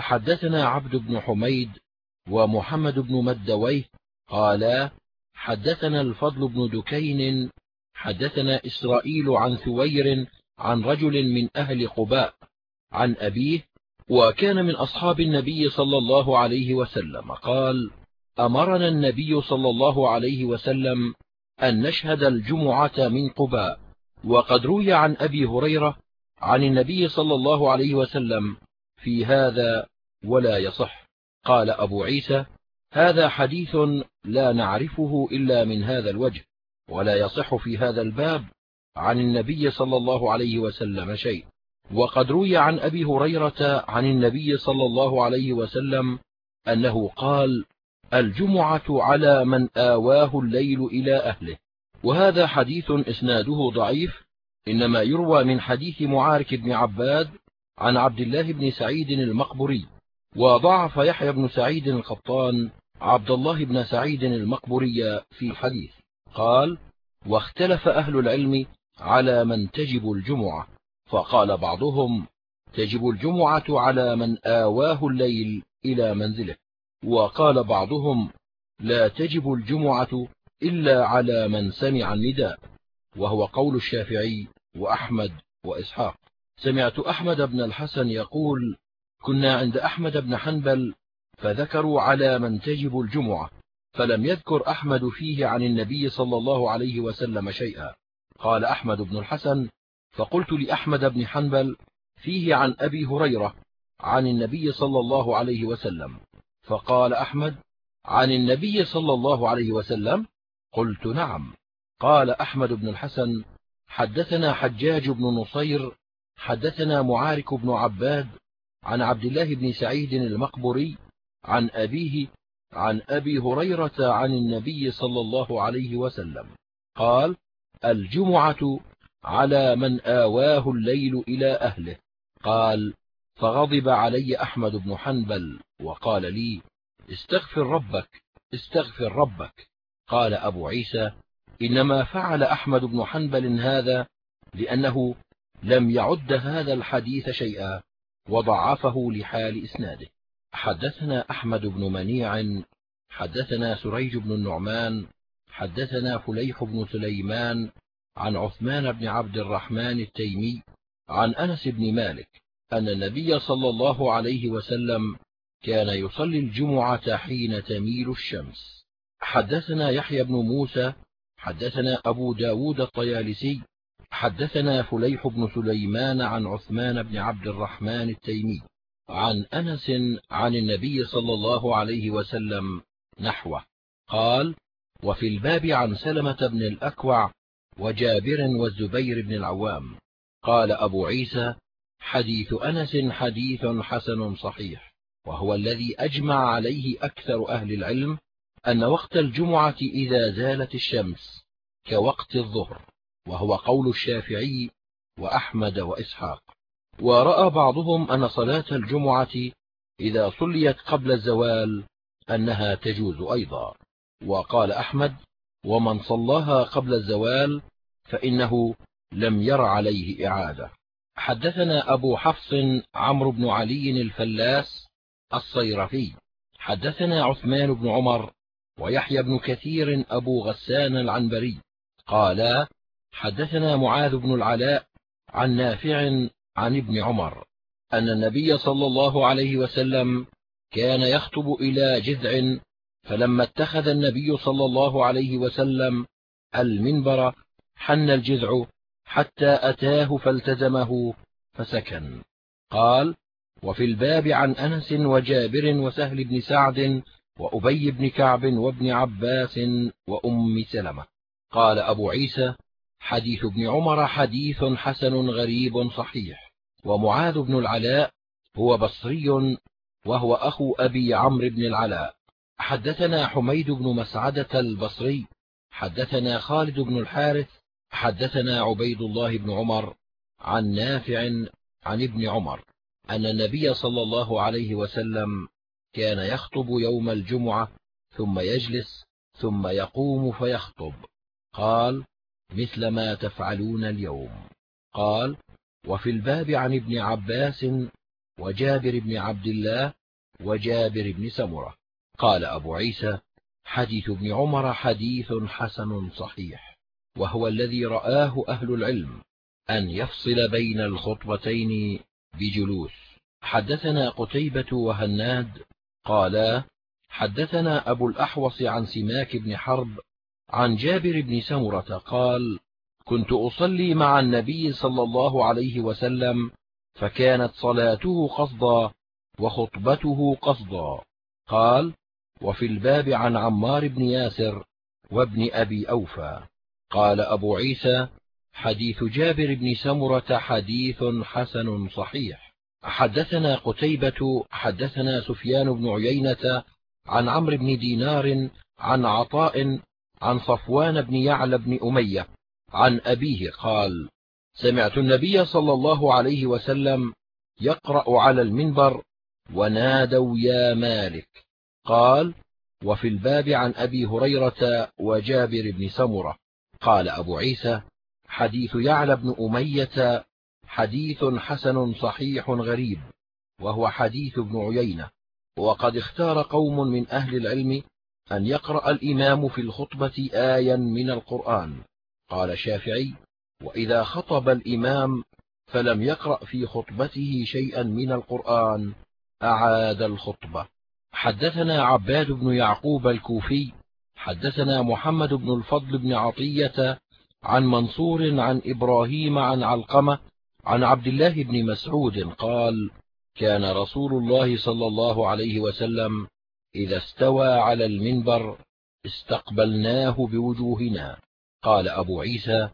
حدثنا عبد بن حميد ومحمد بن مدويه قالا حدثنا الفضل بن دكين حدثنا إسرائيل عن ثوير عن رجل من أهل قباء عن أبيه وكان من أصحاب النبي صلى الله عليه وسلم قال أمرنا النبي صلى الله عليه وسلم أن نشهد الجمعة من قباء وقد روي عن أبي هريرة عن النبي صلى الله عليه وسلم في هذا ولا يصح. قال أبو عيسى هذا حديث لا نعرفه إلا من هذا الوجه ولا يصح في هذا الباب عن النبي صلى الله عليه وسلم شيء. وقد روي عن أبي هريرة عن النبي صلى الله عليه وسلم أنه قال الجمعة على من آواه الليل إلى أهله. وهذا حديث إسناده ضعيف إنما يروى من حديث معارك بن عباد عن عبد الله بن سعيد المقبري وضعف يحيى بن سعيد القطان عبد الله بن سعيد المقبري في الحديث. قال واختلف أهل العلم على من تجب الجمعة. فقال بعضهم تجب الجمعة على من آواه الليل إلى منزله. وقال بعضهم لا تجب الجمعة إلا على من سمع النداء. وهو قول الشافعي وأحمد وإسحاق. سمعت أحمد بن الحسن يقول كنا عند أحمد بن حنبل فذكروا على من تجب الجمعة فلم يذكر أحمد فيه عن النبي صلى الله عليه وسلم شيئا. قال أحمد بن الحسن فقلت لأحمد بن حنبل فيه عن أبي هريرة عن النبي صلى الله عليه وسلم. فقال أحمد عن النبي صلى الله عليه وسلم؟ قلت نعم. قال أحمد بن الحسن حدثنا حجاج بن نصير حدثنا معارك بن عباد عن عبد الله بن سعيد المقبري عن أبيه عن أبي هريرة عن النبي صلى الله عليه وسلم. قال الجمعة على من آواه الليل إلى أهله. قال فغضب علي أحمد بن حنبل وقال لي استغفر ربك استغفر ربك. قال أبو عيسى إنما فعل أحمد بن حنبل هذا لأنه لم يعد هذا الحديث شيئا وضعفه لحال إسناده. حدثنا أحمد بن منيع حدثنا سريج بن النعمان حدثنا فليح بن سليمان عن عثمان بن عبد الرحمن التيمي عن أنس بن مالك أن النبي صلى الله عليه وسلم كان يصلي الجمعة حين تميل الشمس. حدثنا يحيى بن موسى حدثنا أبو ب داود الطيالسي حدثنا فليح بن سليمان عن عثمان بن عبد الرحمن التيمي عن أنس عن النبي صلى الله عليه وسلم نحوه. قال وفي الباب عن سلمة بن الأكوع وجابر والزبير بن العوام. قال أبو عيسى حديث أنس حديث حسن صحيح وهو الذي أجمع عليه أكثر أهل العلم أن وقت الجمعة إذا زالت الشمس كوقت الظهر. وهو قول الشافعي وأحمد وإسحاق. ورأى بعضهم أن صلاة الجمعة إذا صليت قبل الزوال أنها تجوز أيضا. وقال أحمد ومن صلاها قبل الزوال فإنه لم ير عليه إعادة. حدثنا أبو حفص عمرو بن علي الفلاس الصيرفي. حدثنا عثمان بن عمر ويحيى بن كثير أبو غسان العنبري. قالا حدثنا معاذ بن العلاء عن نافع عن ابن عمر أن النبي صلى الله عليه وسلم كان يخطب إلى جذع فلما اتخذ النبي صلى الله عليه وسلم المنبر حن الجذع حتى أتاه فالتزمه فسكن. قال وفي الباب عن أنس وجابر وسهل بن سعد وأبي بن كعب وابن عباس وأم سلمة. قال أبو عيسى حديث ابن عمر حديث حسن غريب صحيح ومعاذ بن العلاء هو بصري وهو أخو أبي عمرو بن العلاء. حدثنا حميد بن مسعدة البصري حدثنا خالد بن الحارث حدثنا عبيد الله بن عمر عن نافع عن ابن عمر أن النبي صلى الله عليه وسلم كان يخطب يوم الجمعة ثم يجلس ثم يقوم فيخطب. قال مثل ما تفعلون اليوم. قال وفي الباب عن ابن عباس وجابر بن عبد الله وجابر بن سمرة. قال أبو عيسى حديث ابن عمر حديث حسن صحيح وهو الذي رآه أهل العلم أن يفصل بين الخطبتين بجلوس. حدثنا قتيبة وهناد قالا حدثنا أبو الأحوص عن سماك بن حرب عن جابر بن سمرة قال كنت أصلي مع النبي صلى الله عليه وسلم فكانت صلاته قصدا وخطبته قصدا. قال وفي الباب عن عمار بن ياسر وابن أبي أوفى. قال أبو عيسى حديث جابر بن سمرة حديث حسن صحيح. حدثنا قتيبة حدثنا سفيان بن عيينة عن عمرو بن دينار عن عطاء عن صفوان بن يعلى بن أمية عن أبيه قال سمعت النبي صلى الله عليه وسلم يقرأ على المنبر ونادوا يا مالك. قال وفي الباب عن أبي هريرة وجابر بن سمرة. قال أبو عيسى حديث يعلى بن أمية حديث حسن صحيح غريب وهو حديث ابن عيينة وقد اختار قوم من أهل العلم أن يقرأ الإمام في الخطبة آيا من القرآن. قال الشافعي وإذا خطب الإمام فلم يقرأ في خطبته شيئا من القرآن أعاد الخطبة. حدثنا عباد بن يعقوب الكوفي حدثنا محمد بن الفضل بن عطية عن منصور عن إبراهيم عن علقمة عن عبد الله بن مسعود قال كان رسول الله صلى الله عليه وسلم إذا استوى على المنبر استقبلناه بوجوهنا. قال أبو عيسى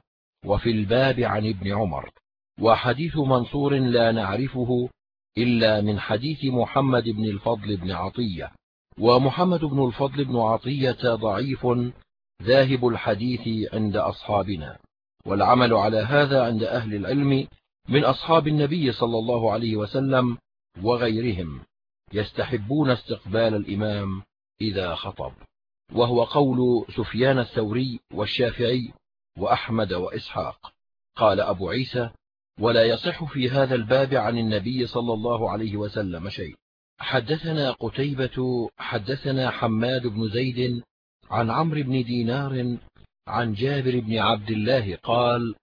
وفي الباب عن ابن عمر. وحديث منصور لا نعرفه إلا من حديث محمد بن الفضل بن عطية. ومحمد بن الفضل بن عطية ضعيف ذاهب الحديث عند أصحابنا. والعمل على هذا عند أهل العلم من أصحاب النبي صلى الله عليه وسلم وغيرهم. يستحبون استقبال الإمام إذا خطب وهو قول سفيان الثوري والشافعي وأحمد وإسحاق. قال أبو عيسى ولا يصح في هذا الباب عن النبي صلى الله عليه وسلم شيء. حدثنا قتيبة حدثنا حماد بن زيد عن عمرو بن دينار عن جابر بن عبد الله قال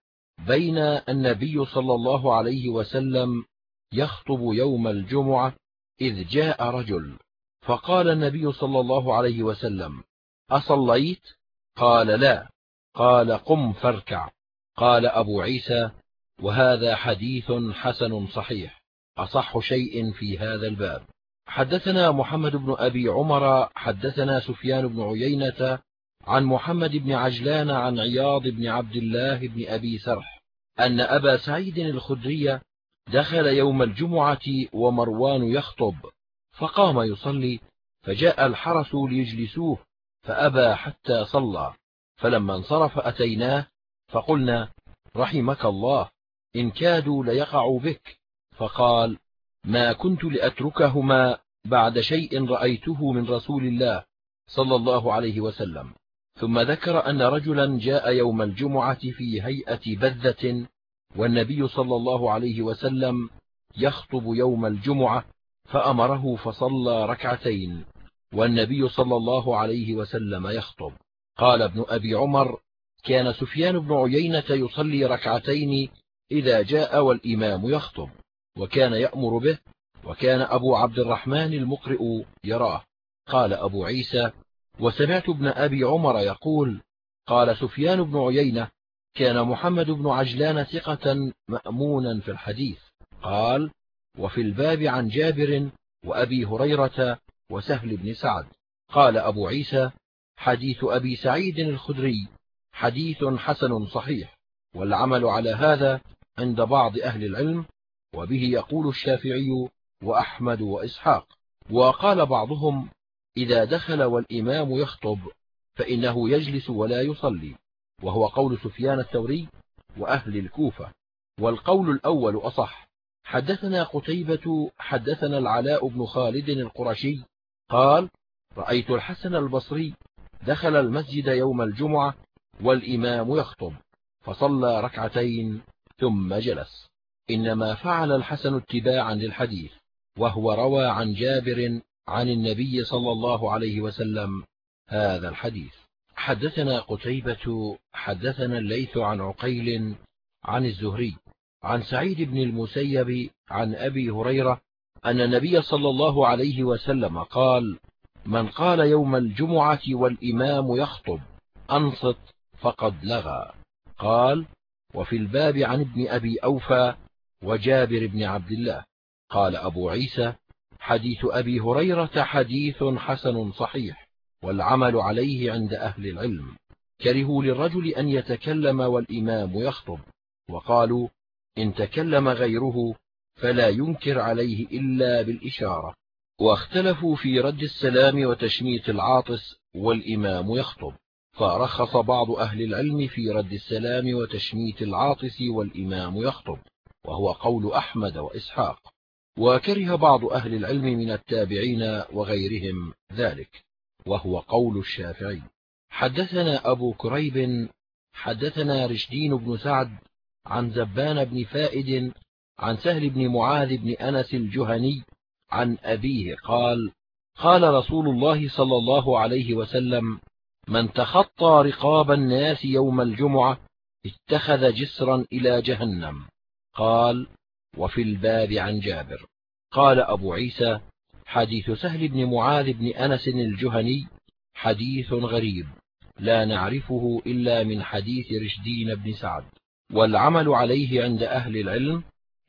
بين النبي صلى الله عليه وسلم يخطب يوم الجمعة إذ جاء رجل فقال النبي صلى الله عليه وسلم أصليت؟ قال لا. قال قم فاركع. قال أبو عيسى وهذا حديث حسن صحيح أصح شيء في هذا الباب. حدثنا محمد بن أبي عمر حدثنا سفيان بن عيينة عن محمد بن عجلان عن عياض بن عبد الله بن أبي سرح أن أبا سعيد الخدري دخل يوم الجمعة ومروان يخطب فقام يصلي فجاء الحرس ليجلسوه فأبى حتى صلى فلما انصرف أتيناه فقلنا رحمك الله إن كادوا ليقعوا بك. فقال ما كنت لأتركهما بعد شيء رأيته من رسول الله صلى الله عليه وسلم. ثم ذكر أن رجلا جاء يوم الجمعة في هيئة بذة والنبي صلى الله عليه وسلم يخطب يوم الجمعة فأمره فصلى ركعتين والنبي صلى الله عليه وسلم يخطب. قال ابن أبي عمر كان سفيان بن عيينة يصلي ركعتين إذا جاء والإمام يخطب وكان يأمر به وكان أبو عبد الرحمن المقرئ يراه. قال أبو عيسى وسمعت ابن أبي عمر يقول قال سفيان بن عيينة كان محمد بن عجلان ثقة مأمونا في الحديث. قال وفي الباب عن جابر وأبي هريرة وسهل بن سعد. قال أبو عيسى حديث أبي سعيد الخدري حديث حسن صحيح والعمل على هذا عند بعض أهل العلم وبه يقول الشافعي وأحمد وإسحاق. وقال بعضهم إذا دخل والإمام يخطب فإنه يجلس ولا يصلي. وهو قول سفيان الثوري وأهل الكوفة والقول الأول أصح. حدثنا قتيبة حدثنا العلاء بن خالد القرشي قال رأيت الحسن البصري دخل المسجد يوم الجمعة والإمام يخطب فصلى ركعتين ثم جلس. إنما فعل الحسن اتباعا للحديث وهو روى عن جابر عن النبي صلى الله عليه وسلم هذا الحديث. حدثنا قتيبة حدثنا الليث عن عقيل عن الزهري عن سعيد بن المسيب عن أبي هريرة أن النبي صلى الله عليه وسلم قال من قال يوم الجمعة والإمام يخطب أنصت فقد لغى قال وفي الباب عن ابن أبي أوفى وجابر بن عبد الله قال أبو عيسى حديث أبي هريرة حديث حسن صحيح والعمل عليه عند أهل العلم. كرهوا للرجل أن يتكلم والإمام يخطب. وقالوا إن تكلم غيره فلا ينكر عليه إلا بالإشارة. واختلفوا في رد السلام وتشميت العاطس والإمام يخطب. فرخص بعض أهل العلم في رد السلام وتشميت العاطس والإمام يخطب. وهو قول أحمد وإسحاق. وكره بعض أهل العلم من التابعين وغيرهم ذلك. وهو قول الشافعي. حدثنا أبو كريب حدثنا رشدين بن سعد عن زبان بن فائد عن سهل بن معاذ بن أنس الجهني عن أبيه قال قال رسول الله صلى الله عليه وسلم من تخطى رقاب الناس يوم الجمعة اتخذ جسرا إلى جهنم قال وفي الباب عن جابر قال أبو عيسى حديث سهل بن معاذ بن أنس الجهني حديث غريب لا نعرفه إلا من حديث رشدين بن سعد والعمل عليه عند أهل العلم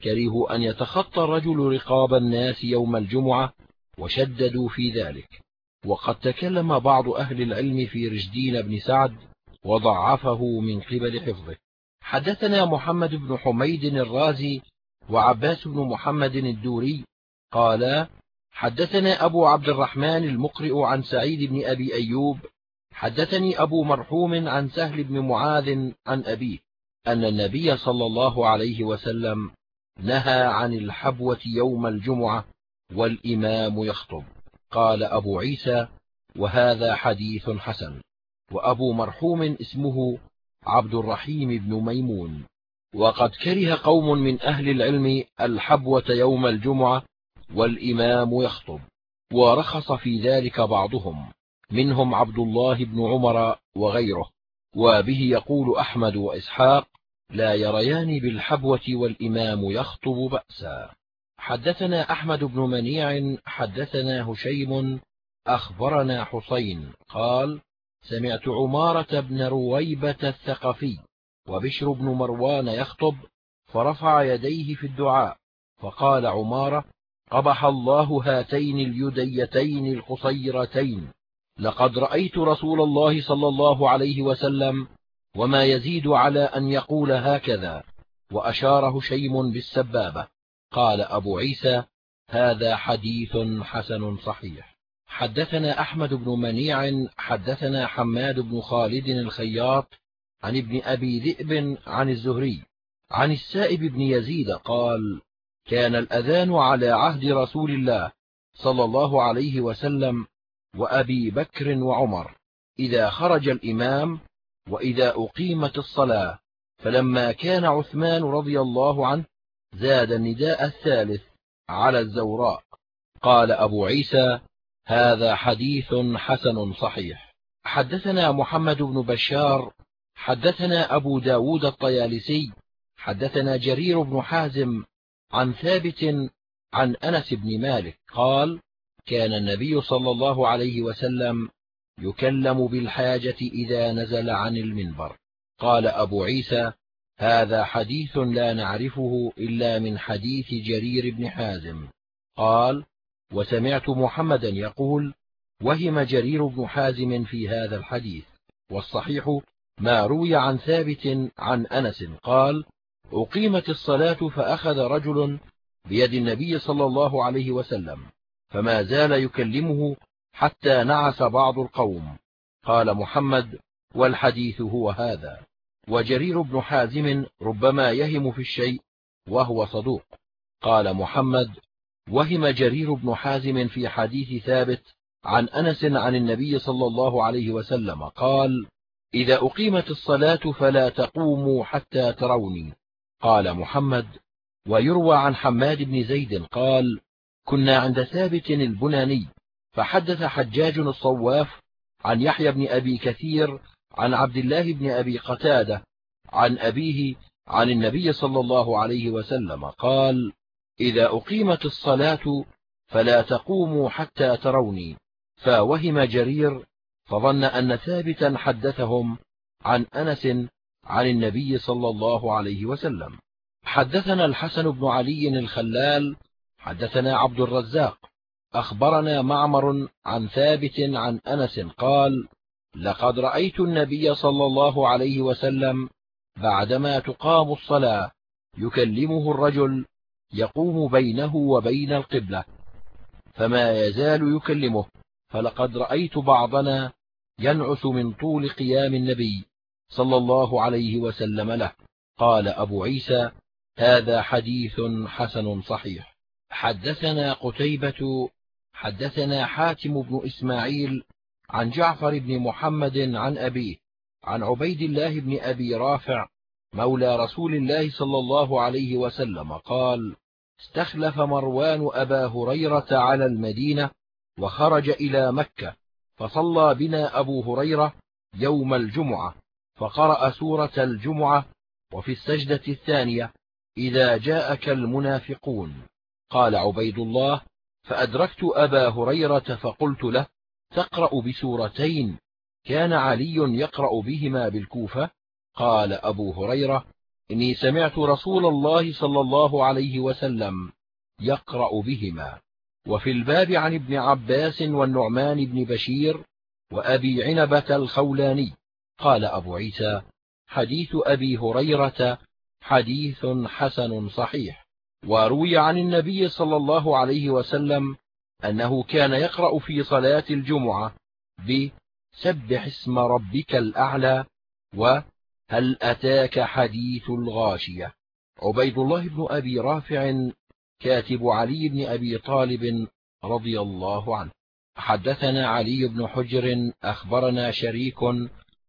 كرهوا أن يتخطى الرجل رقاب الناس يوم الجمعة وشددوا في ذلك. وقد تكلم بعض أهل العلم في رشدين بن سعد وضعفه من قبل حفظه. حدثنا محمد بن حميد الرازي وعباس بن محمد الدوري قالا حدثنا أبو عبد الرحمن المقرئ عن سعيد بن أبي أيوب حدثني أبو مرحوم عن سهل بن معاذ عن أبيه أن النبي صلى الله عليه وسلم نهى عن الحبوة يوم الجمعة والإمام يخطب. قال أبو عيسى وهذا حديث حسن. وأبو مرحوم اسمه عبد الرحيم بن ميمون. وقد كره قوم من أهل العلم الحبوة يوم الجمعة والإمام يخطب. ورخص في ذلك بعضهم منهم عبد الله بن عمر وغيره. وبه يقول أحمد وإسحاق لا يريان بالحبوة والإمام يخطب بأسا. حدثنا أحمد بن منيع حدثنا هشيم أخبرنا حسين قال سمعت عمارة بن رويبة الثقفي وبشر بن مروان يخطب فرفع يديه في الدعاء فقال عمارة قبح الله هاتين اليديتين القصيرتين. لقد رأيت رسول الله صلى الله عليه وسلم وما يزيد على أن يقول هكذا وأشار هشيم بالسبابة. قال أبو عيسى هذا حديث حسن صحيح. حدثنا أحمد بن منيع حدثنا حماد بن خالد الخياط عن ابن أبي ذئب عن الزهري عن السائب بن يزيد قال كان الأذان على عهد رسول الله صلى الله عليه وسلم وأبي بكر وعمر. إذا خرج الإمام وإذا أقيمت الصلاة فلما كان عثمان رضي الله عنه زاد النداء الثالث على الزوراء. قال أبو عيسى هذا حديث حسن صحيح. حدثنا محمد بن بشار حدثنا أبو ب داود الطيالسي حدثنا جرير بن حازم عن ثابت عن أنس بن مالك قال كان النبي صلى الله عليه وسلم يكلم بالحاجة إذا نزل عن المنبر. قال أبو عيسى هذا حديث لا نعرفه إلا من حديث جرير بن حازم. قال وسمعت محمدا يقول وهم جرير بن حازم في هذا الحديث. والصحيح ما روي عن ثابت عن أنس قال أقيمت الصلاة فأخذ رجل بيد النبي صلى الله عليه وسلم فما زال يكلمه حتى نعس بعض القوم. قال محمد والحديث هو هذا. وجرير بن حازم ربما يهم في الشيء وهو صدوق. قال محمد وهم جرير بن حازم في حديث ثابت عن أنس عن النبي صلى الله عليه وسلم قال إذا أقيمت الصلاة فلا تقوموا حتى تروني. قال محمد ويروى عن حماد بن زيد قال كنا عند ثابت البناني فحدث حجاج الصواف عن يحيى بن أبي كثير عن عبد الله بن أبي قتادة عن أبيه عن النبي صلى الله عليه وسلم قال إذا أقيمت الصلاة فلا تقوموا حتى تروني فوهم جرير فظن أن ثابتا حدثهم عن أنس عن النبي صلى الله عليه وسلم. حدثنا الحسن بن علي الخلال حدثنا عبد الرزاق. أخبرنا معمر عن ثابت عن أنس قال لقد رأيت النبي صلى الله عليه وسلم بعدما تقام الصلاة يكلمه الرجل يقوم بينه وبين القبلة فما يزال يكلمه فلقد رأيت بعضنا ينعس من طول قيام النبي صلى الله عليه وسلم له. قال أبو عيسى هذا حديث حسن صحيح. حدثنا قتيبة حدثنا حاتم بن إسماعيل عن جعفر بن محمد عن أبيه عن عبيد الله بن أبي رافع مولى رسول الله صلى الله عليه وسلم قال استخلف مروان أبا هريرة على المدينة وخرج إلى مكة فصلى بنا أبو هريرة يوم الجمعة. فقرأ سورة الجمعة وفي السجدة الثانية إذا جاءك المنافقون. قال عبيد الله فأدركت أبا هريرة فقلت له تقرأ بسورتين كان علي يقرأ بهما بالكوفة؟ قال أبو هريرة إني سمعت رسول الله صلى الله عليه وسلم يقرأ بهما. وفي الباب عن ابن عباس والنعمان بن بشير وأبي عنبة الخولاني. قال أبو عيسى حديث أبي هريرة حديث حسن صحيح وروي عن النبي صلى الله عليه وسلم أنه كان يقرأ في صلاة الجمعة بسبح اسم ربك الأعلى وهل أتاك حديث الغاشية؟ عبيد الله بن أبي رافع كاتب علي بن أبي طالب رضي الله عنه. حدثنا علي بن حجر أخبرنا شريك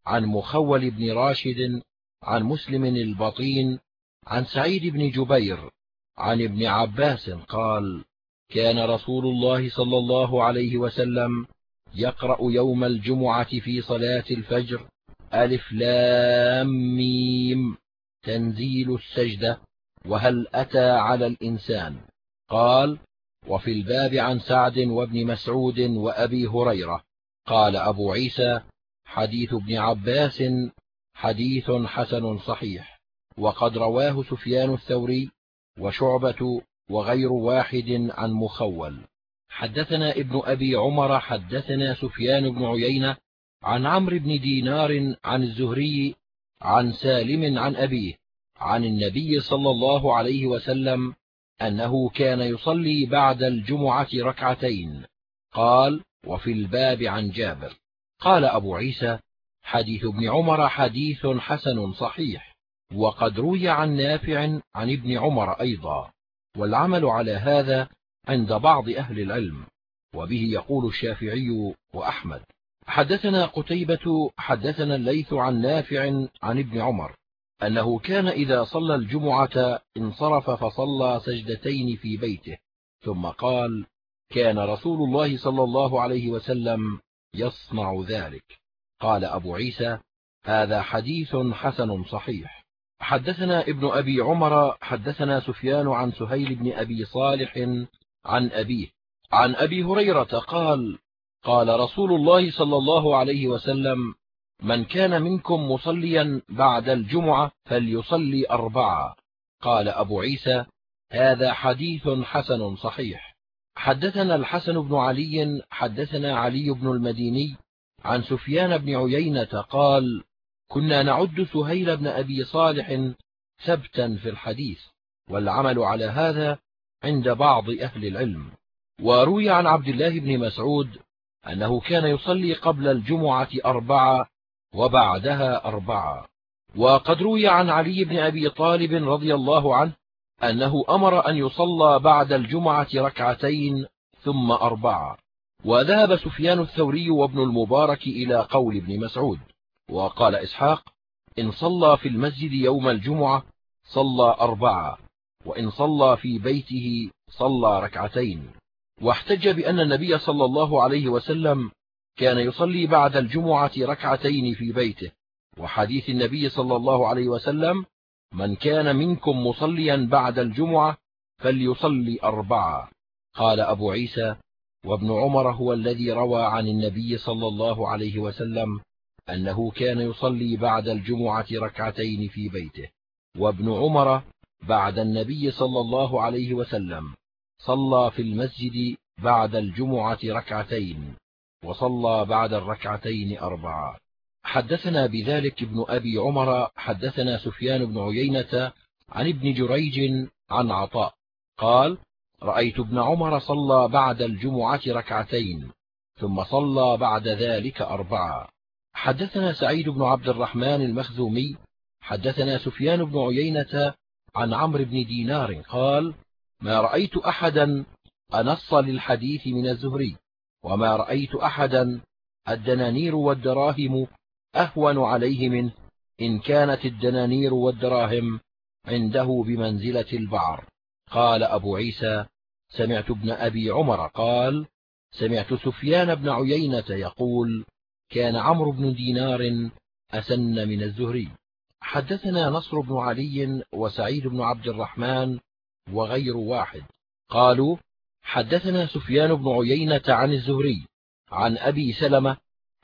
عن مخول بن راشد عن مسلم البطين عن سعيد بن جبير عن ابن عباس قال كان رسول الله صلى الله عليه وسلم يقرأ يوم الجمعة في صلاة الفجر ألف لام ميم تنزيل السجدة وهل أتى على الإنسان؟ قال وفي الباب عن سعد وابن مسعود وأبي هريرة. قال أبو عيسى حديث ابن عباس حديث حسن صحيح وقد رواه سفيان الثوري وشعبة وغير واحد عن مخول. حدثنا ابن أبي عمر حدثنا سفيان بن عيينة عن عمرو بن دينار عن الزهري عن سالم عن أبيه عن النبي صلى الله عليه وسلم أنه كان يصلي بعد الجمعة ركعتين. قال وفي الباب عن جابر. قال أبو عيسى حديث ابن عمر حديث حسن صحيح وقد روي عن نافع عن ابن عمر أيضا والعمل على هذا عند بعض أهل العلم وبه يقول الشافعي وأحمد. حدثنا قتيبة حدثنا الليث عن نافع عن ابن عمر أنه كان إذا صلى الجمعة انصرف فصلى سجدتين في بيته ثم قال كان رسول الله صلى الله عليه وسلم يصنع ذلك. قال أبو عيسى هذا حديث حسن صحيح. حدثنا ابن أبي عمر حدثنا سفيان عن سهيل بن أبي صالح عن أبيه. عن أبي هريرة قال قال رسول الله صلى الله عليه وسلم من كان منكم مصليا بعد الجمعة فليصلي أربعة. قال أبو عيسى هذا حديث حسن صحيح. حدثنا الحسن بن علي حدثنا علي بن المديني عن سفيان بن عيينة قال كنا نعد سهيل بن أبي صالح ثبتا في الحديث والعمل على هذا عند بعض أهل العلم. وروي عن عبد الله بن مسعود أنه كان يصلي قبل الجمعة أربعة وبعدها أربعة. وقد روي عن علي بن أبي طالب رضي الله عنه أنه أمر أن يصلى بعد الجمعة ركعتين ثم أربعة. وذهب سفيان الثوري وابن المبارك إلى قول ابن مسعود وقال إسحاق إن صلى في المسجد يوم الجمعة صلى أربعة وإن صلى في بيته صلى ركعتين. واحتج بأن النبي صلى الله عليه وسلم كان يصلي بعد الجمعة ركعتين في بيته. وحديث النبي صلى الله عليه وسلم من كان منكم مصليا بعد الجمعة فليصلي أربعة. قال أبو عيسى وابن عمر هو الذي روى عن النبي صلى الله عليه وسلم أنه كان يصلي بعد الجمعة ركعتين في بيته وابن عمر بعد النبي صلى الله عليه وسلم صلى في المسجد بعد الجمعة ركعتين وصلى بعد الركعتين أربعة. حدثنا بذلك ابن أبي عمر حدثنا سفيان بن عيينة عن ابن جريج عن عطاء قال رأيت ابن عمر صلى بعد الجمعة ركعتين ثم صلى بعد ذلك أربعة. حدثنا سعيد بن عبد الرحمن المخزومي حدثنا سفيان بن عيينة عن عمرو بن دينار قال ما رأيت أحدا أنص للحديث من الزهري وما رأيت أحدا الدنانير والدراهم أهون عليه منه إن كانت الدنانير والدراهم عنده بمنزلة البعر. قال أبو عيسى سمعت ابن أبي عمر قال سمعت سفيان بن عيينة يقول كان عمرو بن دينار أسن من الزهري. حدثنا نصر بن علي وسعيد بن عبد الرحمن وغير واحد. قالوا حدثنا سفيان بن عيينة عن الزهري عن أبي سلمة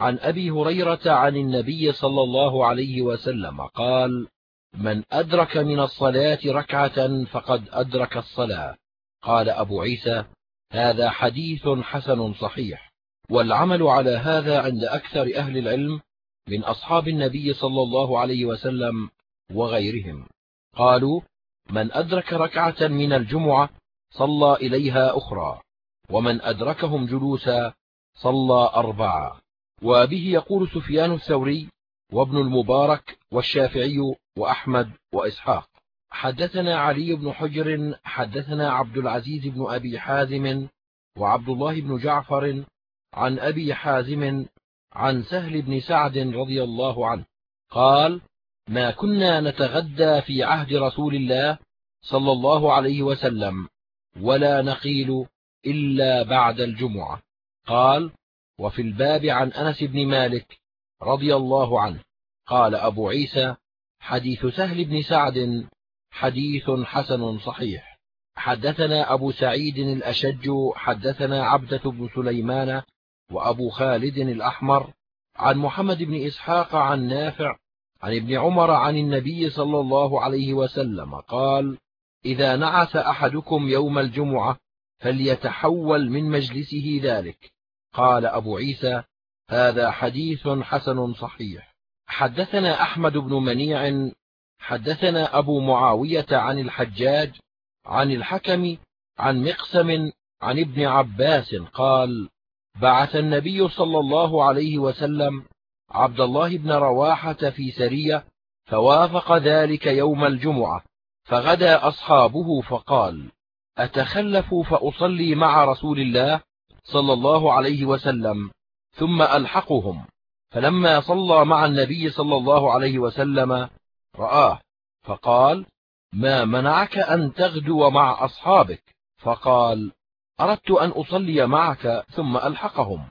عن أبي هريرة عن النبي صلى الله عليه وسلم قال من أدرك من الصلاة ركعة فقد أدرك الصلاة. قال أبو عيسى هذا حديث حسن صحيح والعمل على هذا عند أكثر أهل العلم من أصحاب النبي صلى الله عليه وسلم وغيرهم. قالوا من أدرك ركعة من الجمعة صلى إليها أخرى ومن أدركهم جلوسا صلى أربعة. وبه يقول سفيان الثوري وابن المبارك والشافعي وأحمد وإسحاق حدثنا علي بن حجر حدثنا عبد العزيز بن أبي حازم وعبد الله بن جعفر عن أبي حازم عن سهل بن سعد رضي الله عنه قال ما كنا نتغدى في عهد رسول الله صلى الله عليه وسلم ولا نقيل إلا بعد الجمعة. قال وفي الباب عن أنس بن مالك رضي الله عنه. قال أبو عيسى حديث سهل بن سعد حديث حسن صحيح. حدثنا أبو سعيد الأشج حدثنا عبدة بن سليمان وأبو خالد الأحمر عن محمد بن إسحاق عن نافع عن ابن عمر عن النبي صلى الله عليه وسلم قال إذا نعس أحدكم يوم الجمعة فليتحول من مجلسه ذلك. قال أبو عيسى هذا حديث حسن صحيح. حدثنا أحمد بن منيع حدثنا أبو معاوية عن الحجاج عن الحكم عن مقسم عن ابن عباس قال بعث النبي صلى الله عليه وسلم عبد الله بن رواحة في سرية فوافق ذلك يوم الجمعة فغدا أصحابه فقال أتخلف فأصلي مع رسول الله؟ صلى الله عليه وسلم ثم ألحقهم. فلما صلى مع النبي صلى الله عليه وسلم رآه فقال ما منعك أن تغدو مع أصحابك؟ فقال أردت أن أصلي معك. ثم ألحقهم.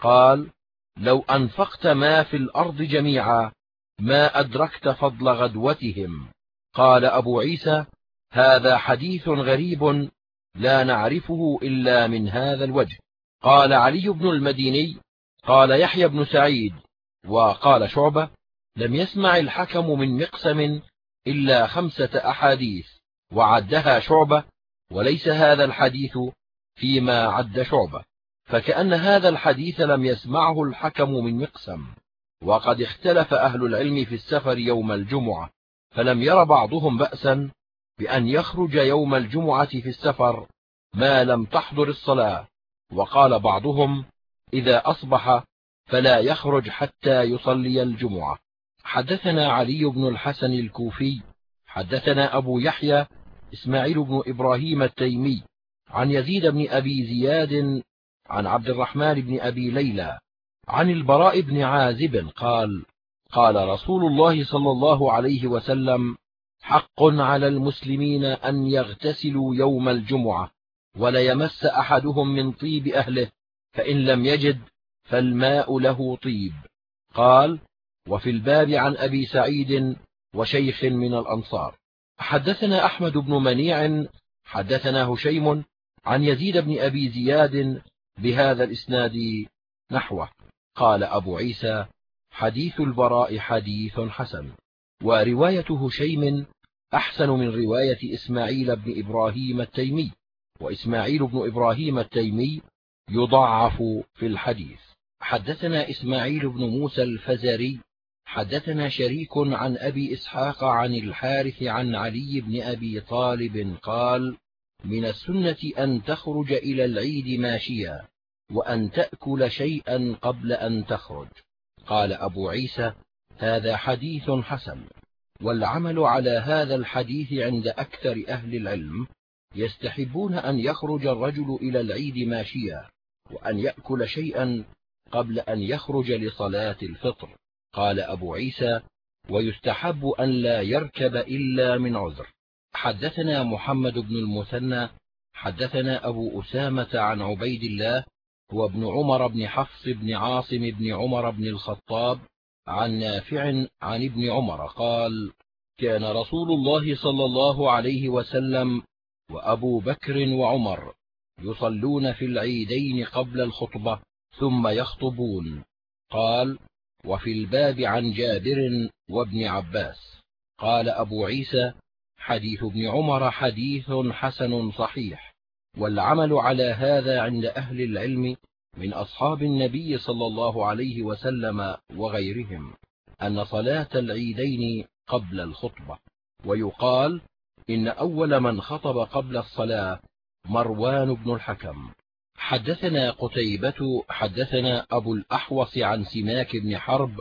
قال لو أنفقت ما في الأرض جميعا ما أدركت فضل غدوتهم. قال أبو عيسى هذا حديث غريب لا نعرفه إلا من هذا الوجه. قال علي بن المديني قال يحيى بن سعيد وقال شعبة لم يسمع الحكم من مقسم إلا خمسة أحاديث وعدها شعبة وليس هذا الحديث فيما عد شعبة. فكأن هذا الحديث لم يسمعه الحكم من مقسم وقد اختلف أهل العلم في السفر يوم الجمعة فلم ير بعضهم بأسا بأن يخرج يوم الجمعة في السفر ما لم تحضر الصلاة. وقال بعضهم إذا أصبح فلا يخرج حتى يصلي الجمعة. حدثنا علي بن الحسن الكوفي حدثنا أبو يحيى إسماعيل بن إبراهيم التيمي عن يزيد بن أبي زياد عن عبد الرحمن بن أبي ليلى عن البراء بن عازب قال قال رسول الله صلى الله عليه وسلم حق على المسلمين أن يغتسلوا يوم الجمعة. وليمس أحدهم من طيب أهله فإن لم يجد فالماء له طيب. قال وفي الباب عن أبي سعيد وشيخ من الأنصار. حدثنا أحمد بن منيع حدثنا هشيم عن يزيد بن أبي زياد بهذا الإسناد نحوه. قال أبو عيسى حديث البراء حديث حسن. ورواية هشيم أحسن من رواية إسماعيل بن إبراهيم التيمي. وإسماعيل بن إبراهيم التيمي يضعف في الحديث. حدثنا إسماعيل بن موسى الفزاري حدثنا شريك عن أبي إسحاق عن الحارث عن علي بن أبي طالب قال من السنة أن تخرج إلى العيد ماشيا وأن تأكل شيئا قبل أن تخرج. قال أبو عيسى هذا حديث حسن والعمل على هذا الحديث عند أكثر أهل العلم يستحبون أن يخرج الرجل إلى العيد ماشيا وأن يأكل شيئا قبل أن يخرج لصلاة الفطر. قال أبو عيسى ويستحب أن لا يركب إلا من عذر. حدثنا محمد بن المثنى حدثنا أبو أسامة عن عبيد الله هو ابن عمر بن حفص بن عاصم بن عمر بن الخطاب عن نافع عن ابن عمر قال كان رسول الله صلى الله عليه وسلم وأبو بكر وعمر يصلون في العيدين قبل الخطبة ثم يخطبون. قال وفي الباب عن جابر وابن عباس. قال أبو عيسى حديث ابن عمر حديث حسن صحيح والعمل على هذا عند أهل العلم من أصحاب النبي صلى الله عليه وسلم وغيرهم أن صلاة العيدين قبل الخطبة. ويقال إن أول من خطب قبل الصلاة مروان بن الحكم. حدثنا قتيبة حدثنا أبو الأحوص عن سماك بن حرب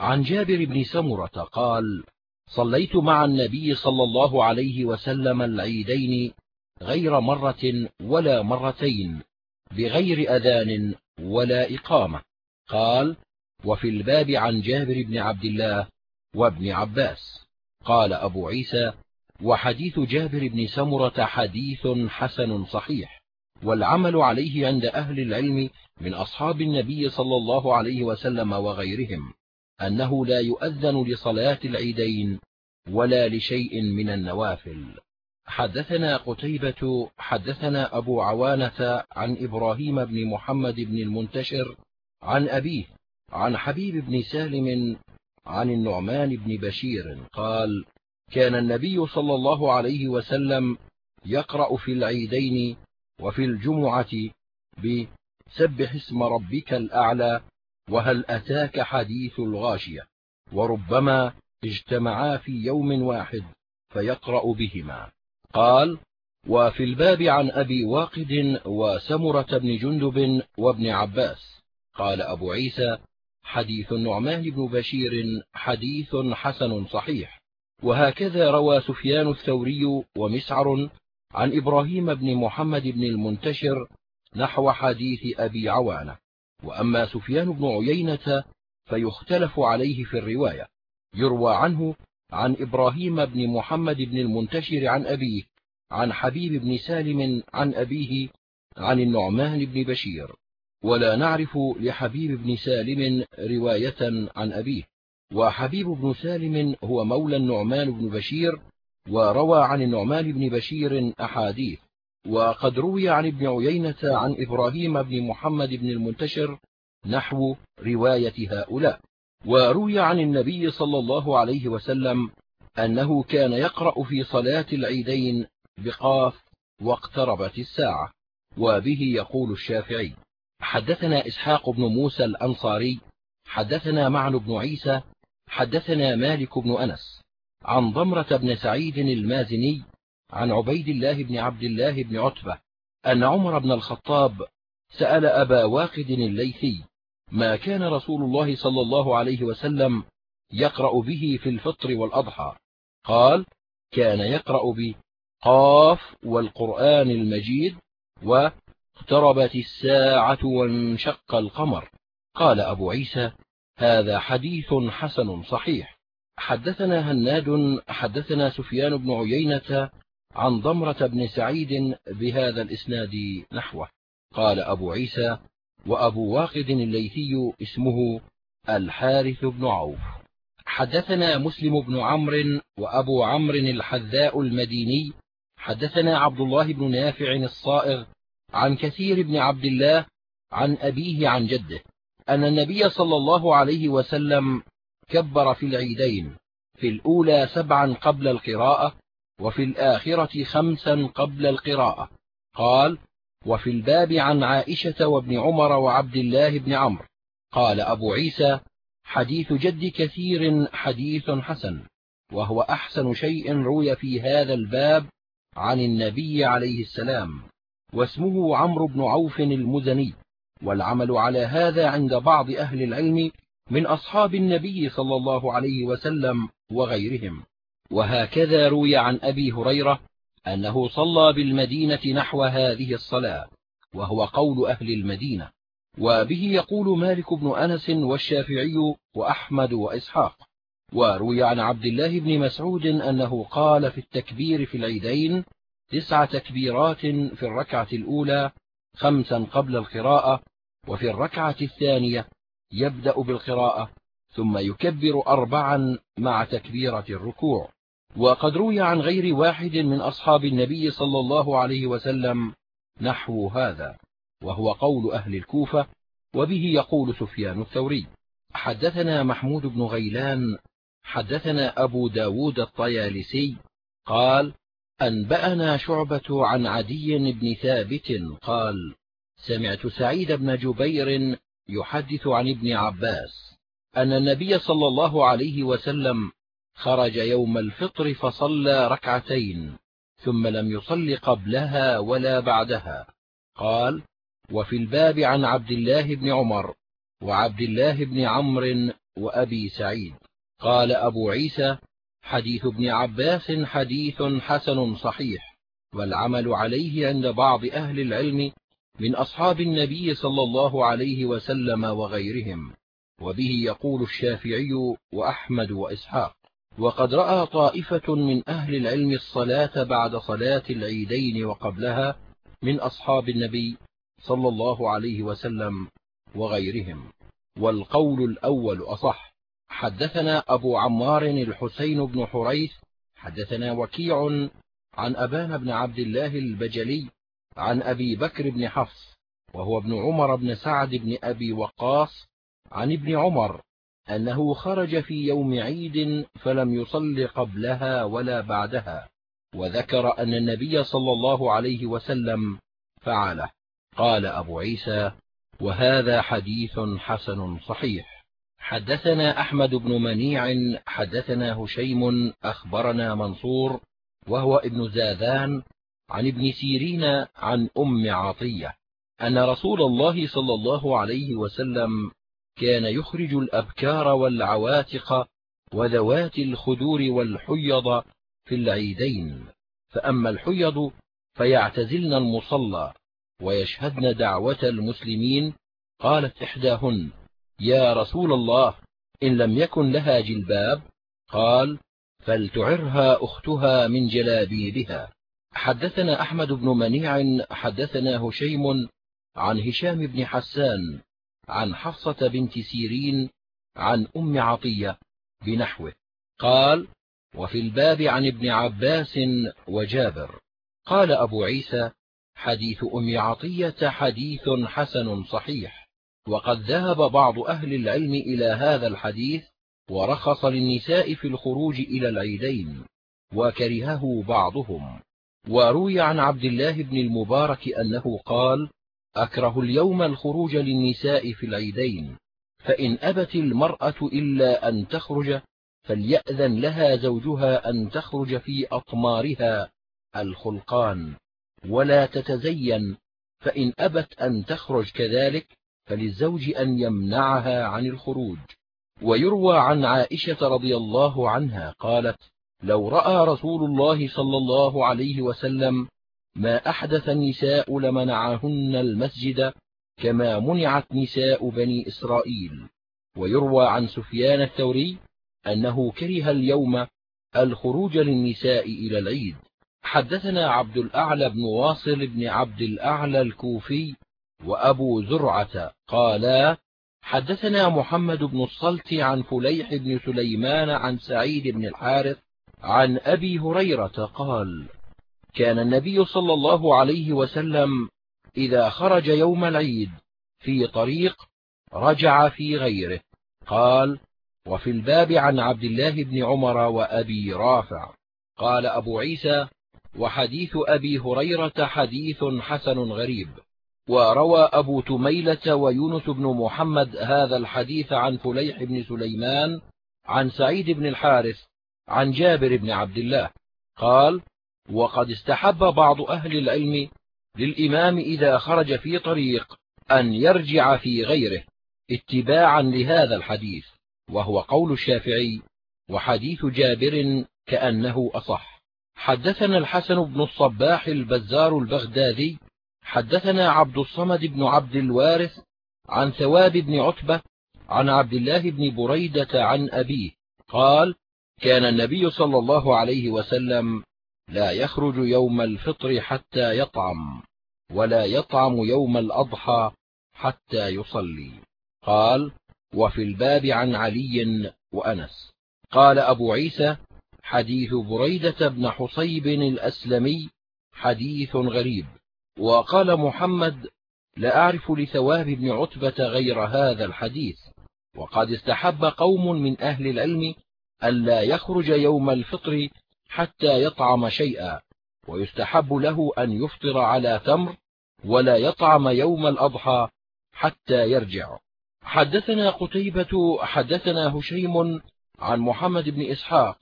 عن جابر بن سمرة قال صليت مع النبي صلى الله عليه وسلم العيدين غير مرة ولا مرتين بغير أذان ولا إقامة. قال وفي الباب عن جابر بن عبد الله وابن عباس. قال أبو عيسى وحديث جابر بن سمرة حديث حسن صحيح والعمل عليه عند أهل العلم من أصحاب النبي صلى الله عليه وسلم وغيرهم أنه لا يؤذن لصلاة العيدين ولا لشيء من النوافل. حدثنا قتيبة حدثنا أبو عوانة عن إبراهيم بن محمد بن المنتشر عن أبيه عن حبيب بن سالم عن النعمان بن بشير قال كان النبي صلى الله عليه وسلم يقرأ في العيدين وفي الجمعة بسبح اسم ربك الأعلى وهل أتاك حديث الغاشية؟ وربما اجتمعا في يوم واحد فيقرأ بهما. قال وفي الباب عن أبي واقد وسمرة بن جندب وابن عباس. قال أبو عيسى حديث النعمان بن بشير حديث حسن صحيح. وهكذا روى سفيان الثوري ومسعر عن إبراهيم بن محمد بن المنتشر نحو حديث أبي عوانة. وأما سفيان بن عيينة فيختلف عليه في الرواية يروى عنه عن إبراهيم بن محمد بن المنتشر عن أبيه عن حبيب بن سالم عن أبيه عن النعمان بن بشير. ولا نعرف لحبيب بن سالم رواية عن أبيه. وحبيب بن سالم هو مولى النعمان بن بشير وروى عن النعمان بن بشير أحاديث وقد روي عن ابن عيينة عن إبراهيم بن محمد بن المنتشر نحو رواية هؤلاء. وروي عن النبي صلى الله عليه وسلم أنه كان يقرأ في صلاة العيدين بقاف واقتربت الساعة وبه يقول الشافعي حدثنا إسحاق بن موسى الأنصاري حدثنا معن بن عيسى حدثنا مالك بن أنس عن ضمرة بن سعيد المازني عن عبيد الله بن عبد الله بن عتبة أن عمر بن الخطاب سأل أبا واقد الليثي ما كان رسول الله صلى الله عليه وسلم يقرأ به في الفطر والأضحى. قال كان يقرأ بقاف والقرآن المجيد واقتربت الساعة وانشق القمر. قال أبو عيسى هذا حديث حسن صحيح. حدثنا هناد حدثنا سفيان بن عيينة عن ضمرة بن سعيد بهذا الإسناد نحوه. قال أبو عيسى وأبو واقد الليثي اسمه الحارث بن عوف. حدثنا مسلم بن عمرو وأبو عمرو الحذاء المديني. حدثنا عبد الله بن نافع الصائغ عن كثير بن عبد الله عن أبيه عن جده. أن النبي صلى الله عليه وسلم كبر في العيدين في الأولى سبعا قبل القراءة وفي الآخرة خمسا قبل القراءة. قال وفي الباب عن عائشة وابن عمر وعبد الله بن عمرو. قال أبو عيسى حديث جد كثير حديث حسن وهو أحسن شيء روي في هذا الباب عن النبي عليه السلام واسمه عمرو بن عوف المزني. والعمل على هذا عند بعض أهل العلم من أصحاب النبي صلى الله عليه وسلم وغيرهم. وهكذا روي عن أبي هريرة أنه صلى بالمدينة نحو هذه الصلاة وهو قول أهل المدينة. وبه يقول مالك بن أنس والشافعي وأحمد وإسحاق. وروي عن عبد الله بن مسعود أنه قال في التكبير في العيدين تسع تكبيرات في الركعة الأولى خمسا قبل القراءة وفي الركعة الثانية يبدأ بالقراءة ثم يكبر أربعا مع تكبيرة الركوع. وقد روي عن غير واحد من أصحاب النبي صلى الله عليه وسلم نحو هذا وهو قول أهل الكوفة وبه يقول سفيان الثوري حدثنا محمود بن غيلان حدثنا أبو ب داود الطيالسي قال أنبأنا شعبة عن عدي بن ثابت قال سمعت سعيد بن جبير يحدث عن ابن عباس أن النبي صلى الله عليه وسلم خرج يوم الفطر فصلى ركعتين ثم لم يصل قبلها ولا بعدها. قال وفي الباب عن عبد الله بن عمر وعبد الله بن عمرو وأبي سعيد. قال أبو عيسى حديث ابن عباس حديث حسن صحيح والعمل عليه عند بعض أهل العلم من أصحاب النبي صلى الله عليه وسلم وغيرهم وبه يقول الشافعي وأحمد وإسحاق وقد رأى طائفة من أهل العلم الصلاة بعد صلاة العيدين وقبلها من أصحاب النبي صلى الله عليه وسلم وغيرهم والقول الأول أصح حدثنا أبو عمار الحسين بن حريث حدثنا وكيع عن أبان بن عبد الله البجلي عن أبي بكر بن حفص وهو ابن عمر بن سعد بن أبي وقاص عن ابن عمر أنه خرج في يوم عيد فلم يصل قبلها ولا بعدها وذكر أن النبي صلى الله عليه وسلم فعله. قال أبو عيسى وهذا حديث حسن صحيح. حدثنا أحمد بن منيع حدثنا هشيم أخبرنا منصور وهو ابن زاذان عن ابن سيرين عن أم عطية أن رسول الله صلى الله عليه وسلم كان يخرج الأبكار والعواتق وذوات الخدور والحيض في العيدين فأما الحيض فيعتزلن المصلى ويشهدن دعوة المسلمين قالت إحداهن يا رسول الله إن لم يكن لها جلباب قال فلتعرها أختها من جلابيبها. حدثنا أحمد بن منيع حدثنا هشيم عن هشام بن حسان عن حفصة بنت سيرين عن أم عطية بنحوه. قال وفي الباب عن ابن عباس وجابر. قال أبو عيسى حديث أم عطية حديث حسن صحيح. وقد ذهب بعض أهل العلم إلى هذا الحديث ورخص للنساء في الخروج إلى العيدين وكرهه بعضهم. وروي عن عبد الله بن المبارك أنه قال أكره اليوم الخروج للنساء في العيدين فإن أبت المرأة إلا أن تخرج فليأذن لها زوجها أن تخرج في أطمارها الخلقان ولا تتزين فإن أبت أن تخرج كذلك فللزوج أن يمنعها عن الخروج. ويروى عن عائشة رضي الله عنها قالت لو رأى رسول الله صلى الله عليه وسلم ما أحدث النساء لمنعهن المسجد كما منعت نساء بني إسرائيل. ويروى عن سفيان الثوري أنه كره اليوم الخروج للنساء إلى العيد. حدثنا عبد الأعلى بن واصل بن عبد الأعلى الكوفي وأبو زرعة قالا حدثنا محمد بن الصلت عن فليح بن سليمان عن سعيد بن الحارث عن أبي هريرة قال كان النبي صلى الله عليه وسلم إذا خرج يوم العيد في طريق رجع في غيره. قال وفي الباب عن عبد الله بن عمر وأبي رافع. قال أبو عيسى وحديث أبي هريرة حديث حسن غريب. وروى أبو تميلة ويونس بن محمد هذا الحديث عن فليح بن سليمان عن سعيد بن الحارث عن جابر بن عبد الله. قال وقد استحب بعض أهل العلم للإمام إذا خرج في طريق أن يرجع في غيره اتباعا لهذا الحديث وهو قول الشافعي وحديث جابر كأنه أصح. حدثنا الحسن بن الصباح البزار البغدادي حدثنا عبد الصمد بن عبد الوارث عن ثواب بن عتبة عن عبد الله بن بريدة عن أبيه قال كان النبي صلى الله عليه وسلم لا يخرج يوم الفطر حتى يطعم ولا يطعم يوم الأضحى حتى يصلي. قال وفي الباب عن علي وأنس. قال أبو عيسى حديث بريدة بن حصيب الأسلمي حديث غريب. وقال محمد لا أعرف لثواب بن عتبة غير هذا الحديث وقد استحب قوم من أهل العلم ألا يخرج يوم الفطر حتى يطعم شيئا ويستحب له أن يفطر على تمر ولا يطعم يوم الأضحى حتى يرجع. حدثنا قتيبة حدثنا هشيم عن محمد بن إسحاق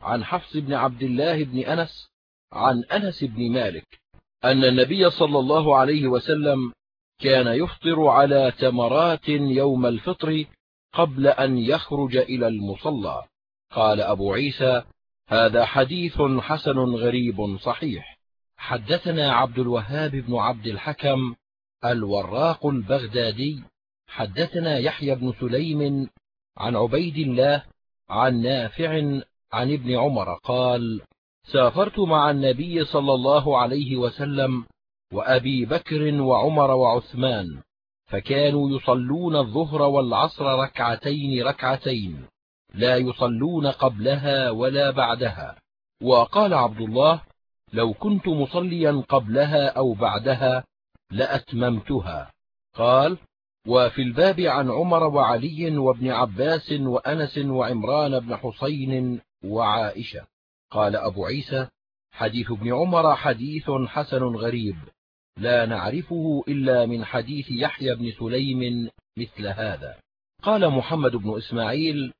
عن حفص بن عبد الله بن أنس عن أنس بن مالك. أن النبي صلى الله عليه وسلم كان يفطر على تمرات يوم الفطر قبل أن يخرج إلى المصلى. قال أبو عيسى هذا حديث حسن غريب صحيح. حدثنا عبد الوهاب بن عبد الحكم الوراق البغدادي. حدثنا يحيى بن سليم عن عبيد الله عن نافع عن ابن عمر قال سافرت مع النبي صلى الله عليه وسلم وأبي بكر وعمر وعثمان فكانوا يصلون الظهر والعصر ركعتين ركعتين لا يصلون قبلها ولا بعدها. وقال عبد الله لو كنت مصليا قبلها أو بعدها لأتممتها. قال وفي الباب عن عمر وعلي وابن عباس وأنس وعمران بن حسين وعائشة. قال أبو عيسى حديث ابن عمر حديث حسن غريب لا نعرفه إلا من حديث يحيى بن سليم مثل هذا. قال محمد بن إسماعيل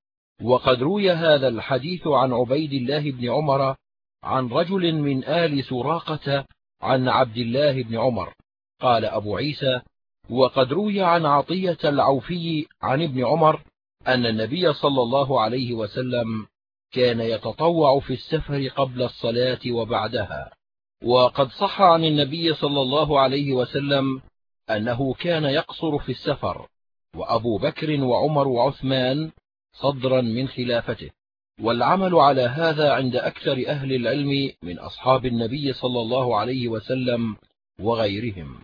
وقد روي هذا الحديث عن عبيد الله بن عمر عن رجل من آل سراقة عن عبد الله بن عمر. قال أبو عيسى وقد روي عن عطية العوفي عن ابن عمر أن النبي صلى الله عليه وسلم كان يتطوع في السفر قبل الصلاة وبعدها. وقد صح عن النبي صلى الله عليه وسلم أنه كان يقصر في السفر وأبو بكر وعمر وعثمان صدرا من خلافته. والعمل على هذا عند أكثر أهل العلم من أصحاب النبي صلى الله عليه وسلم وغيرهم.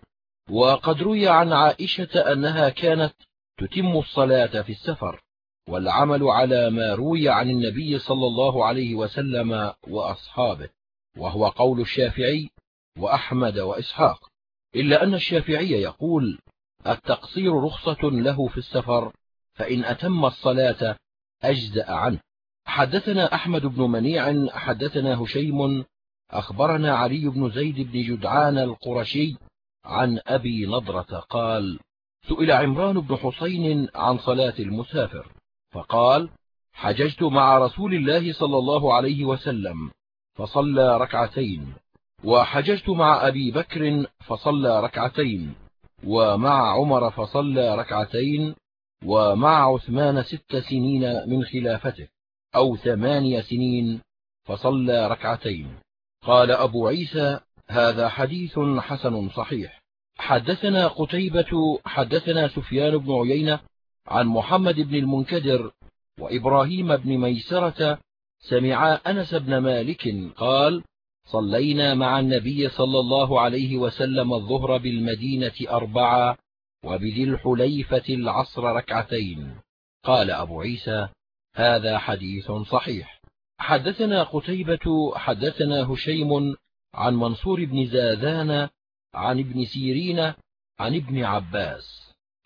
وقد روي عن عائشة أنها كانت تتم الصلاة في السفر. والعمل على ما روي عن النبي صلى الله عليه وسلم وأصحابه وهو قول الشافعي وأحمد وإسحاق إلا أن الشافعي يقول التقصير رخصة له في السفر فإن أتم الصلاة أجزأ عنه. حدثنا أحمد بن منيع حدثنا هشيم أخبرنا علي بن زيد بن جدعان القرشي عن أبي نضرة قال سئل عمران بن حسين عن صلاة المسافر. فقال حججت مع رسول الله صلى الله عليه وسلم فصلى ركعتين وحججت مع أبي بكر فصلى ركعتين ومع عمر فصلى ركعتين ومع عثمان ست سنين من خلافته أو ثماني سنين فصلى ركعتين. قال أبو عيسى هذا حديث حسن صحيح. حدثنا قتيبة حدثنا سفيان بن عيينة عن محمد بن المنكدر وإبراهيم بن ميسرة سمعا أنس بن مالك قال صلينا مع النبي صلى الله عليه وسلم الظهر بالمدينة أربعة وبذي الحليفة العصر ركعتين قال أبو عيسى هذا حديث صحيح حدثنا قتيبة حدثنا هشيم عن منصور بن زاذان عن ابن سيرين عن ابن عباس.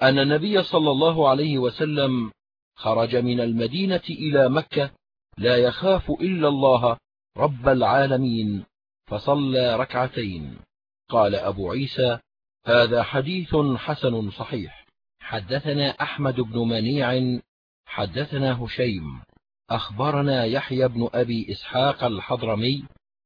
أن النبي صلى الله عليه وسلم خرج من المدينة إلى مكة لا يخاف إلا الله رب العالمين فصلى ركعتين. قال أبو عيسى هذا حديث حسن صحيح. حدثنا أحمد بن منيع حدثنا هشيم. أخبرنا يحيى بن أبي إسحاق الحضرمي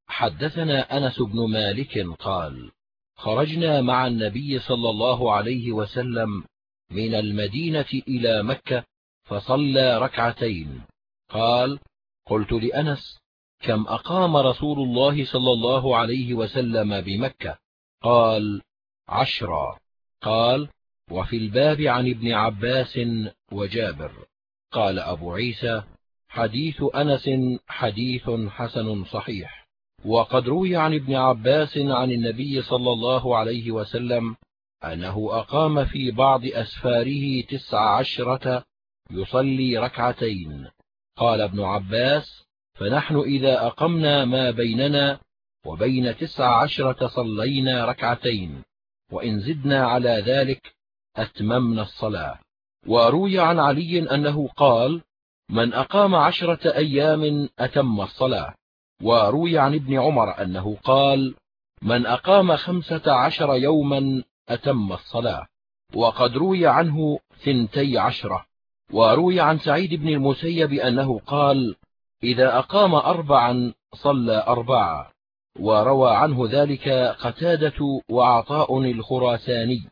حدثنا أنس بن مالك قال خرجنا مع النبي صلى الله عليه وسلم من المدينة إلى مكة فصلى ركعتين. قال قلت لأنس كم أقام رسول الله صلى الله عليه وسلم بمكة؟ قال عشرا قال وفي الباب عن ابن عباس وجابر. قال أبو عيسى حديث أنس حديث حسن صحيح. وقد روي عن ابن عباس عن النبي صلى الله عليه وسلم أنه أقام في بعض أسفاره تسع عشرة يصلي ركعتين. قال ابن عباس فنحن إذا أقمنا ما بيننا وبين تسع عشرة صلينا ركعتين وإن زدنا على ذلك أتممنا الصلاة. وروي عن علي أنه قال من أقام عشرة أيام أتم الصلاة. وروي عن ابن عمر أنه قال من أقام خمسة عشر يوما أتم الصلاة. وقد روي عنه ثنتي عشرة. وروي عن سعيد بن المسيب أنه قال إذا أقام أربعا صلى أربعا وروى عنه ذلك قتادة وعطاء الخراساني.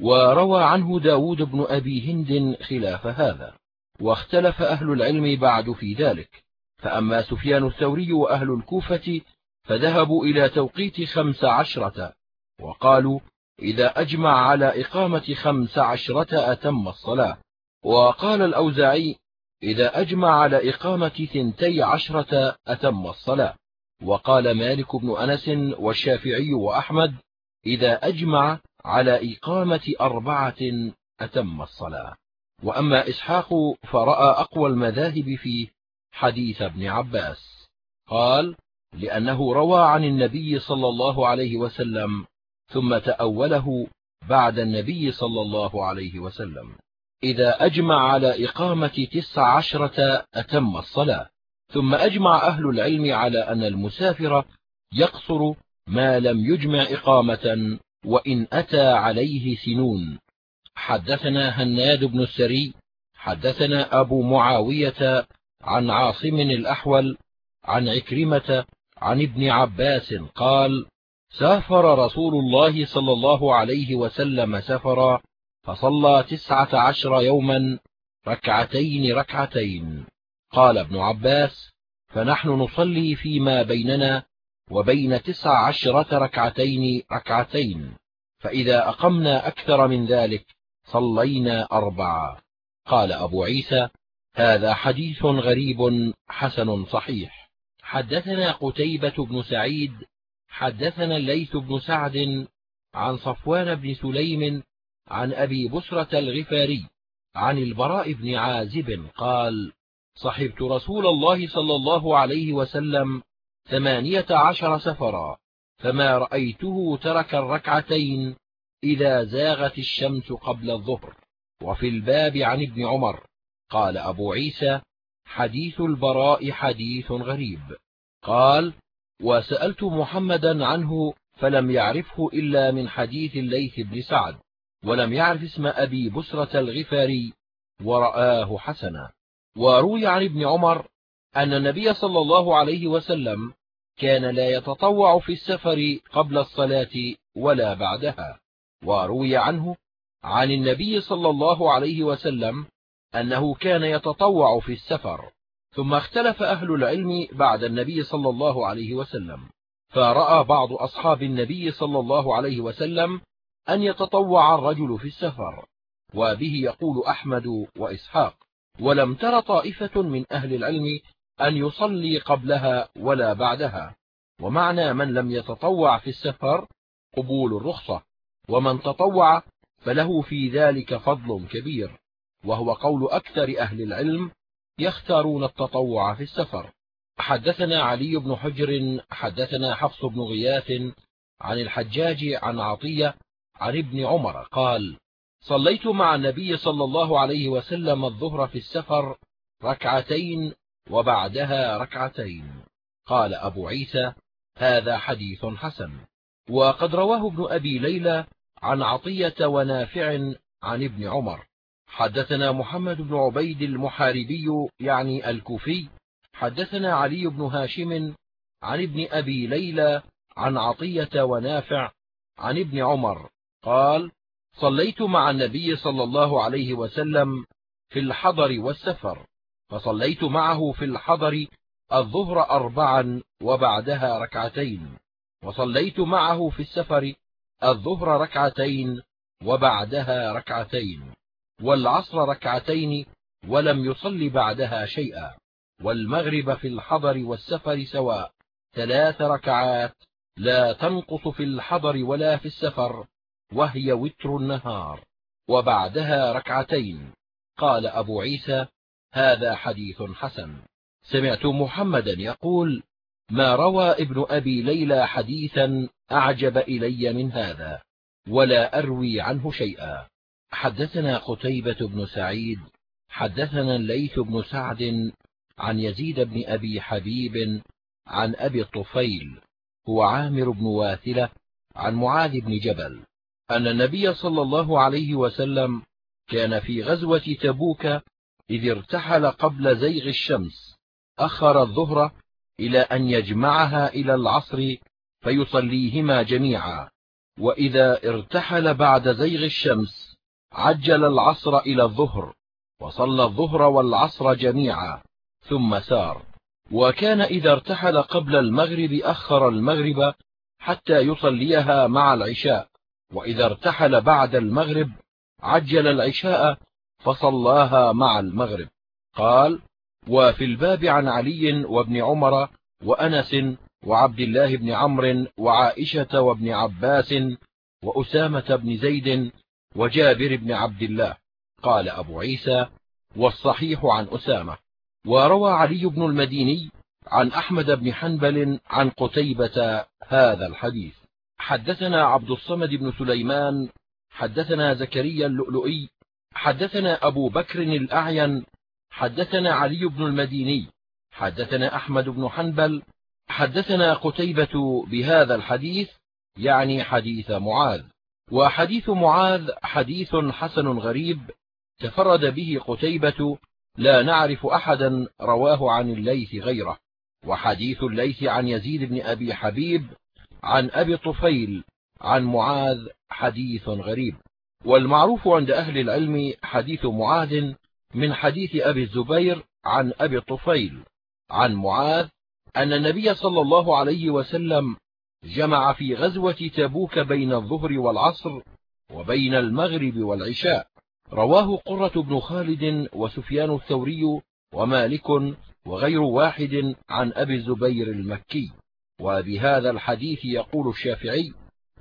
وروى عنه داود بن أبي هند خلاف هذا. واختلف أهل العلم بعد في ذلك. فأما سفيان الثوري وأهل الكوفة فذهبوا إلى توقيت خمس عشرة. وقالوا إذا أجمع على إقامة خمس عشرة أتم الصلاة. وقال الأوزاعي إذا أجمع على إقامة ثنتي عشرة أتم الصلاة. وقال مالك بن أنس والشافعي وأحمد إذا أجمع على إقامة أربعة أتم الصلاة. وأما إسحاق فرأى أقوى المذاهب فيه حديث ابن عباس. قال لأنه روى عن النبي صلى الله عليه وسلم ثم تأوله بعد النبي صلى الله عليه وسلم. إذا أجمع على إقامة تسع عشرة أتم الصلاة. ثم أجمع أهل العلم على أن المسافر يقصر ما لم يجمع إقامة وإن أتى عليه سنون. حدثنا هناد بن السري حدثنا أبو معاوية عن عاصم الأحول عن عكرمة عن ابن عباس قال سافر رسول الله صلى الله عليه وسلم سفرا فصلى تسعة عشر يوما ركعتين ركعتين. قال ابن عباس فنحن نصلي فيما بيننا وبين تسع عشرة ركعتين ركعتين فإذا أقمنا أكثر من ذلك صلينا أربعة. قال أبو عيسى هذا حديث غريب حسن صحيح. حدثنا قتيبة بن سعيد حدثنا الليث بن سعد عن صفوان بن سليم عن أبي بسرة الغفاري عن البراء بن عازب قال صحبت رسول الله صلى الله عليه وسلم ثمانية عشر سفرا فما رأيته ترك الركعتين إذا زاغت الشمس قبل الظهر. وفي الباب عن ابن عمر قال أبو عيسى حديث البراء حديث غريب. قال وسألت محمدا عنه فلم يعرفه إلا من حديث الليث بن سعد ولم يعرف اسم أبي بسرة الغفاري ورآه حسنا. وروي عن ابن عمر أن النبي صلى الله عليه وسلم كان لا يتطوع في السفر قبل الصلاة ولا بعدها. وروي عنه عن النبي صلى الله عليه وسلم أنه كان يتطوع في السفر. ثم اختلف أهل العلم بعد النبي صلى الله عليه وسلم فرأى بعض أصحاب النبي صلى الله عليه وسلم أن يتطوع الرجل في السفر وبه يقول أحمد وإسحاق ولم تر طائفة من أهل العلم أن يصلي قبلها ولا بعدها ومعنى من لم يتطوع في السفر قبول الرخصة ومن تطوع فله في ذلك فضل كبير وهو قول أكثر أهل العلم يختارون التطوع في السفر. حدثنا علي بن حجر حدثنا حفص بن غياث عن الحجاج عن عطية عن ابن عمر قال صليت مع النبي صلى الله عليه وسلم الظهر في السفر ركعتين وبعدها ركعتين. قال أبو عيسى هذا حديث حسن. وقد رواه ابن أبي ليلى عن عطية ونافع عن ابن عمر. حدثنا محمد بن عبيد المحاربي يعني الكوفي حدثنا علي بن هاشم عن ابن أبي ليلى عن عطية ونافع عن ابن عمر قال صليت مع النبي صلى الله عليه وسلم في الحضر والسفر فصليت معه في الحضر الظهر أربعا وبعدها ركعتين وصليت معه في السفر الظهر ركعتين وبعدها ركعتين. والعصر ركعتين ولم يصل بعدها شيئا والمغرب في الحضر والسفر سواء. ثلاث ركعات لا تنقص في الحضر ولا في السفر وهي وتر النهار. وبعدها ركعتين. قال أبو عيسى هذا حديث حسن. سمعت محمدا يقول ما روى ابن أبي ليلى حديثا أعجب إلي من هذا ولا أروي عنه شيئا. حدثنا قتيبة بن سعيد حدثنا الليث بن سعد عن يزيد بن أبي حبيب عن أبي الطفيل هو عامر بن واثلة عن معاذ بن جبل أن النبي صلى الله عليه وسلم كان في غزوة تبوك إذ ارتحل قبل زيغ الشمس أخر الظهر إلى أن يجمعها إلى العصر فيصليهما جميعا وإذا ارتحل بعد زيغ الشمس عجل العصر إلى الظهر وصلى الظهر والعصر جميعا ثم سار. وكان إذا ارتحل قبل المغرب أخر المغرب حتى يصليها مع العشاء وإذا ارتحل بعد المغرب عجل العشاء فصلاها مع المغرب. قال وفي الباب عن علي وابن عمر وأنس وعبد الله بن عمرو وعائشة وابن عباس وأسامة بن زيد وجابر بن عبد الله قال أبو عيسى والصحيح عن أسامة وروى علي بن المديني عن أحمد بن حنبل عن قتيبة هذا الحديث. حدثنا عبد الصمد بن سليمان حدثنا زكريا اللؤلؤي حدثنا أبو بكر الأعين حدثنا علي بن المديني حدثنا أحمد بن حنبل حدثنا قتيبة بهذا الحديث يعني حديث معاذ. وحديث معاذ حديث حسن غريب تفرد به قتيبة لا نعرف أحدا رواه عن الليث غيره وحديث الليث عن يزيد بن أبي حبيب عن أبي طفيل عن معاذ حديث غريب. والمعروف عند أهل العلم حديث معاذ من حديث أبي الزبير عن أبي الطفيل عن معاذ أن النبي صلى الله عليه وسلم جمع في غزوة تبوك بين الظهر والعصر وبين المغرب والعشاء. رواه قرة بن خالد وسفيان الثوري ومالك وغير واحد عن أبي الزبير المكي. وبهذا الحديث يقول الشافعي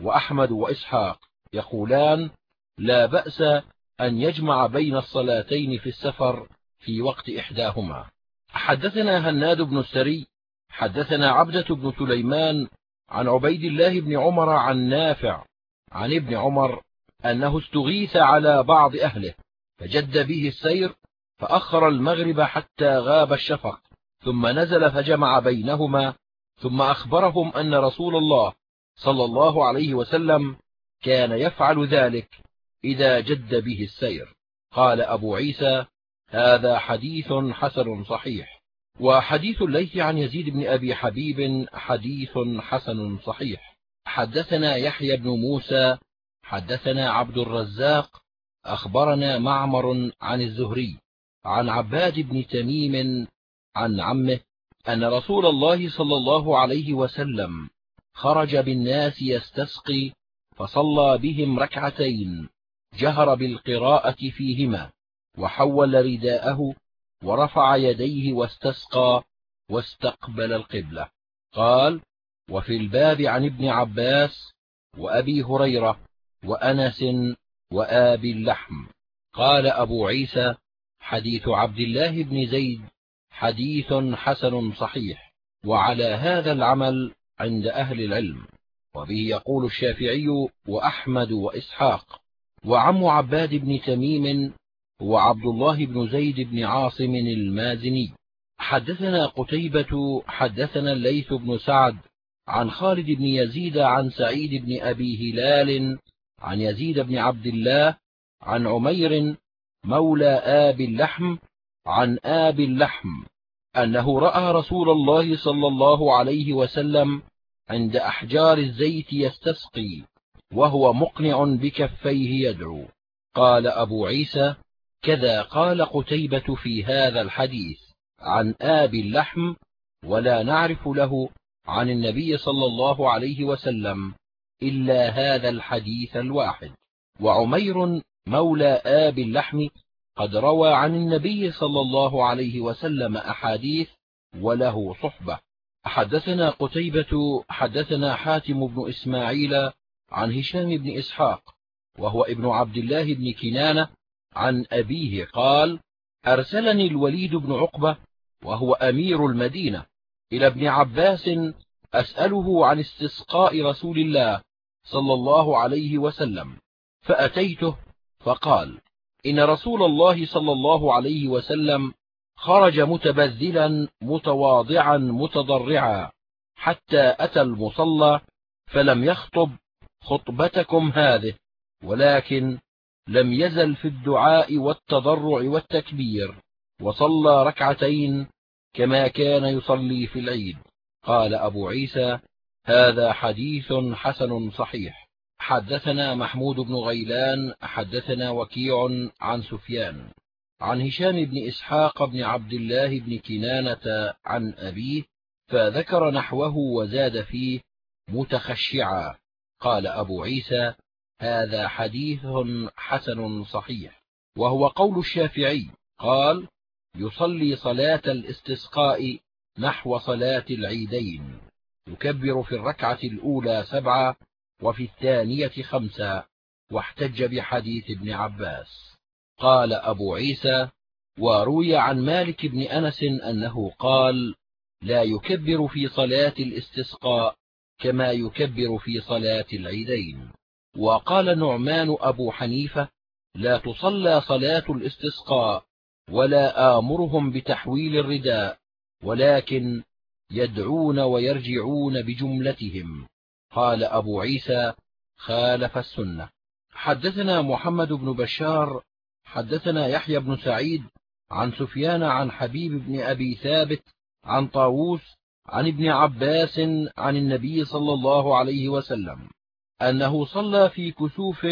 وأحمد وإسحاق يقولان لا بأس أن يجمع بين الصلاتين في السفر في وقت إحداهما حدثنا هناد بن السري حدثنا عبدة بن سليمان عن عبيد الله بن عمر عن نافع عن ابن عمر أنه استغيث على بعض أهله فجد به السير فأخر المغرب حتى غاب الشفق ثم نزل فجمع بينهما ثم أخبرهم أن رسول الله صلى الله عليه وسلم كان يفعل ذلك إذا جد به السير. قال أبو عيسى هذا حديث حسن صحيح. وحديث الليث عن يزيد بن أبي حبيب حديث حسن صحيح. حدثنا يحيى بن موسى حدثنا عبد الرزاق أخبرنا معمر عن الزهري عن عباد بن تميم عن عمه أن رسول الله صلى الله عليه وسلم خرج بالناس يستسقي فصلى بهم ركعتين جهر بالقراءة فيهما وحول رداءه ورفع يديه واستسقى واستقبل القبلة. قال وفي الباب عن ابن عباس وأبي هريرة وأنس وآبي اللحم. قال أبو عيسى حديث عبد الله بن زيد حديث حسن صحيح وعلى هذا العمل عند أهل العلم. وبه يقول الشافعي وأحمد وإسحاق وعم عباد بن تميم هو عبد الله بن زيد بن عاصم المازني. حدثنا قتيبة حدثنا الليث بن سعد عن خالد بن يزيد عن سعيد بن أبي هلال عن يزيد بن عبد الله عن عمير مولى آب اللحم عن آب اللحم أنه رأى رسول الله صلى الله عليه وسلم عند أحجار الزيت يستسقي وهو مقنع بكفيه يدعو. قال أبو عيسى كذا قال قتيبة في هذا الحديث عن آب اللحم ولا نعرف له عن النبي صلى الله عليه وسلم إلا هذا الحديث الواحد. وعمير مولى آب اللحم قد روى عن النبي صلى الله عليه وسلم أحاديث وله صحبة. حدثنا قتيبة حدثنا حاتم بن إسماعيل عن هشام بن إسحاق وهو ابن عبد الله بن كنانة عن أبيه قال أرسلني الوليد بن عقبة وهو أمير المدينة إلى ابن عباس أسأله عن استسقاء رسول الله صلى الله عليه وسلم فأتيته فقال إن رسول الله صلى الله عليه وسلم خرج متبذلا متواضعا متضرعا حتى أتى المصلى فلم يخطب خطبتكم هذه ولكن لم يزل في الدعاء والتضرع والتكبير وصلى ركعتين كما كان يصلي في العيد. قال أبو عيسى هذا حديث حسن صحيح. حدثنا محمود بن غيلان حدثنا وكيع عن سفيان. عن هشام بن إسحاق بن عبد الله بن كنانة عن أبيه فذكر نحوه وزاد فيه متخشعا. قال أبو عيسى هذا حديث حسن صحيح وهو قول الشافعي قال يصلي صلاة الاستسقاء نحو صلاة العيدين يكبر في الركعة الأولى سبعة وفي الثانية خمسة واحتج بحديث ابن عباس. قال أبو عيسى وروي عن مالك بن أنس أنه قال لا يكبر في صلاة الاستسقاء كما يكبر في صلاة العيدين. وقال نعمان أبو حنيفة لا تصلى صلاة الاستسقاء ولا آمرهم بتحويل الرداء ولكن يدعون ويرجعون بجملتهم. قال أبو عيسى خالف السنة. حدثنا محمد بن بشار حدثنا يحيى بن سعيد عن سفيان عن حبيب بن أبي ثابت عن طاووس عن ابن عباس عن النبي صلى الله عليه وسلم. أنه صلى في كسوف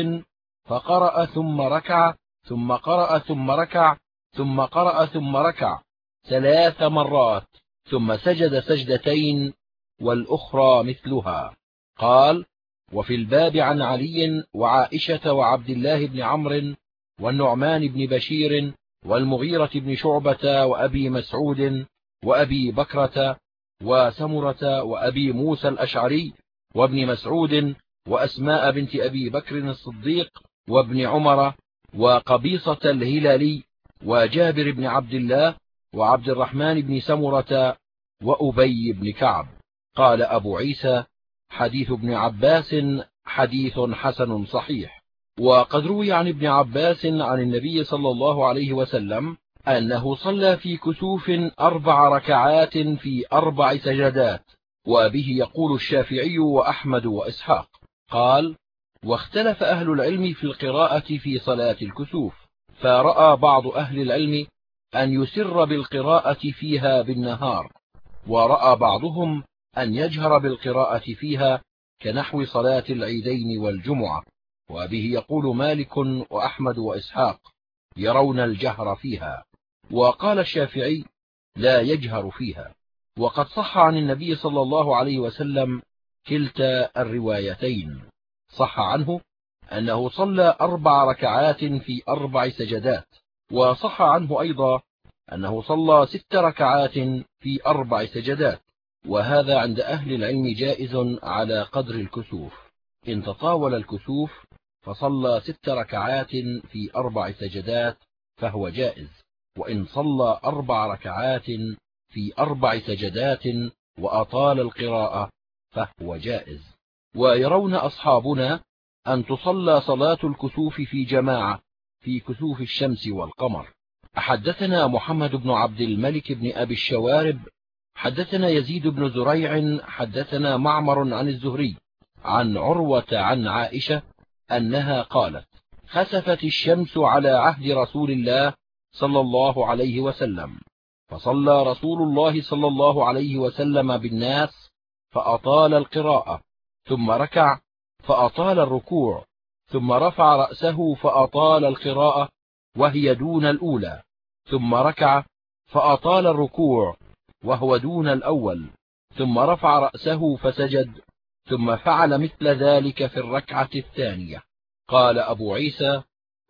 فقرأ ثم ركع ثم قرأ ثم ركع ثم قرأ ثم ركع ثلاث مرات ثم سجد سجدتين والأخرى مثلها. قال وفي الباب عن علي وعائشة وعبد الله بن عمرو والنعمان بن بشير والمغيرة بن شعبة وأبي مسعود وأبي بكرة وسمرة وأبي موسى الأشعري وابن مسعود وأسماء بنت أبي بكر الصديق وابن عمر وقبيصة الهلالي وجابر بن عبد الله وعبد الرحمن بن سمرة وأبي بن كعب. قال أبو عيسى حديث ابن عباس حديث حسن صحيح. وقد روي عن ابن عباس عن النبي صلى الله عليه وسلم أنه صلى في كسوف أربع ركعات في أربع سجدات وبه يقول الشافعي وأحمد وإسحاق. قال واختلف أهل العلم في القراءة في صلاة الكسوف فرأى بعض أهل العلم أن يسر بالقراءة فيها بالنهار ورأى بعضهم أن يجهر بالقراءة فيها كنحو صلاة العيدين والجمعة وبه يقول مالك وأحمد وإسحاق يرون الجهر فيها. وقال الشافعي لا يجهر فيها. وقد صح عن النبي صلى الله عليه وسلم كلتا الروايتين. صح عنه أنه صلى أربع ركعات في أربع سجدات وصح عنه أيضا أنه صلى ست ركعات في أربع سجدات وهذا عند أهل العلم جائز على قدر الكسوف. إن تطاول الكسوف فصلى ست ركعات في أربع سجدات فهو جائز وإن صلى أربع ركعات في أربع سجدات وأطال القراءة فهو جائز. ويرون أصحابنا أن تصلى صلاة الكسوف في جماعة في كسوف الشمس والقمر. حدثنا محمد بن عبد الملك بن أبي الشوارب حدثنا يزيد بن زريع حدثنا معمر عن الزهري عن عروة عن عائشة أنها قالت خسفت الشمس على عهد رسول الله صلى الله عليه وسلم فصلى رسول الله صلى الله عليه وسلم بالناس فأطال القراءة ثم ركع فأطال الركوع ثم رفع رأسه فأطال القراءة وهي دون الأولى ثم ركع فأطال الركوع وهو دون الأول ثم رفع رأسه فسجد ثم فعل مثل ذلك في الركعة الثانية. قال أبو عيسى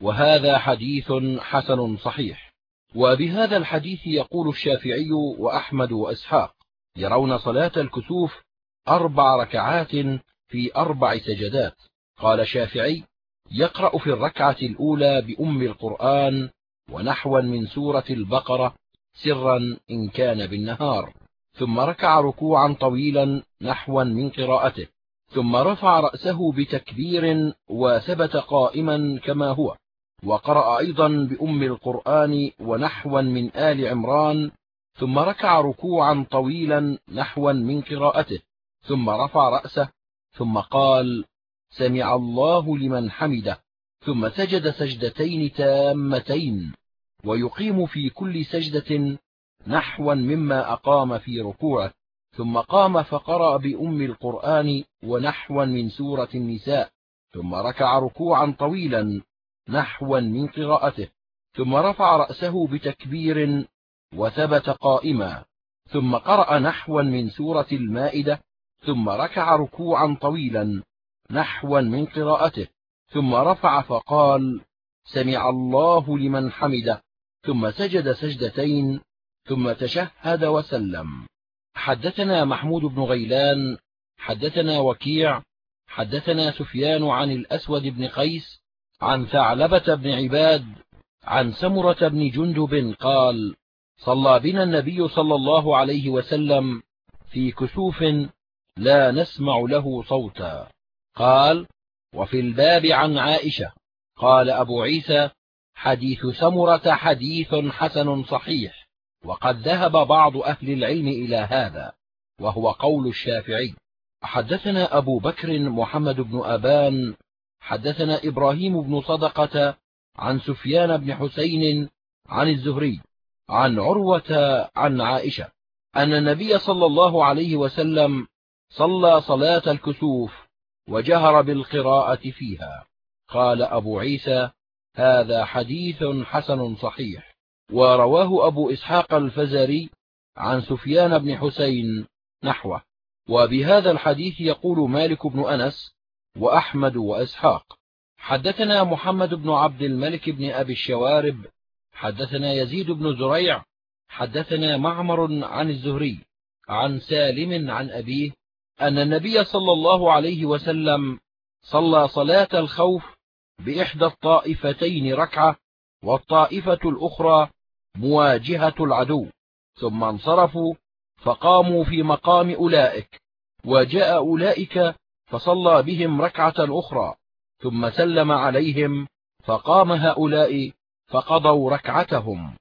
وهذا حديث حسن صحيح. وبهذا الحديث يقول الشافعي وأحمد وإسحاق يرون صلاة الكسوف أربع ركعات في أربع سجدات. قال الشافعي يقرأ في الركعة الأولى بأم القرآن ونحوا من سورة البقرة سرا إن كان بالنهار. ثم ركع ركوعا طويلا نحوا من قراءته. ثم رفع رأسه بتكبير وثبت قائما كما هو. وقرأ أيضا بأم القرآن ونحوا من آل عمران. ثم ركع ركوعا طويلا نحوا من قراءته. ثم رفع رأسه ثم قال سمع الله لمن حمده. ثم سجد سجدتين تامتين ويقيم في كل سجدة نحوا مما أقام في ركوعه. ثم قام فقرأ بأم القرآن ونحوا من سورة النساء. ثم ركع ركوعا طويلا نحوا من قراءته. ثم رفع رأسه بتكبير وثبت قائما. ثم قرأ نحوا من سورة المائدة ثم ركع ركوعا طويلا نحوا من قراءته ثم رفع فقال سمع الله لمن حمده. ثم سجد سجدتين ثم تشهد وسلم. حدثنا محمود بن غيلان حدثنا وكيع حدثنا سفيان عن الأسود بن قيس عن ثعلبة بن عباد عن سمرة بن جندب قال صلى بنا النبي صلى الله عليه وسلم في كسوف لا نسمع له صوتا. قال وفي الباب عن عائشة. قال أبو عيسى حديث سمرة حديث حسن صحيح وقد ذهب بعض أهل العلم إلى هذا وهو قول الشافعي. حدثنا أبو بكر محمد بن أبان حدثنا إبراهيم بن صدقة عن سفيان بن حسين عن الزهري عن عروة عن عائشة أن النبي صلى الله عليه وسلم صلى صلاة الكسوف وجهر بالقراءة فيها. قال أبو عيسى هذا حديث حسن صحيح. ورواه أبو إسحاق الفزاري عن سفيان بن حسين نحوه. وبهذا الحديث يقول مالك بن أنس وأحمد وإسحاق حدثنا محمد بن عبد الملك بن أبي الشوارب حدثنا يزيد بن زريع حدثنا معمر عن الزهري عن سالم عن أبيه أن النبي صلى الله عليه وسلم صلى صلاة الخوف بإحدى الطائفتين ركعة والطائفة الأخرى مواجهة العدو. ثم انصرفوا فقاموا في مقام أولئك وجاء أولئك فصلى بهم ركعة أخرى ثم سلم عليهم فقام هؤلاء فقضوا ركعتهم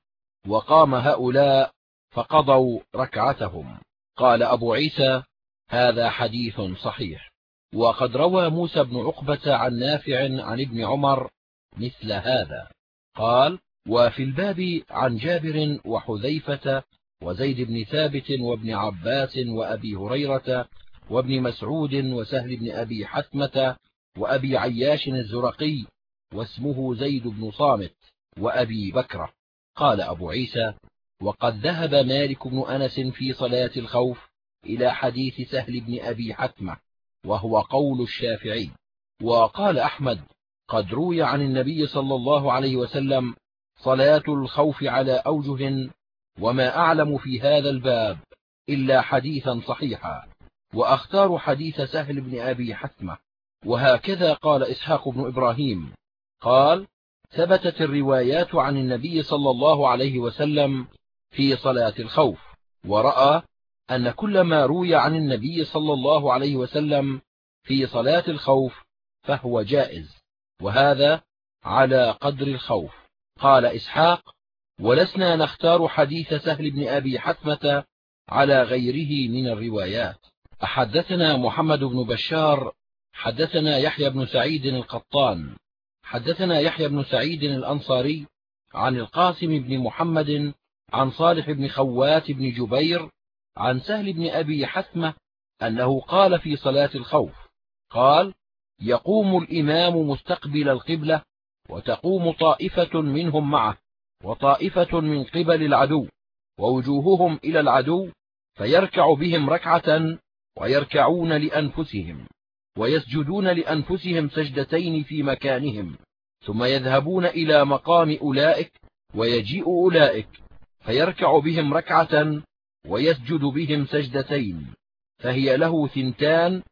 وقام هؤلاء فقضوا ركعتهم. قال أبو عيسى هذا حديث صحيح. وقد روى موسى بن عقبة عن نافع عن ابن عمر مثل هذا. قال وفي الباب عن جابر وحذيفة وزيد بن ثابت وابن عباس وأبي هريرة وابن مسعود وسهل بن أبي حثمة وأبي عياش الزرقي واسمه زيد بن صامت وأبي بكرة قال أبو عيسى وقد ذهب مالك بن أنس في صلاة الخوف إلى حديث سهل بن أبي حتمة وهو قول الشافعي. وقال أحمد قد روي عن النبي صلى الله عليه وسلم صلاة الخوف على أوجه وما أعلم في هذا الباب إلا حديثا صحيحا. وأختار حديث سهل بن أبي حثمة وهكذا قال إسحاق بن إبراهيم. قال ثبتت الروايات عن النبي صلى الله عليه وسلم في صلاة الخوف. ورأى أن كل ما روي عن النبي صلى الله عليه وسلم في صلاة الخوف فهو جائز وهذا على قدر الخوف. قال إسحاق ولسنا نختار حديث سهل بن أبي حثمة على غيره من الروايات. حدثنا محمد بن بشار حدثنا يحيى بن سعيد القطان حدثنا يحيى بن سعيد الأنصاري عن القاسم بن محمد عن صالح بن خوات بن جبير عن سهل بن أبي حثمة أنه قال في صلاة الخوف قال يقوم الإمام مستقبل القبلة وتقوم طائفة منهم معه وطائفة من قبل العدو ووجوههم إلى العدو فيركع بهم ركعة ويركعون لأنفسهم ويسجدون لأنفسهم سجدتين في مكانهم ثم يذهبون إلى مقام أولئك ويجيء أولئك فيركع بهم ركعة ويسجد بهم سجدتين فهي له ثنتان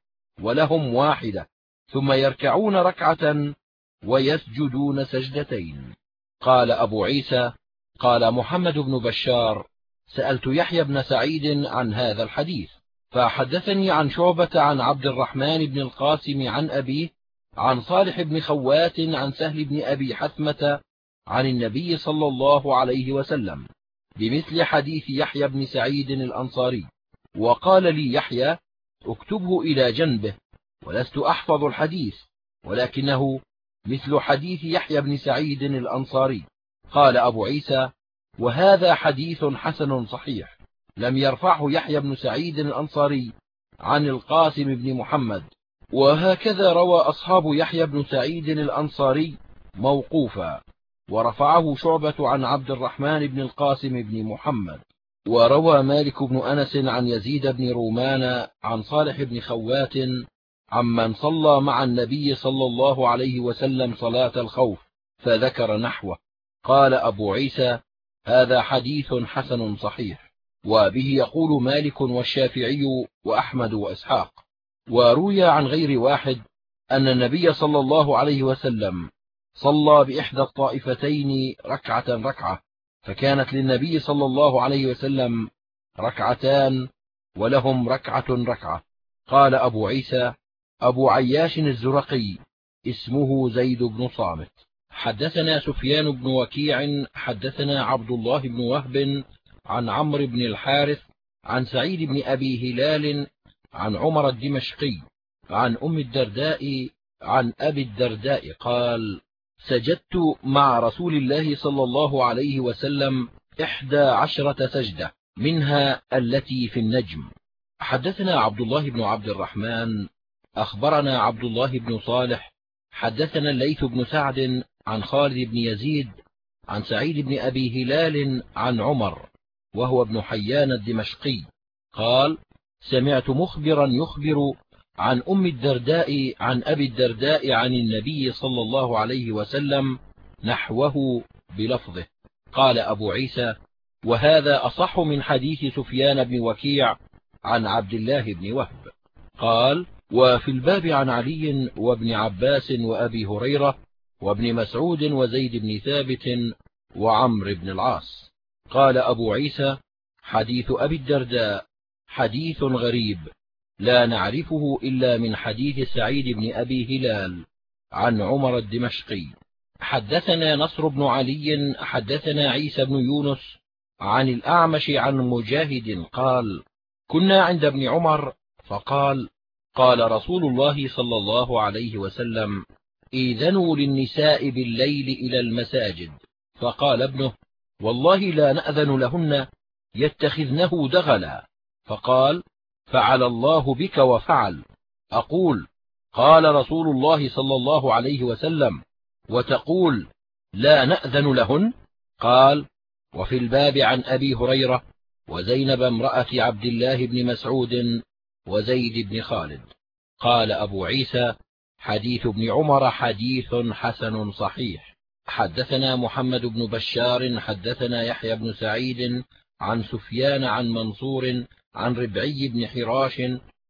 ولهم واحدة ثم يركعون ركعة ويسجدون سجدتين. قال أبو عيسى قال محمد بن بشار سألت يحيى بن سعيد عن هذا الحديث فحدثني عن شعبة عن عبد الرحمن بن القاسم عن أبيه عن صالح بن خوات عن سهل بن أبي حثمة عن النبي صلى الله عليه وسلم. بمثل حديث يحيى بن سعيد الأنصاري وقال لي يحيى اكتبه إلى جنبه ولست أحفظ الحديث ولكنه مثل حديث يحيى بن سعيد الأنصاري. قال أبو عيسى وهذا حديث حسن صحيح لم يرفعه يحيى بن سعيد الأنصاري عن القاسم بن محمد. وهكذا روى أصحاب يحيى بن سعيد الأنصاري موقوفا. ورفعه شعبة عن عبد الرحمن بن القاسم بن محمد وروى مالك بن أنس عن يزيد بن رومان عن صالح بن خوات عمن صلى مع النبي صلى الله عليه وسلم صلاة الخوف فذكر نحوه. قال أبو عيسى هذا حديث حسن صحيح وبه يقول مالك والشافعي وأحمد وإسحاق. وروي عن غير واحد أن النبي صلى الله عليه وسلم صلى بإحدى الطائفتين ركعة ركعة فكانت للنبي صلى الله عليه وسلم ركعتان ولهم ركعة ركعة. قال أبو عيسى أبو عياش الزرقي اسمه زيد بن صامت. حدثنا سفيان بن وكيع حدثنا عبد الله بن وهب عن عمرو بن الحارث عن سعيد بن أبي هلال عن عمر الدمشقي عن أم الدرداء عن أبي الدرداء قال سجدت مع رسول الله صلى الله عليه وسلم إحدى عشرة سجدة منها التي في النجم. حدثنا عبد الله بن عبد الرحمن أخبرنا عبد الله بن صالح حدثنا الليث بن سعد عن خالد بن يزيد عن سعيد بن أبي هلال عن عمر وهو ابن حيان الدمشقي. قال سمعت مخبرا يخبر عن أم الدرداء عن أبي الدرداء عن النبي صلى الله عليه وسلم نحوه بلفظه. قال أبو عيسى وهذا أصح من حديث سفيان بن وكيع عن عبد الله بن وهب. قال وفي الباب عن علي وابن عباس وأبي هريرة وابن مسعود وزيد بن ثابت وعمر بن العاص. قال أبو عيسى حديث أبي الدرداء حديث غريب. لا نعرفه إلا من حديث سعيد بن أبي هلال عن عمر الدمشقي. حدثنا نصر بن علي حدثنا عيسى بن يونس عن الأعمش عن مجاهد قال كنا عند ابن عمر فقال قال رسول الله صلى الله عليه وسلم إذنوا للنساء بالليل إلى المساجد فقال ابنه والله لا نأذن لهن يتخذنه دغلا فقال فعل الله بك وفعل. أقول قال رسول الله صلى الله عليه وسلم وتقول لا نأذن لهن؟ قال وفي الباب عن أبي هريرة وزينب امرأة عبد الله بن مسعود وزيد بن خالد. قال أبو عيسى حديث ابن عمر حديث حسن صحيح. حدثنا محمد بن بشار حدثنا يحيى بن سعيد عن سفيان عن منصور عن ربعي بن حراش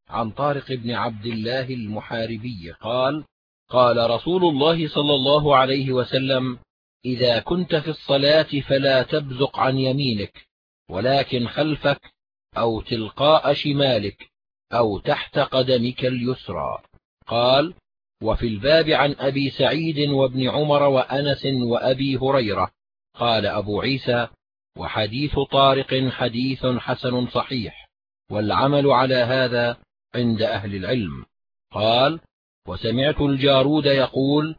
عن طارق بن عبد الله المحاربي قال قال رسول الله صلى الله عليه وسلم إذا كنت في الصلاة فلا تبزق عن يمينك ولكن خلفك أو تلقاء شمالك أو تحت قدمك اليسرى. قال وفي الباب عن أبي سعيد وابن عمر وأنس وأبي هريرة. قال أبو عيسى وحديث طارق حديث حسن صحيح. والعمل على هذا عند أهل العلم. قال وسمعت الجارود يقول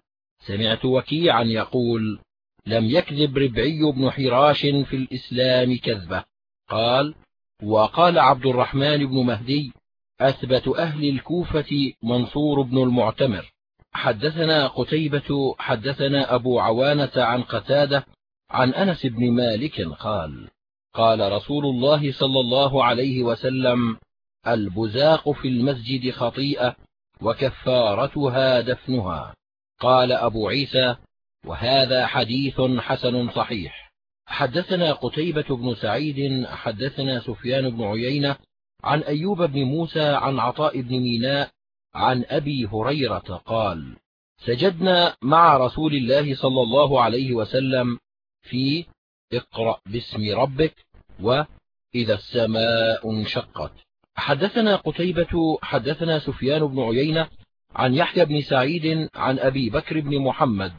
سمعت وكيعا يقول لم يكذب ربعي بن حراش في الإسلام كذبة. قال وقال عبد الرحمن بن مهدي أثبت أهل الكوفة منصور بن المعتمر. حدثنا قتيبة حدثنا أبو عوانة عن قتادة عن أنس بن مالك قال قال رسول الله صلى الله عليه وسلم البزاق في المسجد خطيئة وكفارتها دفنها. قال أبو عيسى وهذا حديث حسن صحيح. حدثنا قتيبة بن سعيد حدثنا سفيان بن عيينة عن أيوب بن موسى عن عطاء بن ميناء عن أبي هريرة قال سجدنا مع رسول الله صلى الله عليه وسلم في اقرأ باسم ربك وإذا السماء انشقت. حدثنا قتيبة حدثنا سفيان بن عيينة عن يحيى بن سعيد عن أبي بكر بن محمد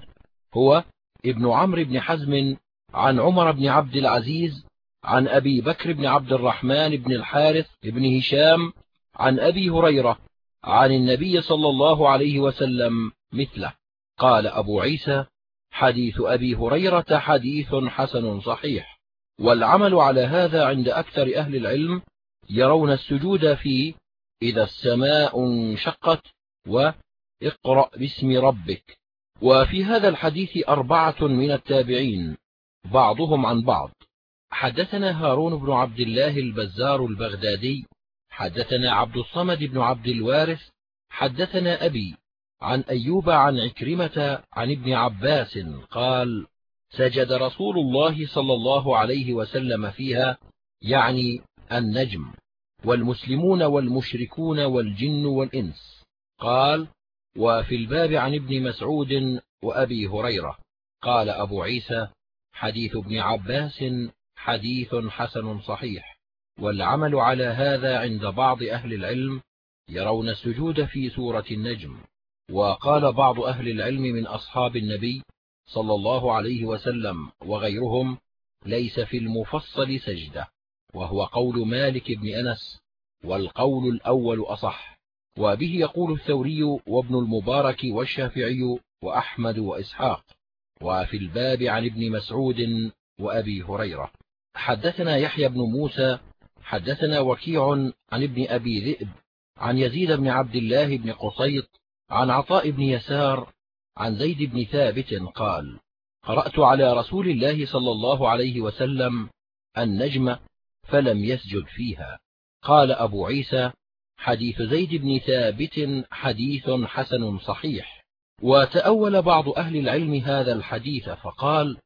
هو ابن عمرو بن حزم عن عمر بن عبد العزيز عن أبي بكر بن عبد الرحمن بن الحارث بن هشام عن أبي هريرة عن النبي صلى الله عليه وسلم مثله. قال أبو عيسى حديث أبي هريرة حديث حسن صحيح. والعمل على هذا عند أكثر أهل العلم يرون السجود في إذا السماء انشقت وإقرأ باسم ربك. وفي هذا الحديث أربعة من التابعين بعضهم عن بعض. حدثنا هارون بن عبد الله البزار البغدادي حدثنا عبد الصمد بن عبد الوارث حدثنا أبي عن أيوب عن عكرمة عن ابن عباس قال سجد رسول الله صلى الله عليه وسلم فيها يعني النجم والمسلمون والمشركون والجن والإنس. قال وفي الباب عن ابن مسعود وأبي هريرة. قال أبو عيسى حديث ابن عباس حديث حسن صحيح والعمل على هذا عند بعض أهل العلم يرون السجود في سورة النجم. وقال بعض أهل العلم من أصحاب النبي صلى الله عليه وسلم وغيرهم ليس في المفصل سجدة وهو قول مالك بن أنس والقول الأول أصح. وبه يقول الثوري وابن المبارك والشافعي وأحمد وإسحاق وفي الباب عن ابن مسعود وأبي هريرة. حدثنا يحيى بن موسى حدثنا وكيع عن ابن أبي ذئب عن يزيد بن عبد الله بن قصيط عن عطاء بن يسار عن زيد بن ثابت قال قرأت على رسول الله صلى الله عليه وسلم النجم فلم يسجد فيها. قال أبو عيسى حديث زيد بن ثابت حديث حسن صحيح. وتأول بعض أهل العلم هذا الحديث فقال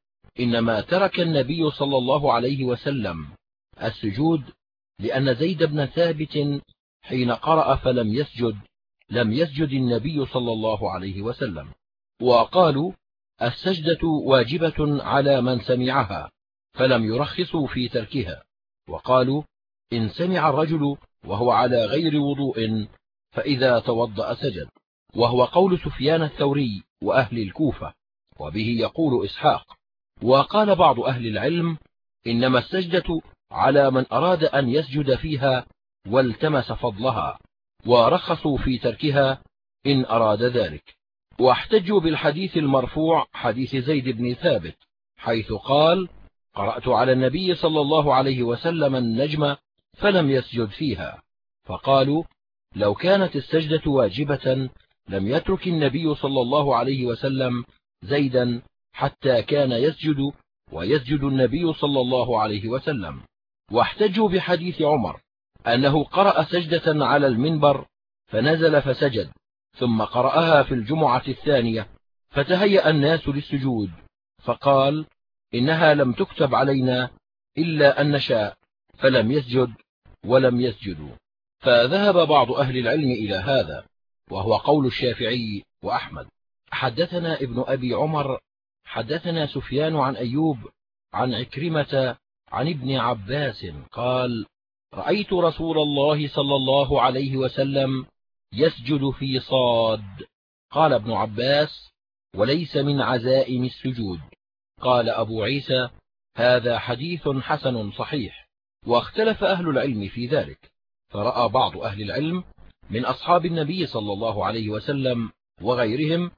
إنما ترك النبي صلى الله عليه وسلم السجود لأن زيد بن ثابت حين قرأ فلم يسجد لم يسجد النبي صلى الله عليه وسلم. وقالوا السجدة واجبة على من سمعها فلم يرخصوا في تركها. وقالوا إن سمع الرجل وهو على غير وضوء فإذا توضأ سجد. وهو قول سفيان الثوري وأهل الكوفة وبه يقول إسحاق. وقال بعض أهل العلم إنما السجدة على من أراد أن يسجد فيها والتمس فضلها. ورخصوا في تركها إن أراد ذلك. واحتجوا بالحديث المرفوع حديث زيد بن ثابت حيث قال قرأت على النبي صلى الله عليه وسلم النجم فلم يسجد فيها. فقالوا لو كانت السجدة واجبة لم يترك النبي صلى الله عليه وسلم زيدا حتى كان يسجد ويسجد النبي صلى الله عليه وسلم. واحتجوا بحديث عمر أنه قرأ سجدة على المنبر فنزل فسجد ثم قرأها في الجمعة الثانية فتهيأ الناس للسجود فقال إنها لم تكتب علينا إلا أن نشاء فلم يسجد ولم يسجدوا فذهب بعض أهل العلم إلى هذا وهو قول الشافعي وأحمد. حدثنا ابن أبي عمر حدثنا سفيان عن أيوب عن عكرمة عن ابن عباس قال رأيت رسول الله صلى الله عليه وسلم يسجد في صاد. قال ابن عباس وليس من عزائم السجود. قال أبو عيسى هذا حديث حسن صحيح. واختلف أهل العلم في ذلك. فرأى بعض أهل العلم من أصحاب النبي صلى الله عليه وسلم وغيرهم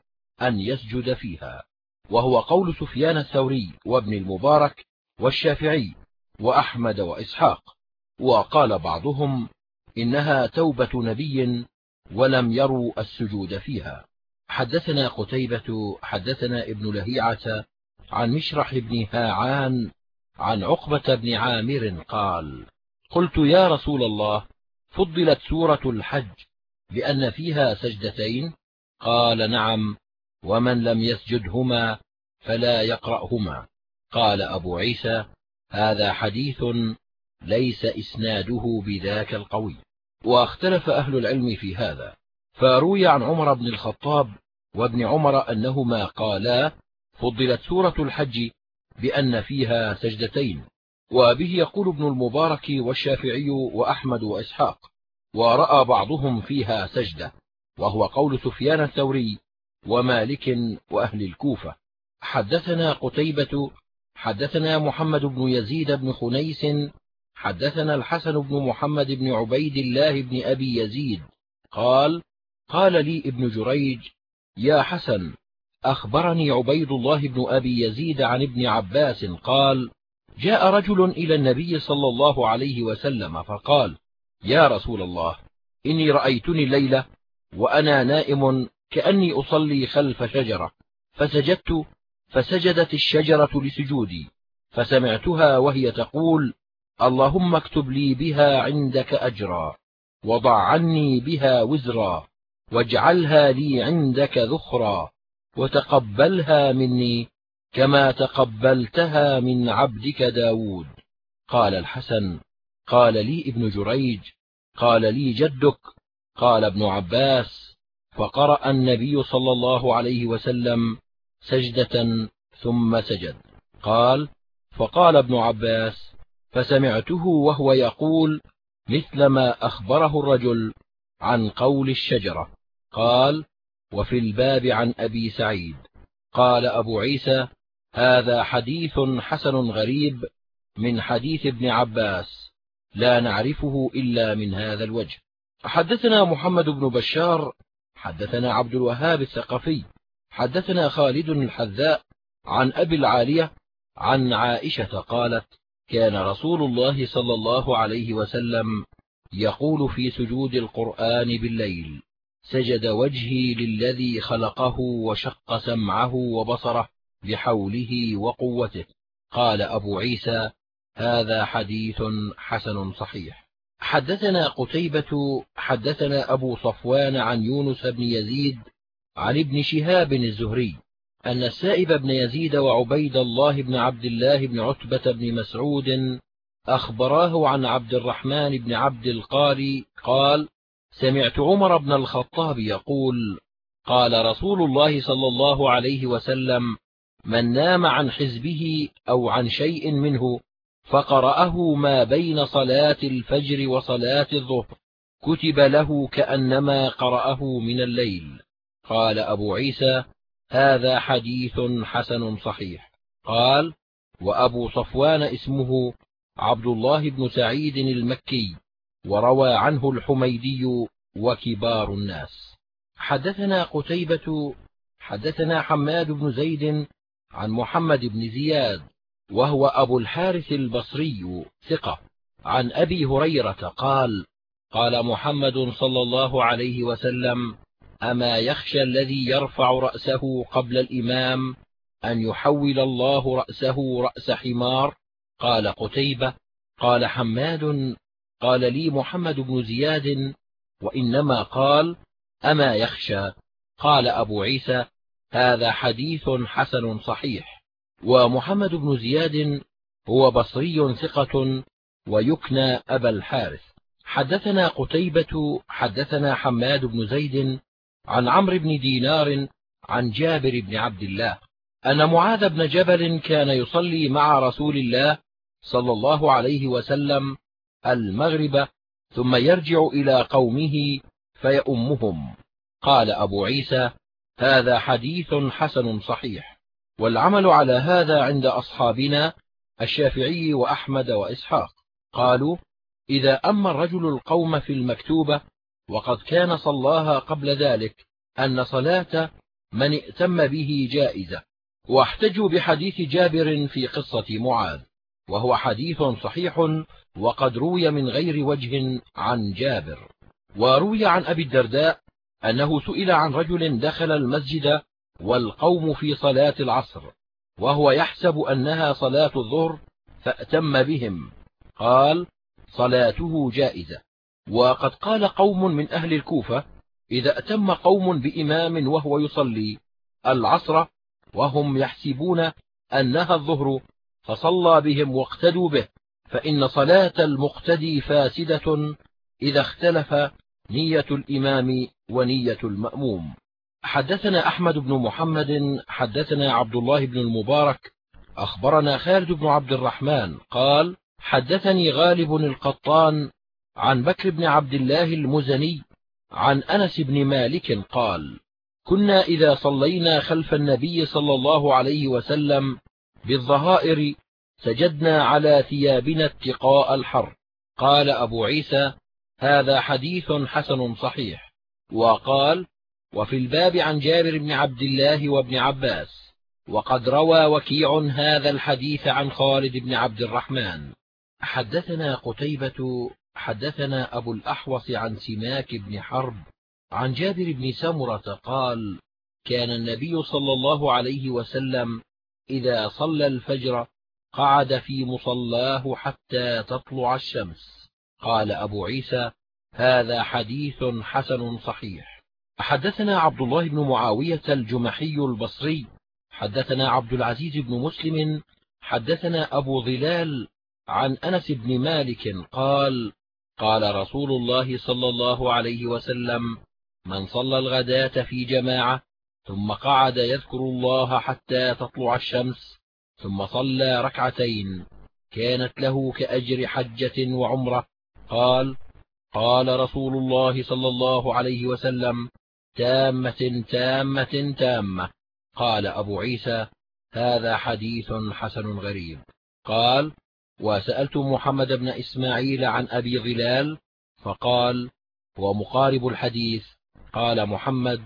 أن يسجد فيها. وهو قول سفيان الثوري وابن المبارك والشافعي وأحمد وإسحاق. وقال بعضهم إنها توبة نبي ولم يروا السجود فيها. حدثنا قتيبة حدثنا ابن لهيعة عن مشرح بن هاعان عن عقبة بن عامر قال قلت يا رسول الله فضلت سورة الحج لأن فيها سجدتين؟ قال نعم ومن لم يسجدهما فلا يقرأهما. قال أبو عيسى هذا حديث ليس إسناده بذاك القوي. واختلف أهل العلم في هذا فروي عن عمر بن الخطاب وابن عمر أنهما قالا فضلت سورة الحج بأن فيها سجدتين وبه يقول ابن المبارك والشافعي وأحمد وإسحاق ورأى بعضهم فيها سجدة وهو قول سفيان الثوري ومالك وأهل الكوفة. حدثنا قتيبة حدثنا محمد بن يزيد بن خنيس حدثنا الحسن بن محمد بن عبيد الله بن أبي يزيد قال قال لي ابن جريج يا حسن أخبرني عبيد الله بن أبي يزيد عن ابن عباس قال جاء رجل إلى النبي صلى الله عليه وسلم فقال يا رسول الله إني رأيتني الليلة وأنا نائم كأني أصلي خلف شجرة فسجدت فسجدت الشجرة لسجودي فسمعتها وهي تقول اللهم اكتب لي بها عندك أجرا وضع عني بها وزرا واجعلها لي عندك ذخرا وتقبلها مني كما تقبلتها من عبدك داود. قال الحسن قال لي ابن جريج قال لي جدك قال ابن عباس فقرأ النبي صلى الله عليه وسلم سجدة ثم سجد. قال فقال ابن عباس فسمعته وهو يقول مثل ما أخبره الرجل عن قول الشجرة. قال وفي الباب عن أبي سعيد. قال أبو عيسى هذا حديث حسن غريب من حديث ابن عباس. لا نعرفه إلا من هذا الوجه. حدثنا محمد بن بشار حدثنا عبد الوهاب الثقفي حدثنا خالد الحذاء عن أبي العالية عن عائشة قالت كان رسول الله صلى الله عليه وسلم يقول في سجود القرآن بالليل سجد وجهي للذي خلقه وشق سمعه وبصره بحوله وقوته. قال أبو عيسى هذا حديث حسن صحيح. حدثنا قتيبة حدثنا أبو صفوان عن يونس بن يزيد عن ابن شهاب الزهري أن السائب بن يزيد وعبيد الله بن عبد الله بن عتبة بن مسعود أخبراه عن عبد الرحمن بن عبد القاري قال سمعت عمر بن الخطاب يقول قال رسول الله صلى الله عليه وسلم من نام عن حزبه أو عن شيء منه فقرأه ما بين صلاة الفجر وصلاة الظهر كتب له كأنما قرأه من الليل. قال أبو عيسى هذا حديث حسن صحيح. قال وأبو صفوان اسمه عبد الله بن سعيد المكي وروى عنه الحميدي وكبار الناس. حدثنا قتيبة حدثنا حماد بن زيد عن محمد بن زياد وهو أبو الحارث البصري ثقة. عن أبي هريرة قال قال محمد صلى الله عليه وسلم أما يخشى الذي يرفع رأسه قبل الإمام أن يحول الله رأسه رأس حمار؟ قال قتيبة. قال حماد. قال لي محمد بن زياد. وإنما قال أما يخشى؟ قال أبو عيسى هذا حديث حسن صحيح. ومحمد بن زياد هو بصري ثقة ويكنى أبا الحارث. حدثنا قتيبة. حدثنا حماد بن زيد عن عمرو بن دينار عن جابر بن عبد الله أن معاذ بن جبل كان يصلي مع رسول الله صلى الله عليه وسلم المغرب ثم يرجع إلى قومه فيؤمهم قال أبو عيسى هذا حديث حسن صحيح والعمل على هذا عند أصحابنا الشافعي وأحمد وإسحاق. قالوا إذا أما الرجل القوم في المكتوبة وقد كان صلاها قبل ذلك أن صلاة من ائتم به جائزة. واحتجوا بحديث جابر في قصة معاذ وهو حديث صحيح وقد روي من غير وجه عن جابر. وروي عن أبي الدرداء أنه سئل عن رجل دخل المسجد والقوم في صلاة العصر وهو يحسب أنها صلاة الظهر فأتم بهم. قال صلاته جائزة. وقد قال قوم من أهل الكوفة إذا أتم قوم بإمام وهو يصلي العصر وهم يحسبون أنها الظهر فصلى بهم واقتدوا به فإن صلاة المقتدي فاسدة إذا اختلف نية الإمام ونية المأموم. حدثنا أحمد بن محمد حدثنا عبد الله بن المبارك أخبرنا خالد بن عبد الرحمن قال حدثني غالب القطان عن بكر بن عبد الله المزني عن أنس بن مالك قال كنا إذا صلينا خلف النبي صلى الله عليه وسلم بالظهائر سجدنا على ثيابنا اتقاء الحر. قال أبو عيسى هذا حديث حسن صحيح. وقال وفي الباب عن جابر بن عبد الله وابن عباس. وقد روى وكيع هذا الحديث عن خالد بن عبد الرحمن. حدثنا قتيبة حدثنا أبو الأحوص عن سماك بن حرب عن جابر بن سمرة قال كان النبي صلى الله عليه وسلم إذا صلى الفجر قعد في مصلاه حتى تطلع الشمس. قال أبو عيسى هذا حديث حسن صحيح. حدثنا عبد الله بن معاوية الجمحي البصري حدثنا عبد العزيز بن مسلم حدثنا أبو ظلال عن أنس بن مالك قال قال رسول الله صلى الله عليه وسلم من صلى الغداة في جماعة ثم قعد يذكر الله حتى تطلع الشمس ثم صلى ركعتين كانت له كأجر حجة وعمرة. قال قال رسول الله صلى الله عليه وسلم تامة تامة تامة. قال أبو عيسى هذا حديث حسن غريب. قال وسألت محمد بن إسماعيل عن أبي ظلال فقال هو مقارب الحديث قال محمد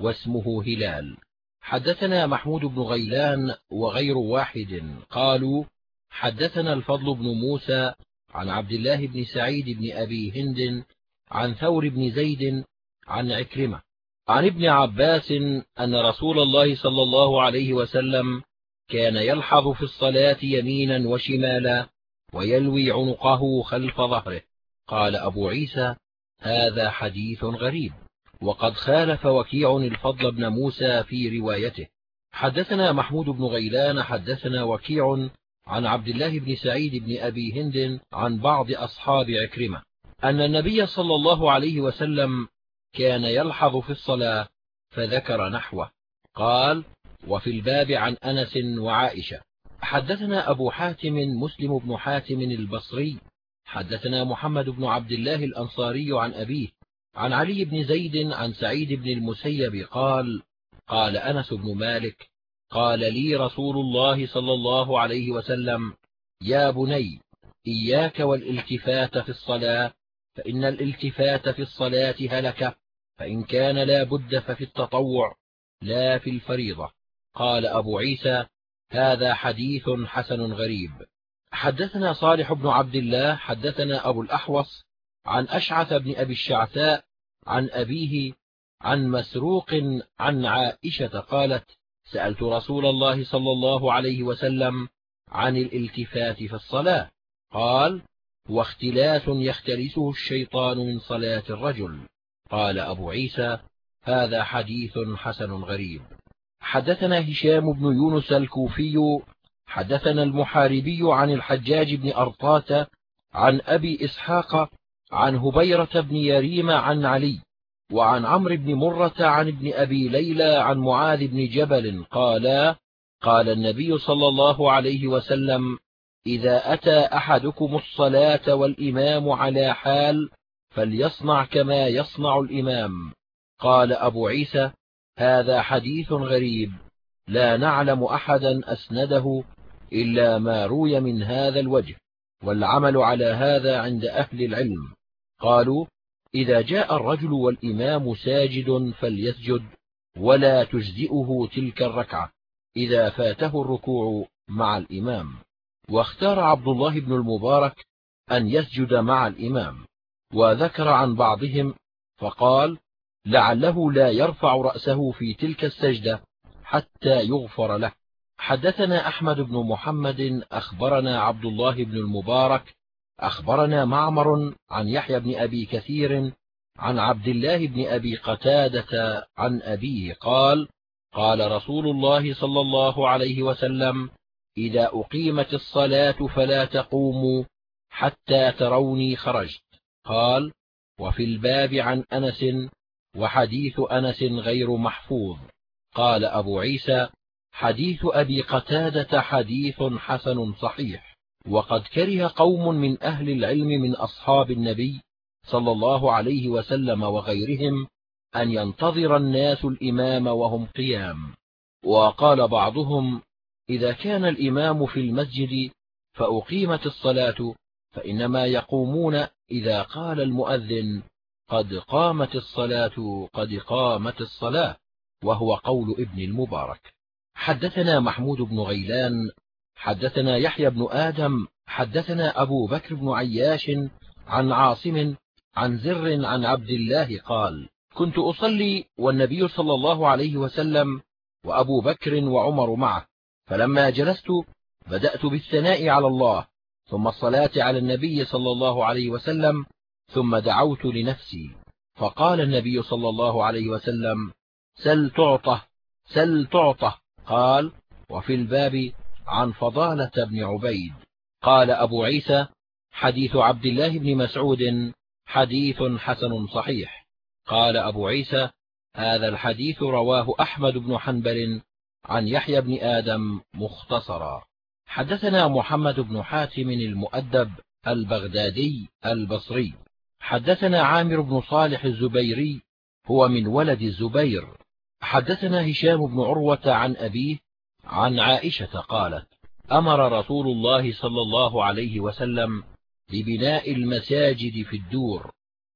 واسمه هلال. حدثنا محمود بن غيلان وغير واحد قالوا حدثنا الفضل بن موسى عن عبد الله بن سعيد بن أبي هند عن ثور بن زيد عن عكرمة. عن ابن عباس أن رسول الله صلى الله عليه وسلم كان يلحظ في الصلاة يمينا وشمالا ويلوي عنقه خلف ظهره. قال أبو عيسى هذا حديث غريب وقد خالف وكيع الفضل بن موسى في روايته. حدثنا محمود بن غيلان حدثنا وكيع عن عبد الله بن سعيد بن أبي هند عن بعض أصحاب عكرمة. أن النبي صلى الله عليه وسلم كان يلحظ في الصلاة فذكر نحوه. قال وفي الباب عن أنس وعائشة. حدثنا أبو حاتم مسلم بن حاتم البصري. حدثنا محمد بن عبد الله الأنصاري عن أبيه. عن علي بن زيد عن سعيد بن المسيب قال قال أنس بن مالك قال لي رسول الله صلى الله عليه وسلم يا بني إياك والالتفات في الصلاة فإن الالتفات في الصلاة هلكة فإن كان لا بد ففي التطوع لا في الفريضة. قال أبو عيسى هذا حديث حسن غريب. حدثنا صالح بن عبد الله حدثنا أبو الأحوص عن أشعث بن أبي الشعثاء عن أبيه عن مسروق عن عائشة قالت سألت رسول الله صلى الله عليه وسلم عن الالتفات في الصلاة. قال واختلاس يختلسه الشيطان من صلاة الرجل. قال أبو عيسى هذا حديث حسن غريب. حدثنا هشام بن يونس الكوفي حدثنا المحاربي عن الحجاج بن أرطاة عن أبي إسحاق عن هبيرة بن يريم عن علي وعن عمرو بن مرة عن ابن أبي ليلى عن معاذ بن جبل قالا قال النبي صلى الله عليه وسلم إذا أتى أحدكم الصلاة والإمام على حال فليصنع كما يصنع الإمام. قال أبو عيسى هذا حديث غريب. لا نعلم أحدا أسنده إلا ما روي من هذا الوجه والعمل على هذا عند أهل العلم. قالوا إذا جاء الرجل والإمام ساجد فليسجد ولا تجزئه تلك الركعة إذا فاته الركوع مع الإمام. واختار عبد الله بن المبارك أن يسجد مع الإمام وذكر عن بعضهم فقال لعله لا يرفع رأسه في تلك السجدة حتى يغفر له. حدثنا أحمد بن محمد أخبرنا عبد الله بن المبارك أخبرنا معمر عن يحيى بن أبي كثير عن عبد الله بن أبي قتادة عن أبيه قال قال رسول الله صلى الله عليه وسلم إذا أقيمت الصلاة فلا تقوموا حتى تروني خرجت. قال وفي الباب عن أنس وحديث أنس غير محفوظ. قال أبو عيسى حديث أبي قتادة حديث حسن صحيح. وقد كره قوم من أهل العلم من أصحاب النبي صلى الله عليه وسلم وغيرهم أن ينتظر الناس الإمام وهم قيام. وقال بعضهم إذا كان الإمام في المسجد فأقيمت الصلاة فإنما يقومون إذا قال المؤذن. قد قامت الصلاة قد قامت الصلاة وهو قول ابن المبارك. حدثنا محمود بن غيلان حدثنا يحيى بن آدم حدثنا أبو بكر بن عياش عن عاصم عن زر عن عبد الله قال كنت أصلي والنبي صلى الله عليه وسلم وأبو بكر وعمر معه فلما جلست بدأت بالثناء على الله ثم الصلاة على النبي صلى الله عليه وسلم ثم دعوت لنفسي. فقال النبي صلى الله عليه وسلم سل تعطه سل تعطه قال وفي الباب عن فضالة بن عبيد. قال أبو عيسى حديث عبد الله بن مسعود حديث حسن صحيح. قال أبو عيسى هذا الحديث رواه أحمد بن حنبل عن يحيى بن آدم مختصرا. حدثنا محمد بن حاتم المؤدب البغدادي البصري. حدثنا عامر بن صالح الزبيري هو من ولد الزبير. حدثنا هشام بن عروة عن أبيه عن عائشة قالت أمر رسول الله صلى الله عليه وسلم ببناء المساجد في الدور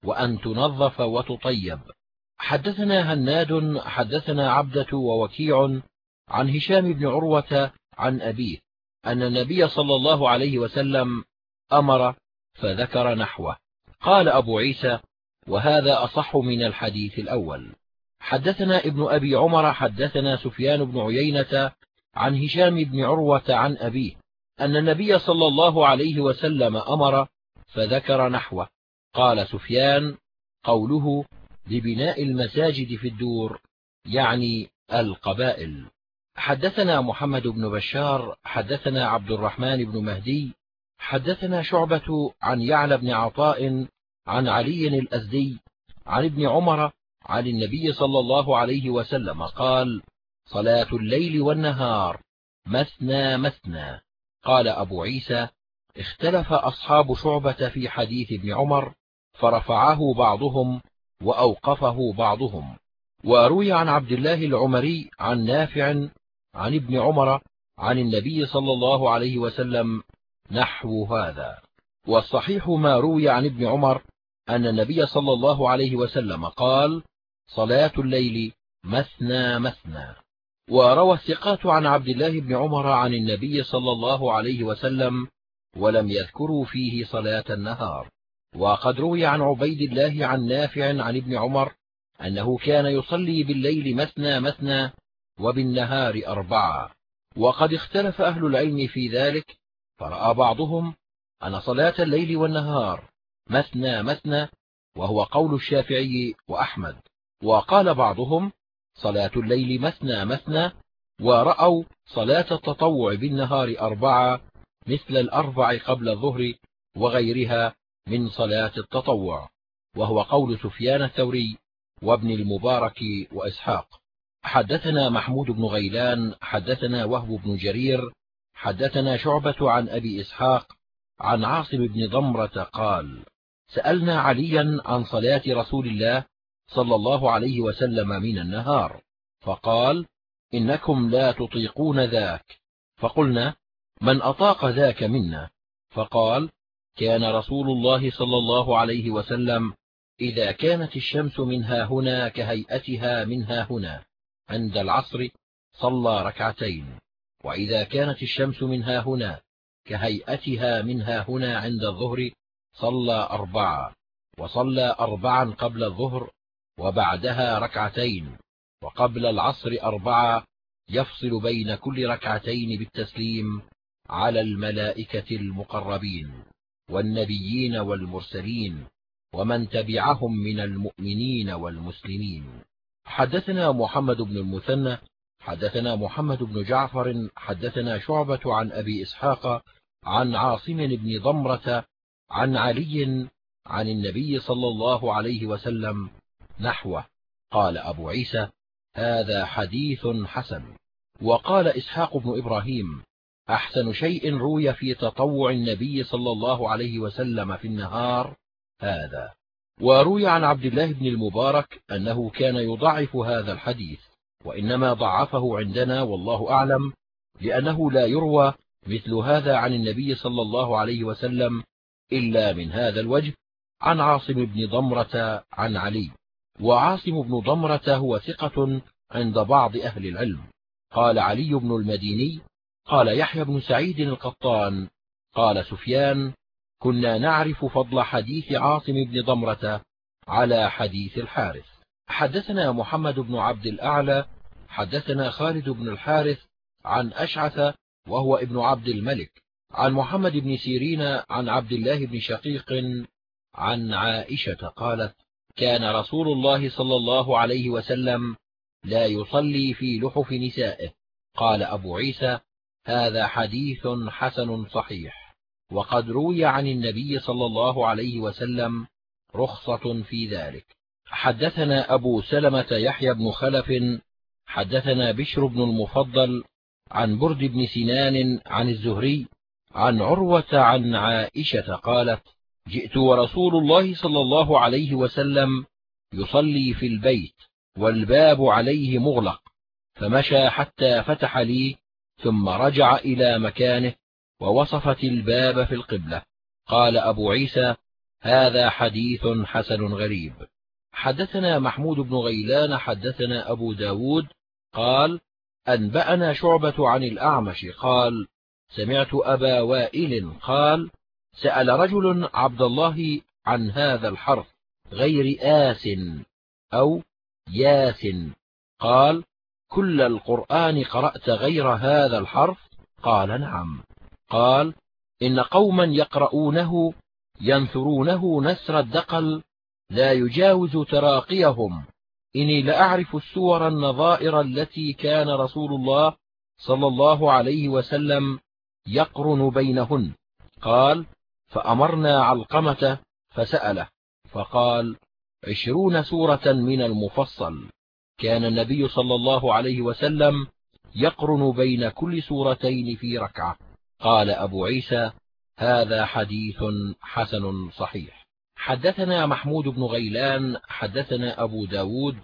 وأن تنظف وتطيب. حدثنا هناد حدثنا عبدة ووكيع عن هشام بن عروة عن أبيه أن النبي صلى الله عليه وسلم أمر فذكر نحوه. قال أبو عيسى وهذا أصح من الحديث الأول. حدثنا ابن أبي عمر حدثنا سفيان بن عيينة عن هشام بن عروة عن أبيه أن النبي صلى الله عليه وسلم أمر فذكر نحوه. قال سفيان قوله لبناء المساجد في الدور يعني القبائل. حدثنا محمد بن بشار حدثنا عبد الرحمن بن مهدي حدثنا شعبة عن يعلى بن عطاء عن علي الأزدي عن ابن عمر عن النبي صلى الله عليه وسلم قال صلاة الليل والنهار مثنى مثنى. قال أبو عيسى اختلف أصحاب شعبة في حديث ابن عمر فرفعه بعضهم وأوقفه بعضهم. وروي عن عبد الله العمري عن نافع عن ابن عمر عن النبي صلى الله عليه وسلم نحو هذا. والصحيح ما روي عن ابن عمر أن النبي صلى الله عليه وسلم قال صلاة الليل مثنى مثنى وروى الثقات عن عبد الله بن عمر عن النبي صلى الله عليه وسلم ولم يذكروا فيه صلاة النهار وقد روي عن عبيد الله عن نافع عن ابن عمر أنه كان يصلي بالليل مثنى مثنى وبالنهار أربعة. وقد اختلف أهل العلم في ذلك فرأى بعضهم أن صلاة الليل والنهار مثنى مثنى وهو قول الشافعي وأحمد. وقال بعضهم صلاة الليل مثنى مثنى ورأوا صلاة التطوع بالنهار أربعة مثل الأربع قبل الظهر وغيرها من صلاة التطوع وهو قول سفيان الثوري وابن المبارك وإسحاق. حدثنا محمود بن غيلان حدثنا وهب بن جرير حدثنا شعبة عن أبي إسحاق عن عاصم بن ضمرة قال سألنا عليا عن صلاة رسول الله صلى الله عليه وسلم من النهار. فقال إنكم لا تطيقون ذاك. فقلنا من أطاق ذاك منا؟ فقال كان رسول الله صلى الله عليه وسلم إذا كانت الشمس منها هنا كهيئتها منها هنا عند العصر صلى ركعتين. وإذا كانت الشمس منها هنا كهيئتها منها هنا عند الظهر صلى أربعة وصلى أربعا قبل الظهر وبعدها ركعتين وقبل العصر أربعة يفصل بين كل ركعتين بالتسليم على الملائكة المقربين والنبيين والمرسلين ومن تبعهم من المؤمنين والمسلمين. حدثنا محمد بن المثنى حدثنا محمد بن جعفر حدثنا شعبة عن أبي إسحاق عن عاصم بن ضمرة عن علي عن النبي صلى الله عليه وسلم نحوه. قال أبو عيسى هذا حديث حسن. وقال إسحاق بن إبراهيم أحسن شيء روي في تطوع النبي صلى الله عليه وسلم في النهار هذا. وروي عن عبد الله بن المبارك أنه كان يضعف هذا الحديث وإنما ضعفه عندنا والله أعلم لأنه لا يروى مثل هذا عن النبي صلى الله عليه وسلم إلا من هذا الوجه عن عاصم بن ضمرة عن علي. وعاصم بن ضمرة هو ثقة عند بعض أهل العلم. قال علي بن المديني قال يحيى بن سعيد القطان قال سفيان كنا نعرف فضل حديث عاصم بن ضمرة على حديث الحارث. حدثنا محمد بن عبد الأعلى حدثنا خالد بن الحارث عن أشعث وهو ابن عبد الملك. عن محمد بن سيرين عن عبد الله بن شقيق عن عائشة قالت كان رسول الله صلى الله عليه وسلم لا يصلي في لحف نسائه. قال أبو عيسى هذا حديث حسن صحيح. وقد روي عن النبي صلى الله عليه وسلم رخصة في ذلك. حدثنا أبو سلمة يحيى بن خلف حدثنا بشر بن المفضل عن برد بن سنان عن الزهري عن عروة عن عائشة قالت جئت ورسول الله صلى الله عليه وسلم يصلي في البيت والباب عليه مغلق فمشى حتى فتح لي ثم رجع إلى مكانه ووصفت الباب في القبلة. قال أبو عيسى هذا حديث حسن غريب. حدثنا محمود بن غيلان حدثنا أبو ب داود قال أنبأنا شعبة عن الأعمش قال سمعت أبا وائل قال سأل رجل عبد الله عن هذا الحرف غير آس أو ياس. قال كل القرآن قرأت غير هذا الحرف؟ قال نعم. قال إن قوما يقرؤونه ينثرونه نسر الدقل لا يجاوز تراقيهم. إني لأعرف السور النظائر التي كان رسول الله صلى الله عليه وسلم يقرن بينهن. قال فأمرنا علقمة فسأله فقال عشرون سورة من المفصل. كان النبي صلى الله عليه وسلم يقرن بين كل سورتين في ركعة. قال أبو عيسى هذا حديث حسن صحيح. حدثنا محمود بن غيلان حدثنا أبو ب داود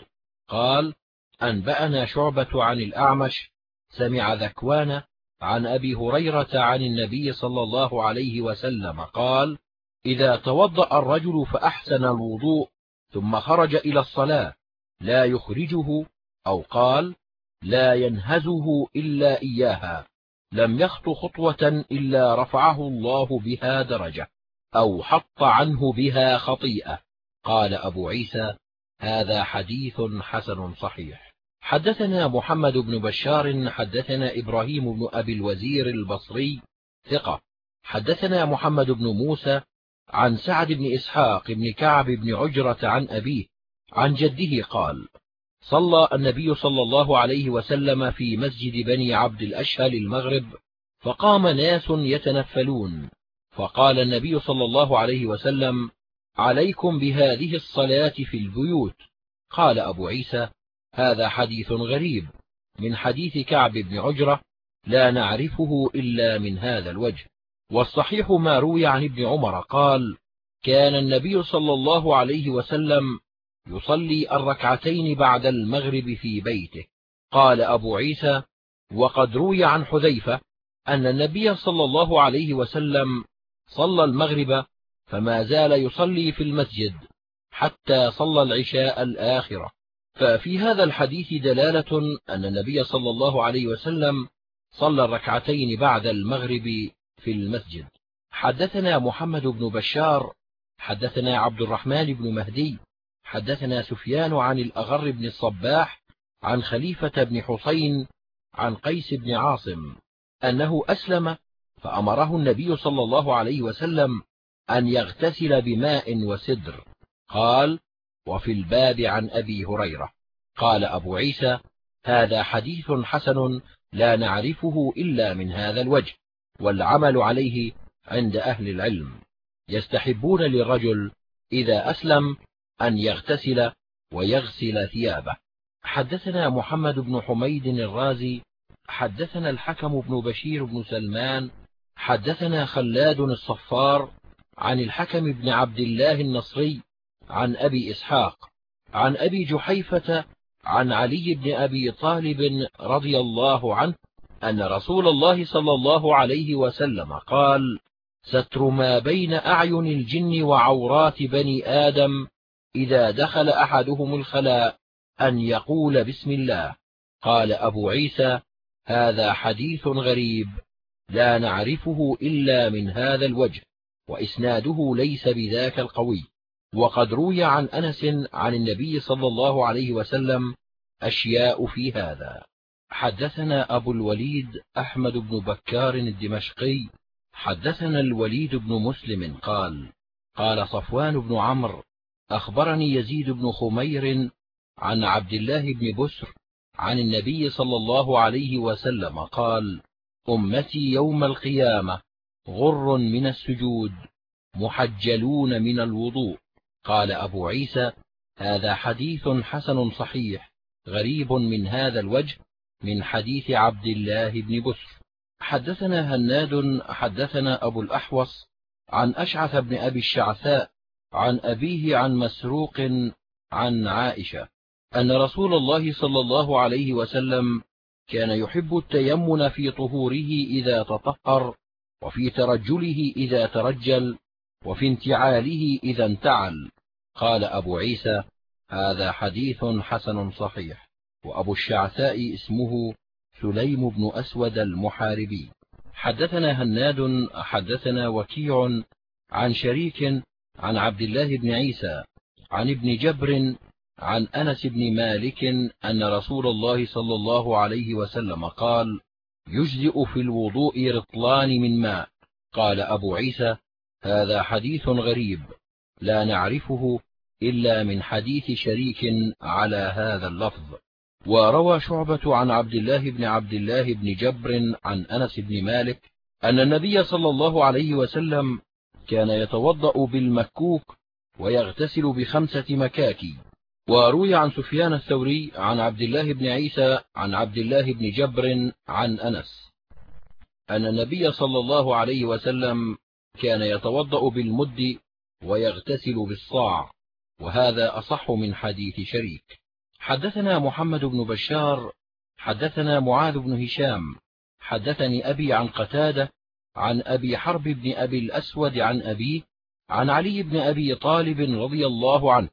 قال أنبأنا شعبة عن الأعمش سمع ذكوان عن أبي هريرة عن النبي صلى الله عليه وسلم قال إذا توضأ الرجل فأحسن الوضوء ثم خرج إلى الصلاة لا يخرجه أو قال لا ينهزه إلا إياها لم يخط خطوة إلا رفعه الله بها درجة أو حط عنه بها خطيئة. قال أبو عيسى هذا حديث حسن صحيح. حدثنا محمد بن بشار حدثنا إبراهيم بن أبي الوزير البصري ثقة. حدثنا محمد بن موسى عن سعد بن إسحاق بن كعب بن عجرة عن أبيه عن جده قال صلى النبي صلى الله عليه وسلم في مسجد بني عبد الأشهل المغرب فقام ناس يتنفلون. فقال النبي صلى الله عليه وسلم عليكم بهذه الصلاة في البيوت. قال أبو عيسى هذا حديث غريب. من حديث كعب بن عجرة لا نعرفه إلا من هذا الوجه. والصحيح ما روي عن ابن عمر قال كان النبي صلى الله عليه وسلم يصلي الركعتين بعد المغرب في بيته. قال أبو عيسى وقد روي عن حذيفة أن النبي صلى الله عليه وسلم صلى المغرب فما زال يصلي في المسجد حتى صلى العشاء الآخرة. ففي هذا الحديث دلالة أن النبي صلى الله عليه وسلم صلى الركعتين بعد المغرب في المسجد. حدثنا محمد بن بشار حدثنا عبد الرحمن بن مهدي حدثنا سفيان عن الأغر بن الصباح عن خليفة بن حسين عن قيس بن عاصم أنه أسلم فأمره النبي صلى الله عليه وسلم أن يغتسل بماء وسدر. قال وفي الباب عن أبي هريرة. قال أبو عيسى هذا حديث حسن لا نعرفه إلا من هذا الوجه والعمل عليه عند أهل العلم. يستحبون للرجل إذا أسلم أن يغتسل ويغسل ثيابه. حدثنا محمد بن حميد الرازي حدثنا الحكم بن بشير بن سلمان حدثنا خلاد الصفار عن الحكم بن عبد الله النصري عن أبي إسحاق عن أبي جحيفة عن علي بن أبي طالب رضي الله عنه أن رسول الله صلى الله عليه وسلم قال ستر ما بين أعين الجن وعورات بني آدم إذا دخل أحدهم الخلاء أن يقول بسم الله. قال أبو عيسى هذا حديث غريب لا نعرفه إلا من هذا الوجه وإسناده ليس بذاك القوي. وقد روي عن أنس عن النبي صلى الله عليه وسلم أشياء في هذا. حدثنا أبو الوليد أحمد بن بكار الدمشقي حدثنا الوليد بن مسلم قال قال صفوان بن عمرو أخبرني يزيد بن خمير عن عبد الله بن بسر عن النبي صلى الله عليه وسلم قال أمتي يوم القيامة غر من السجود محجلون من الوضوء. قال أبو عيسى هذا حديث حسن صحيح غريب من هذا الوجه من حديث عبد الله بن بسر. حدثنا هناد حدثنا أبو الأحوص عن أشعث بن أبي الشعثاء عن أبيه عن مسروق عن عائشة أن رسول الله صلى الله عليه وسلم كان يحب التيمن في طهوره إذا تطهر وفي ترجله إذا ترجل وفي انتعاله إذا انتعل. قال أبو عيسى هذا حديث حسن صحيح. وأبو الشعثاء اسمه سليم بن أسود المحاربي. حدثنا هناد حدثنا وكيع عن شريك عن عبد الله بن عيسى عن ابن جبر عن أنس بن مالك أن رسول الله صلى الله عليه وسلم قال يجزئ في الوضوء رطلان من ماء. قال أبو عيسى هذا حديث غريب لا نعرفه إلا من حديث شريك على هذا اللفظ. وروى شعبة عن عبد الله بن عبد الله بن جبر عن أنس بن مالك أن النبي صلى الله عليه وسلم كان يتوضأ بالمكوك ويغتسل بخمسة مكاكي. وروي عن سفيان الثوري عن عبد الله بن عيسى عن عبد الله بن جبر عن أنس أن النبي صلى الله عليه وسلم كان يتوضأ بالمد ويغتسل بالصاع وهذا أصح من حديث شريك. حدثنا محمد بن بشار حدثنا معاذ بن هشام حدثني أبي عن قتادة عن أبي حرب بن أبي الأسود عن أبيه عن علي بن أبي طالب رضي الله عنه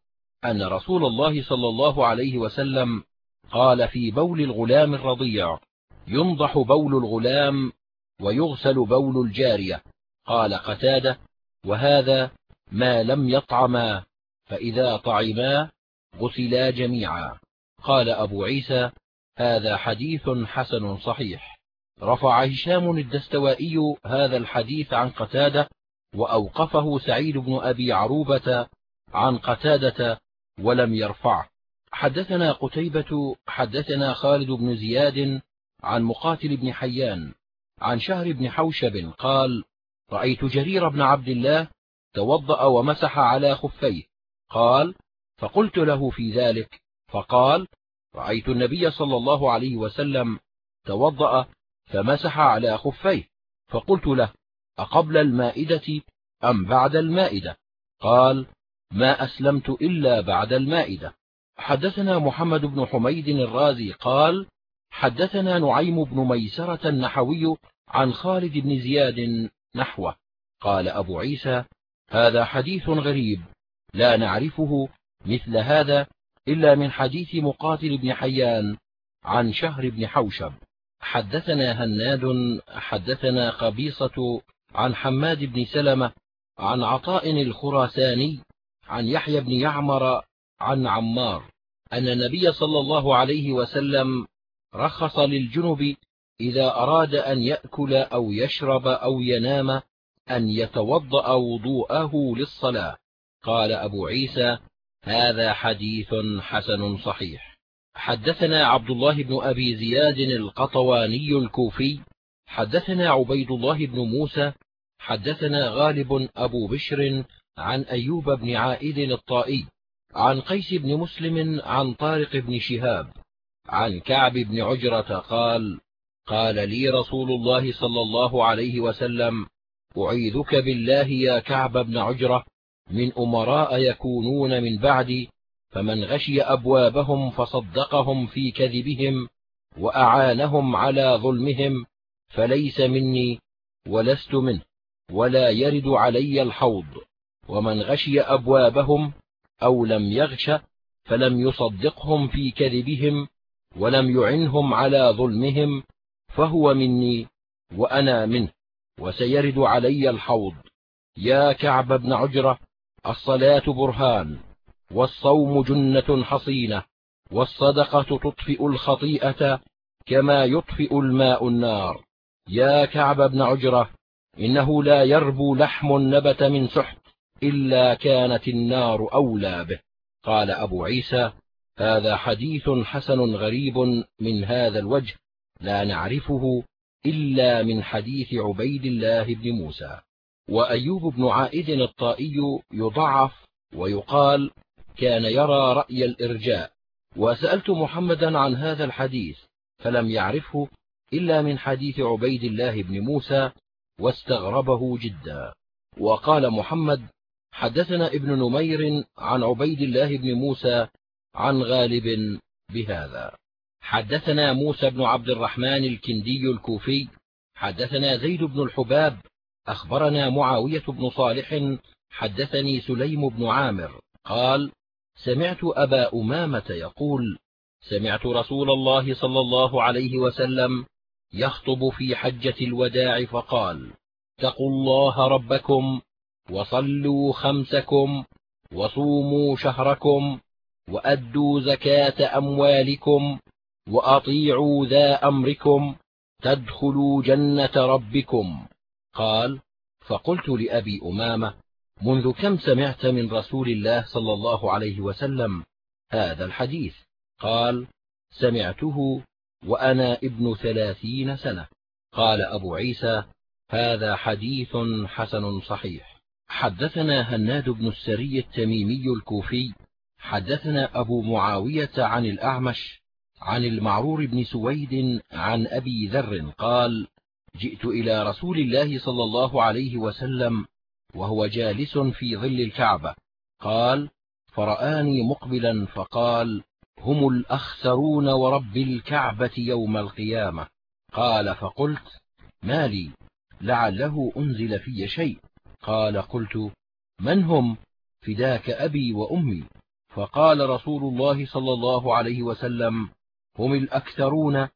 أن رسول الله صلى الله عليه وسلم قال في بول الغلام الرضيع ينضح بول الغلام ويغسل بول الجارية. قال قتادة وهذا ما لم يطعما فإذا طعما غسلا جميعا. قال أبو عيسى هذا حديث حسن صحيح. رفع هشام الدستوائي هذا الحديث عن قتادة وأوقفه سعيد بن أبي عروبة عن قتادة ولم يرفعه. حدثنا قتيبة حدثنا خالد بن زياد عن مقاتل بن حيان عن شهر بن حوشب قال رأيت جرير بن عبد الله توضأ ومسح على خفيه. قال فقلت له في ذلك. فقال رأيت النبي صلى الله عليه وسلم توضأ فمسح على خفيه. فقلت له أقبل المائدة أم بعد المائدة؟ قال ما أسلمت إلا بعد المائدة. حدثنا محمد بن حميد الرازي قال حدثنا نعيم بن ميسرة النحوي عن خالد بن زياد نحوه. قال أبو عيسى هذا حديث غريب لا نعرفه مثل هذا إلا من حديث مقاتل بن حيان عن شهر بن حوشب. حدثنا هناد حدثنا قبيصة عن حماد بن سلمة عن عطاء الخراساني عن يحيى بن يعمر عن عمار أن النبي صلى الله عليه وسلم رخص للجنب إذا أراد أن يأكل أو يشرب أو ينام أن يتوضأ وضوءه للصلاة. قال أبو عيسى هذا حديث حسن صحيح. حدثنا عبد الله بن أبي زياد القطواني الكوفي. حدثنا عبيد الله بن موسى. حدثنا غالب أبو بشر عن أيوب بن عائد الطائي. عن قيس بن مسلم عن طارق بن شهاب. عن كعب بن عجرة قال قال لي رسول الله صلى الله عليه وسلم أعيذك بالله يا كعب بن عجرة من أمراء يكونون من بعدي فمن غشي أبوابهم فصدقهم في كذبهم وأعانهم على ظلمهم فليس مني ولست منه ولا يرد علي الحوض ومن غشي أبوابهم أو لم يغش فلم يصدقهم في كذبهم ولم يعنهم على ظلمهم فهو مني وأنا منه وسيرد علي الحوض. يا كعب بن عجرة الصلاة برهان والصوم جنة حصينة والصدقة تطفئ الخطيئة كما يطفئ الماء النار. يا كعب بن عجرة إنه لا يربو لحم نبت من سحت إلا كانت النار أولى به. قال أبو عيسى هذا حديث حسن غريب من هذا الوجه. لا نعرفه إلا من حديث عبيد الله بن موسى. وأيوب بن عائد الطائي يضعف ويقال كان يرى رأي الإرجاء. وسألت محمدا عن هذا الحديث فلم يعرفه إلا من حديث عبيد الله بن موسى واستغربه جدا. وقال محمد حدثنا ابن نمير عن عبيد الله بن موسى عن غالب بهذا. حدثنا موسى بن عبد الرحمن الكندي الكوفي حدثنا زيد بن الحباب أخبرنا معاوية بن صالح حدثني سليم بن عامر قال سمعت أبا أمامة يقول سمعت رسول الله صلى الله عليه وسلم يخطب في حجة الوداع فقال اتقوا الله ربكم وصلوا خمسكم وصوموا شهركم وأدوا زكاة أموالكم وأطيعوا ذا أمركم تدخلوا جنة ربكم. قال فقلت لأبي أمامة منذ كم سمعت من رسول الله صلى الله عليه وسلم هذا الحديث؟ قال سمعته وأنا ابن ثلاثين سنة. قال أبو عيسى هذا حديث حسن صحيح. حدثنا هناد بن السري التميمي الكوفي حدثنا أبو معاوية عن الأعمش عن المعرور بن سويد عن أبي ذر قال جئت إلى رسول الله صلى الله عليه وسلم وهو جالس في ظل الكعبة. قال فرآني مقبلا فقال هم الأخسرون ورب الكعبة يوم القيامة. قال فقلت ما لي لعله أنزل في شيء. قال قلت من هم؟ فداك أبي وأمي. فقال رسول الله صلى الله عليه وسلم هم الأكثرون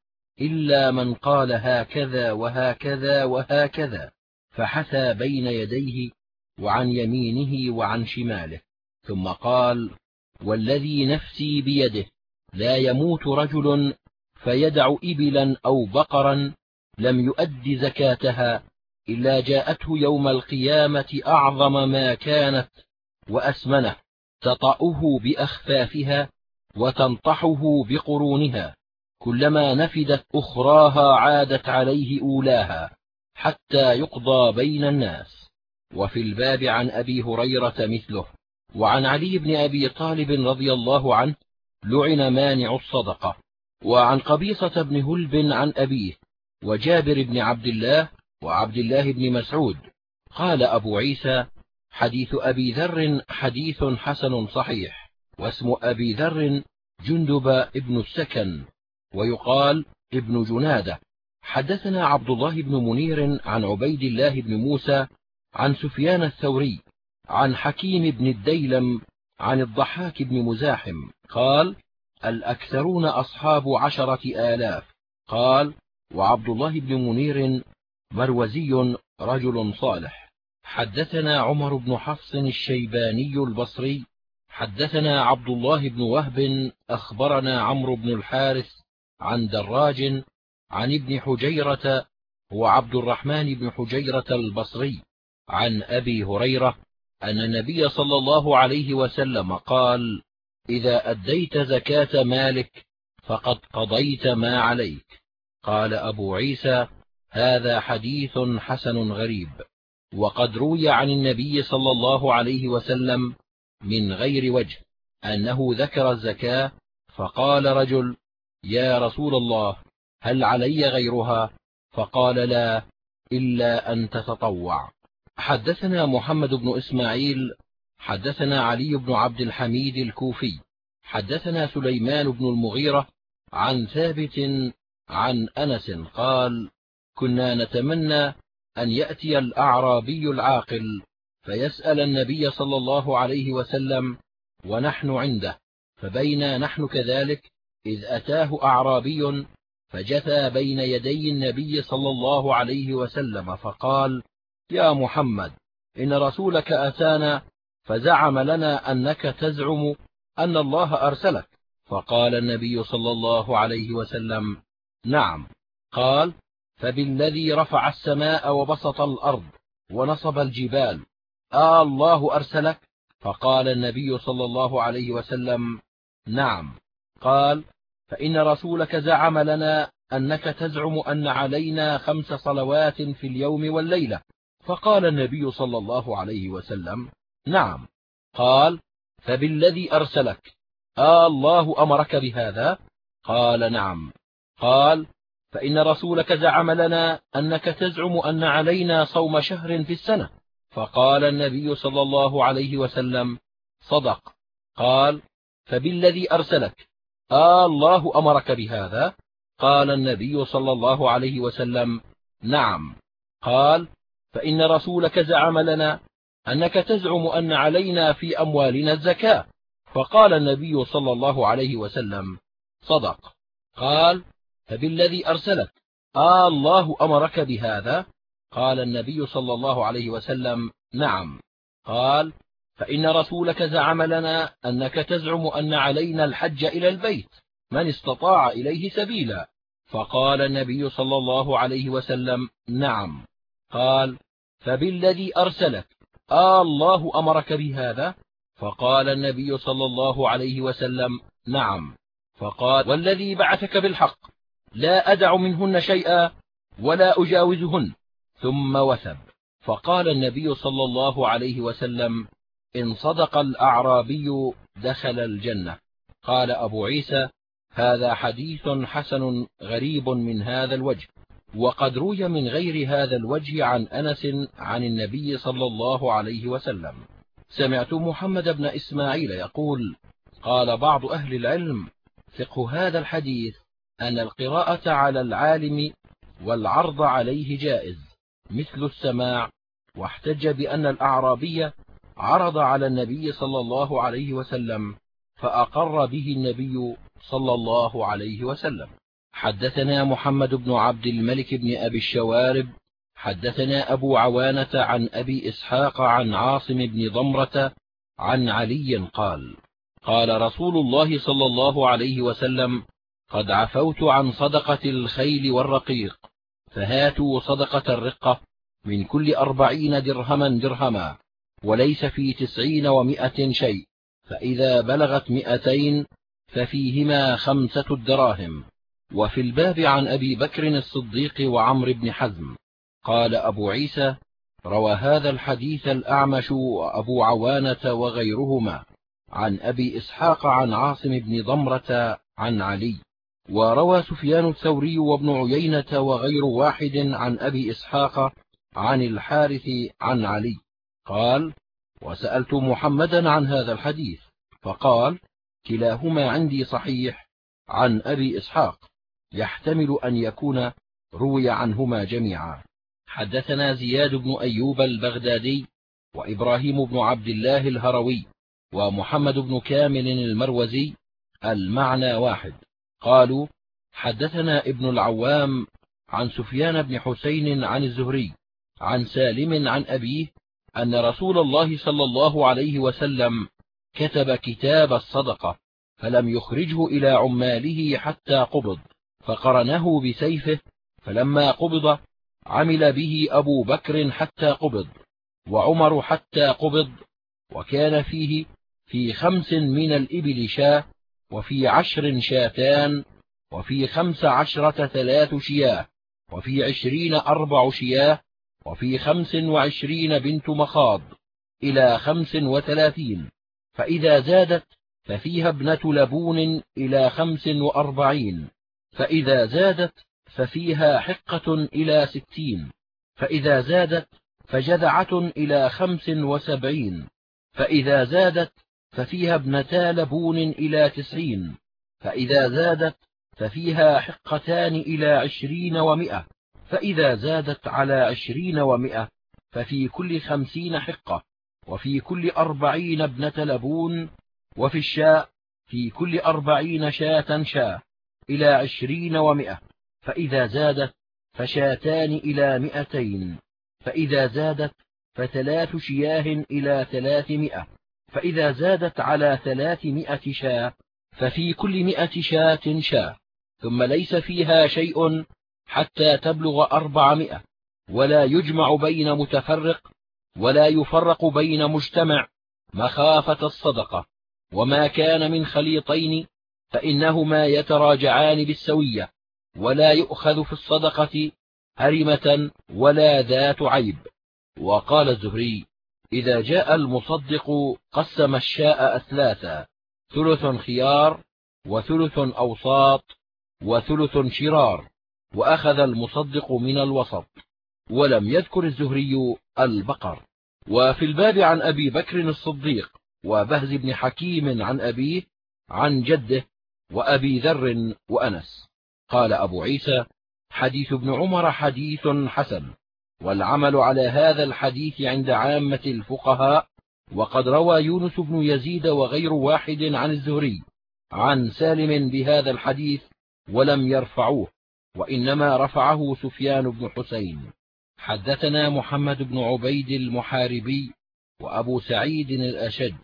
إلا من قال هكذا وهكذا وهكذا فحثى بين يديه وعن يمينه وعن شماله ثم قال والذي نفسي بيده لا يموت رجل فيدع إبلا أو بقرا لم يؤد زكاتها إلا جاءته يوم القيامة أعظم ما كانت وأسمنه تطأه بأخفافها وتنطحه بقرونها كلما نفدت أخراها عادت عليه أولاها حتى يقضى بين الناس. وفي الباب عن أبي هريرة مثله وعن علي بن أبي طالب رضي الله عنه لعن مانع الصدقة. وعن قبيصة بن هلب عن أبيه وجابر بن عبد الله وعبد الله بن مسعود. قال أبو عيسى حديث أبي ذر حديث حسن صحيح. واسم أبي ذر جندب ابن السكن ويقال ابن جنادة. حدثنا عبد الله بن منير عن عبيد الله بن موسى عن سفيان الثوري عن حكيم بن الديلم عن الضحاك بن مزاحم قال الأكثرون أصحاب عشرة آلاف. قال وعبد الله بن منير مروزي رجل صالح. حدثنا عمر بن حفص الشيباني البصري حدثنا عبد الله بن وهب أخبرنا عمرو بن الحارث عن دراج عن ابن حجيرة هو عبد الرحمن بن حجيرة البصري عن أبي هريرة أن النبي صلى الله عليه وسلم قال إذا أديت زكاة مالك فقد قضيت ما عليك قال أبو عيسى هذا حديث حسن غريب وقد روي عن النبي صلى الله عليه وسلم من غير وجه أنه ذكر الزكاة فقال رجل يا رسول الله هل علي غيرها؟ فقال لا إلا أن تتطوع. حدثنا محمد بن إسماعيل حدثنا علي بن عبد الحميد الكوفي حدثنا سليمان بن المغيرة عن ثابت عن أنس قال كنا نتمنى أن يأتي الأعرابي العاقل. فيسأل النبي صلى الله عليه وسلم ونحن عنده فبينا نحن كذلك؟ إذ أتاه أعرابي فجثى بين يدي النبي صلى الله عليه وسلم فقال يا محمد إن رسولك أتانا فزعم لنا أنك تزعم أن الله أرسلك. فقال النبي صلى الله عليه وسلم نعم. قال فبالذي رفع السماء وبسط الأرض ونصب الجبال آه الله أرسلك؟ فقال النبي صلى الله عليه وسلم نعم. قال فإن رسولك زعم لنا أنك تزعم أن علينا خمس صلوات في اليوم والليلة. فقال النبي صلى الله عليه وسلم نعم. قال فبالذي أرسلك؟ آه الله أمرك بهذا؟ قال نعم. قال فإن رسولك زعم لنا أنك تزعم أن علينا صوم شهر في السنة. فقال النبي صلى الله عليه وسلم صدق. قال فبالذي أرسلك؟ آه الله أمرك بهذا؟ قال النبي صلى الله عليه وسلم نعم. قال فإن رسولك زعم لنا أنك تزعم أن علينا في أموالنا الزكاة. فقال النبي صلى الله عليه وسلم صدق. قال فبالذي أرسلك؟ آه الله أمرك بهذا؟ قال النبي صلى الله عليه وسلم نعم. قال فإن رسولك زعم لنا أنك تزعم أن علينا الحج إلى البيت من استطاع إليه سبيلا. فقال النبي صلى الله عليه وسلم نعم. قال فبالذي أرسلك آه الله أمرك بهذا؟ فقال النبي صلى الله عليه وسلم نعم. فقال والذي بعثك بالحق لا أدع منهن شيئا ولا أجاوزهن. ثم وثب. فقال النبي صلى الله عليه وسلم إن صدق الأعرابي دخل الجنة. قال أبو عيسى هذا حديث حسن غريب من هذا الوجه وقد روي من غير هذا الوجه عن أنس عن النبي صلى الله عليه وسلم. سمعت محمد بن إسماعيل يقول قال بعض أهل العلم فقه هذا الحديث أن القراءة على العالم والعرض عليه جائز. مثل السماع واحتج بأن الأعرابي عرض على النبي صلى الله عليه وسلم فأقر به النبي صلى الله عليه وسلم. حدثنا محمد بن عبد الملك بن أبي الشوارب حدثنا أبو عوانة عن أبي إسحاق عن عاصم بن ضمرة عن علي قال قال رسول الله صلى الله عليه وسلم قد عفوت عن صدقة الخيل والرقيق. فهاتوا صدقة الرقة من كل أربعين درهما درهما وليس في تسعين ومائة شيء فإذا بلغت مئتين ففيهما خمسة الدراهم. وفي الباب عن أبي بكر الصديق وعمر بن حزم قال أبو عيسى روى هذا الحديث الأعمش وأبو عوانة وغيرهما عن أبي إسحاق عن عاصم بن ضمرة عن علي. وروى سفيان الثوري وابن عيينة وغير واحد عن أبي إسحاق عن الحارث عن علي. قال وسألت محمدا عن هذا الحديث فقال كلاهما عندي صحيح عن أبي إسحاق يحتمل أن يكون روي عنهما جميعا. حدثنا زياد بن أيوب البغدادي وإبراهيم بن عبد الله الهروي ومحمد بن كامل المروزي المعنى واحد. قالوا حدثنا ابن العوام عن سفيان بن حسين عن الزهري عن سالم عن أبيه أن رسول الله صلى الله عليه وسلم كتب كتاب الصدقة فلم يخرجه إلى عماله حتى قبض فقرنه بسيفه فلما قبض عمل به أبو بكر حتى قبض وعمر حتى قبض وكان فيه في خمس من الإبل شاة وفي عشر شاتان وفي خمس عشرة ثلاث شياه وفي عشرين أربع شياه وفي خمس وعشرين بنت مخاض إلى خمس وثلاثين. فإذا زادت ففيها ابنة لبون إلى خمس وأربعين. فإذا زادت ففيها حقة إلى ستين. فإذا زادت فجذعة إلى خمس وسبعين. فإذا زادت ففيها ابنتا لبون إلى تسعين فإذا زادت ففيها حقتان إلى عشرين ومئة فإذا زادت على عشرين ومئة ففي كل خمسين حقة وفي كل أربعين ابنة لبون وفي الشاء في كل أربعين شاة شاة إلى عشرين ومئة فإذا زادت فشاتان إلى مئتين فإذا زادت فثلاث شياه إلى ثلاثمائة. فإذا زادت على ثلاثمائة شاة ففي كل مئة شاة شاة ثم ليس فيها شيء حتى تبلغ أربعمائة ولا يجمع بين متفرق ولا يفرق بين مجتمع مخافة الصدقة. وما كان من خليطين فإنهما يتراجعان بالسوية ولا يؤخذ في الصدقة هرمة ولا ذات عيب. وقال الزهري إذا جاء المصدق قسم الشاء أثلاثا ثلث خيار وثلث أوساط وثلث شرار وأخذ المصدق من الوسط. ولم يذكر الزهري البقر. وفي الباب عن أبي بكر الصديق وبهز بن حكيم عن أبيه عن جده وأبي ذر وأنس. قال أبو عيسى حديث ابن عمر حديث حسن. والعمل على هذا الحديث عند عامة الفقهاء وقد روى يونس بن يزيد وغير واحد عن الزهري عن سالم بهذا الحديث ولم يرفعوه وإنما رفعه سفيان بن حسين. حدثنا محمد بن عبيد المحاربي وأبو سعيد الأشج.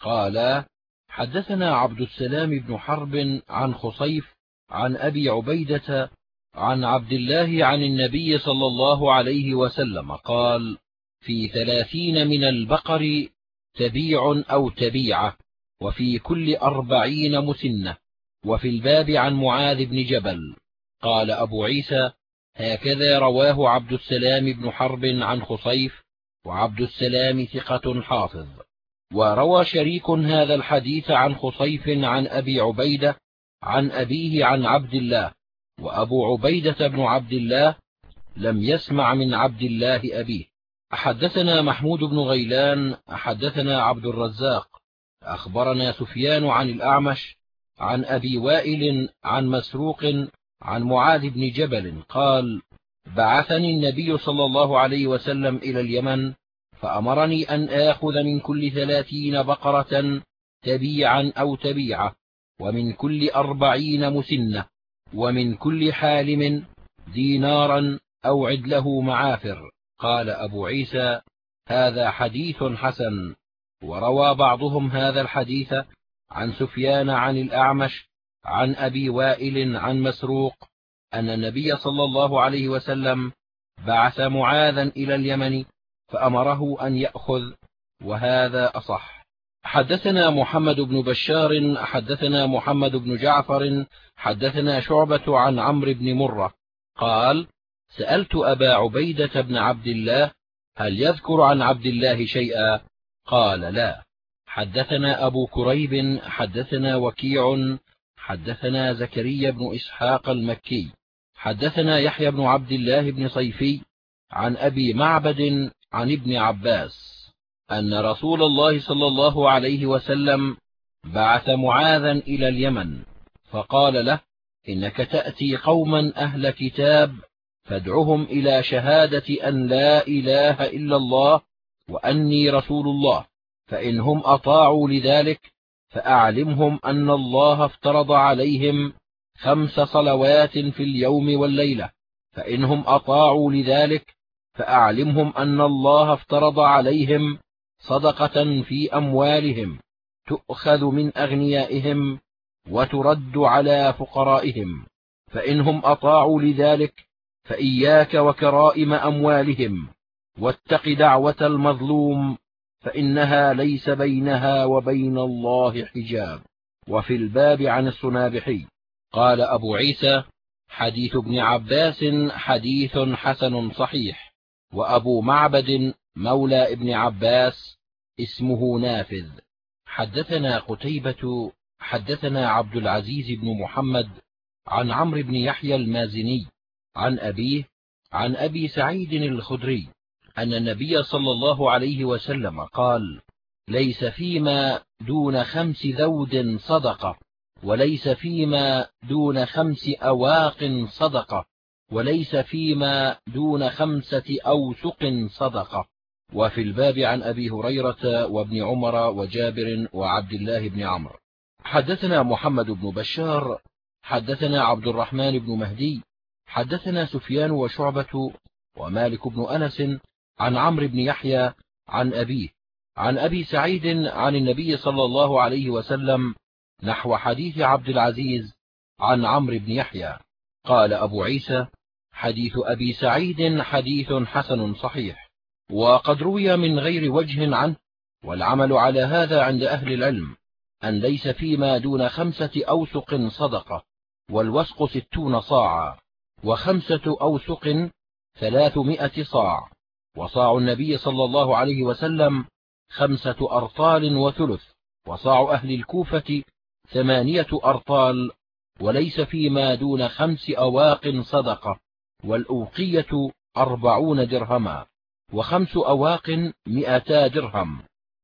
قال حدثنا عبد السلام بن حرب عن خصيف عن أبي عبيدة عن عبد الله عن النبي صلى الله عليه وسلم قال في ثلاثين من البقر تبيع أو تبيعة وفي كل أربعين مسنة وفي الباب عن معاذ بن جبل. قال أبو عيسى هكذا رواه عبد السلام بن حرب عن خصيف وعبد السلام ثقة حافظ. وروى شريك هذا الحديث عن خصيف عن أبي عبيدة عن أبيه عن عبد الله وأبو عبيدة بن عبد الله لم يسمع من عبد الله أبيه. حدثنا محمود بن غيلان حدثنا عبد الرزاق. أخبرنا سفيان عن الأعمش عن أبي وائل عن مسروق عن معاذ بن جبل قال بعثني النبي صلى الله عليه وسلم إلى اليمن فأمرني أن آخذ من كل ثلاثين بقرة تبيعا أو تبيعة ومن كل أربعين مسنة ومن كل حالم دينارا أو عدله معافر. قال أبو عيسى هذا حديث حسن. وروى بعضهم هذا الحديث عن سفيان عن الأعمش عن أبي وائل عن مسروق أن النبي صلى الله عليه وسلم بعث معاذا إلى اليمن فأمره أن يأخذ وهذا أصح. حدثنا محمد بن بشار حدثنا محمد بن جعفر حدثنا شعبة عن عمرو بن مرة قال سألت أبا عبيدة بن عبد الله هل يذكر عن عبد الله شيئا؟ قال لا. حدثنا أبو كريب حدثنا وكيع حدثنا زكريا بن إسحاق المكي حدثنا يحيى بن عبد الله بن صيفي عن أبي معبد عن ابن عباس أن رسول الله صلى الله عليه وسلم بعث معاذا إلى اليمن. فقال له إنك تأتي قوما أهل كتاب فادعهم إلى شهادة أن لا إله إلا الله وأني رسول الله فإنهم أطاعوا لذلك فأعلمهم أن الله افترض عليهم خمس صلوات في اليوم والليلة فإنهم أطاعوا لذلك فأعلمهم أن الله افترض عليهم صدقة في أموالهم تؤخذ من أغنيائهم وترد على فقرائهم فإنهم أطاعوا لذلك فإياك وكرائم أموالهم واتق دعوة المظلوم فإنها ليس بينها وبين الله حجاب. وفي الباب عن السنابحي قال أبو عيسى حديث ابن عباس حديث حسن صحيح وأبو معبد مولى ابن عباس اسمه نافذ. حدثنا قتيبة حدثنا عبد العزيز بن محمد عن عمرو بن يحيى المازني عن أبيه عن أبي سعيد الخدري أن النبي صلى الله عليه وسلم قال ليس فيما دون خمس ذود صدقة وليس فيما دون خمس أواق صدقة وليس فيما دون خمسة أوسق صدقة. وفي الباب عن أبي هريرة وابن عمر وجابر وعبد الله بن عمرو. حدثنا محمد بن بشار حدثنا عبد الرحمن بن مهدي حدثنا سفيان وشعبة ومالك بن أنس عن عمرو بن يحيى عن أبيه عن أبي سعيد عن النبي صلى الله عليه وسلم نحو حديث عبد العزيز عن عمرو بن يحيى. قال أبو عيسى حديث أبي سعيد حديث حسن صحيح وقد روي من غير وجه عنه والعمل على هذا عند أهل العلم. أن ليس فيما دون خمسة أوسق صدقة والوسق ستون صاعا وخمسة أوسق ثلاثمائة صاع. وصاع النبي صلى الله عليه وسلم خمسة أرطال وثلث وصاع أهل الكوفة ثمانية أرطال وليس فيما دون خمس أواق صدقة والأوقية أربعون درهما وخمس أواق مئتا درهم.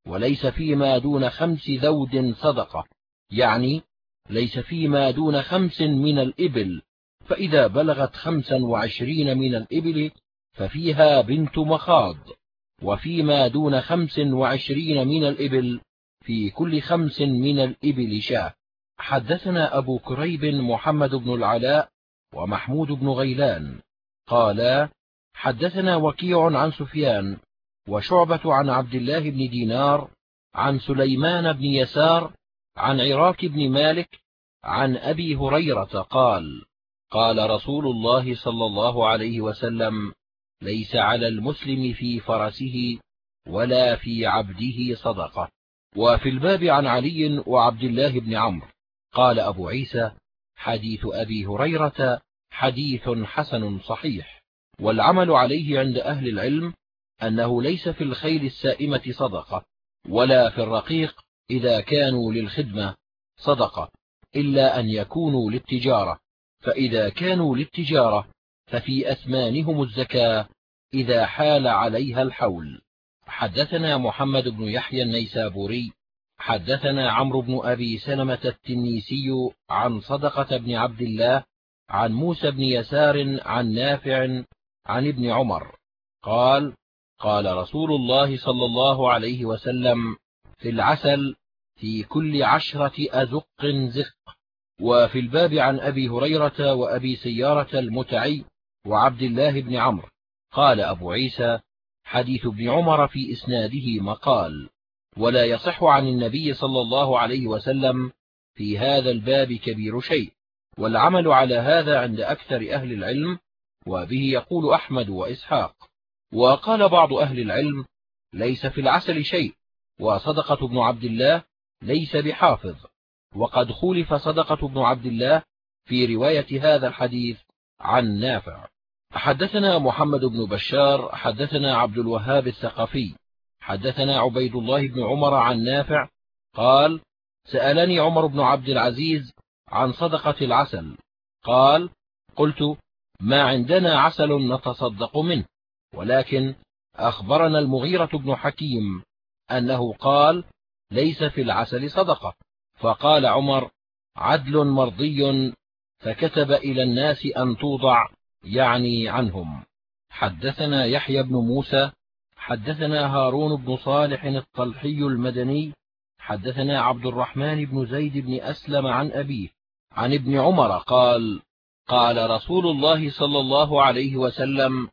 وليس فيما دون خمس ذود صدقة. يعني ليس فيما دون خمس من الإبل. فإذا بلغت خمسا وعشرين من الإبل ففيها بنت مخاض. وفيما دون خمس وعشرين من الإبل في كل خمس من الإبل شاة. حدثنا أبو كريب محمد بن العلاء ومحمود بن غيلان. قالا حدثنا وكيع عن سفيان وشعبة عن عبد الله بن دينار عن سليمان بن يسار عن عراك بن مالك عن أبي هريرة قال قال رسول الله صلى الله عليه وسلم ليس على المسلم في فرسه ولا في عبده صدقة. وفي الباب عن علي وعبد الله بن عمرو. قال أبو عيسى حديث أبي هريرة حديث حسن صحيح. والعمل عليه عند أهل العلم أنه ليس في الخيل السائمة صدقة ولا في الرقيق إذا كانوا للخدمة صدقة إلا أن يكونوا للتجارة. فإذا كانوا للتجارة ففي أثمانهم الزكاة إذا حال عليها الحول. حدثنا محمد بن يحيى النيسابوري حدثنا عمرو بن أبي سلمة التنيسي عن صدقة بن عبد الله عن موسى بن يسار عن نافع عن ابن عمر. قال قال رسول الله صلى الله عليه وسلم في العسل في كل عشرة أزق زق وفي الباب عن أبي هريرة وأبي سيارة المتعي وعبد الله بن عمرو. قال أبو عيسى حديث ابن عمر في إسناده مقال ولا يصح عن النبي صلى الله عليه وسلم في هذا الباب كبير شيء والعمل على هذا عند أكثر أهل العلم وبه يقول أحمد وإسحاق. وقال بعض أهل العلم ليس في العسل شيء وصدقة ابن عبد الله ليس بحافظ. وقد خولف صدقة ابن عبد الله في رواية هذا الحديث عن نافع. حدثنا محمد بن بشار حدثنا عبد الوهاب الثقفي حدثنا عبيد الله بن عمر عن نافع قال سألني عمر بن عبد العزيز عن صدقة العسل. قال قلت ما عندنا عسل نتصدق منه. ولكن أخبرنا المغيرة بن حكيم أنه قال ليس في العسل صدقة. فقال عمر عدل مرضي فكتب إلى الناس أن توضع يعني عنهم. حدثنا يحيى بن موسى حدثنا هارون بن صالح الطلحي المدني حدثنا عبد الرحمن بن زيد بن أسلم عن أبيه عن ابن عمر قال قال رسول الله صلى الله عليه وسلم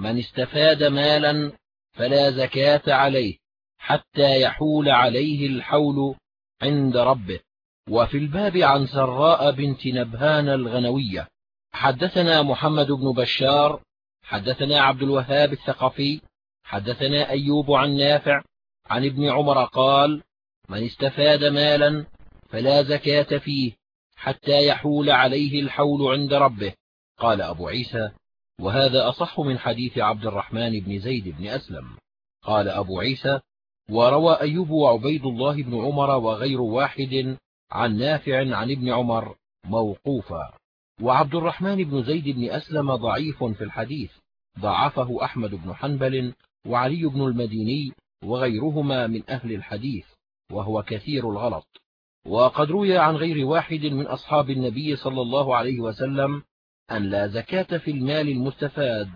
من استفاد مالا فلا زكاة عليه حتى يحول عليه الحول عند ربه. وفي الباب عن سراء بنت نبهان الغنوية. حدثنا محمد بن بشار حدثنا عبد الوهاب الثقفي حدثنا أيوب عن نافع عن ابن عمر قال من استفاد مالا فلا زكاة فيه حتى يحول عليه الحول عند ربه. قال أبو عيسى وهذا أصح من حديث عبد الرحمن بن زيد بن أسلم. قال أبو عيسى وروى أيوب وعبيد الله بن عمر وغير واحد عن نافع عن ابن عمر موقوفا. وعبد الرحمن بن زيد بن أسلم ضعيف في الحديث ضعفه أحمد بن حنبل وعلي بن المديني وغيرهما من أهل الحديث وهو كثير الغلط. وقد روي عن غير واحد من أصحاب النبي صلى الله عليه وسلم أن لا زكاة في المال المستفاد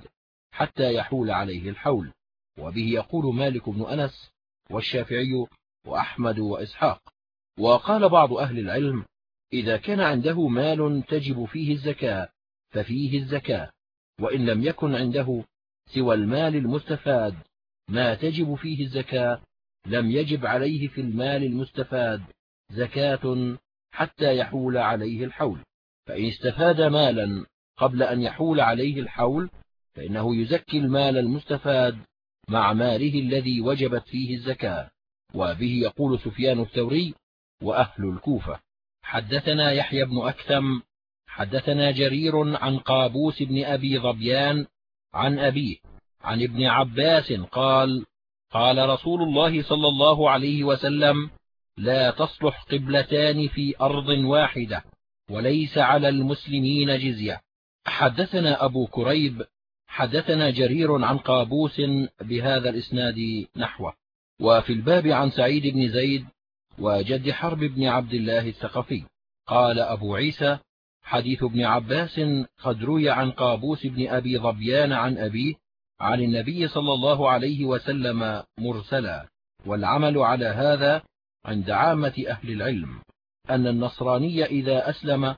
حتى يحول عليه الحول وبه يقول مالك بن أنس والشافعي وأحمد وإسحاق. وقال بعض أهل العلم إذا كان عنده مال تجب فيه الزكاة ففيه الزكاة وإن لم يكن عنده سوى المال المستفاد ما تجب فيه الزكاة لم يجب عليه في المال المستفاد زكاة حتى يحول عليه الحول. فإن استفاد مالا قبل أن يحول عليه الحول فإنه يزكي المال المستفاد مع ماله الذي وجبت فيه الزكاة. وبه يقول سفيان الثوري وأهل الكوفة. حدثنا يحيى بن أكثم حدثنا جرير عن قابوس بن أبي ظبيان عن أبيه عن ابن عباس قال قال رسول الله صلى الله عليه وسلم لا تصلح قبلتان في أرض واحدة وليس على المسلمين جزية. حدثنا أبو كريب حدثنا جرير عن قابوس بهذا الإسناد نحوه. وفي الباب عن سعيد بن زيد وجد حرب بن عبد الله الثقفي. قال أبو عيسى حديث ابن عباس قد روي عن قابوس بن أبي ظبيان عن أبيه عن النبي صلى الله عليه وسلم مرسلا. والعمل على هذا عند عامة أهل العلم أن النصراني إذا أسلم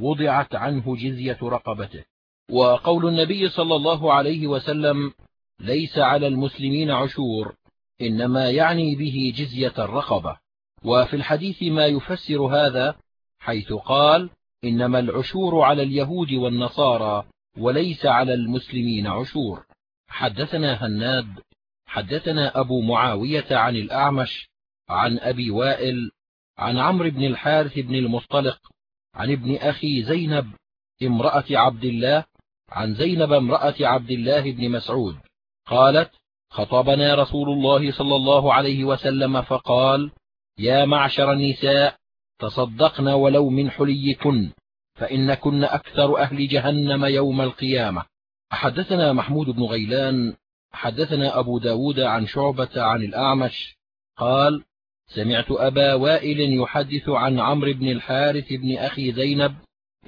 وضعت عنه جزية رقبته. وقول النبي صلى الله عليه وسلم ليس على المسلمين عشور إنما يعني به جزية الرقبة. وفي الحديث ما يفسر هذا حيث قال إنما العشور على اليهود والنصارى وليس على المسلمين عشور. حدثنا هناد حدثنا أبو معاوية عن الأعمش عن أبي وائل عن عمرو بن الحارث بن المصطلق عن ابن أخي زينب امرأة عبد الله عن زينب امرأة عبد الله بن مسعود. قالت خطبنا رسول الله صلى الله عليه وسلم فقال يا معشر النساء تصدقن ولو من حليكن فإنكن أكثر أهل جهنم يوم القيامة. حدثنا محمود بن غيلان حدثنا أبو ب داود عن شعبة عن الأعمش قال سمعت أبا وائل يحدث عن عمرو بن الحارث بن أخي زينب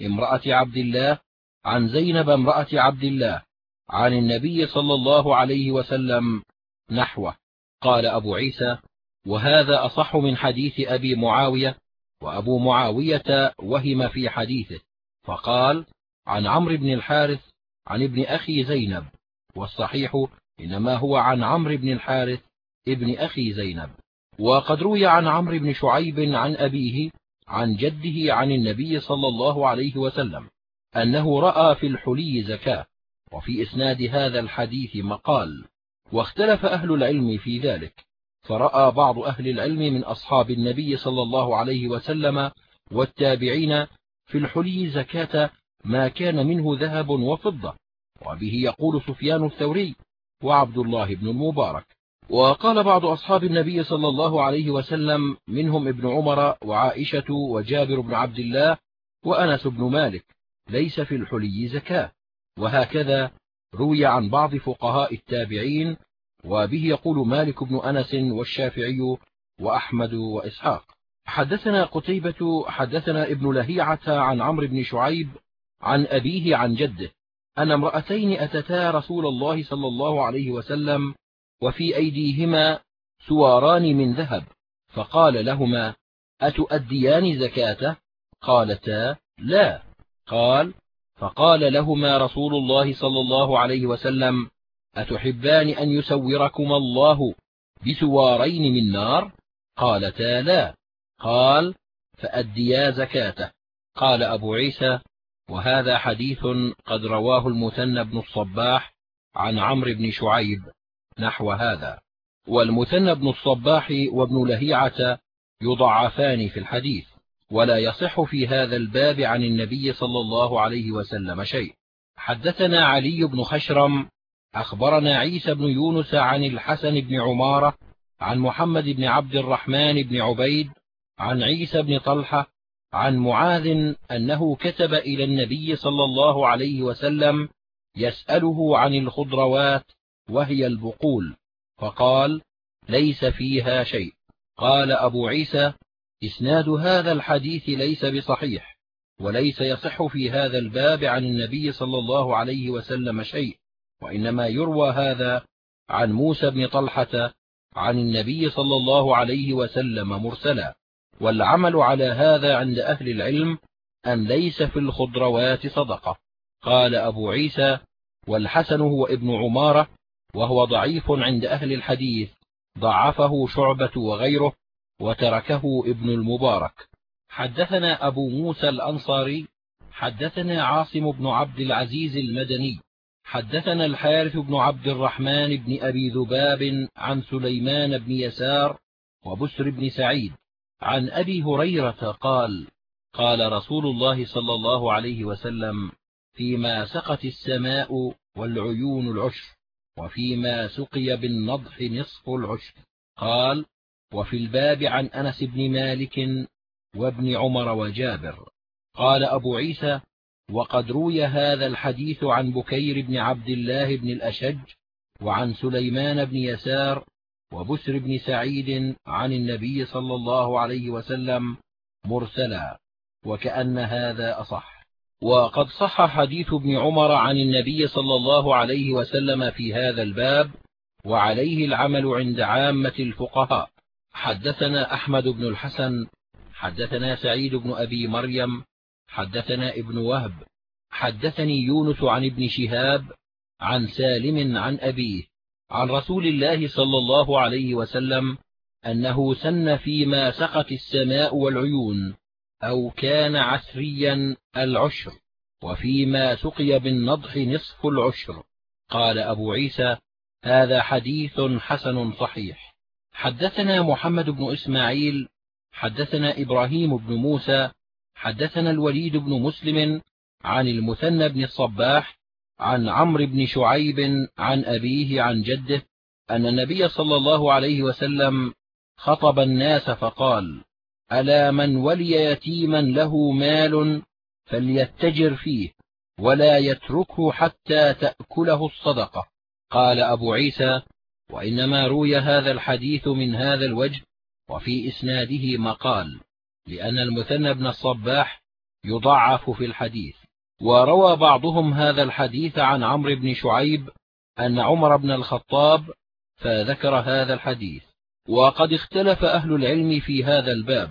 امرأة عبد الله عن زينب امرأة عبد الله عن النبي صلى الله عليه وسلم نحوه. قال أبو عيسى وهذا أصح من حديث أبي معاوية وأبو معاوية وهم في حديثه. فقال عن عمرو بن الحارث عن ابن أخي زينب. والصحيح إنما هو عن عمرو بن الحارث ابن أخي زينب. وقد روي عن عمرو بن شعيب عن أبيه عن جده عن النبي صلى الله عليه وسلم أنه رأى في الحلي زكاة وفي إسناد هذا الحديث مقال واختلف أهل العلم في ذلك فرأى بعض أهل العلم من أصحاب النبي صلى الله عليه وسلم والتابعين في الحلي زكاة ما كان منه ذهب وفضة وبه يقول سفيان الثوري وعبد الله بن المبارك. وقال بعض أصحاب النبي صلى الله عليه وسلم منهم ابن عمر وعائشة وجابر بن عبد الله وأنس بن مالك ليس في الحلي زكاة. وهكذا روي عن بعض فقهاء التابعين وبه يقول مالك بن أنس والشافعي وأحمد وإسحاق. حدثنا قتيبة حدثنا ابن لهيعة عن عمرو بن شعيب عن أبيه عن جده أن امرأتين أتتا رسول الله صلى الله عليه وسلم وفي أيديهما سواران من ذهب فقال لهما أتؤديان زكاته قالتا لا. قال فقال لهما رسول الله صلى الله عليه وسلم أتحبان أن يسوركما الله بسوارين من نار؟ قالتا لا. قال فأديا زكاته. قال أبو عيسى وهذا حديث قد رواه المثنى بن الصباح عن عمرو بن شعيب. نحو هذا. والمثنى بن الصباح وابن لهيعة يضعفان في الحديث ولا يصح في هذا الباب عن النبي صلى الله عليه وسلم شيء. حدثنا علي بن خشرم أخبرنا عيسى بن يونس عن الحسن بن عمارة عن محمد بن عبد الرحمن بن عبيد عن عيسى بن طلحة عن معاذ أنه كتب إلى النبي صلى الله عليه وسلم يسأله عن الخضروات وهي البقول. فقال ليس فيها شيء. قال أبو عيسى إسناد هذا الحديث ليس بصحيح وليس يصح في هذا الباب عن النبي صلى الله عليه وسلم شيء وإنما يروى هذا عن موسى بن طلحة عن النبي صلى الله عليه وسلم مرسلا. والعمل على هذا عند أهل العلم أن ليس في الخضروات صدقة. قال أبو عيسى والحسن هو ابن عمارة وهو ضعيف عند أهل الحديث ضعفه شعبة وغيره وتركه ابن المبارك. حدثنا أبو موسى الأنصاري حدثنا عاصم بن عبد العزيز المدني حدثنا الحارث بن عبد الرحمن بن أبي ذباب عن سليمان بن يسار وبسر بن سعيد. عن أبي هريرة قال قال رسول الله صلى الله عليه وسلم فيما سقت السماء والعيون العشر. وفيما سقي بالنضح نصف العشر قال وفي الباب عن أنس بن مالك وابن عمر وجابر. قال أبو عيسى وقد روي هذا الحديث عن بكير بن عبد الله بن الأشج وعن سليمان بن يسار وبسر بن سعيد عن النبي صلى الله عليه وسلم مرسلا وكأن هذا أصح. وقد صح حديث ابن عمر عن النبي صلى الله عليه وسلم في هذا الباب وعليه العمل عند عامة الفقهاء. حدثنا أحمد بن الحسن حدثنا سعيد بن أبي مريم حدثنا ابن وهب. حدثني يونس عن ابن شهاب عن سالم عن أبيه عن رسول الله صلى الله عليه وسلم أنه سن فيما سقت السماء والعيون. أو كان عسريا العشر وفيما سقي بالنضح نصف العشر. قال أبو عيسى هذا حديث حسن صحيح. حدثنا محمد بن إسماعيل حدثنا إبراهيم بن موسى حدثنا الوليد بن مسلم عن المثنى بن الصباح عن عمرو بن شعيب عن أبيه عن جده أن النبي صلى الله عليه وسلم خطب الناس فقال ألا من ولي يتيما له مال فليتجر فيه ولا يتركه حتى تأكله الصدقة. قال أبو عيسى وإنما روي هذا الحديث من هذا الوجه وفي إسناده مقال لأن المثنى بن الصباح يضعف في الحديث. وروى بعضهم هذا الحديث عن عمرو بن شعيب أن عمر بن الخطاب فذكر هذا الحديث. وقد اختلف أهل العلم في هذا الباب.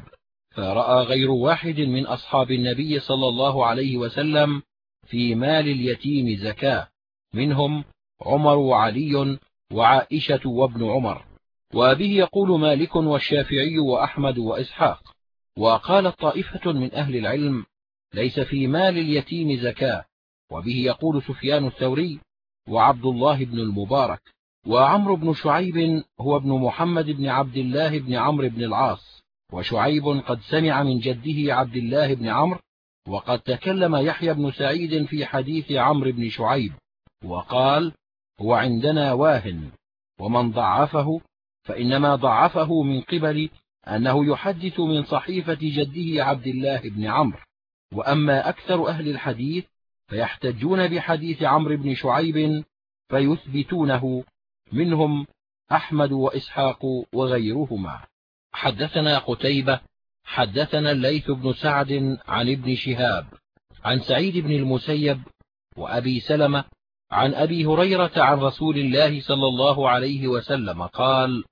فرأى غير واحد من أصحاب النبي صلى الله عليه وسلم في مال اليتيم زكاة. منهم عمر وعلي وعائشة وابن عمر. وبه يقول مالك والشافعي وأحمد وإسحاق وقالت طائفة من أهل العلم ليس في مال اليتيم زكاة. وبه يقول سفيان الثوري وعبد الله بن المبارك. وعمرو بن شعيب هو ابن محمد بن عبد الله بن عمرو بن العاص. وشعيب قد سمع من جده عبد الله بن عمرو وقد تكلم يحيى بن سعيد في حديث عمرو بن شعيب وقال هو عندنا واهن ومن ضعفه فإنما ضعفه من قبل أنه يحدث من صحيفة جده عبد الله بن عمرو وأما أكثر أهل الحديث فيحتجون بحديث عمرو بن شعيب فيثبتونه منهم أحمد وإسحاق وغيرهما. حدثنا قتيبة حدثنا الليث بن سعد عن ابن شهاب عن سعيد بن المسيب وأبي سلمة عن أبي هريرة عن رسول الله صلى الله عليه وسلم قال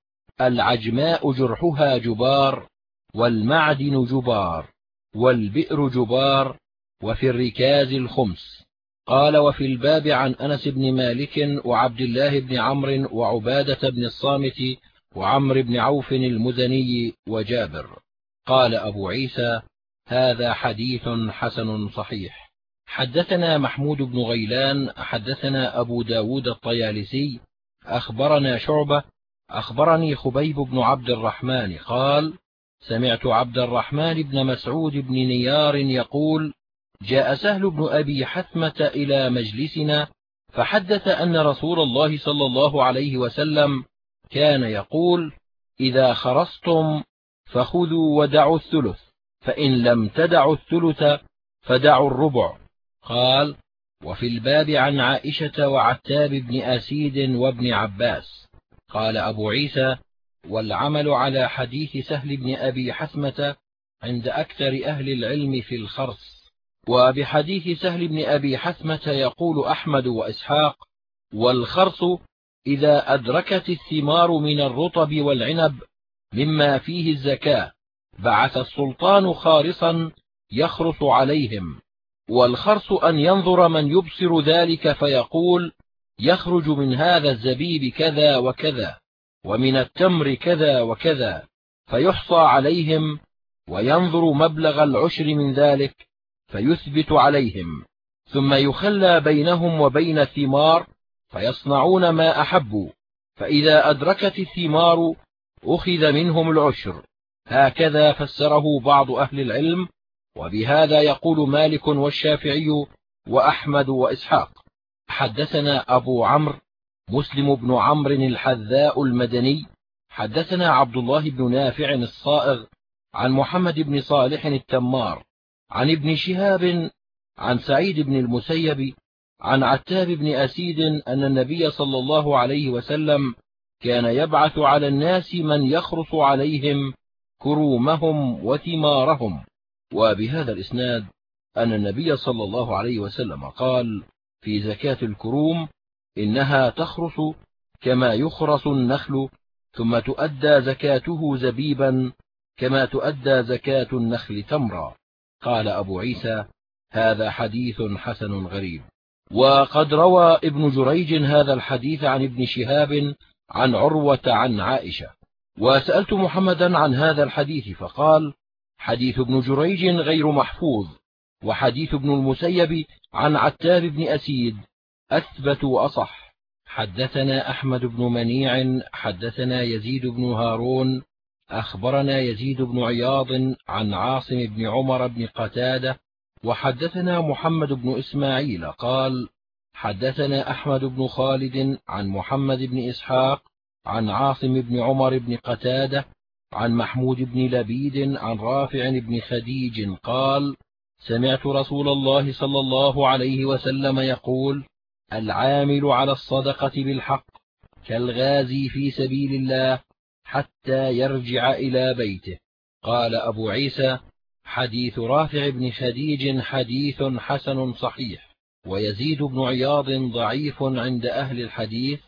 العجماء جرحها جبار والمعدن جبار والبئر جبار وفي الركاز الخمس. قال وفي الباب عن أنس بن مالك وعبد الله بن عمرو وعبادة بن الصامت وعمر بن عوف المزني وجابر. قال أبو عيسى هذا حديث حسن صحيح. حدثنا محمود بن غيلان حدثنا أبو ب داود الطيالسي أخبرنا شعبة أخبرني خبيب بن عبد الرحمن قال سمعت عبد الرحمن بن مسعود بن نيار يقول جاء سهل بن أبي حثمة إلى مجلسنا فحدث أن رسول الله صلى الله عليه وسلم كان يقول إذا خرصتم فخذوا ودعوا الثلث فإن لم تدعوا الثلث فدعوا الربع. قال وفي الباب عن عائشة وعتاب بن أسيد وابن عباس. قال أبو عيسى والعمل على حديث سهل بن أبي حثمة عند أكثر أهل العلم في الخرص. وبحديث سهل بن أبي حثمة يقول أحمد وإسحاق والخرص إذا أدركت الثمار من الرطب والعنب مما فيه الزكاة بعث السلطان خارصا يخرص عليهم والخرص أن ينظر من يبصر ذلك فيقول يخرج من هذا الزبيب كذا وكذا ومن التمر كذا وكذا فيحصى عليهم وينظر مبلغ العشر من ذلك فيثبت عليهم ثم يخلى بينهم وبين الثمار فيصنعون ما أحبوا فإذا أدركت الثمار أخذ منهم العشر. هكذا فسره بعض أهل العلم وبهذا يقول مالك والشافعي وأحمد وإسحاق. حدثنا أبو عمرو مسلم بن عمرو الحذاء المدني. حدثنا عبد الله بن نافع الصائغ عن محمد بن صالح التمار. عن ابن شهاب عن سعيد بن المسيب عن عتاب بن أسيد أن النبي صلى الله عليه وسلم كان يبعث على الناس من يخرص عليهم كرومهم وثمارهم. وبهذا الإسناد أن النبي صلى الله عليه وسلم قال في زكاة الكروم إنها تخرص كما يخرص النخل ثم تؤدى زكاته زبيبا كما تؤدى زكاة النخل تمرا. قال أبو عيسى هذا حديث حسن غريب. وقد روى ابن جريج هذا الحديث عن ابن شهاب عن عروة عن عائشة. وسألت محمدا عن هذا الحديث فقال حديث ابن جريج غير محفوظ وحديث ابن المسيب عن عتاب بن أسيد أثبت وأصح. حدثنا أحمد بن منيع حدثنا يزيد بن هارون أخبرنا يزيد بن عياض عن عاصم بن عمر بن قتادة وحدثنا محمد بن إسماعيل قال حدثنا أحمد بن خالد عن محمد بن إسحاق عن عاصم بن عمر بن قتادة عن محمود بن لبيد عن رافع بن خديج قال سمعت رسول الله صلى الله عليه وسلم يقول العامل على الصدقة بالحق كالغازي في سبيل الله حتى يرجع إلى بيته. قال أبو عيسى حديث رافع بن خديج حديث حسن صحيح ويزيد بن عياض ضعيف عند أهل الحديث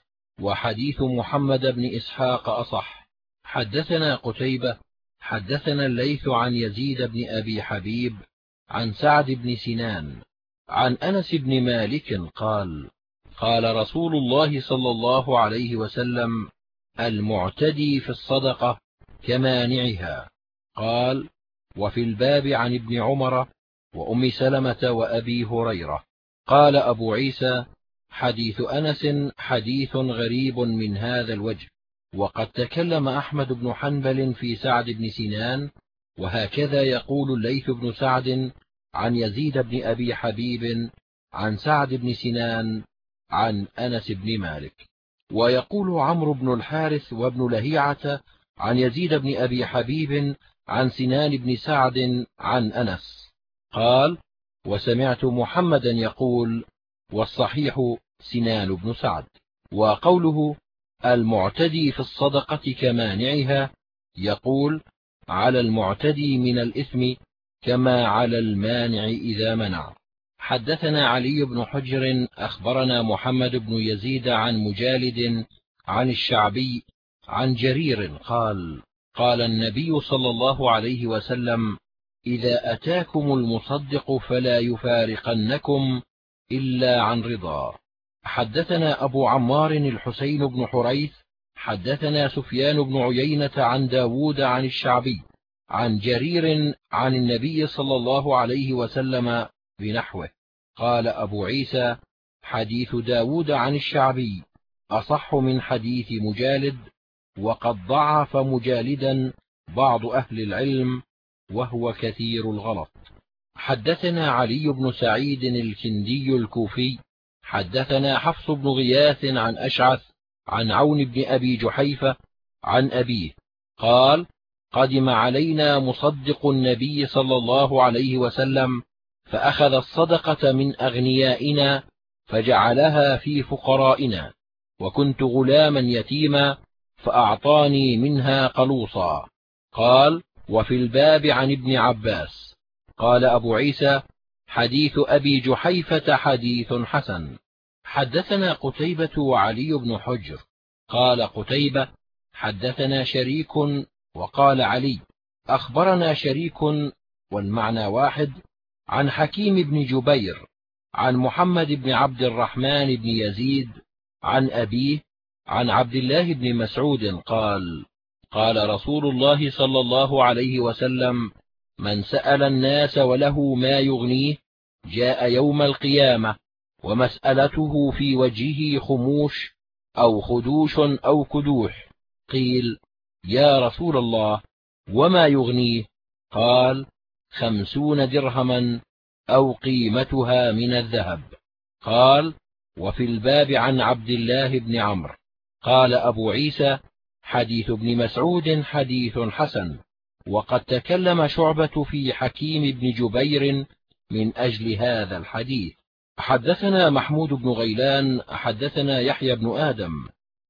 وحديث محمد بن إسحاق أصح. حدثنا قتيبة حدثنا الليث عن يزيد بن أبي حبيب عن سعد بن سنان عن أنس بن مالك قال قال رسول الله صلى الله عليه وسلم المعتدي في الصدقة كمانعها. قال وفي الباب عن ابن عمر وأم سلمة وأبي هريرة. قال أبو عيسى حديث أنس حديث غريب من هذا الوجه وقد تكلم أحمد بن حنبل في سعد بن سنان وهكذا يقول الليث بن سعد عن يزيد بن أبي حبيب عن سعد بن سنان عن أنس بن مالك. ويقول عمرو بن الحارث وابن لهيعة عن يزيد بن أبي حبيب عن سنان بن سعد عن أنس. قال وسمعت محمدا يقول والصحيح سنان بن سعد. وقوله المعتدي في الصدقة كمانعها يقول على المعتدي من الإثم كما على المانع إذا منع. حدثنا علي بن حجر أخبرنا محمد بن يزيد عن مجالد عن الشعبي عن جرير قال قال النبي صلى الله عليه وسلم إذا أتاكم المصدق فلا يفارقنكم إلا عن رضا. حدثنا أبو عمار الحسين بن حريث حدثنا سفيان بن عيينة عن داود عن الشعبي عن جرير عن النبي صلى الله عليه وسلم بنحوه. قال أبو عيسى حديث داود عن الشعبي أصح من حديث مجالد وقد ضعف مجالدا بعض أهل العلم وهو كثير الغلط. حدثنا علي بن سعيد الكندي الكوفي حدثنا حفص بن غياث عن أشعث عن عون بن أبي جحيفة عن أبيه قال قدم علينا مصدق النبي صلى الله عليه وسلم فأخذ الصدقة من أغنيائنا فجعلها في فقرائنا وكنت غلاما يتيما فأعطاني منها قلوصا. قال وفي الباب عن ابن عباس. قال أبو عيسى حديث أبي جحيفة حديث حسن. حدثنا قتيبة وعلي بن حجر. قال قتيبة حدثنا شريك وقال علي أخبرنا شريك والمعنى واحد عن حكيم بن جبير عن محمد بن عبد الرحمن بن يزيد عن أبيه عن عبد الله بن مسعود قال قال رسول الله صلى الله عليه وسلم من سأل الناس وله ما يغنيه جاء يوم القيامة ومسألته في وجهه خموش أو خدوش أو كدوح. قيل يا رسول الله وما يغنيه؟ قال خمسون درهما أو قيمتها من الذهب. قال وفي الباب عن عبد الله بن عمرو. قال أبو عيسى حديث ابن مسعود حديث حسن. وقد تكلم شعبة في حكيم بن جبير من أجل هذا الحديث. حدثنا محمود بن غيلان حدثنا يحيى بن آدم.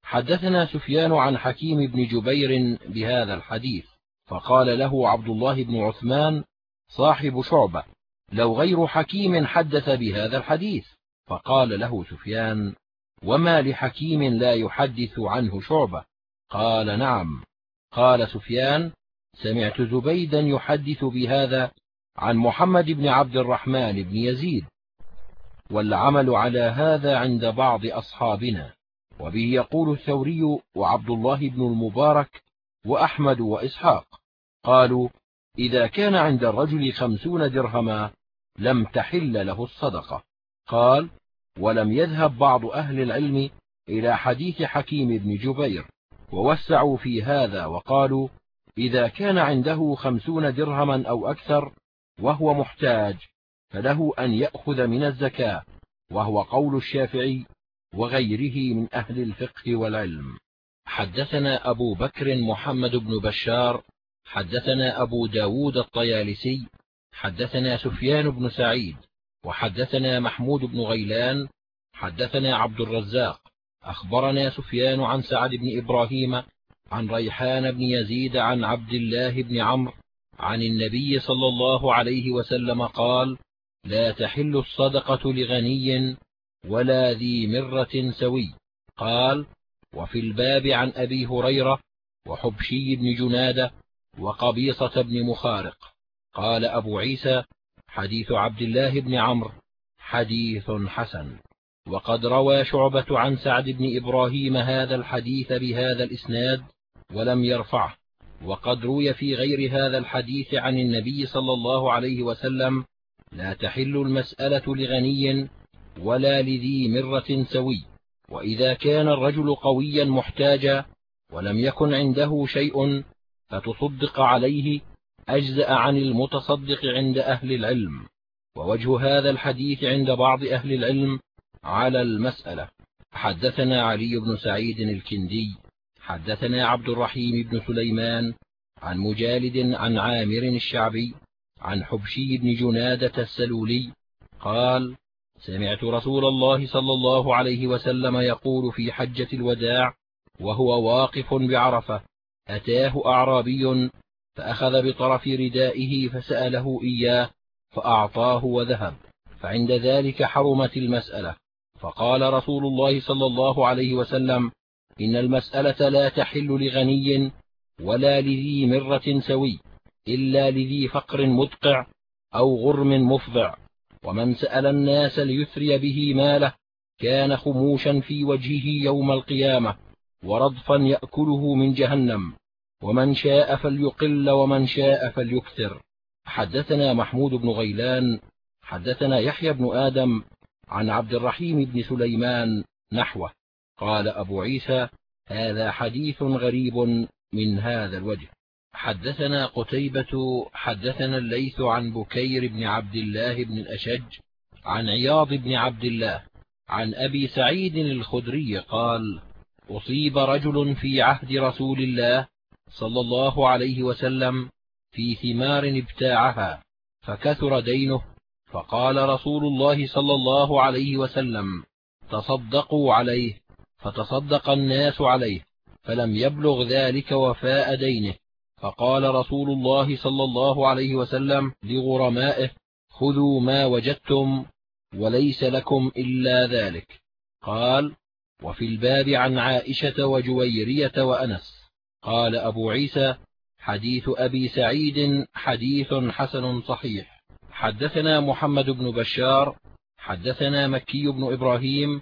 حدثنا سفيان عن حكيم بن جبير بهذا الحديث. فقال له عبد الله بن عثمان صاحب شعبة لو غير حكيم حدث بهذا الحديث. فقال له سفيان وما لحكيم لا يحدث عنه شعبة. قال نعم. قال سفيان سمعت زبيدا يحدث بهذا عن محمد بن عبد الرحمن بن يزيد. والعمل على هذا عند بعض أصحابنا. وبه يقول الثوري وعبد الله بن المبارك وأحمد وإسحاق. قالوا إذا كان عند الرجل خمسون درهما لم تحل له الصدقة. قال ولم يذهب بعض أهل العلم إلى حديث حكيم بن جبير ووسعوا في هذا وقالوا إذا كان عنده خمسون درهما أو أكثر وهو محتاج فله أن يأخذ من الزكاة وهو قول الشافعي وغيره من أهل الفقه والعلم. حدثنا أبو بكر محمد بن بشار حدثنا أبو ب داود الطيالسي حدثنا سفيان بن سعيد وحدثنا محمود بن غيلان حدثنا عبد الرزاق أخبرنا سفيان عن سعد بن إبراهيم عن ريحان بن يزيد عن عبد الله بن عمرو عن النبي صلى الله عليه وسلم قال لا تحل الصدقة لغني ولا ذي مرة سوي قال وفي الباب عن أبي هريرة وحبشي بن جنادة وقبيصة بن مخارق قال أبو عيسى حديث عبد الله بن عمرو. حديث حسن. وقد روى شعبة عن سعد بن إبراهيم هذا الحديث بهذا الإسناد ولم يرفعه. وقد روي في غير هذا الحديث عن النبي صلى الله عليه وسلم لا تحل المسألة لغني ولا لذي مرة سوي. وإذا كان الرجل قويا محتاجا ولم يكن عنده شيء فتصدق عليه أجزأ عن المتصدق عند أهل العلم ووجه هذا الحديث عند بعض أهل العلم على المسألة. حدثنا علي بن سعيد الكندي حدثنا عبد الرحيم بن سليمان عن مجالد عن عامر الشعبي عن حبشي بن جنادة السلولي قال سمعت رسول الله صلى الله عليه وسلم يقول في حجة الوداع وهو واقف بعرفة أتاه أعرابي فأخذ بطرف ردائه فسأله إياه فأعطاه وذهب. فعند ذلك حرمت المسألة. فقال رسول الله صلى الله عليه وسلم إن المسألة لا تحل لغني ولا لذي مرة سوي إلا لذي فقر مدقع أو غرم مفضع. ومن سأل الناس ليثري به ماله كان خموشا في وجهه يوم القيامة ورضفا يأكله من جهنم. ومن شاء فليقل ومن شاء فليكثر. حدثنا محمود بن غيلان حدثنا يحيى بن آدم عن عبد الرحيم بن سليمان نحوه. قال أبو عيسى هذا حديث غريب من هذا الوجه. حدثنا قتيبة حدثنا الليث عن بكير بن عبد الله بن الأشج عن عياض بن عبد الله عن أبي سعيد الخدري قال أصيب رجل في عهد رسول الله صلى الله عليه وسلم في ثمار ابتاعها فكثر دينه فقال رسول الله صلى الله عليه وسلم تصدقوا عليه فتصدق الناس عليه فلم يبلغ ذلك وفاء دينه. فقال رسول الله صلى الله عليه وسلم لغرمائه خذوا ما وجدتم وليس لكم إلا ذلك. قال وفي الباب عن عائشة وجويرية وأنس. قال أبو عيسى حديث أبي سعيد حديث حسن صحيح. حدثنا محمد بن بشار حدثنا مكي بن إبراهيم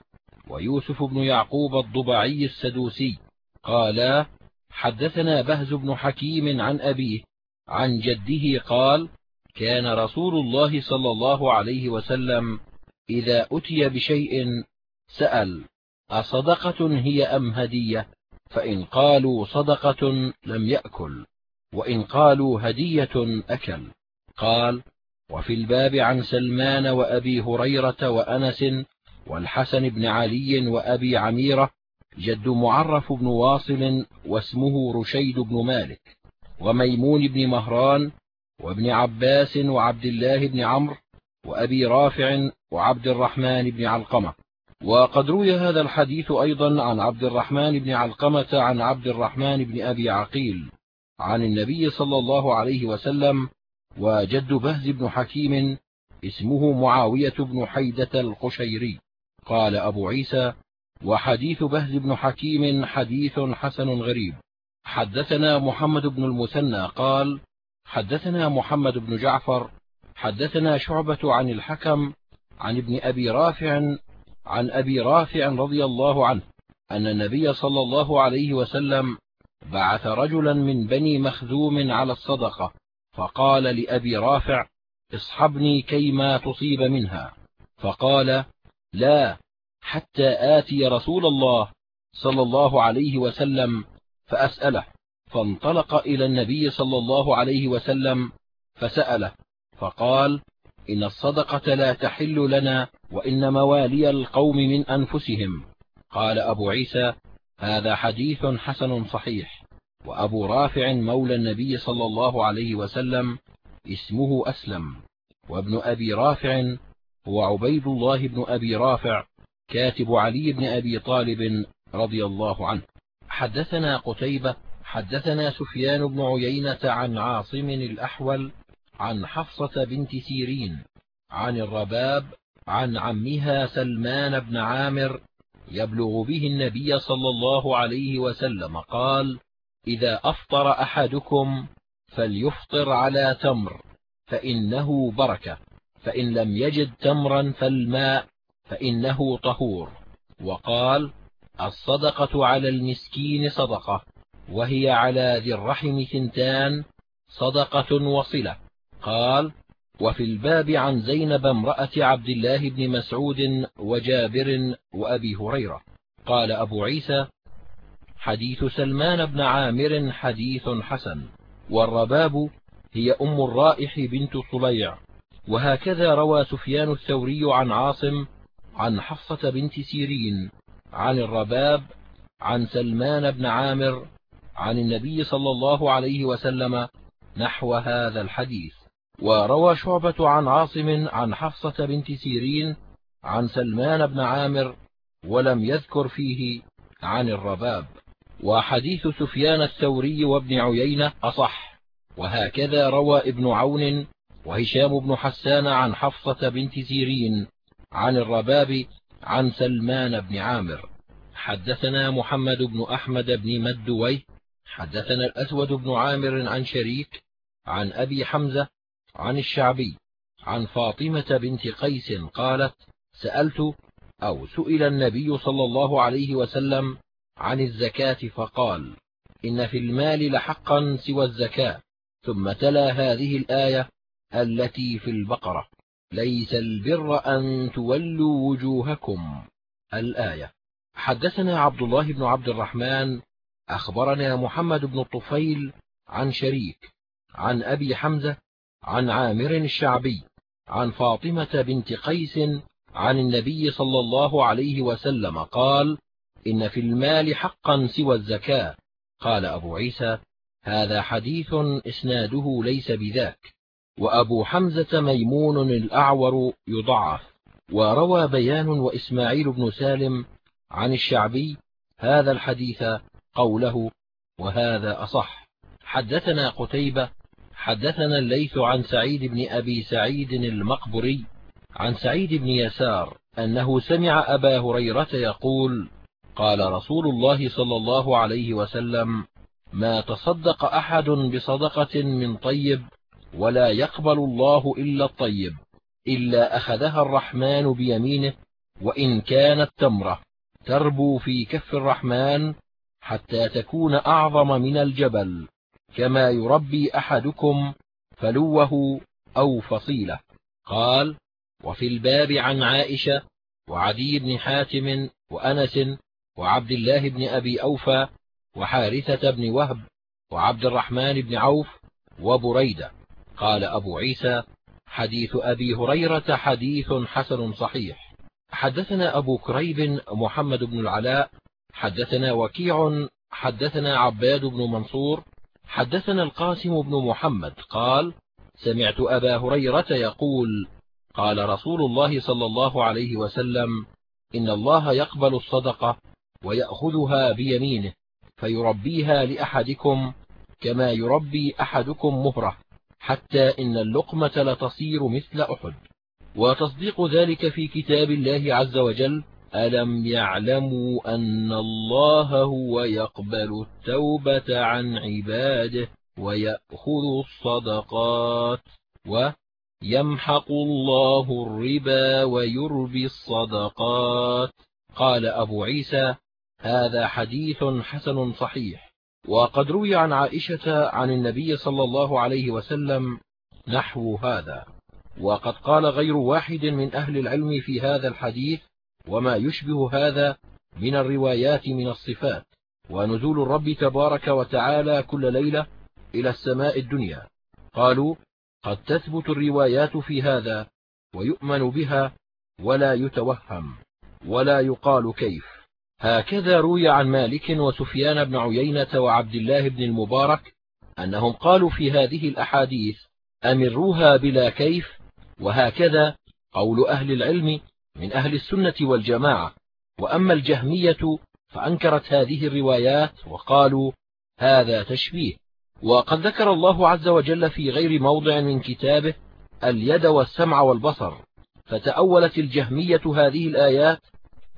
ويوسف بن يعقوب الضبعي السدوسي. قالا حدثنا بهز بن حكيم عن أبيه عن جده قال كان رسول الله صلى الله عليه وسلم إذا أتي بشيء سأل أصدقة هي أم هدية؟ فإن قالوا صدقة لم يأكل وإن قالوا هدية أكل. قال وفي الباب عن سلمان وأبي هريرة وأنس والحسن بن علي وأبي عميرة جد معرف بن واصل واسمه رشيد بن مالك وميمون بن مهران وابن عباس وعبد الله بن عمرو وأبي رافع وعبد الرحمن بن علقمة. وقد روي هذا الحديث أيضا عن عبد الرحمن بن علقمة عن عبد الرحمن بن أبي عقيل عن النبي صلى الله عليه وسلم وجد بهز بن حكيم اسمه معاوية بن حيدة القشيري. قال أبو عيسى وحديث بهز بن حكيم حديث حسن غريب. حدثنا محمد بن المثنى قال حدثنا محمد بن جعفر حدثنا شعبة عن الحكم عن ابن أبي رافع عن أبي رافع رضي الله عنه أن النبي صلى الله عليه وسلم بعث رجلا من بني مخزوم على الصدقة فقال لأبي رافع اصحبني كيما تصيب منها. فقال لا حتى آتي رسول الله صلى الله عليه وسلم فأسأله. فانطلق إلى النبي صلى الله عليه وسلم فسأله فقال إن الصدقة لا تحل لنا وإن موالي القوم من أنفسهم. قال أبو عيسى هذا حديث حسن صحيح. وأبو رافع مولى النبي صلى الله عليه وسلم اسمه أسلم. وابن أبي رافع هو عبيد الله بن أبي رافع كاتب علي بن أبي طالب رضي الله عنه. حدثنا قتيبة حدثنا سفيان بن عيينة عن عاصم الأحول عن حفصة بنت سيرين عن الرباب عن عمها سلمان بن عامر يبلغ به النبي صلى الله عليه وسلم قال إذا أفطر أحدكم فليفطر على تمر فإنه بركة فإن لم يجد تمرا فالماء فإنه طهور. وقال الصدقة على المسكين صدقة وهي على ذي الرحم ثنتان صدقة وصلة. قال وفي الباب عن زينب امرأة عبد الله بن مسعود وجابر وأبي هريرة. قال أبو عيسى حديث سلمان بن عامر حديث حسن والرباب هي أم الرائح بنت صليع وهكذا روى سفيان الثوري عن عاصم عن حفصة بنت سيرين عن الرباب عن سلمان بن عامر عن النبي صلى الله عليه وسلم نحو هذا الحديث. وروى شعبة عن عاصم عن حفصة بنت سيرين عن سلمان بن عامر ولم يذكر فيه عن الرباب. وحديث سفيان الثوري وابن عيينة أصح. وهكذا روى ابن عون وهشام بن حسان عن حفصة بنت سيرين عن الرباب عن سلمان بن عامر. حدثنا محمد بن أحمد بن مدويه. حدثنا الأسود بن عامر عن شريك عن أبي حمزة عن الشعبي عن فاطمة بنت قيس قالت سألت أو سئل النبي صلى الله عليه وسلم عن الزكاة فقال إن في المال لحقا سوى الزكاة ثم تلا هذه الآية التي في البقرة ليس البر أن تولوا وجوهكم. الآية حدثنا عبد الله بن عبد الرحمن أخبرنا محمد بن الطفيل عن شريك عن أبي حمزة عن عامر الشعبي عن فاطمة بنت قيس عن النبي صلى الله عليه وسلم قال إن في المال حقا سوى الزكاة. قال أبو عيسى هذا حديث إسناده ليس بذاك. وأبو حمزة ميمون الأعور يضعف. وروى بيان وإسماعيل بن سالم عن الشعبي هذا الحديث قوله وهذا أصح. حدثنا قتيبة حدثنا الليث عن سعيد بن أبي سعيد المقبري عن سعيد بن يسار أنه سمع أبا هريرة يقول قال رسول الله صلى الله عليه وسلم ما تصدق أحد بصدقة من طيب ولا يقبل الله إلا الطيب إلا أخذها الرحمن بيمينه وإن كانت تمرة تربو في كف الرحمن حتى تكون أعظم من الجبل. كما يربي أحدكم فلوه أو فصيلة. قال وفي الباب عن عائشة وعدي بن حاتم وأنس وعبد الله بن أبي أوفى وحارثة بن وهب وعبد الرحمن بن عوف وبريدة. قال أبو عيسى حديث أبي هريرة حديث حسن صحيح. حدثنا أبو كريب محمد بن العلاء حدثنا وكيع حدثنا عباد بن منصور حدثنا القاسم بن محمد قال سمعت أبا هريرة يقول قال رسول الله صلى الله عليه وسلم إن الله يقبل الصدقة ويأخذها بيمينه فيربيها لأحدكم كما يربي أحدكم مهرة حتى إن اللقمة لتصير مثل أحد. وتصديق ذلك في كتاب الله عز وجل ألم يعلموا أن الله هو يقبل التوبة عن عباده ويأخذ الصدقات ويمحق الله الربا ويربي الصدقات قال أبو عيسى هذا حديث حسن صحيح. وقد روي عن عائشة عن النبي صلى الله عليه وسلم نحو هذا. وقد قال غير واحد من أهل العلم في هذا الحديث وما يشبه هذا من الروايات من الصفات ونزول الرب تبارك وتعالى كل ليلة إلى السماء الدنيا. قالوا قد تثبت الروايات في هذا ويؤمن بها ولا يتوهم ولا يقال كيف. هكذا روي عن مالك وسفيان بن عيينة وعبد الله بن المبارك أنهم قالوا في هذه الأحاديث أمروها بلا كيف وهكذا قول أهل العلم من أهل السنة والجماعة. وأما الجهمية فأنكرت هذه الروايات وقالوا هذا تشبيه. وقد ذكر الله عز وجل في غير موضع من كتابه اليد والسمع والبصر. فتأولت الجهمية هذه الآيات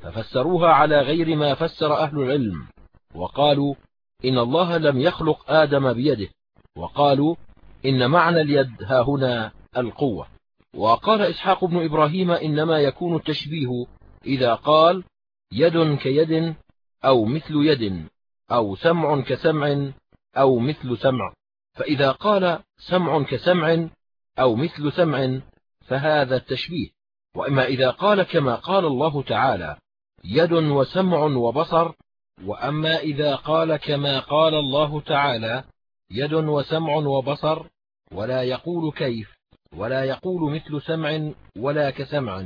ففسروها على غير ما فسر أهل العلم. وقالوا إن الله لم يخلق آدم بيده. وقالوا إن معنى اليد ها هنا القوة. وقال إسحاق بن إبراهيم إنما يكون التشبيه إذا قال يد كيد أو مثل يد أو سمع كسمع أو مثل سمع. فإذا قال سمع كسمع أو مثل سمع فهذا التشبيه. وإما إذا قال كما قال الله تعالى يد وسمع وبصر. وأما إذا قال كما قال الله تعالى يد وسمع وبصر ولا يقول كيف. ولا يقول مثل سمع ولا كسمع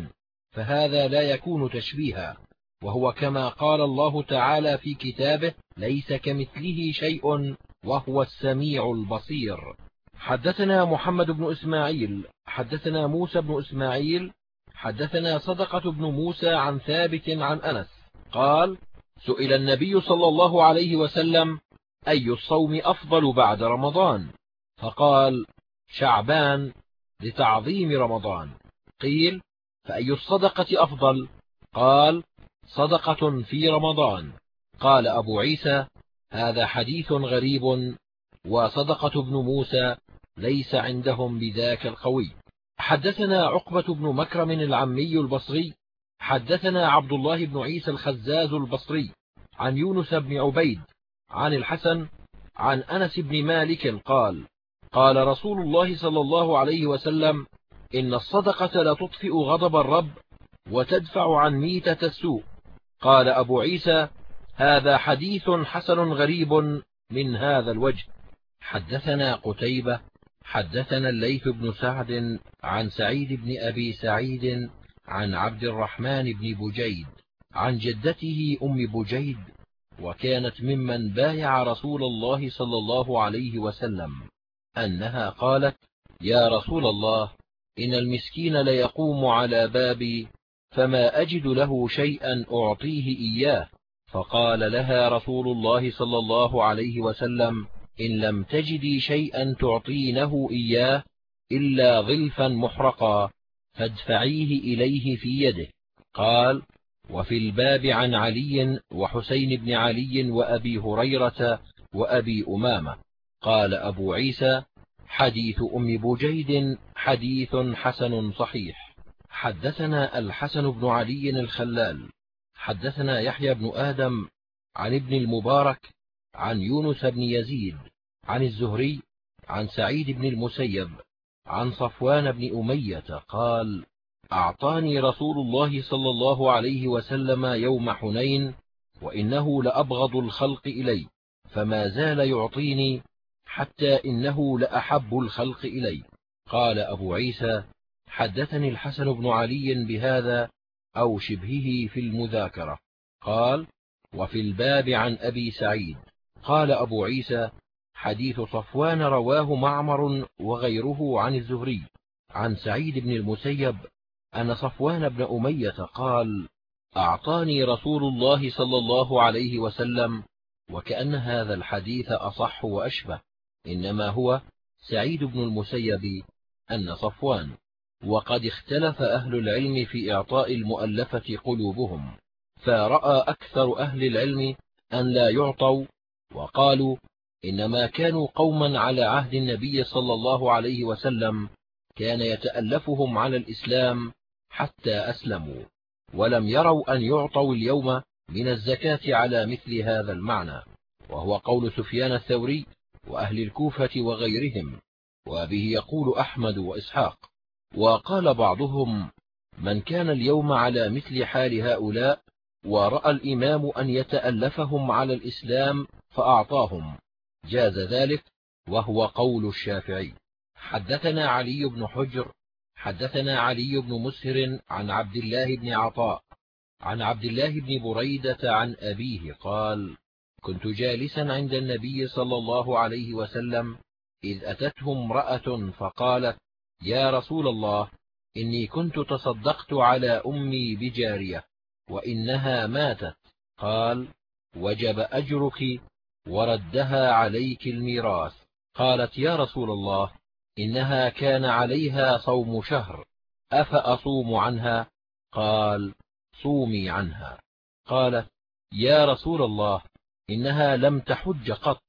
فهذا لا يكون تشبيها. وهو كما قال الله تعالى في كتابه ليس كمثله شيء وهو السميع البصير. حدثنا محمد بن إسماعيل حدثنا موسى بن إسماعيل حدثنا صدقة بن موسى عن ثابت عن أنس. قال سئل النبي صلى الله عليه وسلم أي الصوم أفضل بعد رمضان؟ فقال شعبان. لتعظيم رمضان. قيل فأي الصدقة أفضل؟ قال صدقة في رمضان. قال أبو عيسى هذا حديث غريب وصدقة بن موسى ليس عندهم بذاك القوي. حدثنا عقبة بن مكرم العمي البصري حدثنا عبد الله بن عيسى الخزاز البصري عن يونس بن عبيد عن الحسن عن أنس بن مالك قال قال رسول الله صلى الله عليه وسلم إن الصدقة لتطفئ غضب الرب وتدفع عن ميتة السوء. قال أبو عيسى هذا حديث حسن غريب من هذا الوجه. حدثنا قتيبة حدثنا الليث بن سعد عن سعيد بن أبي سعيد عن عبد الرحمن بن بجيد عن جدته أم بجيد وكانت ممن بايع رسول الله صلى الله عليه وسلم. أنها قالت يا رسول الله إن المسكين ليقوم على بابي فما أجد له شيئا أعطيه إياه. فقال لها رسول الله صلى الله عليه وسلم إن لم تجدي شيئا تعطينه إياه إلا ظلفا محرقا فادفعيه إليه في يده. قال وفي الباب عن علي وحسين بن علي وأبي هريرة وأبي أمامة. قال أبو عيسى حديث أم بجيد حديث حسن صحيح. حدثنا الحسن بن علي الخلال. حدثنا يحيى بن آدم عن ابن المبارك عن يونس بن يزيد عن الزهري عن سعيد بن المسيب عن صفوان بن أمية قال أعطاني رسول الله صلى الله عليه وسلم يوم حنين وإنه لأبغض الخلق إلي فما زال يعطيني حتى إنه لأحب الخلق إلي. قال أبو عيسى حدثني الحسن بن علي بهذا أو شبهه في المذاكرة. قال وفي الباب عن أبي سعيد. قال أبو عيسى حديث صفوان رواه معمر وغيره عن الزهري. عن سعيد بن المسيب أن صفوان بن أمية قال أعطاني رسول الله صلى الله عليه وسلم وكأن هذا الحديث أصح وأشبه. إنما هو سعيد بن المسيب أن صفوان. وقد اختلف أهل العلم في إعطاء المؤلفة قلوبهم فرأى أكثر أهل العلم أن لا يعطوا وقالوا إنما كانوا قوما على عهد النبي صلى الله عليه وسلم كان يتألفهم على الإسلام حتى أسلموا ولم يروا أن يعطوا اليوم من الزكاة على مثل هذا المعنى وهو قول سفيان الثوري وأهل الكوفة وغيرهم وبه يقول أحمد وإسحاق. وقال بعضهم من كان اليوم على مثل حال هؤلاء ورأى الإمام أن يتألفهم على الإسلام فأعطاهم. جاز ذلك وهو قول الشافعي. حدثنا علي بن حجر حدثنا علي بن مسهر عن عبد الله بن عطاء عن عبد الله بن بريدة عن أبيه قال كنت جالسا عند النبي صلى الله عليه وسلم إذ أتته امرأة فقالت يا رسول الله إني كنت تصدقت على أمي بجارية وإنها ماتت. قال وجب أجرك وردها عليك الميراث. قالت يا رسول الله إنها كان عليها صوم شهر أفأصوم عنها؟ قال صومي عنها. قالت يا رسول الله إنها لم تحج قط.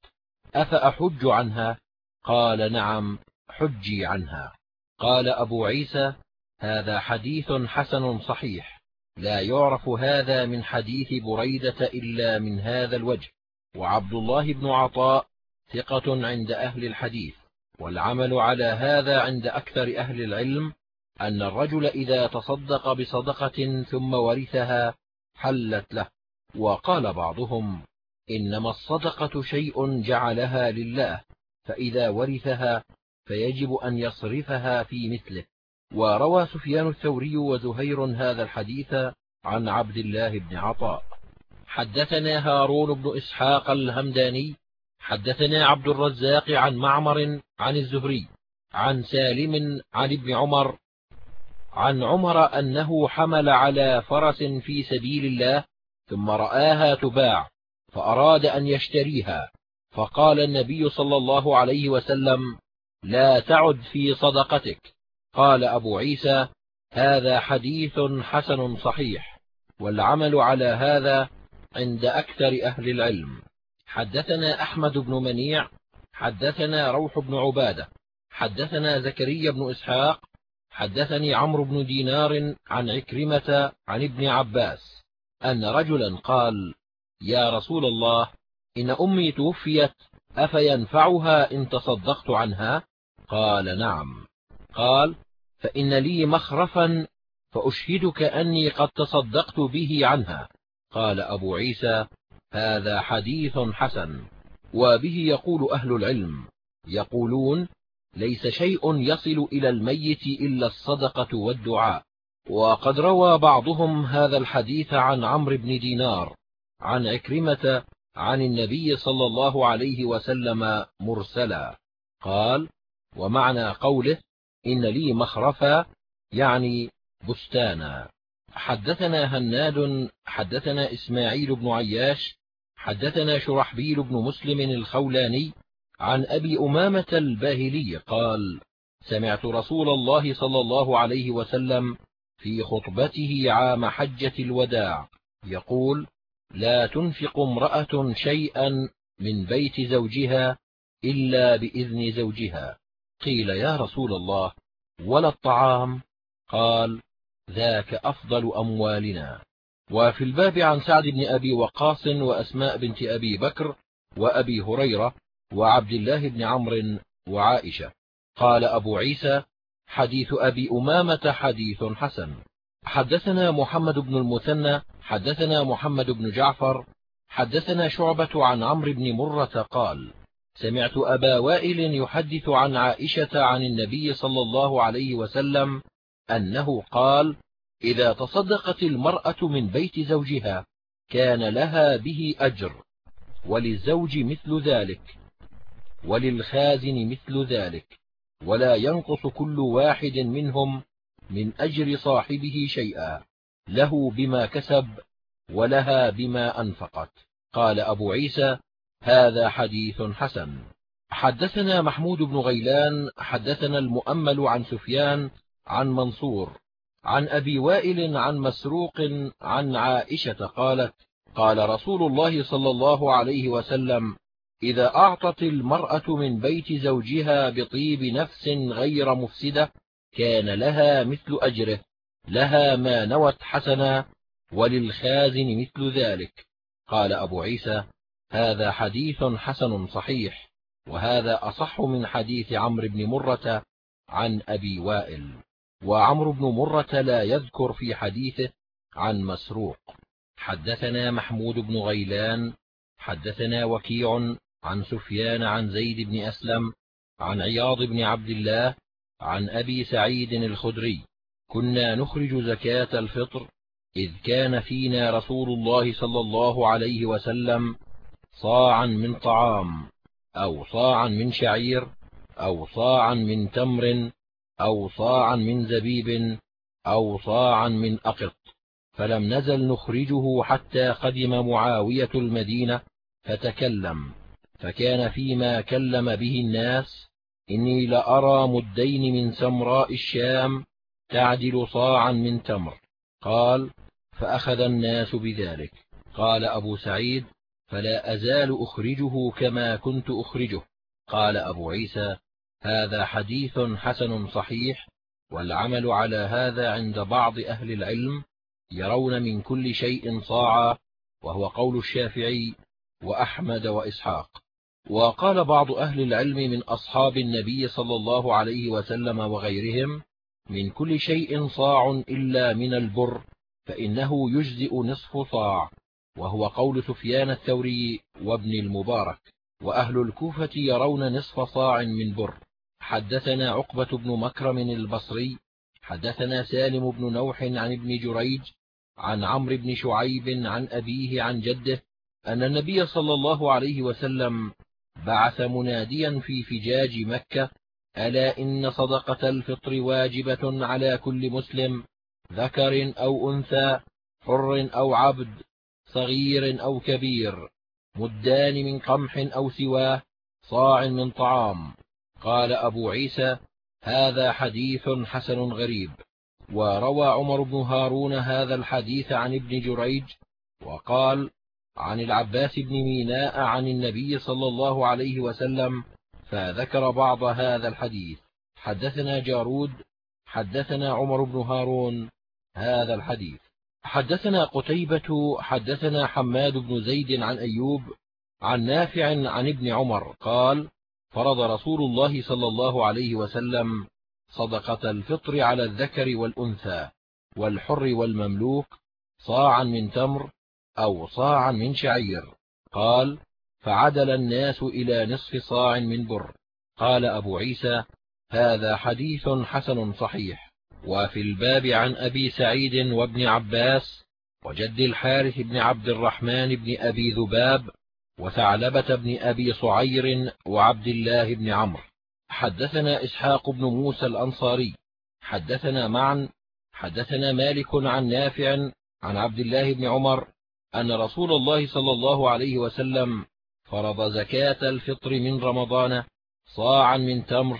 أفأحج عنها؟ قال نعم حجي عنها. قال أبو عيسى هذا حديث حسن صحيح. لا يعرف هذا من حديث بريدة إلا من هذا الوجه. وعبد الله بن عطاء ثقة عند أهل الحديث. والعمل على هذا عند أكثر أهل العلم أن الرجل إذا تصدق بصدقة ثم ورثها حلت له. وقال بعضهم إنما الصدقة شيء جعلها لله فإذا ورثها فيجب أن يصرفها في مثله. وروى سفيان الثوري وزهير هذا الحديث عن عبد الله بن عطاء. حدثنا هارون بن إسحاق الهمداني حدثنا عبد الرزاق عن معمر عن الزهري عن سالم عن ابن عمر عن عمر أنه حمل على فرس في سبيل الله ثم رآها تباع. فأراد أن يشتريها. فقال النبي صلى الله عليه وسلم لا تعد في صدقتك. قال أبو عيسى هذا حديث حسن صحيح والعمل على هذا عند أكثر أهل العلم. حدثنا أحمد بن منيع حدثنا روح بن عبادة حدثنا زكريا بن إسحاق حدثني عمرو بن دينار عن عكرمة عن ابن عباس أن رجلا قال يا رسول الله إن أمي توفيت أفينفعها إن تصدقت عنها؟ قال نعم. قال فإن لي مخرفا فأشهدك أني قد تصدقت به عنها. قال أبو عيسى هذا حديث حسن. وبه يقول أهل العلم يقولون ليس شيء يصل إلى الميت إلا الصدقة والدعاء. وقد روى بعضهم هذا الحديث عن عمرو بن دينار. عن عكرمة عن النبي صلى الله عليه وسلم مرسلا. قال ومعنى قوله إن لي مخرفا يعني بستانا. حدثنا هناد حدثنا إسماعيل بن عياش حدثنا شرحبيل بن مسلم الخولاني عن أبي أمامة الباهلي قال سمعت رسول الله صلى الله عليه وسلم في خطبته عام حجة الوداع يقول لا تنفق امرأة شيئا من بيت زوجها إلا بإذن زوجها. قيل يا رسول الله ولا الطعام؟ قال ذاك أفضل أموالنا. وفي الباب عن سعد بن أبي وقاص وأسماء بنت أبي بكر وأبي هريرة وعبد الله بن عمرو وعائشة. قال أبو عيسى حديث أبي أمامة حديث حسن. حدثنا محمد بن المثنى حدثنا محمد بن جعفر حدثنا شعبة عن عمرو بن مرة قال سمعت أبا وائل يحدث عن عائشة عن النبي صلى الله عليه وسلم أنه قال إذا تصدقت المرأة من بيت زوجها كان لها به أجر وللزوج مثل ذلك وللخازن مثل ذلك ولا ينقص كل واحد منهم من أجر صاحبه شيئا له بما كسب ولها بما أنفقت. قال أبو عيسى هذا حديث حسن. حدثنا محمود بن غيلان حدثنا المؤمل عن سفيان عن منصور عن أبي وائل عن مسروق عن عائشة قالت قال رسول الله صلى الله عليه وسلم إذا أعطت المرأة من بيت زوجها بطيب نفس غير مفسدة كان لها مثل أجره لها ما نوت حسنا وللخازن مثل ذلك. قال أبو عيسى هذا حديث حسن صحيح وهذا أصح من حديث عمرو بن مرة عن أبي وائل. وعمرو بن مرة لا يذكر في حديثه عن مسروق. حدثنا محمود بن غيلان حدثنا وكيع عن سفيان عن زيد بن أسلم عن عياض بن عبد الله عن أبي سعيد الخدري كنا نخرج زكاة الفطر إذ كان فينا رسول الله صلى الله عليه وسلم صاعا من طعام أو صاعا من شعير أو صاعا من تمر أو صاعا من زبيب أو صاعا من أقط. فلم نزل نخرجه حتى قدم معاوية المدينة فتكلم فكان فيما كلم به الناس إني لأرى مدين من سمراء الشام تعدل صاعا من تمر. قال فأخذ الناس بذلك. قال أبو سعيد فلا أزال أخرجه كما كنت أخرجه. قال أبو عيسى هذا حديث حسن صحيح والعمل على هذا عند بعض أهل العلم يرون من كل شيء صاعا وهو قول الشافعي وأحمد وإسحاق. وقال بعض أهل العلم من أصحاب النبي صلى الله عليه وسلم وغيرهم من كل شيء صاع إلا من البر فإنه يجزئ نصف صاع وهو قول سفيان الثوري وابن المبارك وأهل الكوفة يرون نصف صاع من بر. حدثنا عقبة بن مكرم البصري حدثنا سالم بن نوح عن ابن جريج عن عمرو بن شعيب عن أبيه عن جده أن النبي صلى الله عليه وسلم بعث مناديا في فجاج مكة ألا إن صدقة الفطر واجبة على كل مسلم ذكر أو أنثى حر أو عبد صغير أو كبير مدان من قمح أو سواه صاع من طعام. قال أبو عيسى هذا حديث حسن غريب. وروى عمر بن هارون هذا الحديث عن ابن جريج وقال عن العباس بن ميناء عن النبي صلى الله عليه وسلم فذكر بعض هذا الحديث. حدثنا جارود حدثنا عمر بن هارون هذا الحديث. حدثنا قتيبة حدثنا حماد بن زيد عن أيوب عن نافع عن ابن عمر قال فرض رسول الله صلى الله عليه وسلم صدقة الفطر على الذكر والأنثى والحر والمملوك صاعا من تمر أو صاعا من شعير. قال فعدل الناس إلى نصف صاع من بر. قال أبو عيسى هذا حديث حسن صحيح. وفي الباب عن أبي سعيد وابن عباس وجد الحارث بن عبد الرحمن بن أبي ذباب وثعلبة بن أبي صعير وعبد الله بن عمرو. حدثنا إسحاق بن موسى الأنصاري. حدثنا معا حدثنا مالك عن نافع عن عبد الله بن عمر أن رسول الله صلى الله عليه وسلم فرض زكاة الفطر من رمضان صاعا من تمر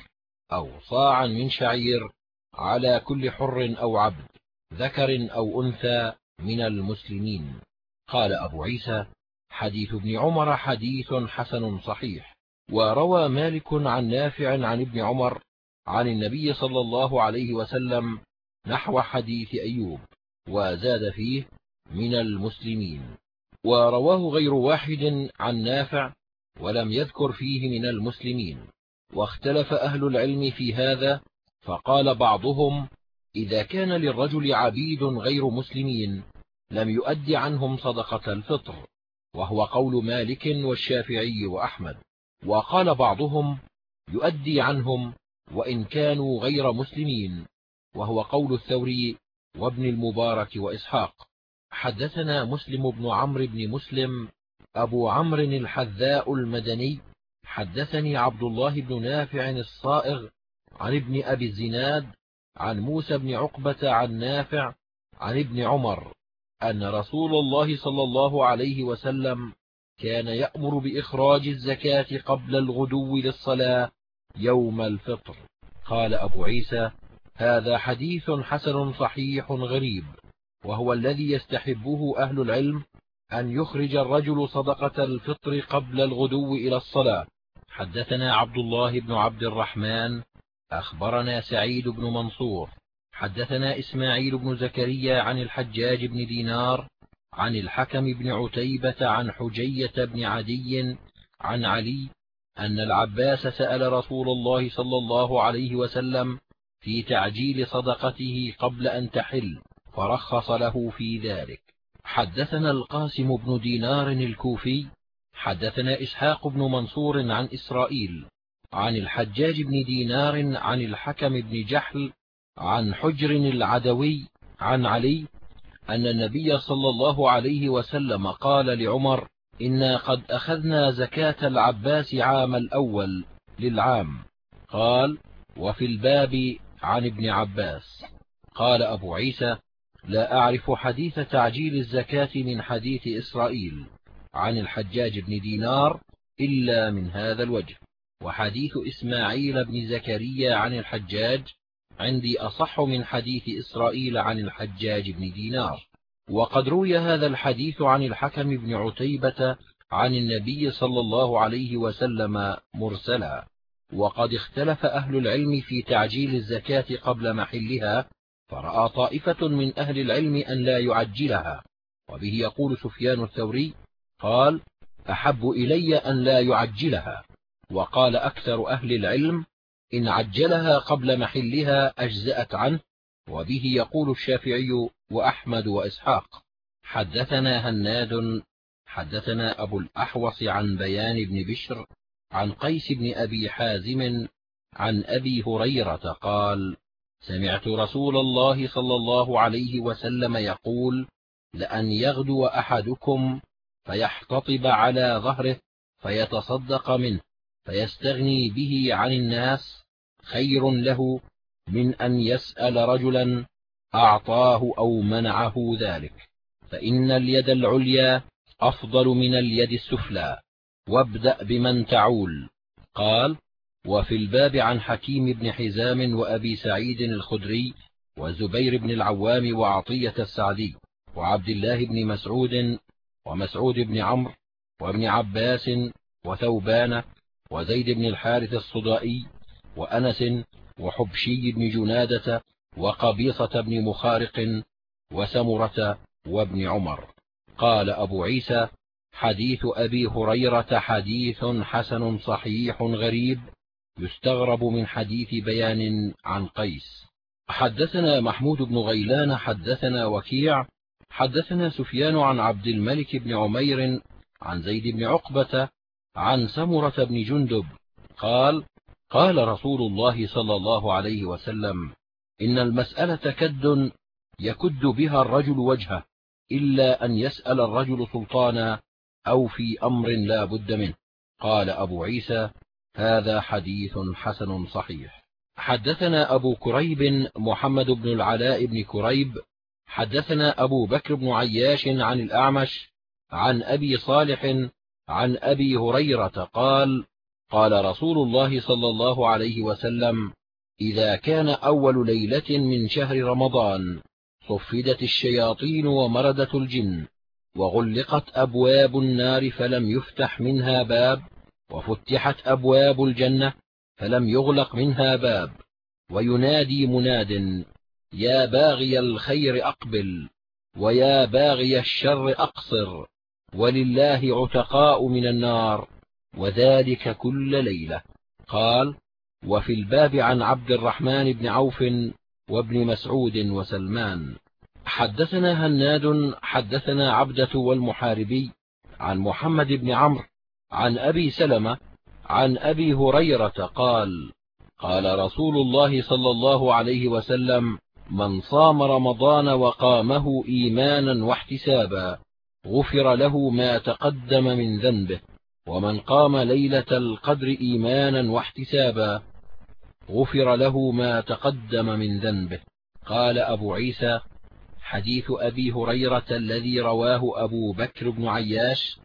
أو صاعا من شعير على كل حر أو عبد ذكر أو أنثى من المسلمين. قال أبو عيسى حديث ابن عمر حديث حسن صحيح وروى مالك عن نافع عن ابن عمر عن النبي صلى الله عليه وسلم نحو حديث أيوب وزاد فيه من المسلمين. ورواه غير واحد عن نافع ولم يذكر فيه من المسلمين. واختلف أهل العلم في هذا فقال بعضهم إذا كان للرجل عبيد غير مسلمين لم يؤد عنهم صدقة الفطر وهو قول مالك والشافعي وأحمد. وقال بعضهم يؤدي عنهم وإن كانوا غير مسلمين وهو قول الثوري وابن المبارك وإسحاق. حدثنا مسلم بن عمرو بن مسلم أبو عمرو الحذاء المدني حدثني عبد الله بن نافع الصائغ عن ابن أبي الزناد عن موسى بن عقبة عن نافع عن ابن عمر أن رسول الله صلى الله عليه وسلم كان يأمر بإخراج الزكاة قبل الغدو للصلاة يوم الفطر. قال أبو عيسى هذا حديث حسن صحيح غريب. وهو الذي يستحبه أهل العلم أن يخرج الرجل صدقة الفطر قبل الغدو إلى الصلاة. حدثنا عبد الله بن عبد الرحمن أخبرنا سعيد بن منصور. حدثنا إسماعيل بن زكريا عن الحجاج بن دينار عن الحكم بن عتيبة عن حجية بن عدي عن علي أن العباس سأل رسول الله صلى الله عليه وسلم في تعجيل صدقته قبل أن تحل. فرخص له في ذلك. حدثنا القاسم بن دينار الكوفي حدثنا إسحاق بن منصور عن إسرائيل عن الحجاج بن دينار عن الحكم بن جحل عن حجر العدوي عن علي أن النبي صلى الله عليه وسلم قال لعمر إنا قد أخذنا زكاة العباس عام الأول للعام قال وفي الباب عن ابن عباس قال أبو عيسى لا أعرف حديث تعجيل الزكاة من حديث إسرائيل عن الحجاج بن دينار إلا من هذا الوجه وحديث إسماعيل بن زكريا عن الحجاج عندي أصح من حديث إسرائيل عن الحجاج بن دينار. وقد روي هذا الحديث عن الحكم بن عتيبة عن النبي صلى الله عليه وسلم مرسلا. وقد اختلف أهل العلم في تعجيل الزكاة قبل محلها فرأى طائفة من أهل العلم أن لا يعجلها وبه يقول سفيان الثوري قال أحب إلي أن لا يعجلها. وقال أكثر أهل العلم إن عجلها قبل محلها أجزأت عنه. وبه يقول الشافعي وأحمد وإسحاق حدثنا هناد حدثنا أبو الأحوص عن بيان بن بشر عن قيس بن أبي حازم عن أبي هريرة قال سمعت رسول الله صلى الله عليه وسلم يقول لأن يغدو أحدكم فيحتطب على ظهره فيتصدق منه فيستغني به عن الناس خير له من أن يسأل رجلا أعطاه أو منعه ذلك فإن اليد العليا أفضل من اليد السفلى وابدأ بمن تعول. قال وفي الباب عن حكيم بن حزام وأبي سعيد الخدري وزبير بن العوام وعطية السعدي وعبد الله بن مسعود ومسعود بن عمرو وابن عباس وثوبان وزيد بن الحارث الصدائي وأنس وحبشي بن جنادة وقبيصة بن مخارق وسمرة وابن عمر. قال أبو عيسى حديث أبي هريرة حديث حسن صحيح غريب. يستغرب من حديث بيان عن قيس. حدثنا محمود بن غيلان حدثنا وكيع حدثنا سفيان عن عبد الملك بن عمير عن زيد بن عقبة عن سمرة بن جندب قال قال رسول الله صلى الله عليه وسلم إن المسألة كد يكد بها الرجل وجهه إلا أن يسأل الرجل سلطانا أو في أمر لا بد منه. قال أبو عيسى هذا حديث حسن صحيح. حدثنا أبو كريب محمد بن العلاء بن كريب حدثنا أبو بكر بن عياش عن الأعمش عن أبي صالح عن أبي هريرة قال قال رسول الله صلى الله عليه وسلم إذا كان أول ليلة من شهر رمضان صفدت الشياطين ومردت الجن وغلقت أبواب النار فلم يفتح منها باب وفتحت أبواب الجنة فلم يغلق منها باب وينادي مناد يا باغي الخير أقبل ويا باغي الشر أقصر ولله عتقاء من النار وذلك كل ليلة. قال وفي الباب عن عبد الرحمن بن عوف وابن مسعود وسلمان. حدثنا هناد حدثنا عبدة والمحاربي عن محمد بن عمرو عن أبي سلمة عن أبي هريرة قال قال رسول الله صلى الله عليه وسلم من صام رمضان وقامه إيمانا واحتسابا غفر له ما تقدم من ذنبه ومن قام ليلة القدر إيمانا واحتسابا غفر له ما تقدم من ذنبه. قال أبو عيسى حديث أبي هريرة الذي رواه أبو بكر بن عياش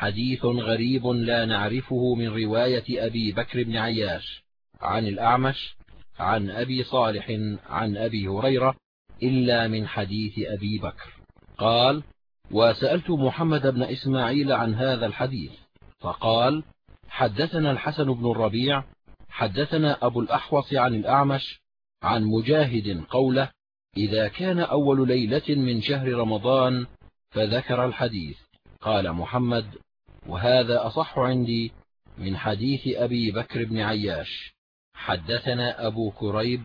حديث غريب لا نعرفه من رواية أبي بكر بن عياش عن الأعمش عن أبي صالح عن أبي هريرة إلا من حديث أبي بكر. قال وسألت محمد بن إسماعيل عن هذا الحديث فقال حدثنا الحسن بن الربيع حدثنا أبو الأحوص عن الأعمش عن مجاهد قوله إذا كان أول ليلة من شهر رمضان فذكر الحديث. قال محمد وهذا أصح عندي من حديث أبي بكر بن عياش. حدثنا أبو كريب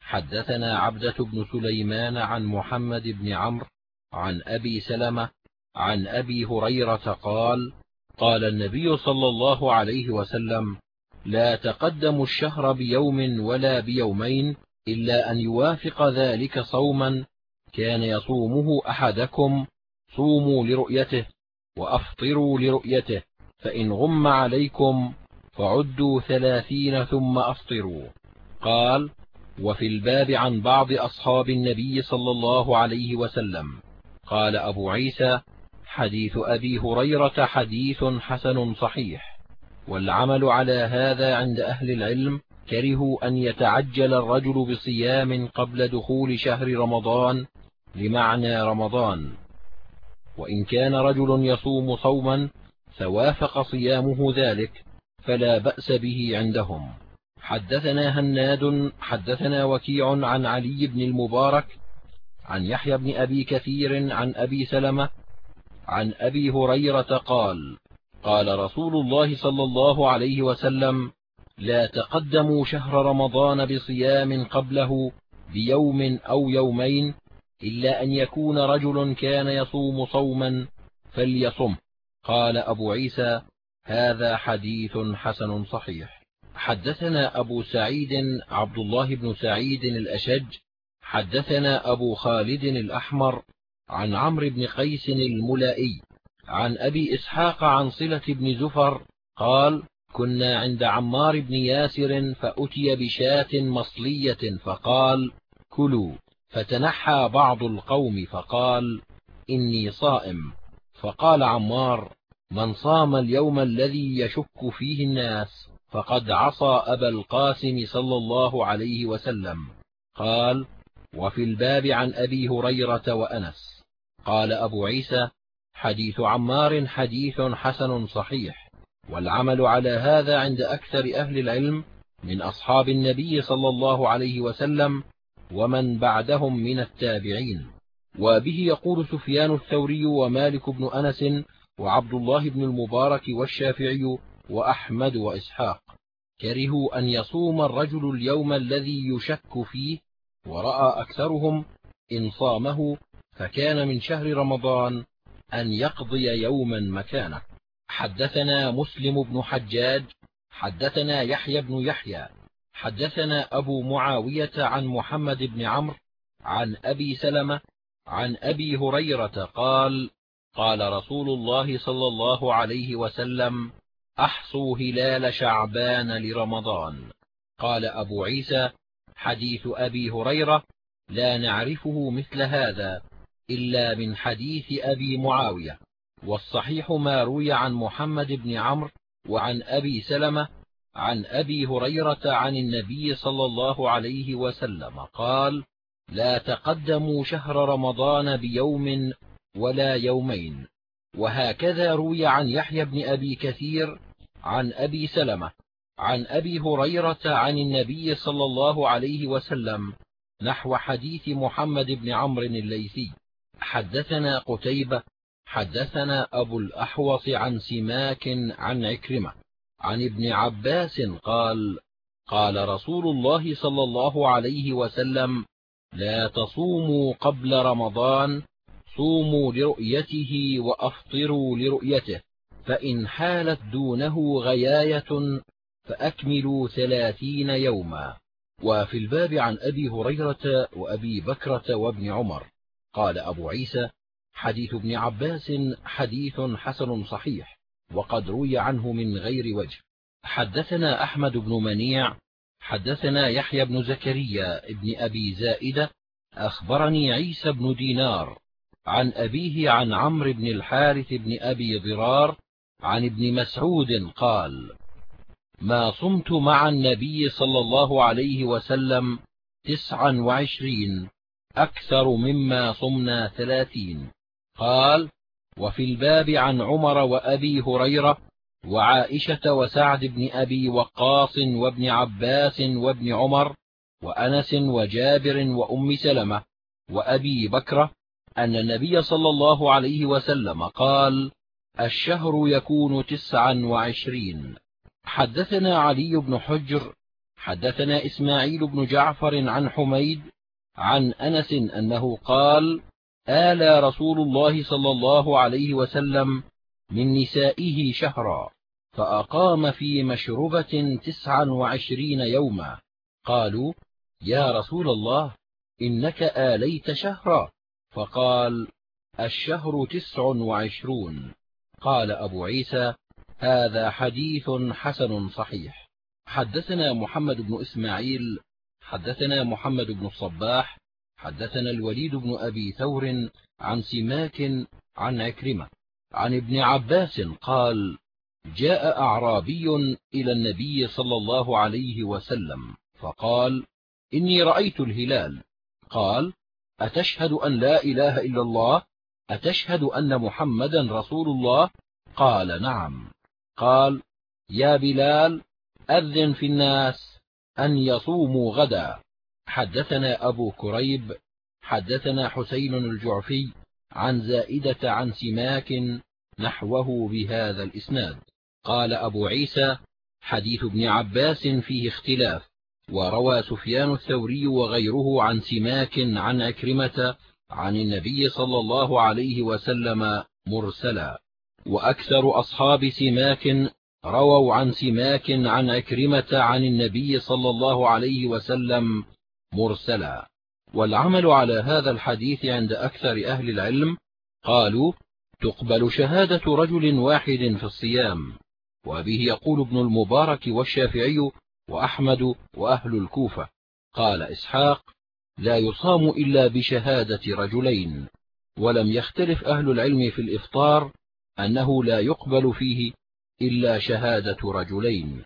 حدثنا عبدة بن سليمان عن محمد بن عمرو عن أبي سلمة عن أبي هريرة قال قال النبي صلى الله عليه وسلم لا تقدموا الشهر بيوم ولا بيومين إلا أن يوافق ذلك صوما كان يصومه أحدكم. صوموا لرؤيته. وأفطروا لرؤيته فإن غم عليكم فعدوا ثلاثين ثم أفطروا. قال وفي الباب عن بعض أصحاب النبي صلى الله عليه وسلم. قال أبو عيسى حديث أبي هريرة حديث حسن صحيح. والعمل على هذا عند أهل العلم كرهوا أن يتعجل الرجل بصيام قبل دخول شهر رمضان لمعنى رمضان. وإن كان رجل يصوم صوما فوافق صيامه ذلك فلا بأس به عندهم. حدثنا هناد حدثنا وكيع عن علي بن المبارك عن يحيى بن أبي كثير عن أبي سلمة عن أبي هريرة قال قال رسول الله صلى الله عليه وسلم لا تقدموا شهر رمضان بصيام قبله بيوم أو يومين إلا أن يكون رجل كان يصوم صوما فليصم. قال أبو عيسى هذا حديث حسن صحيح. حدثنا أبو سعيد عبد الله بن سعيد الأشج. حدثنا أبو خالد الأحمر عن عمرو بن قيس الملائي عن أبي إسحاق عن صلة بن زفر قال كنا عند عمار بن ياسر فأتي بشاة مصلية فقال كلوا. فتنحى بعض القوم فقال إني صائم. فقال عمار من صام اليوم الذي يشك فيه الناس فقد عصى أبا القاسم صلى الله عليه وسلم. قال وفي الباب عن أبي هريرة وأنس. قال أبو عيسى حديث عمار حديث حسن صحيح والعمل على هذا عند أكثر أهل العلم من أصحاب النبي صلى الله عليه وسلم ومن بعدهم من التابعين. وبه يقول سفيان الثوري ومالك بن أنس وعبد الله بن المبارك والشافعي وأحمد وإسحاق. كرهوا أن يصوم الرجل اليوم الذي يشك فيه ورأى أكثرهم إن صامه فكان من شهر رمضان أن يقضي يوما مكانه. حدثنا مسلم بن حجاج حدثنا يحيى بن يحيى حدثنا أبو معاوية عن محمد بن عمرو عن أبي سلمة عن أبي هريرة قال قال رسول الله صلى الله عليه وسلم أحصوا هلال شعبان لرمضان. قال أبو عيسى حديث أبي هريرة لا نعرفه مثل هذا إلا من حديث أبي معاوية والصحيح ما روي عن محمد بن عمرو وعن أبي سلمة عن أبي هريرة عن النبي صلى الله عليه وسلم قال لا تقدموا شهر رمضان بيوم ولا يومين وهكذا روي عن يحيى بن أبي كثير عن أبي سلمة عن أبي هريرة عن النبي صلى الله عليه وسلم نحو حديث محمد بن عمرو الليثي حدثنا قتيبة حدثنا أبو الأحوص عن سماك عن عكرمة عن ابن عباس قال قال رسول الله صلى الله عليه وسلم لا تصوموا قبل رمضان صوموا لرؤيته وأفطروا لرؤيته فإن حالت دونه غياية فأكملوا ثلاثين يوما. وفي الباب عن أبي هريرة وأبي بكرة وابن عمر قال أبو عيسى حديث ابن عباس حديث حسن صحيح. وقد روي عنه من غير وجه. حدثنا أحمد بن منيع حدثنا يحيى بن زكريا ابن أبي زائدة أخبرني عيسى بن دينار عن أبيه عن عمرو بن الحارث بن أبي ضرار عن ابن مسعود قال ما صمت مع النبي صلى الله عليه وسلم تسعا وعشرين أكثر مما صمنا ثلاثين. قال وفي الباب عن عمر وأبي هريرة وعائشة وسعد بن أبي وقاص وابن عباس وابن عمر وأنس وجابر وأم سلمة وأبي بكرة أن النبي صلى الله عليه وسلم قال الشهر يكون تسعا وعشرين. حدثنا علي بن حجر حدثنا إسماعيل بن جعفر عن حميد عن أنس أنه قال آلى رسول الله صلى الله عليه وسلم من نسائه شهرا فأقام في مشربة تسعا وعشرين يوما. قالوا يا رسول الله إنك آليت شهرا. فقال الشهر تسع وعشرون. قال أبو عيسى هذا حديث حسن صحيح. حدثنا محمد بن إسماعيل حدثنا محمد بن الصباح حدثنا الوليد بن أبي ثور عن سماك عن عكرمة عن ابن عباس قال جاء أعرابي إلى النبي صلى الله عليه وسلم فقال إني رأيت الهلال. قال أتشهد أن لا إله إلا الله؟ أتشهد أن محمدا رسول الله؟ قال نعم. قال يا بلال أذن في الناس أن يصوموا غدا. حدثنا أبو كريب حدثنا حسين الجعفي عن زائدة عن سماك نحوه بهذا الإسناد. قال أبو عيسى حديث ابن عباس فيه اختلاف وروى سفيان الثوري وغيره عن سماك عن أكرمة عن النبي صلى الله عليه وسلم مرسلا. وأكثر أصحاب سماك رووا عن سماك عن عكرمة عن النبي صلى الله عليه وسلم مرسلا. والعمل على هذا الحديث عند أكثر أهل العلم قالوا تقبل شهادة رجل واحد في الصيام وبه يقول ابن المبارك والشافعي وأحمد وأهل الكوفة. قال إسحاق لا يصام إلا بشهادة رجلين. ولم يختلف أهل العلم في الإفطار أنه لا يقبل فيه إلا شهادة رجلين.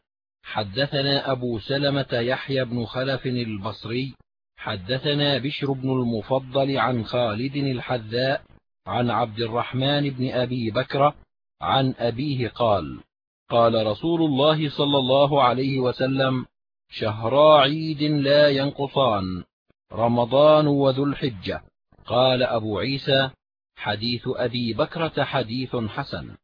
حدثنا أبو سلمة يحيى بن خلف البصري حدثنا بشر بن المفضل عن خالد الحذاء عن عبد الرحمن بن أبي بكر عن أبيه قال قال رسول الله صلى الله عليه وسلم شهرا عيد لا ينقصان رمضان وذو الحجة. قال أبو عيسى حديث أبي بكرة حديث حسن.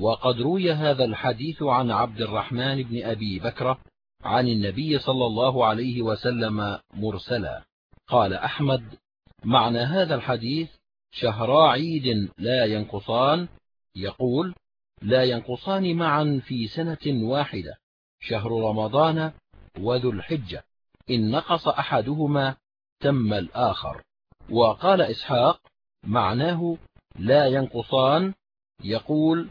وقد روي هذا الحديث عن عبد الرحمن بن أبي بكرة عن النبي صلى الله عليه وسلم مرسلا. قال أحمد معنى هذا الحديث شهرا عيد لا ينقصان. يقول لا ينقصان معا في سنة واحدة شهر رمضان وذو الحجة. إن نقص أحدهما تم الآخر. وقال إسحاق معناه لا ينقصان. يقول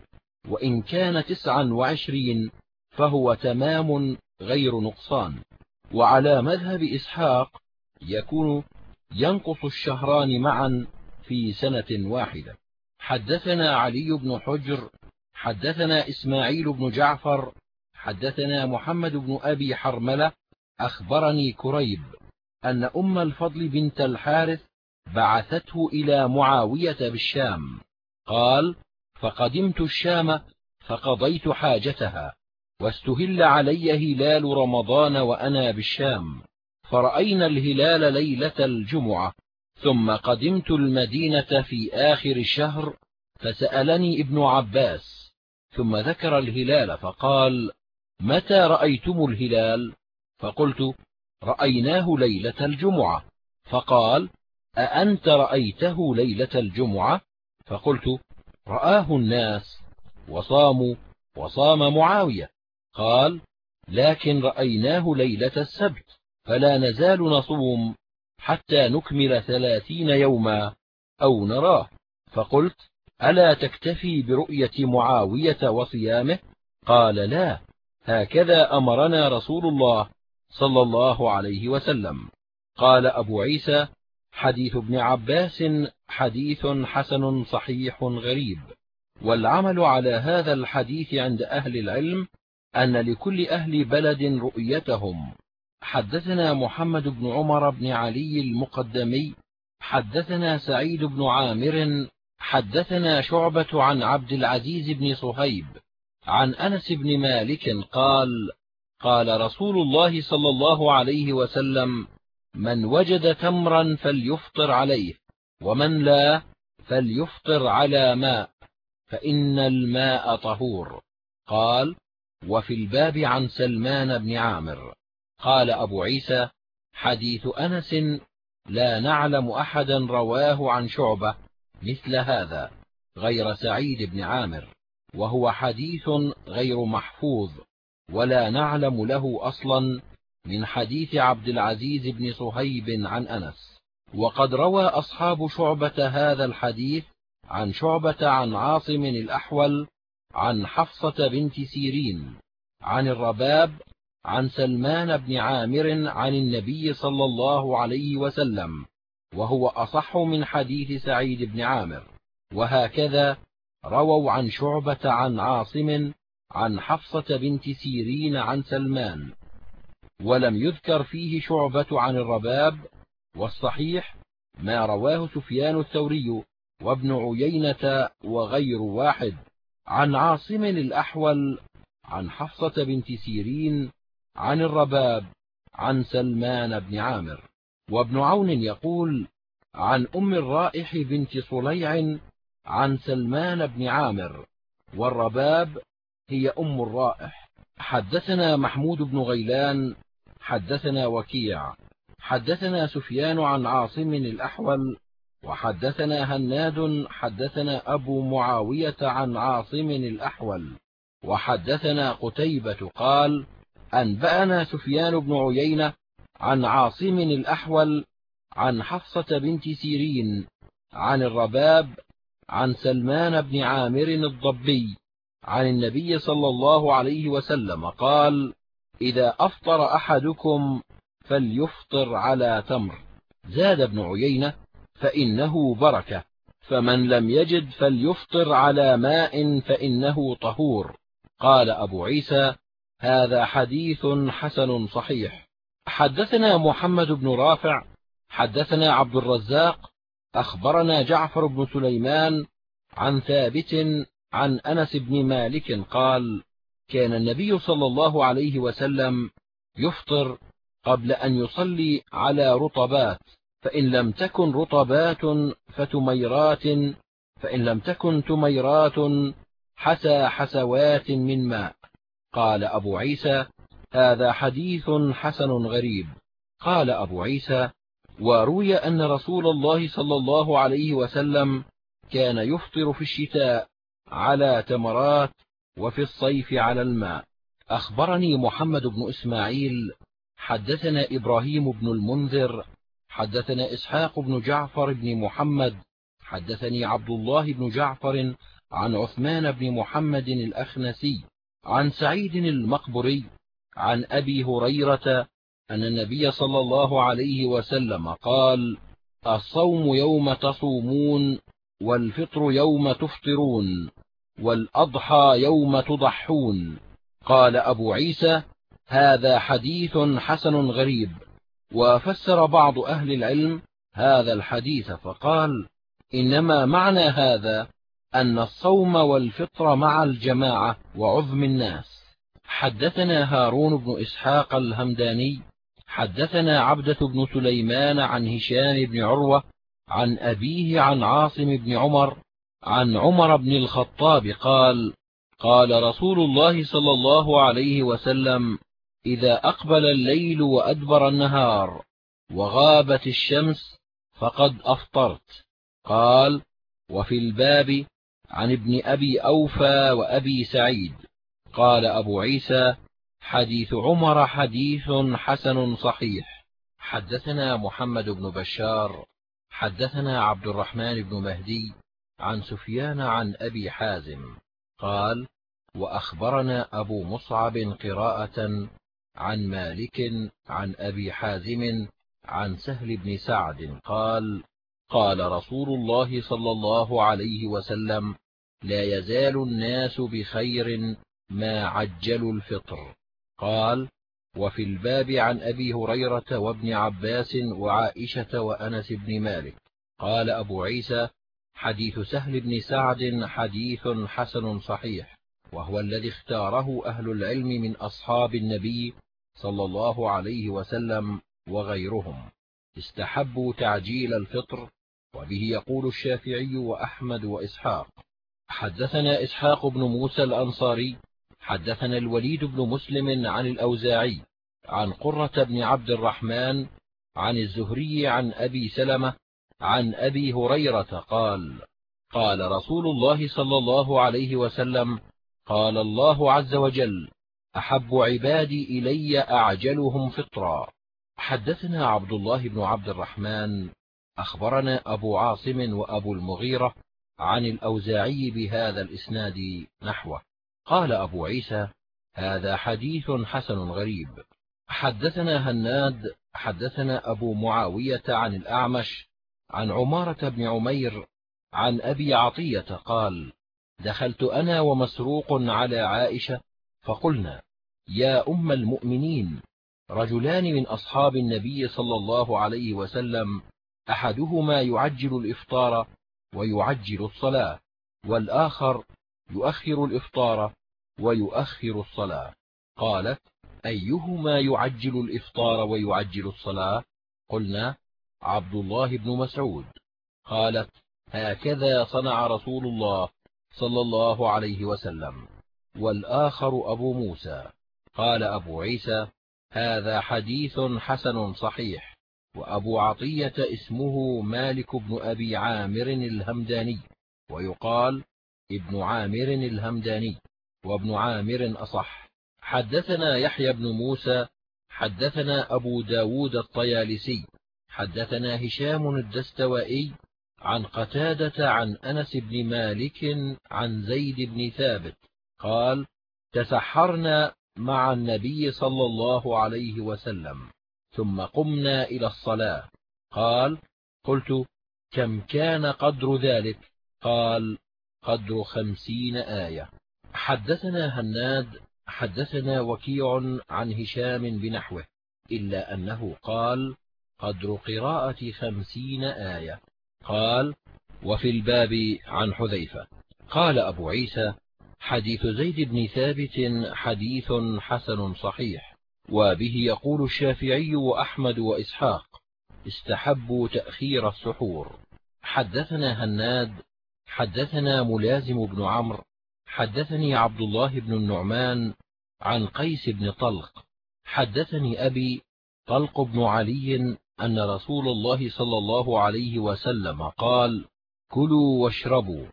وإن كان تسعا وعشرين فهو تمام غير نقصان. وعلى مذهب إسحاق يكون ينقص الشهران معا في سنة واحدة. حدثنا علي بن حجر حدثنا إسماعيل بن جعفر حدثنا محمد بن أبي حرملة أخبرني كريب أن أم الفضل بنت الحارث بعثته إلى معاوية بالشام. قال فقدمت الشام فقضيت حاجتها واستهل علي هلال رمضان وأنا بالشام. فرأينا الهلال ليلة الجمعة ثم قدمت المدينة في آخر الشهر فسألني ابن عباس. ثم ذكر الهلال فقال متى رأيتم الهلال؟ فقلت رأيناه ليلة الجمعة. فقال أأنت رأيته ليلة الجمعة؟ فقلت رآه الناس وصاموا وصام معاوية. قال لكن رأيناه ليلة السبت فلا نزال نصوم حتى نكمل ثلاثين يوما أو نراه. فقلت ألا تكتفي برؤية معاوية وصيامه؟ قال لا هكذا أمرنا رسول الله صلى الله عليه وسلم. قال أبو عيسى حديث ابن عباس حديث حسن صحيح غريب. والعمل على هذا الحديث عند أهل العلم أن لكل أهل بلد رؤيتهم. حدثنا محمد بن عمر بن علي المقدمي حدثنا سعيد بن عامر حدثنا شعبة عن عبد العزيز بن صهيب عن أنس بن مالك قال قال رسول الله صلى الله عليه وسلم من وجد تمرا فليفطر عليه ومن لا فليفطر على ماء فإن الماء طهور. قال وفي الباب عن سلمان بن عامر. قال أبو عيسى حديث أنس لا نعلم أحدا رواه عن شعبة مثل هذا غير سعيد بن عامر وهو حديث غير محفوظ ولا نعلم له أصلا من حديث عبد العزيز بن صهيب عن أنس. وقد روى أصحاب شعبة هذا الحديث عن شعبة عن عاصم الأحول عن حفصة بنت سيرين عن الرباب عن سلمان بن عامر عن النبي صلى الله عليه وسلم وهو أصح من حديث سعيد بن عامر. وهكذا رووا عن شعبة عن عاصم عن حفصة بنت سيرين عن سلمان. ولم يذكر فيه شعبة عن الرباب والصحيح ما رواه سفيان الثوري وابن عيينة وغير واحد عن عاصم الأحول عن حفصة بنت سيرين عن الرباب عن سلمان بن عامر. وابن عون يقول عن أم الرائح بنت صليع عن سلمان بن عامر والرباب هي أم الرائح. حدثنا محمود بن غيلان حدثنا وكيع. حدثنا سفيان عن عاصم الأحول وحدثنا هناد حدثنا أبو معاوية عن عاصم الأحول وحدثنا قتيبة قال أنبأنا سفيان بن عيينة عن عاصم الأحول عن حفصة بنت سيرين عن الرباب عن سلمان بن عامر الضبي عن النبي صلى الله عليه وسلم قال إذا أفطر أحدكم فليفطر على تمر. زاد ابن عيينة فإنه بركة. فمن لم يجد فليفطر على ماء فإنه طهور. قال أبو عيسى هذا حديث حسن صحيح. حدثنا محمد بن رافع حدثنا عبد الرزاق أخبرنا جعفر بن سليمان عن ثابت عن أنس بن مالك قال كان النبي صلى الله عليه وسلم يفطر قبل أن يصلي على رطبات فإن لم تكن رطبات فتميرات فإن لم تكن تميرات حسى حسوات من ماء. قال أبو عيسى هذا حديث حسن غريب. قال أبو عيسى وروي أن رسول الله صلى الله عليه وسلم كان يفطر في الشتاء على تمرات وفي الصيف على الماء. أخبرني محمد بن إسماعيل حدثنا إبراهيم بن المنذر حدثنا إسحاق بن جعفر بن محمد حدثني عبد الله بن جعفر عن عثمان بن محمد الأخنسي عن سعيد المقبري عن أبي هريرة أن النبي صلى الله عليه وسلم قال الصوم يوم تصومون والفطر يوم تفطرون والأضحى يوم تضحون. قال أبو عيسى هذا حديث حسن غريب. وفسر بعض أهل العلم هذا الحديث فقال إنما معنى هذا أن الصوم والفطر مع الجماعة وعظم الناس. حدثنا هارون بن إسحاق الهمداني حدثنا عبدة بن سليمان عن هشام بن عروة عن أبيه عن عاصم بن عمر عن عمر بن الخطاب قال قال رسول الله صلى الله عليه وسلم إذا أقبل الليل وأدبر النهار وغابت الشمس فقد أفطرت. قال وفي الباب عن ابن أبي أوفى وأبي سعيد. قال أبو عيسى حديث عمر حديث حسن صحيح. حدثنا محمد بن بشار حدثنا عبد الرحمن بن مهدي عن سفيان عن أبي حازم قال وأخبرنا أبو مصعب قراءة عن مالك عن أبي حازم عن سهل بن سعد قال قال رسول الله صلى الله عليه وسلم لا يزال الناس بخير ما عجلوا الفطر. قال وفي الباب عن أبي هريرة وابن عباس وعائشة وأنس بن مالك. قال أبو عيسى حديث سهل بن سعد حديث حسن صحيح وهو الذي اختاره أهل العلم من أصحاب النبي صلى الله عليه وسلم وغيرهم. استحبوا تعجيل الفطر وبه يقول الشافعي وأحمد وإسحاق. حدثنا إسحاق بن موسى الأنصاري حدثنا الوليد بن مسلم عن الأوزاعي عن قرة بن عبد الرحمن عن الزهري عن أبي سلمة عن أبي هريرة قال قال رسول الله صلى الله عليه وسلم قال الله عز وجل أحب عبادي إلي أعجلهم فطرا. حدثنا عبد الله بن عبد الرحمن أخبرنا أبو عاصم وأبو المغيرة عن الأوزاعي بهذا الإسناد نحوه. قال أبو عيسى هذا حديث حسن غريب. حدثنا هناد حدثنا أبو معاوية عن الأعمش عن عمارة بن عمير عن أبي عطية قال دخلت أنا ومسروق على عائشة فقلنا يا أم المؤمنين رجلان من أصحاب النبي صلى الله عليه وسلم أحدهما يعجل الإفطار ويعجل الصلاة والآخر يؤخر الإفطار ويؤخر الصلاة. قالت أيهما يعجل الإفطار ويعجل الصلاة؟ قلنا عبد الله بن مسعود. قالت هكذا صنع رسول الله صلى الله عليه وسلم. والآخر أبو موسى. قال أبو عيسى هذا حديث حسن صحيح. وأبو عطية اسمه مالك بن أبي عامر الهمداني. ويقال ابن عامر الهمداني. وابن عامر أصح. حدثنا يحيى بن موسى. حدثنا أبو داود الطيالسي. حدثنا هشام الدستوائي عن قتادة عن أنس بن مالك عن زيد بن ثابت قال تسحرنا مع النبي صلى الله عليه وسلم ثم قمنا إلى الصلاة. قال قلت كم كان قدر ذلك؟ قال قدر خمسين آية. حدثنا هناد حدثنا وكيع عن هشام بنحوه إلا أنه قال قدر قراءة خمسين آية. قال وفي الباب عن حذيفة. قال أبو عيسى حديث زيد بن ثابت حديث حسن صحيح وبه يقول الشافعي وأحمد وإسحاق استحبوا تأخير السحور. حدثنا هناد حدثنا ملازم بن عمرو حدثني عبد الله بن النعمان عن قيس بن طلق حدثني أبي طلق بن علي أن رسول الله صلى الله عليه وسلم قال كلوا واشربوا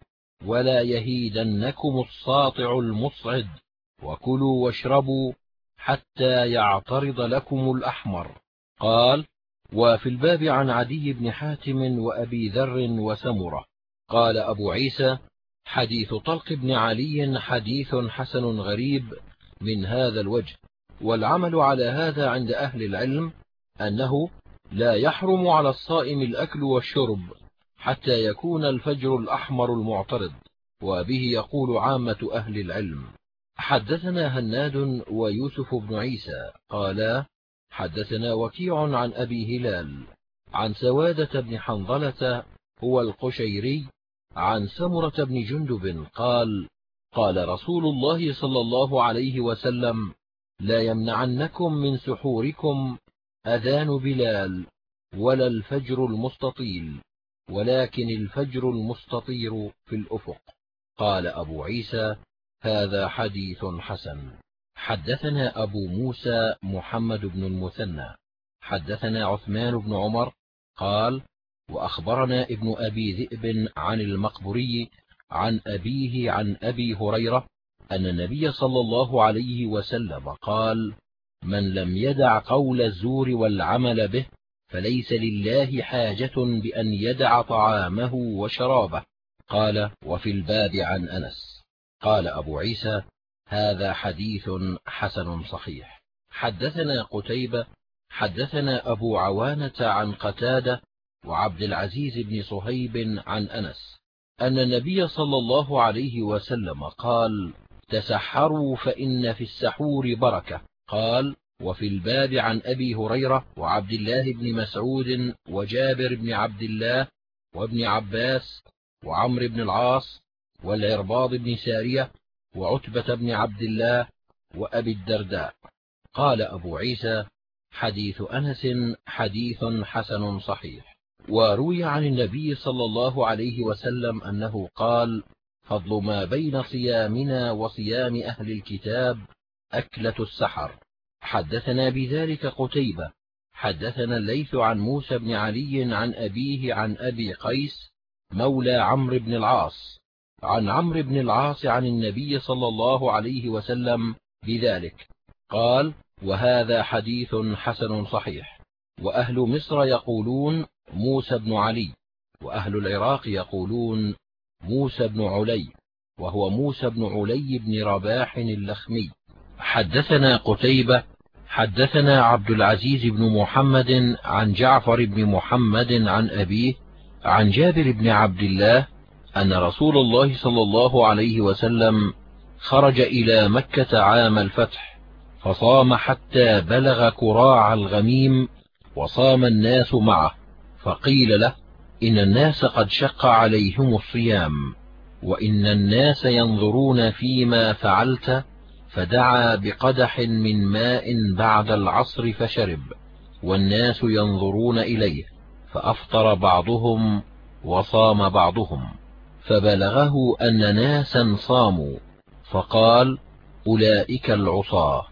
ولا يهيدنكم الساطع المصعد وكلوا واشربوا حتى يعترض لكم الأحمر. قال وفي الباب عن عدي بن حاتم وأبي ذر وسمرة. قال أبو عيسى حديث طلق بن علي حديث حسن غريب من هذا الوجه والعمل على هذا عند أهل العلم أنه لا يحرم على الصائم الأكل والشرب حتى يكون الفجر الأحمر المعترض وبه يقول عامة أهل العلم. حدثنا هناد ويوسف بن عيسى قالا حدثنا وكيع عن أبي هلال عن سوادة بن حنظلة هو القشيري عن سمرة بن جندب قال قال رسول الله صلى الله عليه وسلم لا يمنعنكم من سحوركم أذان بلال ولا الفجر المستطيل ولكن الفجر المستطير في الأفق. قال أبو عيسى هذا حديث حسن. حدثنا أبو موسى محمد بن المثنى. حدثنا عثمان بن عمر قال وأخبرنا ابن أبي ذئب عن المقبري عن أبيه عن أبي هريرة أن النبي صلى الله عليه وسلم قال من لم يدع قول الزور والعمل به فليس لله حاجة بأن يدع طعامه وشرابه. قال وفي الباب عن أنس. قال أبو عيسى هذا حديث حسن صحيح. حدثنا قتيبة حدثنا أبو عوانة عن قتادة وعبد العزيز بن صهيب عن أنس. أن النبي صلى الله عليه وسلم قال تسحروا فإن في السحور بركة. قال وفي الباب عن أبي هريرة وعبد الله بن مسعود وجابر بن عبد الله وابن عباس وعمر بن العاص والعرباض بن سارية وعتبة بن عبد الله وأبي الدرداء. قال أبو عيسى حديث أنس حديث حسن صحيح. وروي عن النبي صلى الله عليه وسلم أنه قال فضل ما بين صيامنا وصيام أهل الكتاب أكلة السحر. حدثنا بذلك قتيبة. حدثنا الليث عن موسى بن علي عن أبيه عن أبي قيس مولى عمرو بن العاص. عن عمرو بن العاص عن النبي صلى الله عليه وسلم بذلك. قال وهذا حديث حسن صحيح. وأهل مصر يقولون موسى بن علي وأهل العراق يقولون موسى بن علي وهو موسى بن علي بن رباح اللخمي. حدثنا قتيبة حدثنا عبد العزيز بن محمد عن جعفر بن محمد عن أبيه عن جابر بن عبد الله أن رسول الله صلى الله عليه وسلم خرج إلى مكة عام الفتح فصام حتى بلغ كراع الغميم وصام الناس معه فقيل له إن الناس قد شق عليهم الصيام وإن الناس ينظرون فيما فعلت فدعا بقدح من ماء بعد العصر فشرب والناس ينظرون إليه فأفطر بعضهم وصام بعضهم فبلغه أن ناسا صاموا فقال أولئك العصاة.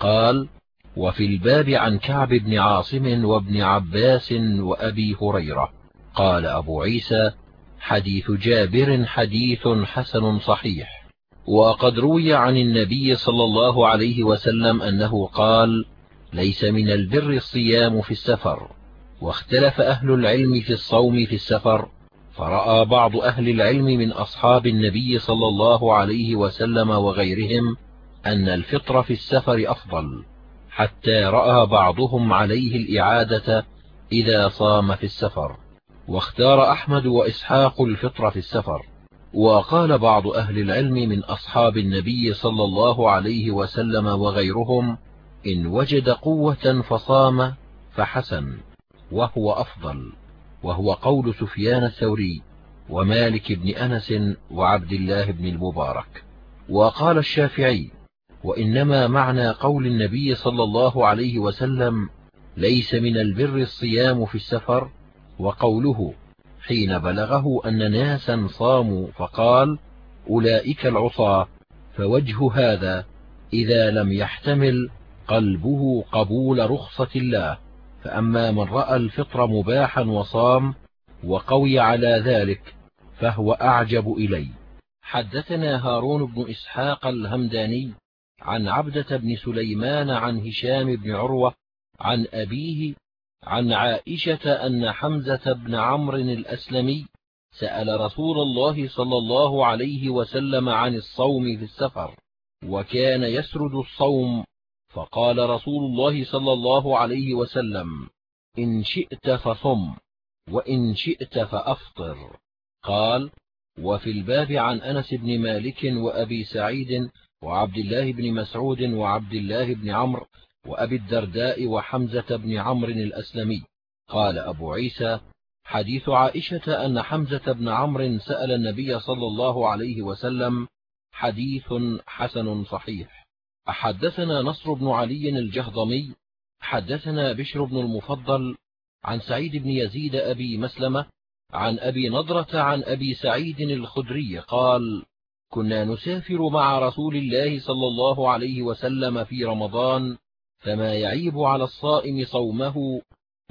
قال وفي الباب عن كعب بن عاصم وابن عباس وأبي هريرة. قال أبو عيسى حديث جابر حديث حسن صحيح. وقد روي عن النبي صلى الله عليه وسلم أنه قال ليس من البر الصيام في السفر. واختلف أهل العلم في الصوم في السفر فرأى بعض أهل العلم من أصحاب النبي صلى الله عليه وسلم وغيرهم أن الفطر في السفر أفضل حتى رأى بعضهم عليه الإعادة إذا صام في السفر. واختار أحمد وإسحاق الفطر في السفر. وقال بعض أهل العلم من أصحاب النبي صلى الله عليه وسلم وغيرهم إن وجد قوة فصام فحسن وهو أفضل وهو قول سفيان الثوري ومالك بن أنس وعبد الله بن المبارك. وقال الشافعي وإنما معنى قول النبي صلى الله عليه وسلم ليس من البر الصيام في السفر وقوله حين بلغه أن ناسا صاموا فقال أولئك العصاة فوجه هذا إذا لم يحتمل قلبه قبول رخصة الله. فأما من رأى الفطر مباحا وصام وقوي على ذلك فهو أعجب إلي. حدثنا هارون بن إسحاق الهمداني عن عبدة بن سليمان عن هشام بن عروة عن أبيه عن عائشة أن حمزة بن عمرو الأسلمي سأل رسول الله صلى الله عليه وسلم عن الصوم في السفر وكان يسرد الصوم فقال رسول الله صلى الله عليه وسلم إن شئت فصم وإن شئت فأفطر. قال وفي الباب عن أنس بن مالك وأبي سعيد وعبد الله بن مسعود وعبد الله بن عمرو وأبي الدرداء وحمزة بن عمرو الأسلمي. قال أبو عيسى حديث عائشة أن حمزة بن عمرو سأل النبي صلى الله عليه وسلم حديث حسن صحيح حدثنا نصر بن علي الجهضمي حدثنا بشر بن المفضل عن سعيد بن يزيد أبي مسلمة عن أبي نضرة عن أبي سعيد الخدري قال كنا نسافر مع رسول الله صلى الله عليه وسلم في رمضان فما يعيب على الصائم صومه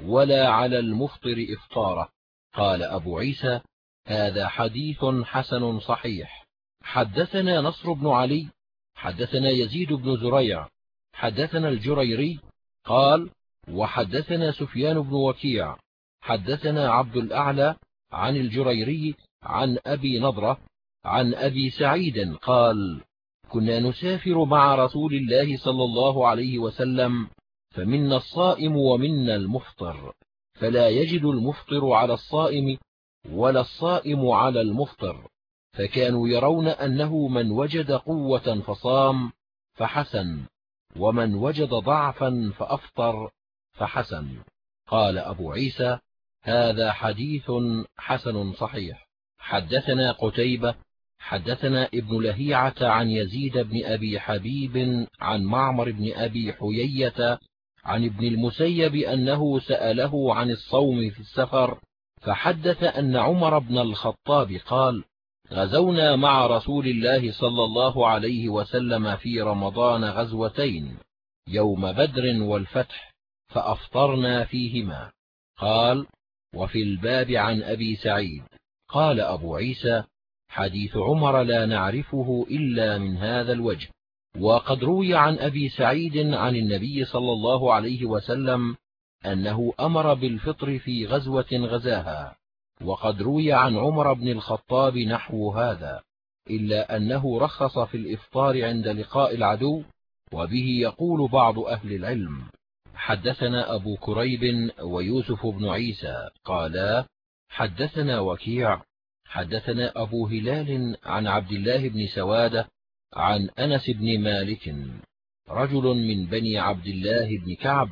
ولا على المفطر إفطاره. قال أبو عيسى هذا حديث حسن صحيح. حدثنا نصر بن علي حدثنا يزيد بن زريع حدثنا الجريري قال وحدثنا سفيان بن وكيع حدثنا عبد الأعلى عن الجريري عن أبي نضرة عن أبي سعيد قال كنا نسافر مع رسول الله صلى الله عليه وسلم فمنا الصائم ومنا المفطر فلا يجد المفطر على الصائم ولا الصائم على المفطر فكانوا يرون أنه من وجد قوة فصام فحسن ومن وجد ضعفا فأفطر فحسن. قال أبو عيسى هذا حديث حسن صحيح. حدثنا قتيبة حدثنا ابن لهيعة عن يزيد بن أبي حبيب عن معمر بن أبي حيية عن ابن المسيب أنه سأله عن الصوم في السفر فحدث أن عمر بن الخطاب قال غزونا مع رسول الله صلى الله عليه وسلم في رمضان غزوتين يوم بدر والفتح فأفطرنا فيهما. قال وفي الباب عن أبي سعيد. قال أبو عيسى حديث عمر لا نعرفه إلا من هذا الوجه. وقد روي عن أبي سعيد عن النبي صلى الله عليه وسلم أنه أمر بالفطر في غزوة غزاها. وقد روي عن عمر بن الخطاب نحو هذا إلا أنه رخص في الإفطار عند لقاء العدو وبه يقول بعض أهل العلم حدثنا أبو كريب ويوسف بن عيسى قالا حدثنا وكيع حدثنا أبو هلال عن عبد الله بن سوادة عن أنس بن مالك رجل من بني عبد الله بن كعب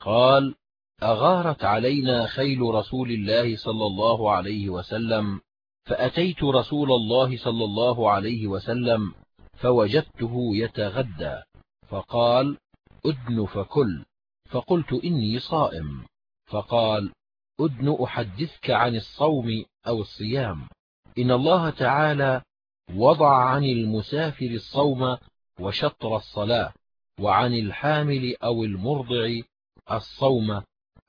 قال أغارت علينا خيل رسول الله صلى الله عليه وسلم فأتيت رسول الله صلى الله عليه وسلم فوجدته يتغدى فقال أدن فكل فقلت إني صائم فقال أدن أحدثك عن الصوم أو الصيام. إن الله تعالى وضع عن المسافر الصوم وشطر الصلاة وعن الحامل أو المرضع الصوم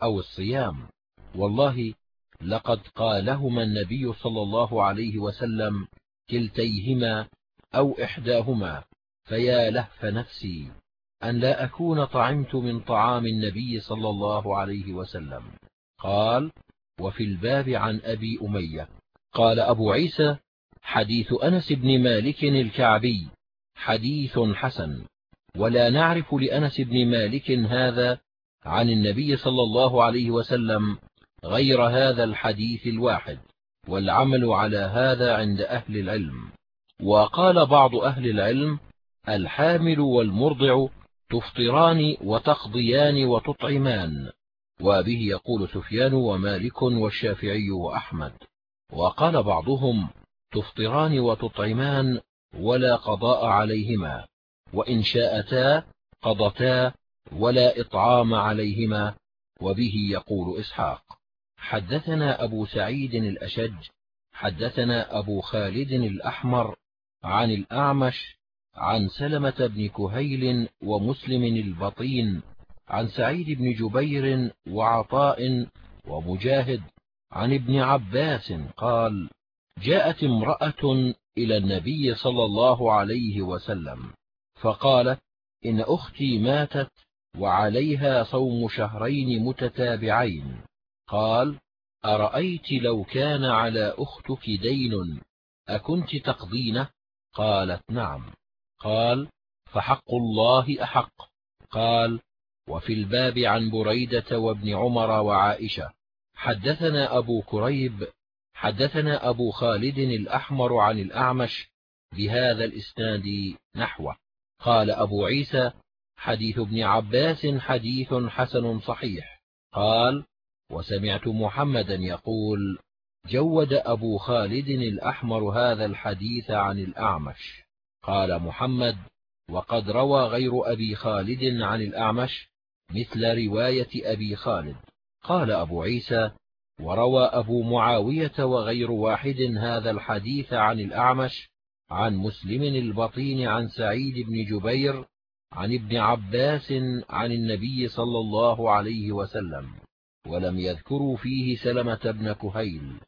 أو الصيام. والله لقد قالهما النبي صلى الله عليه وسلم كلتيهما أو إحداهما فيا لهف نفسي أن لا أكون طعمت من طعام النبي صلى الله عليه وسلم. قال وفي الباب عن أبي أمية. قال أبو عيسى حديث أنس بن مالك الكعبي حديث حسن. ولا نعرف لأنس بن مالك هذا عن النبي صلى الله عليه وسلم غير هذا الحديث الواحد والعمل على هذا عند أهل العلم. وقال بعض أهل العلم الحامل والمرضع تفطران وتقضيان وتطعمان. وبه يقول سفيان ومالك والشافعي وأحمد. وقال بعضهم تفطران وتطعمان ولا قضاء عليهما وإن شاءتا قضتا ولا إطعام عليهما وبه يقول إسحاق. حدثنا أبو سعيد الأشج حدثنا أبو خالد الأحمر عن الأعمش عن سلمة بن كهيل ومسلم البطين عن سعيد بن جبير وعطاء ومجاهد عن ابن عباس قال جاءت امرأة إلى النبي صلى الله عليه وسلم فقالت إن أختي ماتت وعليها صوم شهرين متتابعين. قال أرأيت لو كان على أختك دين أكنت تقضينه؟ قالت نعم. قال فحق الله أحق. قال وفي الباب عن بريدة وابن عمر وعائشة. حدثنا أبو كريب حدثنا أبو خالد الأحمر عن الأعمش بهذا الإسناد نحوه. قال أبو عيسى حديث ابن عباس حديث حسن صحيح. قال وسمعت محمدا يقول جود أبو خالد الأحمر هذا الحديث عن الأعمش. قال محمد وقد روى غير أبي خالد عن الأعمش مثل رواية أبي خالد. قال أبو عيسى وروى أبو معاوية وغير واحد هذا الحديث عن الأعمش عن مسلم البطين عن سعيد بن جبير عن ابن عباس عن النبي صلى الله عليه وسلم ولم يذكروا فيه سلمة بن كهيل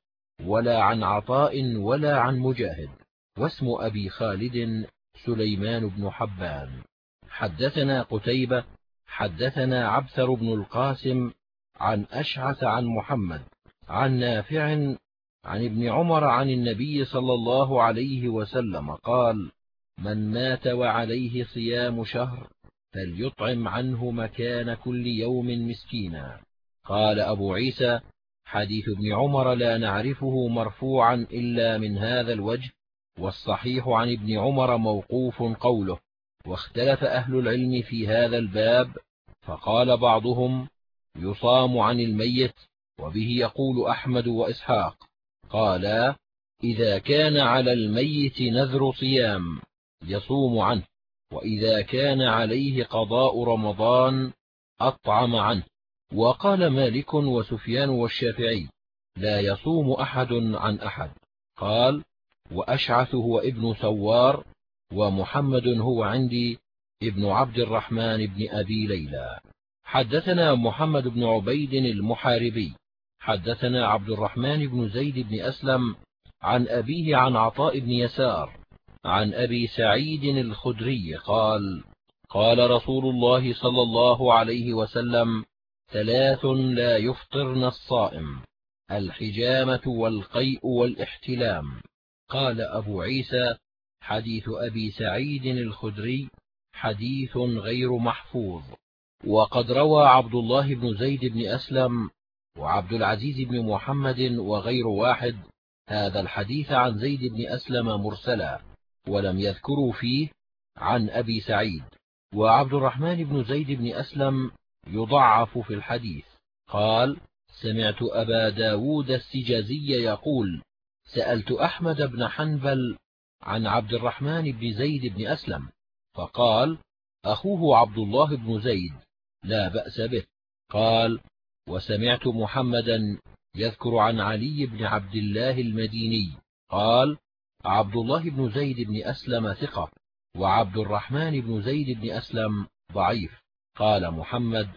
ولا عن عطاء ولا عن مجاهد واسم أبي خالد سليمان بن حبان. حدثنا قتيبة حدثنا عبثر بن القاسم عن أشعث عن محمد عن نافع عن ابن عمر عن النبي صلى الله عليه وسلم قال من مات وعليه صيام شهر فليطعم عنه مكان كل يوم مسكينا. قال أبو عيسى حديث ابن عمر لا نعرفه مرفوعا إلا من هذا الوجه والصحيح عن ابن عمر موقوف قوله واختلف أهل العلم في هذا الباب فقال بعضهم يصام عن الميت وبه يقول أحمد وإسحاق قالا إذا كان على الميت نذر صيام يصوم عنه وإذا كان عليه قضاء رمضان أطعم عنه. وقال مالك وسفيان والشافعي لا يصوم أحد عن أحد. قال وأشعث هو ابن ثوار ومحمد هو عندي ابن عبد الرحمن بن أبي ليلى. حدثنا محمد بن عبيد المحاربي. حدثنا عبد الرحمن بن زيد بن أسلم عن أبيه عن عطاء بن يسار عن أبي سعيد الخدري قال قال رسول الله صلى الله عليه وسلم ثلاث لا يفطرن الصائم الحجامة والقيء والاحتلام قال أبو عيسى حديث أبي سعيد الخدري حديث غير محفوظ وقد روى عبد الله بن زيد بن أسلم وعبد العزيز بن محمد وغير واحد هذا الحديث عن زيد بن أسلم مرسلا ولم يذكروا فيه عن أبي سعيد. وعبد الرحمن بن زيد بن أسلم يضعف في الحديث. قال سمعت أبا ب داود السجازي يقول سألت أحمد بن حنبل عن عبد الرحمن بن زيد بن أسلم فقال أخوه عبد الله بن زيد. لا بأس به. قال وسمعت محمدا يذكر عن علي بن عبد الله المديني. قال عبد الله بن زيد بن أسلم ثقة وعبد الرحمن بن زيد بن أسلم ضعيف. قال محمد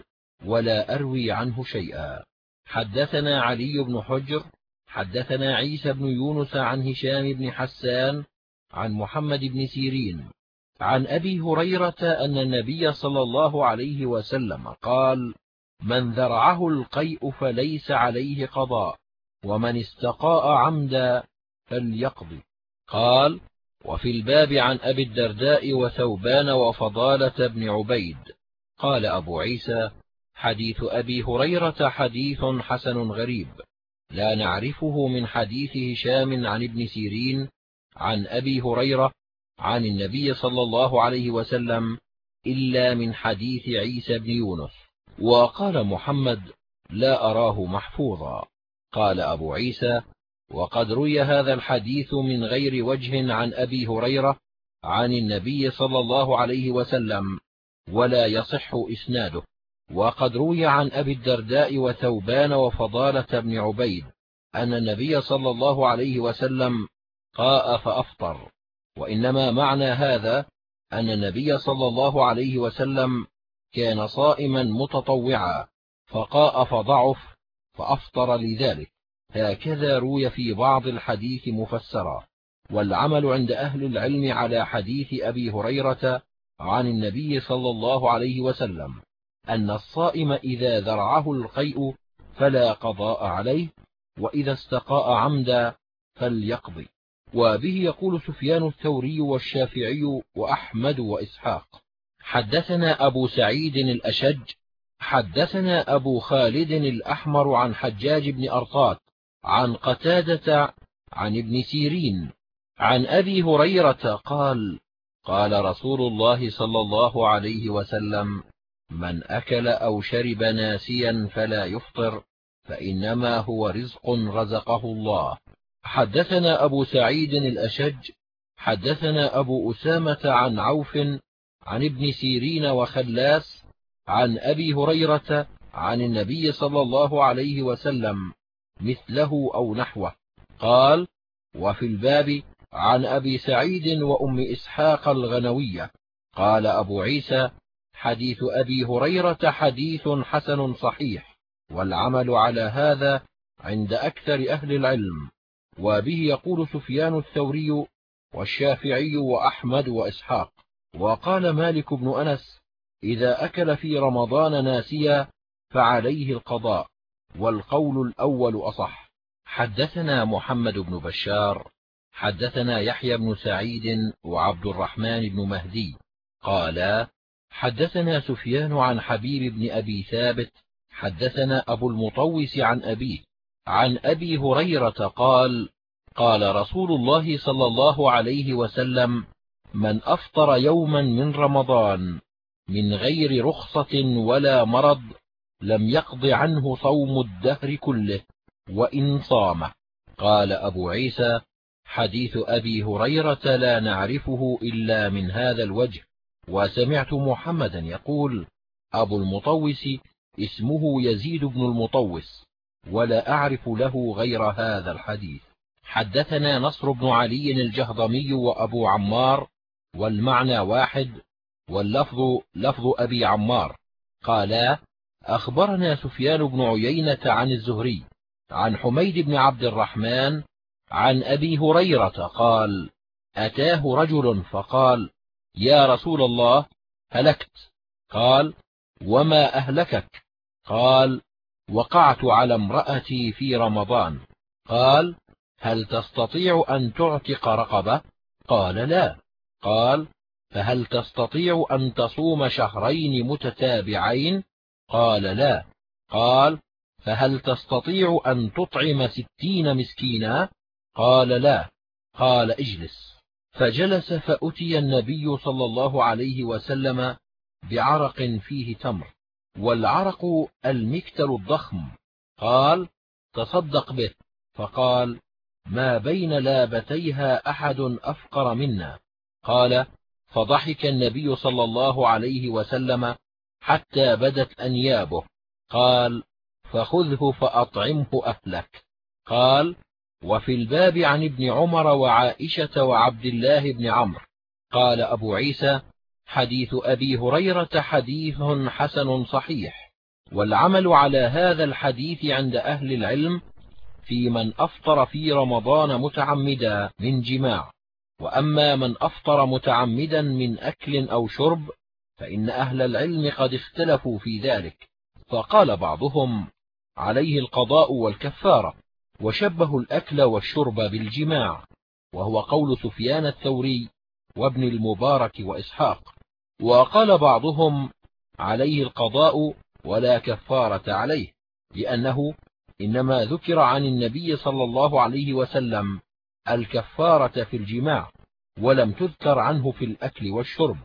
ولا أروي عنه شيئا. حدثنا علي بن حجر حدثنا عيسى بن يونس عن هشام بن حسان عن محمد بن سيرين. عن أبي هريرة أن النبي صلى الله عليه وسلم قال من ذرعه القيء فليس عليه قضاء ومن استقاء عمدا فليقضي. قال وفي الباب عن أبي الدرداء وثوبان وفضالة بن عبيد. قال أبو عيسى حديث أبي هريرة حديث حسن غريب لا نعرفه من حديث هشام عن ابن سيرين عن أبي هريرة عن النبي صلى الله عليه وسلم إلا من حديث عيسى بن يونس وقال محمد لا أراه محفوظا قال أبو عيسى وقد روي هذا الحديث من غير وجه عن أبي هريرة عن النبي صلى الله عليه وسلم ولا يصح إسناده. وقد روي عن أبي الدرداء وثوبان وفضالة بن عبيد أن النبي صلى الله عليه وسلم قاء فأفطر وإنما معنى هذا أن النبي صلى الله عليه وسلم كان صائما متطوعا فقاء فضعف فأفطر لذلك. هكذا روي في بعض الحديث مفسرا. والعمل عند أهل العلم على حديث أبي هريرة عن النبي صلى الله عليه وسلم أن الصائم إذا ذرعه القيء فلا قضاء عليه وإذا استقاء عمدا فليقضي. وبه يقول سفيان الثوري والشافعي وأحمد وإسحاق. حدثنا أبو سعيد الأشج حدثنا أبو خالد الأحمر عن حجاج بن أرطات عن قتادة عن ابن سيرين عن أبي هريرة قال قال رسول الله صلى الله عليه وسلم من أكل أو شرب ناسيا فلا يفطر فإنما هو رزق رزقه الله. حدثنا أبو سعيد الأشج حدثنا أبو أسامة عن عوف عن ابن سيرين وخلاس عن أبي هريرة عن النبي صلى الله عليه وسلم مثله أو نحوه. قال وفي الباب عن أبي سعيد وأم إسحاق الغنوية. قال أبو عيسى حديث أبي هريرة حديث حسن صحيح والعمل على هذا عند أكثر أهل العلم. وبه يقول سفيان الثوري والشافعي وأحمد وإسحاق وقال مالك بن أنس إذا أكل في رمضان ناسيا فعليه القضاء والقول الأول أصح. حدثنا محمد بن بشار حدثنا يحيى بن سعيد وعبد الرحمن بن مهدي قالا حدثنا سفيان عن حبيب بن أبي ثابت حدثنا أبو المطوس عن أبيه عن أبي هريرة قال قال رسول الله صلى الله عليه وسلم من أفطر يوما من رمضان من غير رخصة ولا مرض لم يقض عنه صوم الدهر كله وإن صامه قال أبو عيسى حديث أبي هريرة لا نعرفه إلا من هذا الوجه. وسمعت محمدا يقول أبو المطوس اسمه يزيد بن المطوس. ولا أعرف له غير هذا الحديث. حدثنا نصر بن علي الجهضمي وأبو عمار والمعنى واحد واللفظ لفظ أبي عمار. قالا أخبرنا سفيان بن عيينة عن الزهري عن حميد بن عبد الرحمن عن أبي هريرة قال أتاه رجل فقال يا رسول الله هلكت. قال وما أهلكك؟ قال وقعت على امرأتي في رمضان. قال هل تستطيع أن تعتق رقبة؟ قال لا. قال فهل تستطيع أن تصوم شهرين متتابعين؟ قال لا. قال فهل تستطيع أن تطعم ستين مسكينا؟ قال لا. قال اجلس. فجلس فأتي النبي صلى الله عليه وسلم بعرق فيه تمر. والعرق المكتل الضخم. قال تصدق به. فقال ما بين لابتيها أحد أفقر منا. قال فضحك النبي صلى الله عليه وسلم حتى بدت أنيابه. قال فخذه فأطعمه أهلك. قال وفي الباب عن ابن عمر وعائشة وعبد الله بن عمرو. قال أبو عيسى حديث أبي هريرة حديث حسن صحيح. والعمل على هذا الحديث عند أهل العلم في من أفطر في رمضان متعمدا من جماع. وأما من أفطر متعمدا من أكل أو شرب فإن أهل العلم قد اختلفوا في ذلك. فقال بعضهم عليه القضاء والكفارة وشبهوا الأكل والشرب بالجماع. وهو قول سفيان الثوري وابن المبارك وإسحاق. وقال بعضهم عليه القضاء ولا كفارة عليه لأنه إنما ذكر عن النبي صلى الله عليه وسلم الكفارة في الجماع ولم تذكر عنه في الأكل والشرب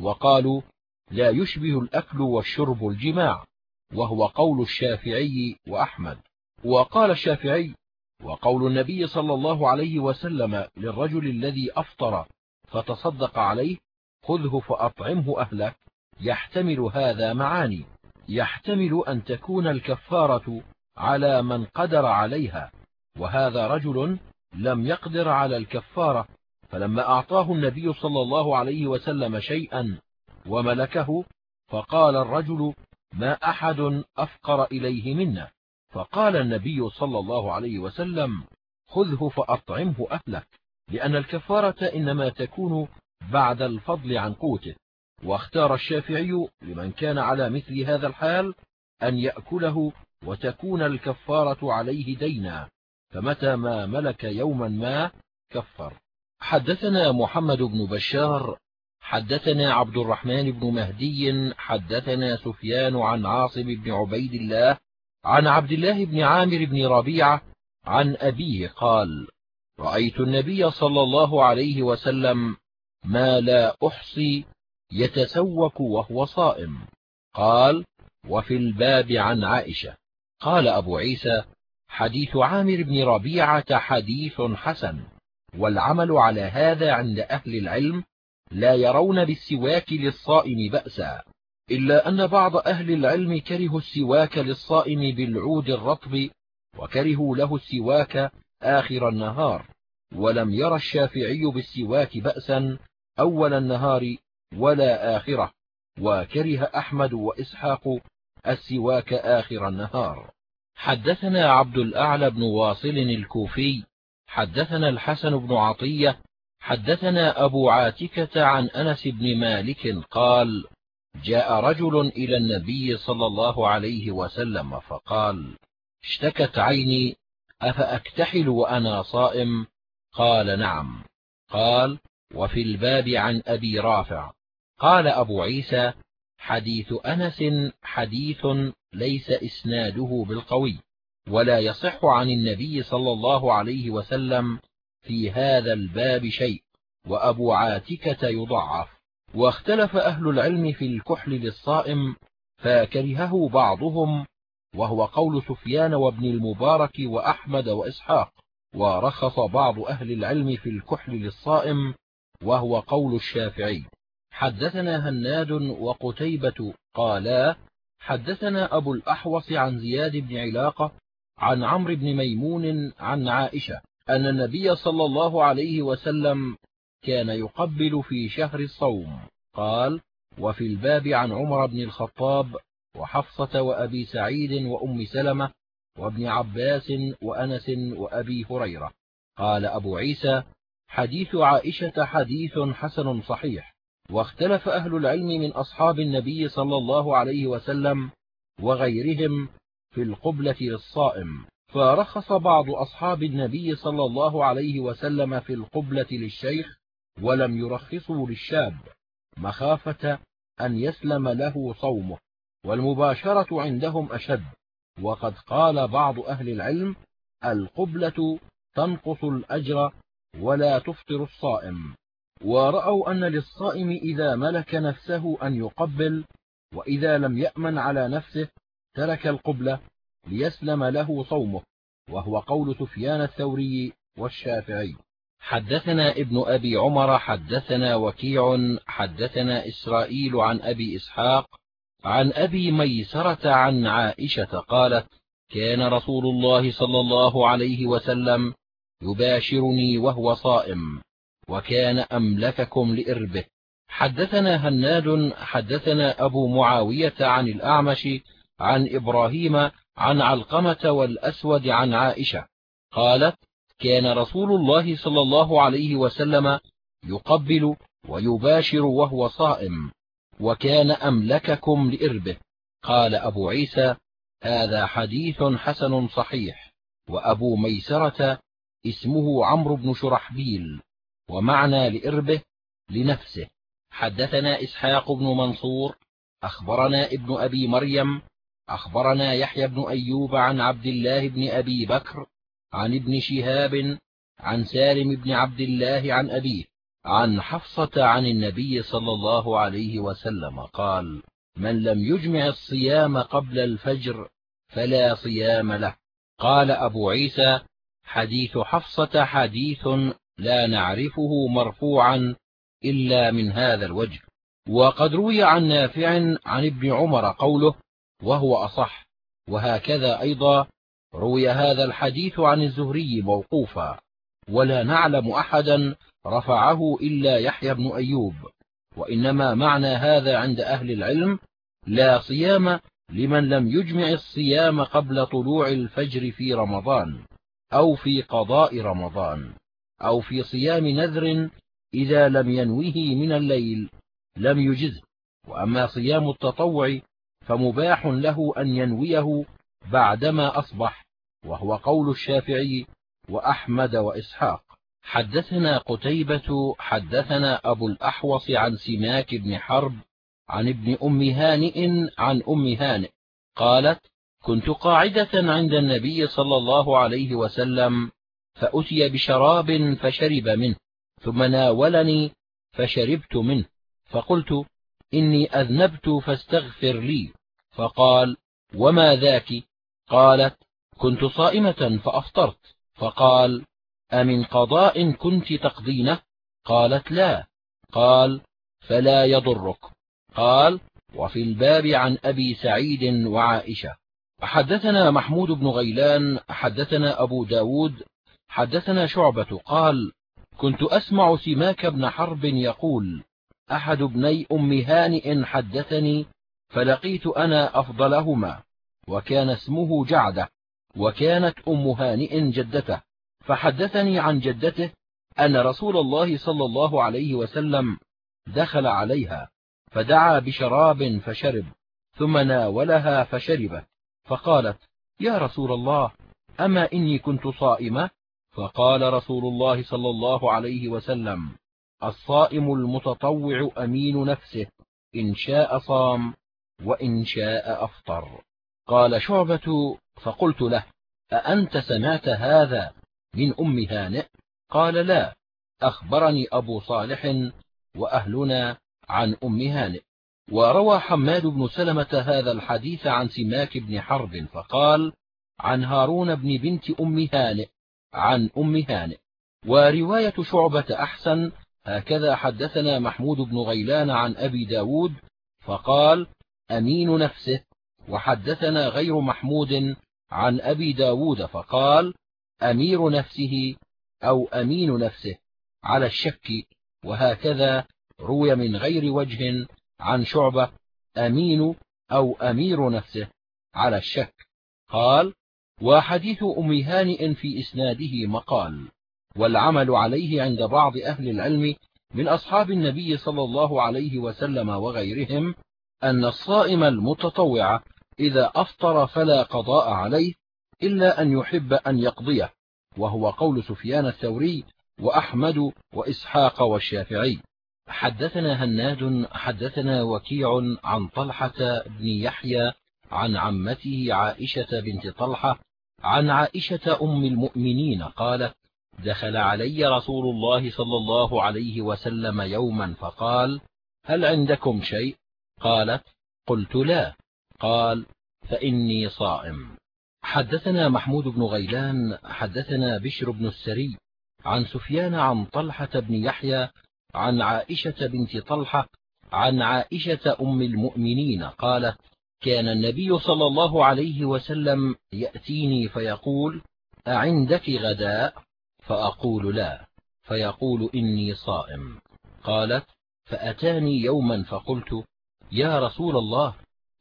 وقالوا لا يشبه الأكل والشرب الجماع وهو قول الشافعي وأحمد. وقال الشافعي وقول النبي صلى الله عليه وسلم للرجل الذي أفطر فتصدق عليه خذه فأطعمه أهلك. يحتمل هذا معاني. يحتمل أن تكون الكفارة على من قدر عليها. وهذا رجل لم يقدر على الكفارة. فلما أعطاه النبي صلى الله عليه وسلم شيئا وملكه فقال الرجل ما أحد أفقر إليه منا. فقال النبي صلى الله عليه وسلم خذه فأطعمه أهلك. لأن الكفارة إنما تكون بعد الفضل عن قوته واختار الشافعي لمن كان على مثل هذا الحال أن يأكله وتكون الكفارة عليه دينا فمتى ما ملك يوما ما كفر. حدثنا محمد بن بشار حدثنا عبد الرحمن بن مهدي حدثنا سفيان عن عاصم بن عبيد الله عن عبد الله بن عامر بن ربيعة عن أبيه قال رأيت النبي صلى الله عليه وسلم ما لا أحصي يتسوك وهو صائم. قال وفي الباب عن عائشة. قال أبو عيسى حديث عامر بن ربيعة حديث حسن والعمل على هذا عند أهل العلم لا يرون بالسواك للصائم بأسا إلا أن بعض أهل العلم كرهوا السواك للصائم بالعود الرطب وكرهوا له السواك آخر النهار ولم ير الشافعي بالسواك بأسا أول النهار ولا آخرة وكره أحمد وإسحاق السواك آخر النهار. حدثنا عبد الأعلى بن واصل الكوفي حدثنا الحسن بن عطية حدثنا أبو عاتكة عن أنس بن مالك قال جاء رجل إلى النبي صلى الله عليه وسلم فقال اشتكت عيني أفأكتحل وأنا صائم؟ قال نعم. قال وفي الباب عن أبي رافع. قال أبو عيسى حديث أنس حديث ليس إسناده بالقوي ولا يصح عن النبي صلى الله عليه وسلم في هذا الباب شيء وأبو عاتكة يضعف. واختلف أهل العلم في الكحل للصائم فكرهه بعضهم وهو قول سفيان وابن المبارك وأحمد وإسحاق ورخص بعض أهل العلم في الكحل للصائم وهو قول الشافعي. حدثنا هناد وقتيبة قالا حدثنا أبو الأحوص عن زياد بن علاقة عن عمرو بن ميمون عن عائشة أن النبي صلى الله عليه وسلم كان يقبل في شهر الصوم. قال وفي الباب عن عمر بن الخطاب وحفصة وأبي سعيد وأم سلمة وابن عباس وأنس وأبي هريرة. قال أبو عيسى حديث عائشة حديث حسن صحيح. واختلف أهل العلم من أصحاب النبي صلى الله عليه وسلم وغيرهم في القبلة للصائم فرخص بعض أصحاب النبي صلى الله عليه وسلم في القبلة للشيخ ولم يرخصوا للشاب مخافة أن يسلم له صومه. والمباشرة عندهم أشد. وقد قال بعض أهل العلم القبلة تنقص الأجر ولا تفطر الصائم. ورأوا أن للصائم إذا ملك نفسه أن يقبل وإذا لم يأمن على نفسه ترك القبلة ليسلم له صومه. وهو قول سفيان الثوري والشافعي. حدثنا ابن أبي عمر حدثنا وكيع حدثنا إسرائيل عن أبي إسحاق عن أبي ميسرة عن عائشة قالت كان رسول الله صلى الله عليه وسلم يباشرني وهو صائم وكان أملككم لإربه. حدثنا هناد حدثنا أبو معاوية عن الأعمش عن إبراهيم عن علقمة والأسود عن عائشة. قالت كان رسول الله صلى الله عليه وسلم يقبل ويباشر وهو صائم وكان أملككم لإربه. قال أبو عيسى هذا حديث حسن صحيح. وأبو ميسرة اسمه عمرو بن شرحبيل ومعنى لإربه لنفسه. حدثنا إسحاق بن منصور أخبرنا ابن أبي مريم أخبرنا يحيى بن أيوب عن عبد الله بن أبي بكر عن ابن شهاب عن سالم بن عبد الله عن أبيه عن حفصة عن النبي صلى الله عليه وسلم قال من لم يجمع الصيام قبل الفجر فلا صيام له. قال أبو عيسى حديث حفصة حديث لا نعرفه مرفوعا إلا من هذا الوجه. وقد روي عن نافع عن ابن عمر قوله وهو أصح وهكذا أيضا روي هذا الحديث عن الزهري موقوفا. ولا نعلم أحدا رفعه إلا يحيى بن أيوب. وإنما معنى هذا عند أهل العلم لا صيام لمن لم يجمع الصيام قبل طلوع الفجر في رمضان. أو في قضاء رمضان أو في صيام نذر إذا لم ينوه من الليل لم يجزه وأما صيام التطوع فمباح له أن ينويه بعدما أصبح وهو قول الشافعي وأحمد وإسحاق. حدثنا قتيبة حدثنا أبو الأحوص عن سماك بن حرب عن ابن أم هانئ عن أم هانئ قالت كنت قاعدة عند النبي صلى الله عليه وسلم فأتي بشراب فشرب منه ثم ناولني فشربت منه فقلت إني أذنبت فاستغفر لي فقال وما ذاك؟ قالت كنت صائمة فأفطرت فقال أمن قضاء كنت تقضينه؟ قالت لا قال فلا يضرك قال وفي الباب عن أبي سعيد وعائشة. حدثنا محمود بن غيلان حدثنا أبو ب داود حدثنا شعبة قال كنت أسمع سماك بن حرب يقول أحد ابني أم هانئ حدثني فلقيت أنا أفضلهما وكان اسمه جعدة وكانت أم هانئ جدته فحدثني عن جدته أن رسول الله صلى الله عليه وسلم دخل عليها فدعا بشراب فشرب ثم ناولها فشربت. فقالت يا رسول الله أما إني كنت صائمة؟ فقال رسول الله صلى الله عليه وسلم الصائم المتطوع أمين نفسه إن شاء صام وإن شاء أفطر. قال شعبة فقلت له أأنت سمعت هذا من أم هانئ؟ قال لا أخبرني أبو صالح وأهلنا عن أم هانئ. وروى حماد بن سلمة هذا الحديث عن سماك بن حرب فقال عن هارون بن بنت أم هانئ عن أم هانئ. ورواية شعبة أحسن هكذا حدثنا محمود بن غيلان عن أبي ب داود فقال أمين نفسه. وحدثنا غير محمود عن أبي ب داود فقال أمير نفسه أو أمين نفسه على الشك. وهكذا روي من غير وجه عن شعبة أمين أو أمير نفسه على الشك. قال وحديث أم هانئ في إسناده مقال والعمل عليه عند بعض أهل العلم من أصحاب النبي صلى الله عليه وسلم وغيرهم أن الصائم المتطوع إذا أفطر فلا قضاء عليه إلا أن يحب أن يقضيه وهو قول سفيان الثوري وأحمد وإسحاق والشافعي. حدثنا هناد حدثنا وكيع عن طلحة بن يحيى عن عمته عائشة بنت طلحة عن عائشة أم المؤمنين قالت دخل علي رسول الله صلى الله عليه وسلم يوما فقال هل عندكم شيء؟ قالت قلت لا. قال فإني صائم. حدثنا محمود بن غيلان حدثنا بشر بن السري عن سفيان عن طلحة بن يحيى عن عائشة بنت طلحة عن عائشة أم المؤمنين قالت كان النبي صلى الله عليه وسلم يأتيني فيقول أعندك غداء؟ فأقول لا فيقول إني صائم. قالت فأتاني يوما فقلت يا رسول الله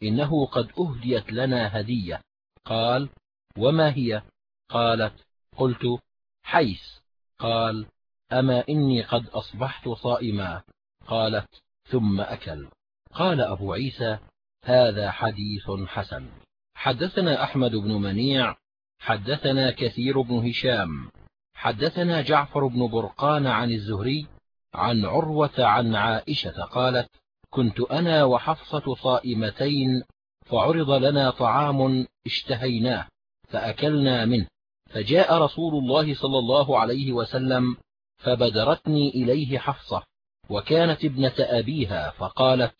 إنه قد أهديت لنا هدية. قال وما هي؟ قالت قلت حيس. قال أما إني قد أصبحت صائما؟ قالت ثم أكل. قال أبو عيسى هذا حديث حسن. حدثنا أحمد بن منيع حدثنا كثير بن هشام حدثنا جعفر بن برقان عن الزهري عن عروة عن عائشة قالت كنت أنا وحفصة صائمتين فعرض لنا طعام اشتهيناه فأكلنا منه. فجاء رسول الله صلى الله عليه وسلم فبدرتني إليه حفصة وكانت ابنة أبيها فقالت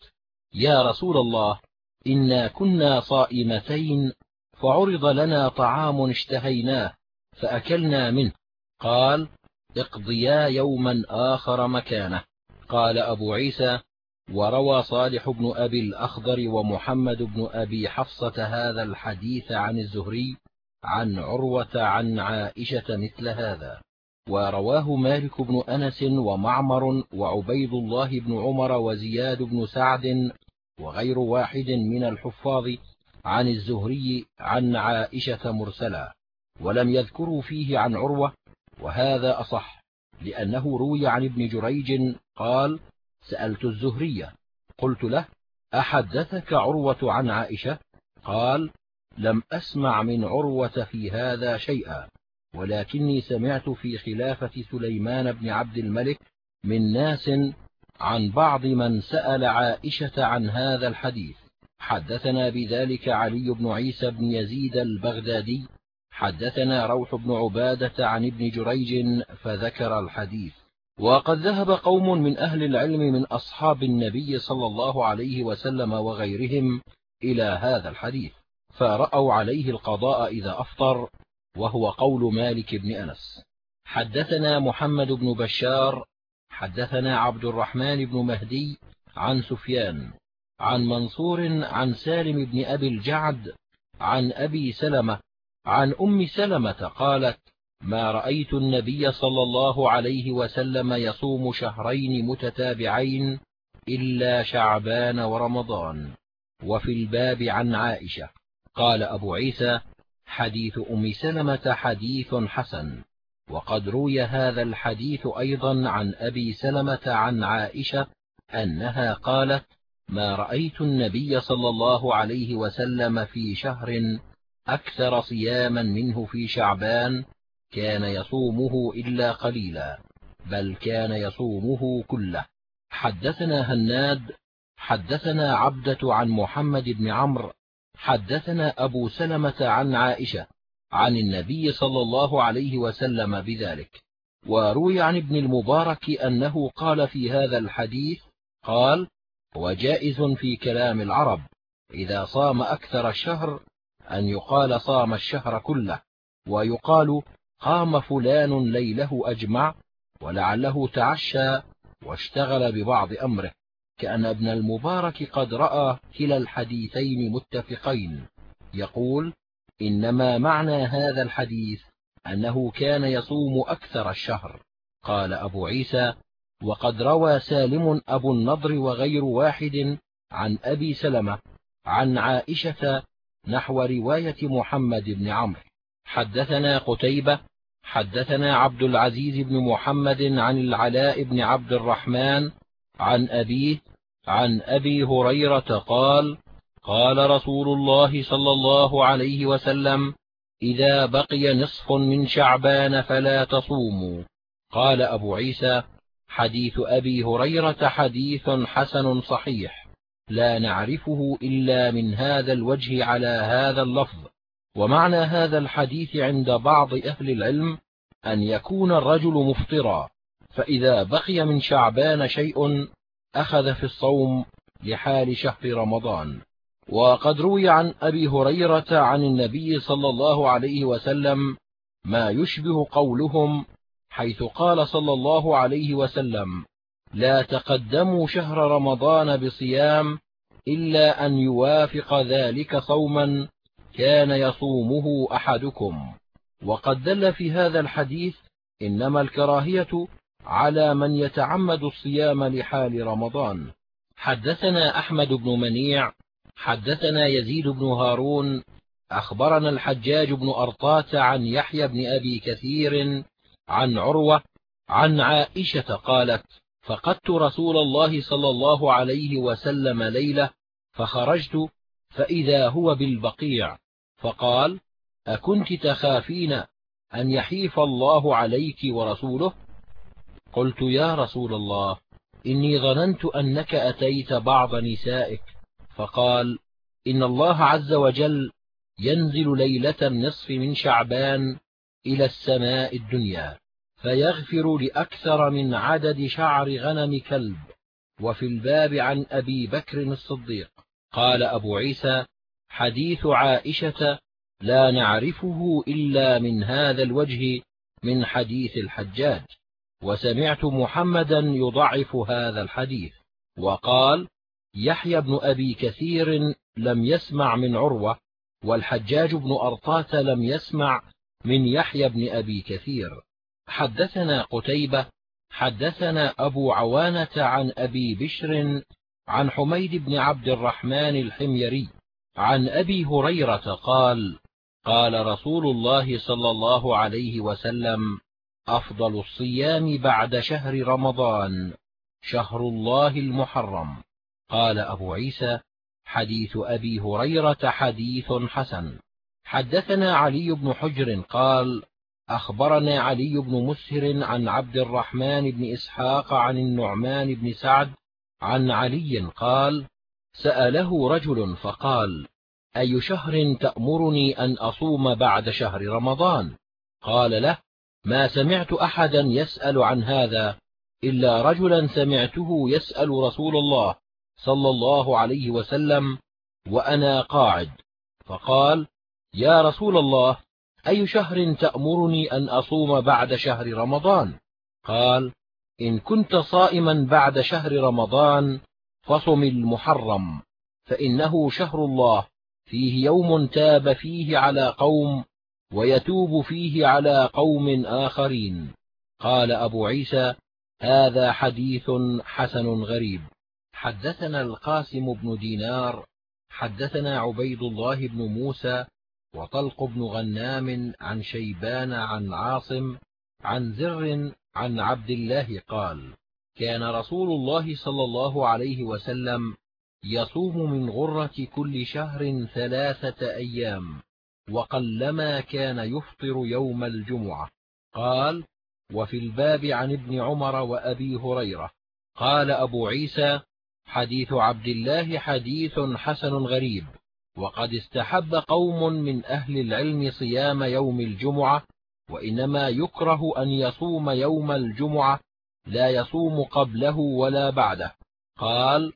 يا رسول الله إنا كنا صائمتين فعرض لنا طعام اشتهيناه فأكلنا منه. قال اقضيا يوما آخر مكانه. قال أبو عيسى وروى صالح بن أبي الأخضر ومحمد بن أبي حفصة هذا الحديث عن الزهري عن عروة عن عائشة مثل هذا. ورواه مالك بن أنس ومعمر وعبيد الله بن عمر وزياد بن سعد وغير واحد من الحفاظ عن الزهري عن عائشة مرسلا ولم يذكروا فيه عن عروة وهذا أصح لأنه روي عن ابن جريج قال سألت الزهرية قلت له أحدثك عروة عن عائشة؟ قال لم أسمع من عروة في هذا شيئا. ولكني سمعت في خلافة سليمان بن عبد الملك من ناس عن بعض من سأل عائشة عن هذا الحديث. حدثنا بذلك علي بن عيسى بن يزيد البغدادي. حدثنا روح بن عبادة عن ابن جريج فذكر الحديث. وقد ذهب قوم من أهل العلم من أصحاب النبي صلى الله عليه وسلم وغيرهم إلى هذا الحديث فرأوا عليه القضاء إذا أفطر وهو قول مالك بن أنس. حدثنا محمد بن بشار حدثنا عبد الرحمن بن مهدي عن سفيان عن منصور عن سالم بن أبي الجعد عن أبي سلمة عن أم سلمة قالت ما رأيت النبي صلى الله عليه وسلم يصوم شهرين متتابعين إلا شعبان ورمضان. وفي الباب عن عائشة. قال أبو عيسى حديث أم سلمة حديث حسن. وقد روي هذا الحديث أيضا عن أبي سلمة عن عائشة أنها قالت ما رأيت النبي صلى الله عليه وسلم في شهر أكثر صياما منه في شعبان كان يصومه إلا قليلا بل كان يصومه كله. حدثنا هناد حدثنا عبدة عن محمد بن عمرو حدثنا أبو سلمة عن عائشة عن النبي صلى الله عليه وسلم بذلك وروي عن ابن المبارك أنه قال في هذا الحديث قال وجائز في كلام العرب إذا صام أكثر الشهر أن يقال صام الشهر كله ويقال قام فلان ليله أجمع ولعله تعشى واشتغل ببعض أمره. كأن ابن المبارك قد رأى كلا الحديثين متفقين. يقول إنما معنى هذا الحديث أنه كان يصوم أكثر الشهر. قال أبو عيسى وقد روى سالم أبو النضر وغير واحد عن أبي سلمة عن عائشة نحو رواية محمد بن عمرو. حدثنا قتيبة حدثنا عبد العزيز بن محمد عن العلاء بن عبد الرحمن عن أبيه عن أبي هريرة قال قال رسول الله صلى الله عليه وسلم إذا بقي نصف من شعبان فلا تصوموا. قال أبو عيسى حديث أبي هريرة حديث حسن صحيح لا نعرفه إلا من هذا الوجه على هذا اللفظ. ومعنى هذا الحديث عند بعض أهل العلم أن يكون الرجل مفطرا. فإذا بقي من شعبان شيء أخذ في الصوم لحال شهر رمضان. وقد روي عن أبي هريرة عن النبي صلى الله عليه وسلم ما يشبه قولهم حيث قال صلى الله عليه وسلم لا تقدموا شهر رمضان بصيام إلا أن يوافق ذلك صوما كان يصومه أحدكم وقد دل في هذا الحديث إنما الكراهية على من يتعمد الصيام لحال رمضان. حدثنا أحمد بن منيع حدثنا يزيد بن هارون أخبرنا الحجاج بن أرطاة عن يحيى بن أبي كثير عن عروة عن عائشة قالت فقدت رسول الله صلى الله عليه وسلم ليلة فخرجت فإذا هو بالبقيع فقال أكنت تخافين أن يحيف الله عليك ورسوله؟ قلت يا رسول الله إني ظننت أنك أتيت بعض نسائك. فقال إن الله عز وجل ينزل ليلة النصف من شعبان إلى السماء الدنيا فيغفر لأكثر من عدد شعر غنم كلب وفي الباب عن أبي بكر الصديق. قال أبو عيسى حديث عائشة لا نعرفه إلا من هذا الوجه من حديث الحجاج. وسمعت محمدا يضعف هذا الحديث وقال يحيى بن أبي كثير لم يسمع من عروة والحجاج بن أرطاة لم يسمع من يحيى بن أبي كثير. حدثنا قتيبة حدثنا أبو عوانة عن أبي بشر عن حميد بن عبد الرحمن الحميري عن أبي هريرة قال قال رسول الله صلى الله عليه وسلم أفضل الصيام بعد شهر رمضان شهر الله المحرم. قال أبو عيسى حديث أبي هريرة حديث حسن. حدثنا علي بن حجر قال أخبرنا علي بن مسهر عن عبد الرحمن بن إسحاق عن النعمان بن سعد عن علي قال سأله رجل فقال أي شهر تأمرني أن أصوم بعد شهر رمضان؟ قال له ما سمعت أحدا يسأل عن هذا إلا رجلا سمعته يسأل رسول الله صلى الله عليه وسلم وأنا قاعد. فقال يا رسول الله أي شهر تأمرني أن أصوم بعد شهر رمضان قال إن كنت صائما بعد شهر رمضان فصم المحرم فإنه شهر الله فيه يوم تاب فيه على قوم ويتوب فيه على قوم آخرين. قال أبو عيسى هذا حديث حسن غريب. حدثنا القاسم بن دينار حدثنا عبيد الله بن موسى وطلق بن غنام عن شيبان عن عاصم عن زر عن عبد الله قال كان رسول الله صلى الله عليه وسلم يصوم من غرة كل شهر ثلاثة أيام. وقلما كان يفطر يوم الجمعة. قال وفي الباب عن ابن عمر وأبي هريرة. قال أبو عيسى حديث عبد الله حديث حسن غريب وقد استحب قوم من أهل العلم صيام يوم الجمعة وإنما يكره أن يصوم يوم الجمعة لا يصوم قبله ولا بعده. قال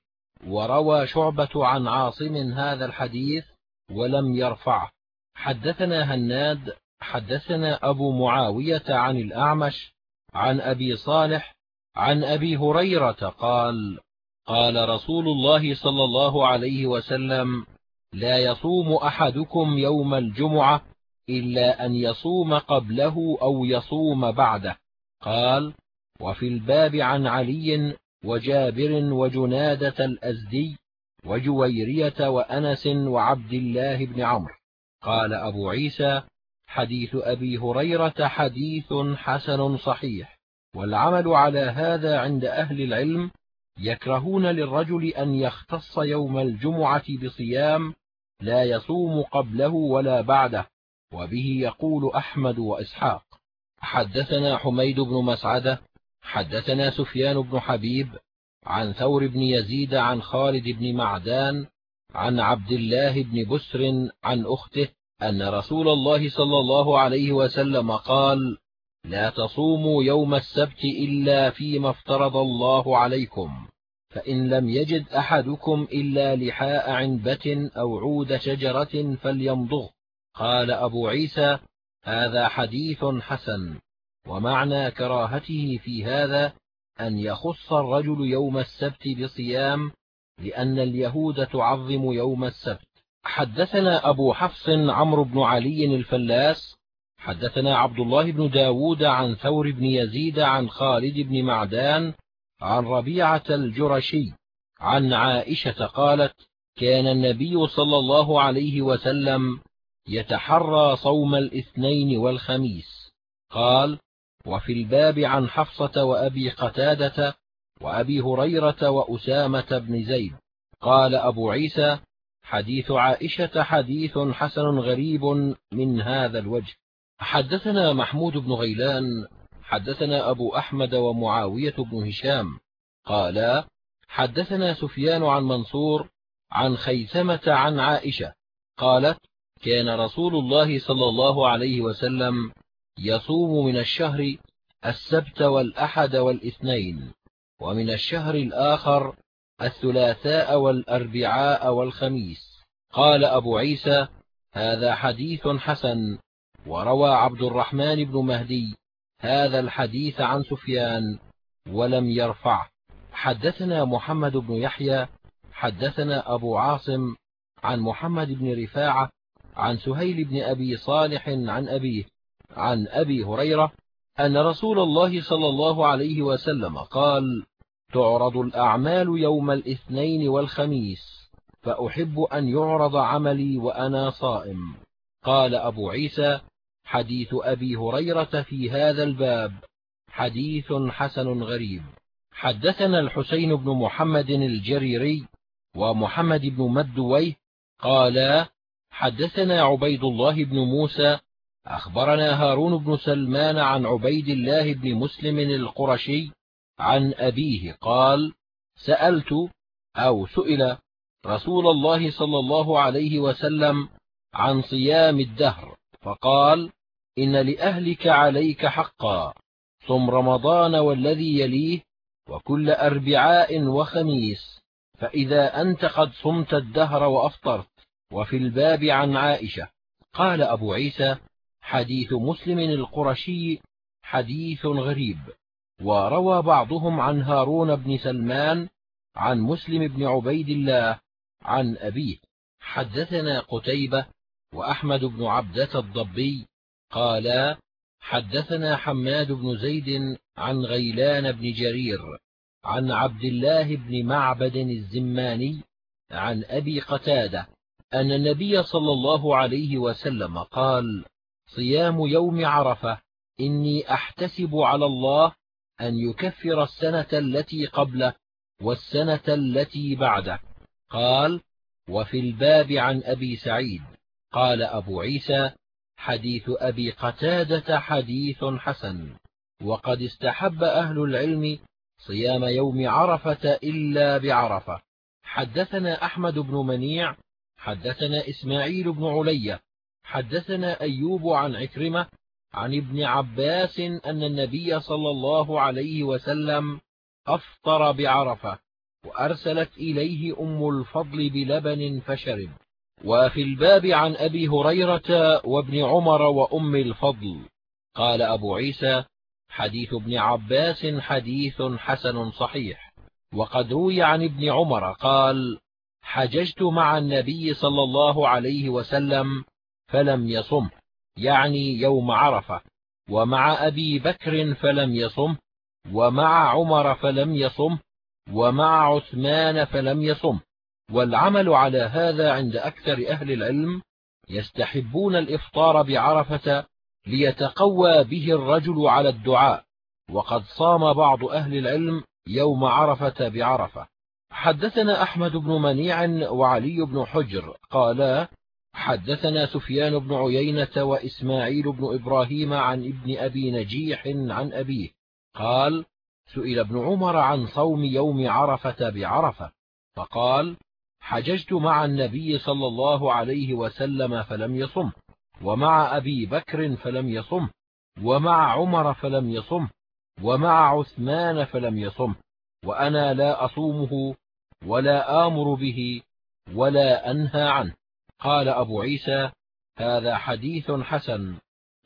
وروى شعبة عن عاصم هذا الحديث ولم يرفعه. حدثنا هناد حدثنا أبو معاوية عن الأعمش عن أبي صالح عن أبي هريرة قال قال رسول الله صلى الله عليه وسلم لا يصوم أحدكم يوم الجمعة إلا أن يصوم قبله أو يصوم بعده. قال وفي الباب عن علي وجابر وجنادة الأزدي وجويرية وأنس وعبد الله بن عمرو. قال أبو عيسى حديث أبي هريرة حديث حسن صحيح والعمل على هذا عند أهل العلم يكرهون للرجل أن يختص يوم الجمعة بصيام لا يصوم قبله ولا بعده وبه يقول أحمد وإسحاق. حدثنا حميد بن مسعدة حدثنا سفيان بن حبيب عن ثور بن يزيد عن خالد بن معدان عن عبد الله بن بسر عن أخته أن رسول الله صلى الله عليه وسلم قال لا تصوموا يوم السبت إلا فيما افترض الله عليكم فإن لم يجد أحدكم إلا لحاء عنبة أو عود شجرة فليمضغ. قال أبو عيسى هذا حديث حسن ومعنى كراهته في هذا أن يخص الرجل يوم السبت بصيام لأن اليهود تعظم يوم السبت. حدثنا أبو حفص عمرو بن علي الفلاس حدثنا عبد الله بن داود عن ثور بن يزيد عن خالد بن معدان عن ربيعة الجرشي عن عائشة قالت كان النبي صلى الله عليه وسلم يتحرى صوم الاثنين والخميس. قال وفي الباب عن حفصة وأبي قتادة وأبي هريرة وأسامة بن زيد. قال أبو عيسى حديث عائشة حديث حسن غريب من هذا الوجه. حدثنا محمود بن غيلان حدثنا أبو أحمد ومعاوية بن هشام. قالا حدثنا سفيان عن منصور عن خيثمة عن عائشة. قالت كان رسول الله صلى الله عليه وسلم يصوم من الشهر السبت والأحد والإثنين. ومن الشهر الآخر الثلاثاء والأربعاء والخميس. قال أبو عيسى هذا حديث حسن. وروى عبد الرحمن بن مهدي هذا الحديث عن سفيان ولم يرفعه. حدثنا محمد بن يحيى حدثنا أبو عاصم عن محمد بن رفاعة عن سهيل بن أبي صالح عن أبيه عن أبي هريرة أن رسول الله صلى الله عليه وسلم قال تعرض الأعمال يوم الاثنين والخميس فأحب أن يعرض عملي وأنا صائم. قال أبو عيسى حديث أبي هريرة في هذا الباب حديث حسن غريب. حدثنا الحسين بن محمد الجريري ومحمد بن مدويه قالا حدثنا عبيد الله بن موسى أخبرنا هارون بن سلمان عن عبيد الله بن مسلم القرشي عن أبيه قال سألت أو سئل رسول الله صلى الله عليه وسلم عن صيام الدهر فقال إن لأهلك عليك حقا صم رمضان والذي يليه وكل أربعاء وخميس فإذا أنت قد صمت الدهر وأفطرت وفي الباب عن عائشة. قال أبو عيسى حديث مسلم القرشي حديث غريب وروى بعضهم عن هارون بن سلمان عن مسلم بن عبيد الله عن أبيه. حدثنا قتيبة وأحمد بن عبدة الضبي قالا حدثنا حماد بن زيد عن غيلان بن جرير عن عبد الله بن معبد الزماني عن أبي قتادة أن النبي صلى الله عليه وسلم قال صيام يوم عرفة. إني أحتسب على الله أن يكفر السنة التي قبله والسنة التي بعده. قال وفي الباب عن أبي سعيد. قال أبو عيسى حديث أبي قتادة حديث حسن. وقد استحب أهل العلم صيام يوم عرفة إلا بعرفة. حدثنا أحمد بن منيع حدثنا إسماعيل بن علية حدثنا أيوب عن عكرمة عن ابن عباس أن النبي صلى الله عليه وسلم أفطر بعرفة وأرسلت إليه أم الفضل بلبن فشرب. وفي الباب عن أبي هريرة وابن عمر وأم الفضل. قال أبو عيسى حديث ابن عباس حديث حسن صحيح. وقد روي عن ابن عمر قال حججت مع النبي صلى الله عليه وسلم فلم يصم يعني يوم عرفة ومع أبي بكر فلم يصم ومع عمر فلم يصم ومع عثمان فلم يصم. والعمل على هذا عند أكثر أهل العلم يستحبون الإفطار بعرفة ليتقوى به الرجل على الدعاء وقد صام بعض أهل العلم يوم عرفة بعرفة. حدثنا أحمد بن منيع وعلي بن حجر قالا حدثنا سفيان بن عيينة وإسماعيل بن إبراهيم عن ابن أبي نجيح عن أبيه. قال سئل ابن عمر عن صوم يوم عرفة بعرفة فقال حججت مع النبي صلى الله عليه وسلم فلم يصم ومع أبي بكر فلم يصم ومع عمر فلم يصم ومع عثمان فلم يصم وأنا لا أصومه ولا آمر به ولا أنهى عنه. قال أبو عيسى هذا حديث حسن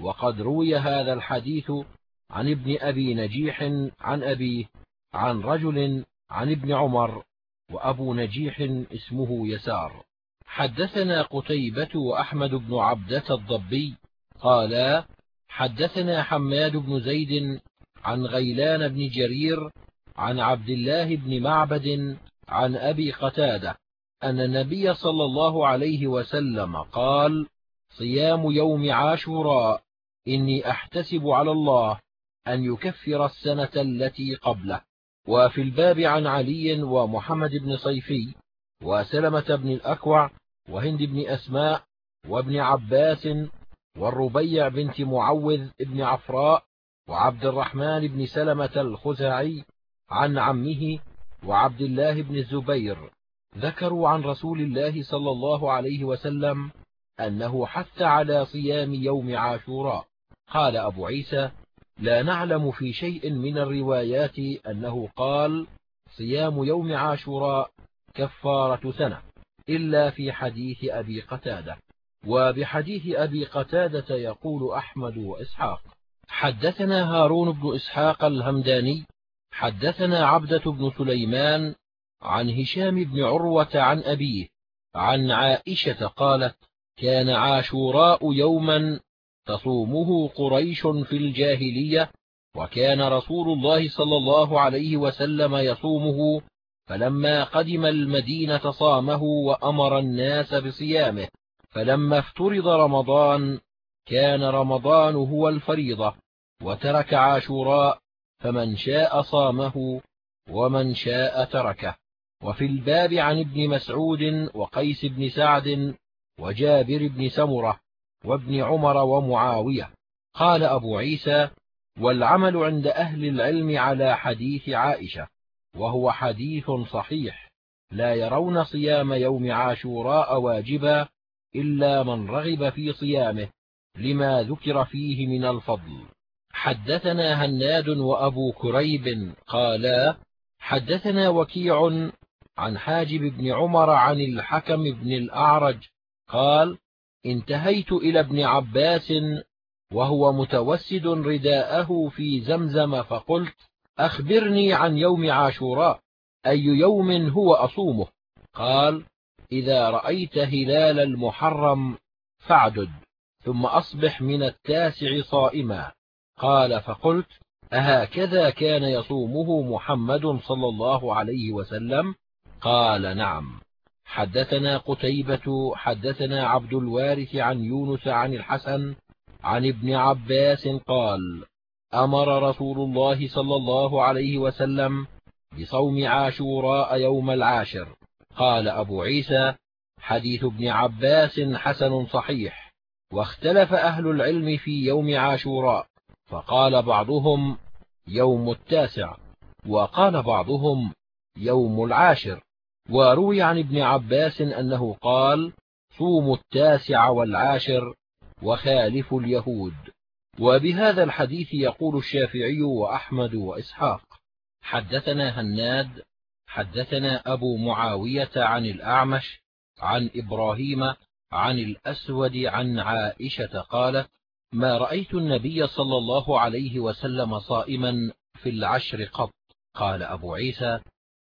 وقد روي هذا الحديث عن ابن أبي نجيح عن أبيه عن رجل عن ابن عمر وأبو نجيح اسمه يسار. حدثنا قتيبة وأحمد بن عبدة الضبي قالا حدثنا حماد بن زيد عن غيلان بن جرير عن عبد الله بن معبد عن أبي قتادة أن النبي صلى الله عليه وسلم قال صيام يوم عاشوراء إني أحتسب على الله أن يكفر السنة التي قبله. وفي الباب عن علي ومحمد بن صيفي وسلمة بن الأكوع وهند بن أسماء وابن عباس والربيع بنت معوذ بن عفراء وعبد الرحمن بن سلمة الخزاعي عن عمه وعبد الله بن الزبير. ذكروا عن رسول الله صلى الله عليه وسلم أنه حث على صيام يوم عاشوراء. قال أبو عيسى لا نعلم في شيء من الروايات أنه قال صيام يوم عاشوراء كفارة سنة إلا في حديث أبي قتادة. وبحديث أبي قتادة يقول أحمد وإسحاق حدثنا هارون بن إسحاق الهمداني حدثنا عبدة بن سليمان عن هشام بن عروة عن أبيه عن عائشة قالت كان عاشوراء يوما تصومه قريش في الجاهلية وكان رسول الله صلى الله عليه وسلم يصومه فلما قدم المدينة صامه وأمر الناس بصيامه فلما افترض رمضان كان رمضان هو الفريضة وترك عاشوراء فمن شاء صامه ومن شاء تركه. وفي الباب عن ابن مسعود وقيس بن سعد وجابر بن سمرة وابن عمر ومعاوية. قال أبو عيسى والعمل عند أهل العلم على حديث عائشة وهو حديث صحيح لا يرون صيام يوم عاشوراء واجبا إلا من رغب في صيامه لما ذكر فيه من الفضل. حدثنا هناد وأبو كريب قالا حدثنا وكيع عن حاجب بن عمر عن الحكم بن الأعرج قال انتهيت إلى ابن عباس وهو متوسد رداءه في زمزم فقلت أخبرني عن يوم عاشوراء أي يوم هو أصومه؟ قال إذا رأيت هلال المحرم فاعدد ثم أصبح من التاسع صائما. قال فقلت أهكذا كان يصومه محمد صلى الله عليه وسلم؟ قال نعم. حدثنا قتيبة حدثنا عبد الوارث عن يونس عن الحسن عن ابن عباس قال أمر رسول الله صلى الله عليه وسلم بصوم عاشوراء يوم العاشر. قال أبو عيسى حديث ابن عباس حسن صحيح واختلف أهل العلم في يوم عاشوراء فقال بعضهم يوم التاسع وقال بعضهم يوم العاشر. وروي عن ابن عباس أنه قال صوموا التاسع والعاشر وخالفوا اليهود. وبهذا الحديث يقول الشافعي وأحمد وإسحاق حدثنا هناد حدثنا أبو معاوية عن الأعمش عن إبراهيم عن الأسود عن عائشة قالت ما رأيت النبي صلى الله عليه وسلم صائما في العشر قط. قال أبو عيسى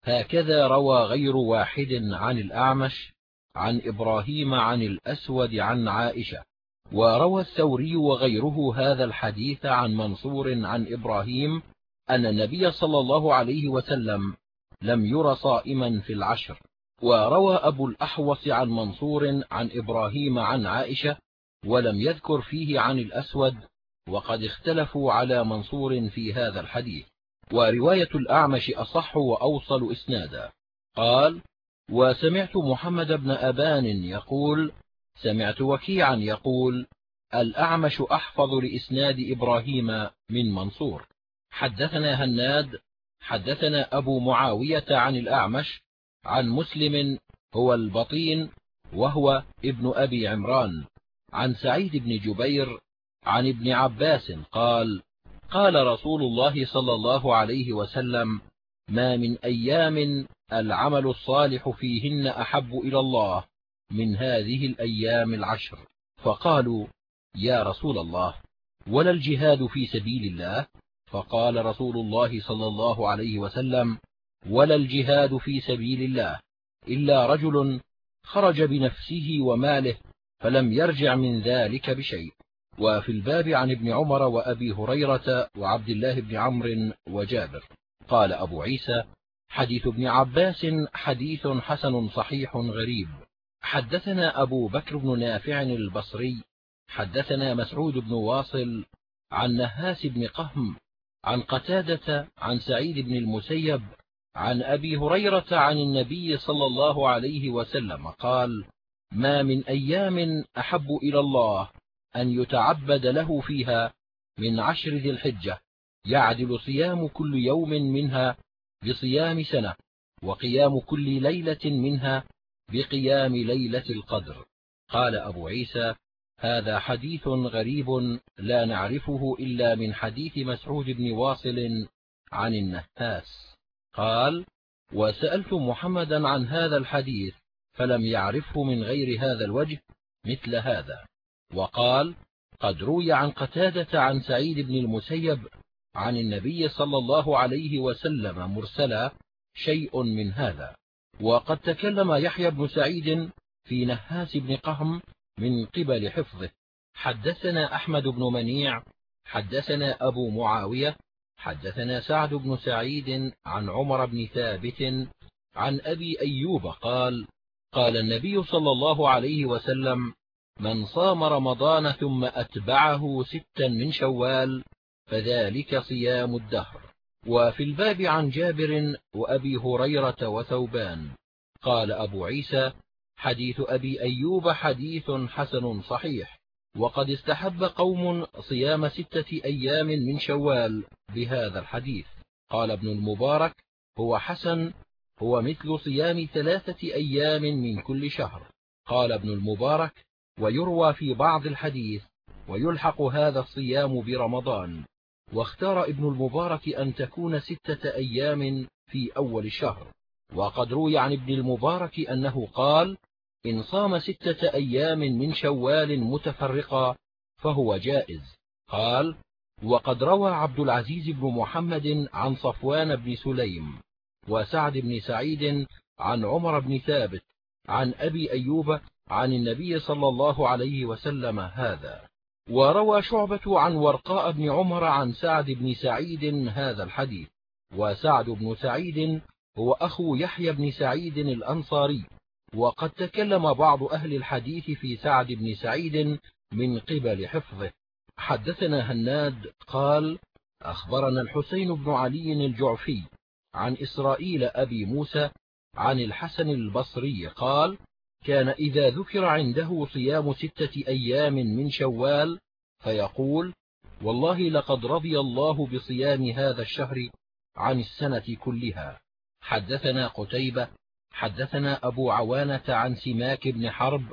هكذا روى غير واحد عن الأعمش عن إبراهيم عن الأسود عن عائشة. وروى الثوري وغيره هذا الحديث عن منصور عن إبراهيم أن النبي صلى الله عليه وسلم لم ير صائما في العشر. وروى أبو الأحوص عن منصور عن إبراهيم عن عائشة ولم يذكر فيه عن الأسود وقد اختلفوا على منصور في هذا الحديث. ورواية الأعمش أصح وأوصل إسنادا. قال وسمعت محمد بن أبان يقول سمعت وكيعا يقول الأعمش أحفظ لإسناد إبراهيم من منصور. حدثنا هناد حدثنا أبو معاوية عن الأعمش عن مسلم هو البطين وهو ابن أبي عمران. عن سعيد بن جبير عن ابن عباس قال قال رسول الله صلى الله عليه وسلم ما من أيام العمل الصالح فيهن أحب إلى الله من هذه الأيام العشر فقالوا يا رسول الله ولا الجهاد في سبيل الله؟ فقال رسول الله صلى الله عليه وسلم ولا الجهاد في سبيل الله إلا رجل خرج بنفسه وماله فلم يرجع من ذلك بشيء وفي الباب عن ابن عمر وأبي هريرة وعبد الله بن عمرو وجابر. قال أبو عيسى حديث ابن عباس حديث حسن صحيح غريب. حدثنا أبو بكر بن نافع البصري حدثنا مسعود بن واصل عن نهاس بن قهم عن قتادة عن سعيد بن المسيب عن أبي هريرة عن النبي صلى الله عليه وسلم قال ما من أيام أحب إلى الله أن يتعبد له فيها من عشر ذي الحجة يعدل صيام كل يوم منها بصيام سنة وقيام كل ليلة منها بقيام ليلة القدر. قال أبو عيسى هذا حديث غريب لا نعرفه إلا من حديث مسعود بن واصل عن النهاس قال وسألت محمدا عن هذا الحديث فلم يعرفه من غير هذا الوجه مثل هذا. وقال قد روي عن قتادة عن سعيد بن المسيب عن النبي صلى الله عليه وسلم مرسلا شيء من هذا. وقد تكلم يحيى بن سعيد في نهاس بن قهم من قبل حفظه. حدثنا أحمد بن منيع حدثنا أبو معاوية حدثنا سعد بن سعيد عن عمر بن ثابت عن أبي أيوب قال قال النبي صلى الله عليه وسلم من صام رمضان ثم أتبعه ستا من شوال فذلك صيام الدهر. وفي الباب عن جابر وأبي هريرة وثوبان. قال أبو عيسى حديث أبي أيوب حديث حسن صحيح وقد استحب قوم صيام ستة أيام من شوال بهذا الحديث. قال ابن المبارك هو حسن هو مثل صيام ثلاثة أيام من كل شهر. قال ابن المبارك ويروى في بعض الحديث ويلحق هذا الصيام برمضان. واختار ابن المبارك أن تكون ستة أيام في أول الشهر. وقد روي عن ابن المبارك أنه قال إن صام ستة أيام من شوال متفرقا فهو جائز. قال وقد روى عبد العزيز بن محمد عن صفوان بن سليم وسعد بن سعيد عن عمر بن ثابت عن أبي أيوب عن النبي صلى الله عليه وسلم هذا وروى شعبة عن ورقاء بن عمر عن سعد بن سعيد هذا الحديث وسعد بن سعيد هو أخو يحيى بن سعيد الأنصاري وقد تكلم بعض أهل الحديث في سعد بن سعيد من قبل حفظه. حدثنا هناد قال أخبرنا الحسين بن علي الجعفي عن إسرائيل أبي موسى عن الحسن البصري قال كان إذا ذكر عنده صيام ستة أيام من شوال فيقول والله لقد رضي الله بصيام هذا الشهر عن السنة كلها. حدثنا قتيبة حدثنا أبو عوانة عن سماك بن حرب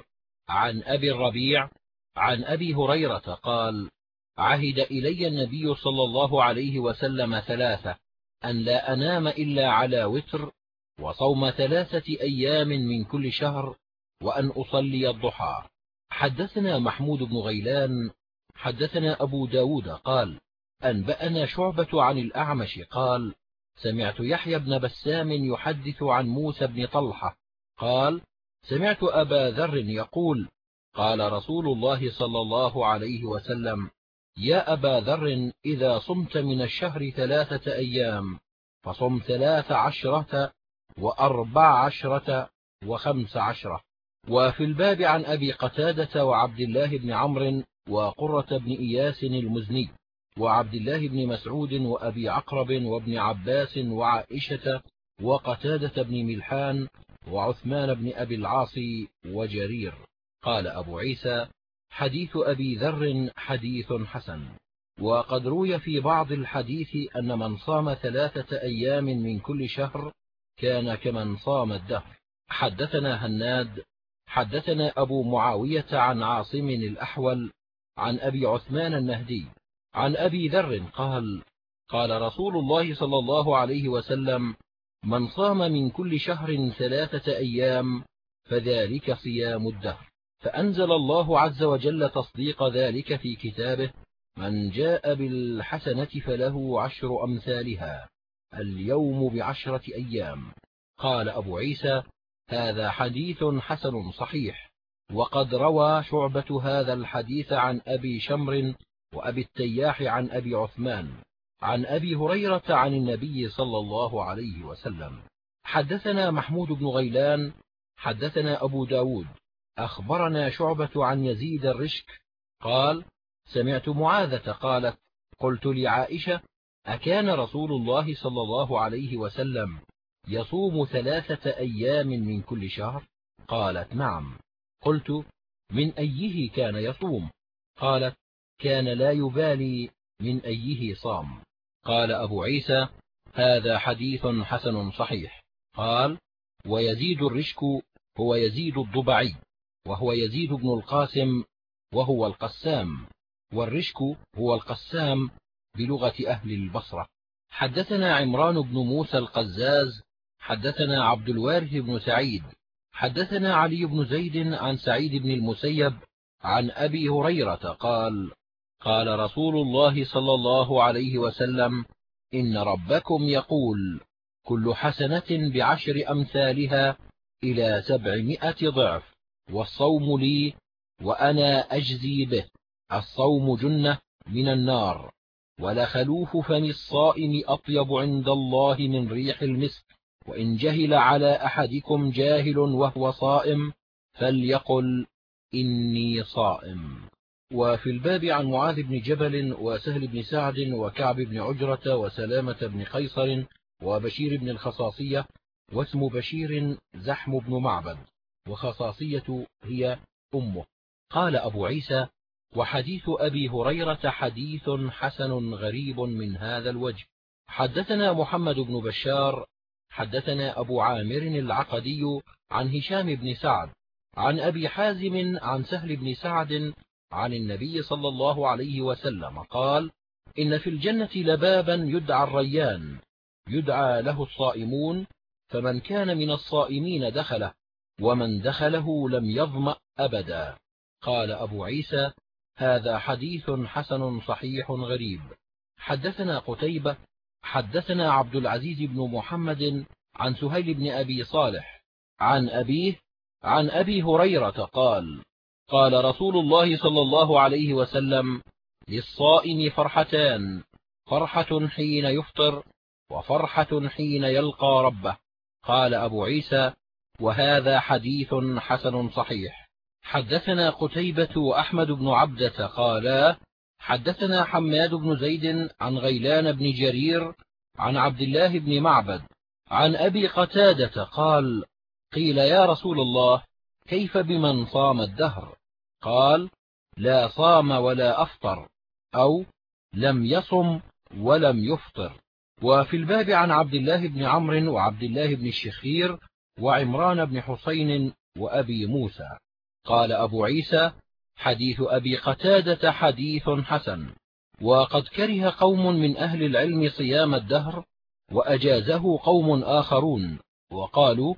عن أبي الربيع عن أبي هريرة قال عهد إلي النبي صلى الله عليه وسلم ثلاثة أن لا أنام إلا على وتر وصوم ثلاثة أيام من كل شهر وأن أصلي الضحى. حدثنا محمود بن غيلان حدثنا أبو ب داود قال أنبأنا شعبة عن الأعمش قال سمعت يحيى بن بسام يحدث عن موسى بن طلحة قال سمعت أبا ذر يقول قال رسول الله صلى الله عليه وسلم يا أبا ذر إذا صمت من الشهر ثلاثة أيام فصم ثلاث عشرة وأربع عشرة وخمس عشرة. وفي الباب عن أبي قتادة وعبد الله بن عمرو وقرة بن إياس المزني وعبد الله بن مسعود وأبي عقرب وابن عباس وعائشة وقتادة بن ملحان وعثمان بن أبي العاص وجرير. قال أبو عيسى حديث أبي ذر حديث حسن. وقد روي في بعض الحديث أن من صام ثلاثة أيام من كل شهر كان كمن صام الدهر. حدثنا هناد حدثنا أبو معاوية عن عاصم الأحول عن أبي عثمان النهدي عن أبي ذر قال قال رسول الله صلى الله عليه وسلم من صام من كل شهر ثلاثة أيام فذلك صيام الدهر فأنزل الله عز وجل تصديق ذلك في كتابه من جاء بالحسنة فله عشر أمثالها اليوم بعشرة أيام قال أبو عيسى هذا حديث حسن صحيح. وقد روى شعبة هذا الحديث عن أبي شمر وأبي التياح عن أبي عثمان عن أبي هريرة عن النبي صلى الله عليه وسلم. حدثنا محمود بن غيلان حدثنا أبو ب داود. أخبرنا شعبة عن يزيد الرشك. قال سمعت معاذة قالت قلت لعائشة أكان رسول الله صلى الله عليه وسلم يصوم ثلاثة أيام من كل شهر؟ قالت نعم. قلت من أيه كان يصوم؟ قالت كان لا يبالي من أيه صام. قال أبو عيسى هذا حديث حسن صحيح. قال ويزيد الرشك هو يزيد الضبعي وهو يزيد بن القاسم وهو القسام والرشك هو القسام بلغة أهل البصرة. حدثنا عمران بن موسى القزاز حدثنا عبد الوارث بن سعيد حدثنا علي بن زيد عن سعيد بن المسيب عن أبي هريرة قال قال رسول الله صلى الله عليه وسلم إن ربكم يقول كل حسنة بعشر أمثالها إلى سبعمائة ضعف والصوم لي وأنا أجزي به الصوم جنة من النار ولخلوف فم الصائم أطيب عند الله من ريح المسك. وإن جهل على أحدكم جاهل وهو صائم فليقل إني صائم. وفي الباب عن معاذ بن جبل وسهل بن سعد وكعب بن عجرة وسلامة بن قيصر وبشير بن الخصاصية واسم بشير زحم بن معبد. وخصاصية هي أمه. قال أبو عيسى وحديث أبي هريرة حديث حسن غريب من هذا الوجه. حدثنا محمد بن بشار حدثنا أبو عامر العقدي عن هشام بن سعد عن أبي حازم عن سهل بن سعد عن النبي صلى الله عليه وسلم قال إن في الجنة لبابا يدعى الريان يدعى له الصائمون فمن كان من الصائمين دخله ومن دخله لم يظمأ أبدا. قال أبو عيسى هذا حديث حسن صحيح غريب. حدثنا قتيبة حدثنا عبد العزيز بن محمد عن سهيل بن أبي صالح عن أبيه عن أبي هريرة قال قال رسول الله صلى الله عليه وسلم للصائم فرحتان فرحة حين يفطر وفرحة حين يلقى ربه. قال أبو عيسى وهذا حديث حسن صحيح. حدثنا قتيبة وأحمد بن عبدة قالا حدثنا حماد بن زيد عن غيلان بن جرير عن عبد الله بن معبد عن أبي قتادة قال قيل يا رسول الله كيف بمن صام الدهر؟ قال لا صام ولا أفطر أو لم يصم ولم يفطر. وفي الباب عن عبد الله بن عمرو وعبد الله بن الشخير وعمران بن حسين وأبي موسى. قال أبو عيسى حديث أبي قتادة حديث حسن. وقد كره قوم من أهل العلم صيام الدهر وأجازه قوم آخرون. وقالوا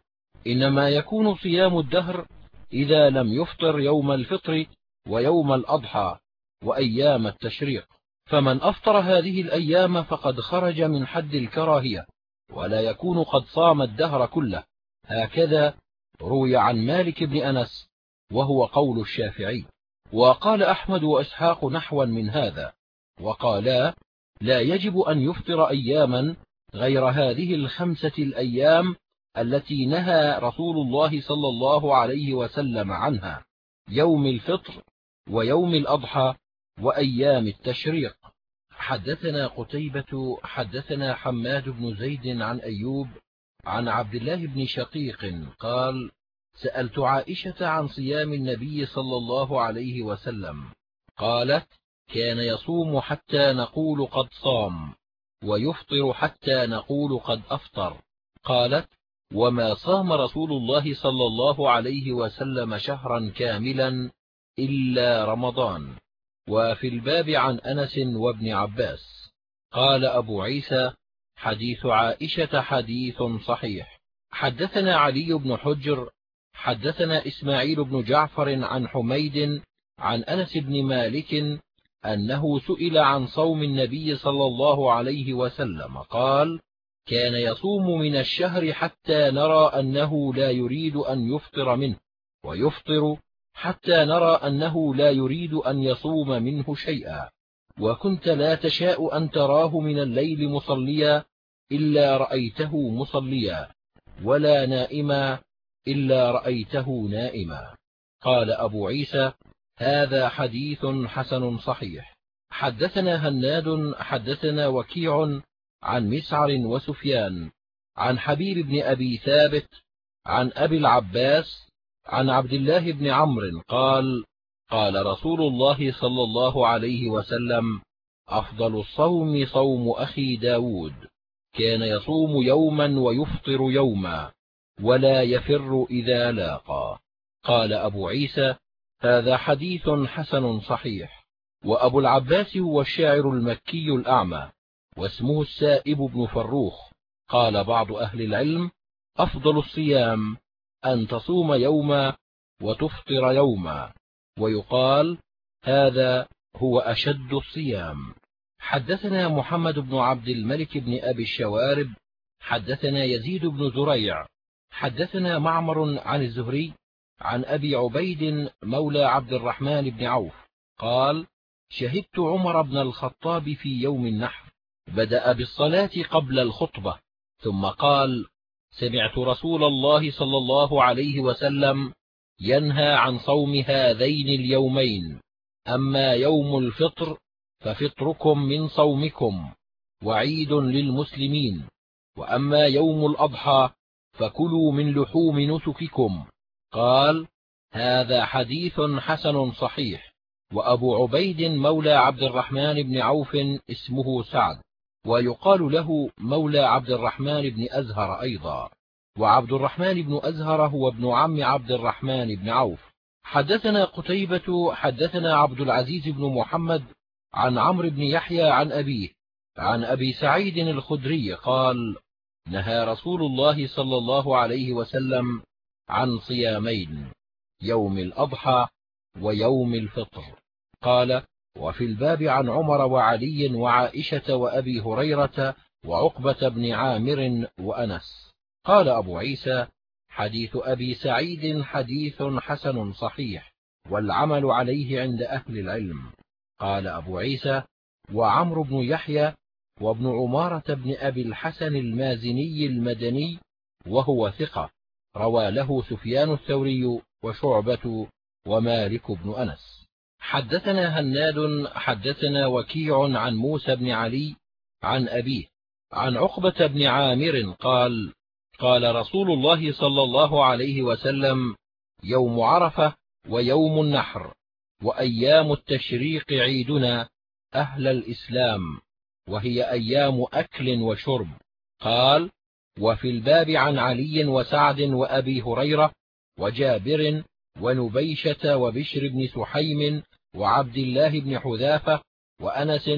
إنما يكون صيام الدهر إذا لم يفطر يوم الفطر ويوم الأضحى وأيام التشريق. فمن أفطر هذه الأيام فقد خرج من حد الكراهية ولا يكون قد صام الدهر كله. هكذا روي عن مالك بن أنس وهو قول الشافعي. وقال أحمد وإسحاق نحوا من هذا وقالا لا يجب أن يفطر أياما غير هذه الخمسة الأيام التي نهى رسول الله صلى الله عليه وسلم عنها يوم الفطر ويوم الأضحى وأيام التشريق. حدثنا قتيبة حدثنا حماد بن زيد عن أيوب عن عبد الله بن شقيق قال سألت عائشة عن صيام النبي صلى الله عليه وسلم. قالت كان يصوم حتى نقول قد صام ويفطر حتى نقول قد أفطر. قالت وما صام رسول الله صلى الله عليه وسلم شهرا كاملا إلا رمضان. وفي الباب عن أنس وابن عباس. قال أبو عيسى حديث عائشة حديث صحيح. حدثنا علي بن حجر حدثنا إسماعيل بن جعفر عن حميد عن أنس بن مالك أنه سئل عن صوم النبي صلى الله عليه وسلم قال كان يصوم من الشهر حتى نرى أنه لا يريد أن يفطر منه ويفطر حتى نرى أنه لا يريد أن يصوم منه شيئا وكنت لا تشاء أن تراه من الليل مصليا إلا رأيته مصليا ولا نائما إلا رأيته نائما. قال أبو عيسى هذا حديث حسن صحيح. حدثنا هناد حدثنا وكيع عن مسعر وسفيان عن حبيب بن أبي ثابت عن أبي العباس عن عبد الله بن عمرو قال قال رسول الله صلى الله عليه وسلم أفضل الصوم صوم أخي داود. كان يصوم يوما ويفطر يوما. ولا يفر إذا لاقى. قال أبو عيسى هذا حديث حسن صحيح. وأبو العباس هو الشاعر المكي الأعمى واسمه السائب بن فروخ. قال بعض أهل العلم أفضل الصيام أن تصوم يوما وتفطر يوما. ويقال هذا هو أشد الصيام. حدثنا محمد بن عبد الملك بن أبي الشوارب حدثنا يزيد بن زريع حدثنا معمر عن الزهري عن أبي عبيد مولى عبد الرحمن بن عوف قال شهدت عمر بن الخطاب في يوم النحر بدأ بالصلاة قبل الخطبة ثم قال سمعت رسول الله صلى الله عليه وسلم ينهى عن صوم هذين اليومين أما يوم الفطر ففطركم من صومكم وعيد للمسلمين وأما يوم الأضحى فكلوا من لحوم نسككم. قال هذا حديث حسن صحيح. وأبو عبيد مولى عبد الرحمن بن عوف اسمه سعد. ويقال له مولى عبد الرحمن بن أزهر أيضا. وعبد الرحمن بن أزهر هو ابن عم عبد الرحمن بن عوف. حدثنا قتيبة حدثنا عبد العزيز بن محمد عن عمرو بن يحيى عن أبيه. عن أبي سعيد الخدري قال نهى رسول الله صلى الله عليه وسلم عن صيامين يوم الأضحى ويوم الفطر. قال وفي الباب عن عمر وعلي وعائشة وأبي هريرة وعقبة بن عامر وأنس. قال أبو عيسى حديث أبي سعيد حديث حسن صحيح والعمل عليه عند أهل العلم. قال أبو عيسى وعمر بن يحيى وابن عمارة بن أبي الحسن المازني المدني وهو ثقة روى له سفيان الثوري وشعبة ومالك بن أنس. حدثنا هناد حدثنا وكيع عن موسى بن علي عن أبيه عن عقبة بن عامر قال قال رسول الله صلى الله عليه وسلم يوم عرفة ويوم النحر وأيام التشريق عيدنا أهل الإسلام. وهي أيام أكل وشرب. قال وفي الباب عن علي وسعد وأبي هريرة وجابر ونبيشة وبشر بن سحيم وعبد الله بن حذافة وأنس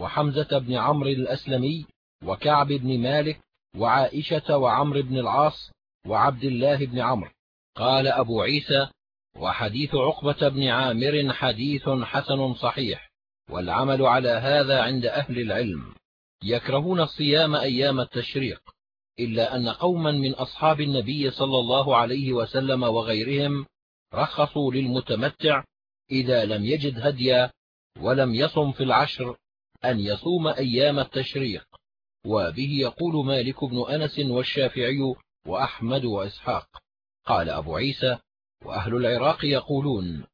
وحمزة بن عمرو الأسلمي وكعب بن مالك وعائشة وعمرو بن العاص وعبد الله بن عمرو. قال أبو عيسى وحديث عقبة بن عامر حديث حسن صحيح. والعمل على هذا عند أهل العلم. يكرهون الصيام أيام التشريق إلا أن قوما من أصحاب النبي صلى الله عليه وسلم وغيرهم رخصوا للمتمتع إذا لم يجد هديا ولم يصم في العشر أن يصوم أيام التشريق. وبه يقول مالك بن أنس والشافعي وأحمد وإسحاق. قال أبو عيسى وأهل العراق يقولون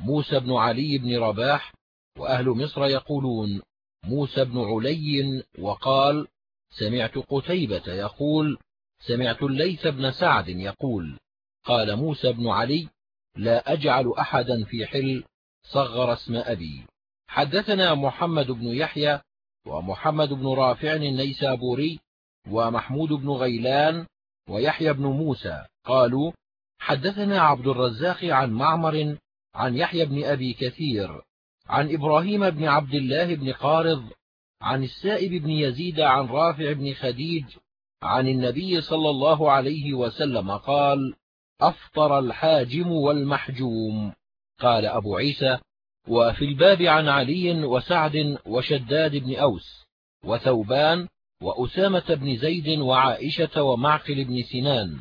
موسى بن علي بن رباح وأهل مصر يقولون موسى بن علي وقال سمعت قتيبة يقول سمعت الليث بن سعد يقول قال موسى بن علي لا أجعل أحدا في حل صغر اسم أبي. حدثنا محمد بن يحيى ومحمد بن رافع النيسابوري ومحمود بن غيلان ويحيى بن موسى. قالوا حدثنا عبد الرزاق عن معمر عن يحيى بن أبي كثير عن إبراهيم بن عبد الله بن قارض عن السائب بن يزيد عن رافع بن خديج عن النبي صلى الله عليه وسلم قال أفطر الحاجم والمحجوم. قال أبو عيسى وفي الباب عن علي وسعد وشداد بن أوس وثوبان وأسامة بن زيد وعائشة ومعقل بن سنان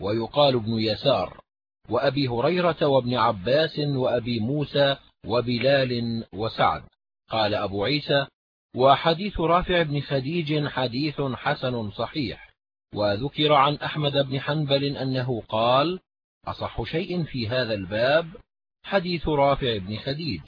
ويقال ابن يسار وأبي هريرة وابن عباس وأبي موسى وبلال وسعد. قال أبو عيسى وحديث رافع بن خديج حديث حسن صحيح. وذكر عن أحمد بن حنبل أنه قال أصح شيء في هذا الباب حديث رافع بن خديج.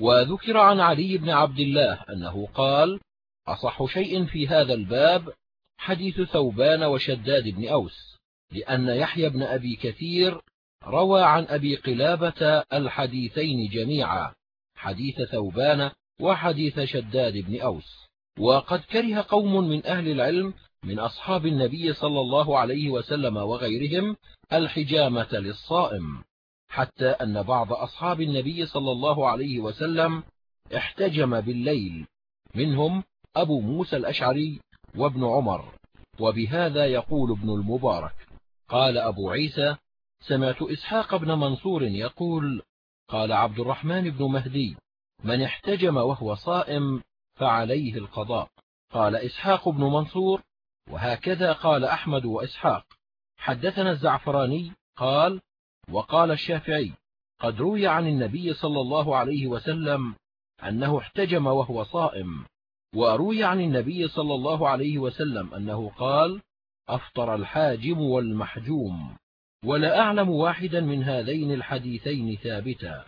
وذكر عن علي بن عبد الله أنه قال أصح شيء في هذا الباب حديث ثوبان وشداد بن أوس لأن يحيى بن أبي كثير روى عن أبي قلابة الحديثين جميعا حديث ثوبان وحديث شداد بن أوس. وقد كره قوم من أهل العلم من أصحاب النبي صلى الله عليه وسلم وغيرهم الحجامة للصائم حتى أن بعض أصحاب النبي صلى الله عليه وسلم احتجم بالليل منهم أبو موسى الأشعري وابن عمر. وبهذا يقول ابن المبارك قال أبو عيسى سمعت إسحاق بن منصور يقول قال عبد الرحمن بن مهدي من احتجم وهو صائم فعليه القضاء. قال إسحاق بن منصور وهكذا قال أحمد وإسحاق. حدثنا الزعفراني قال وقال الشافعي قد روي عن النبي صلى الله عليه وسلم أنه احتجم وهو صائم وروي عن النبي صلى الله عليه وسلم أنه قال أفطر الحاجم والمحجوم. ولا أعلم واحدا من هذين الحديثين ثابتا.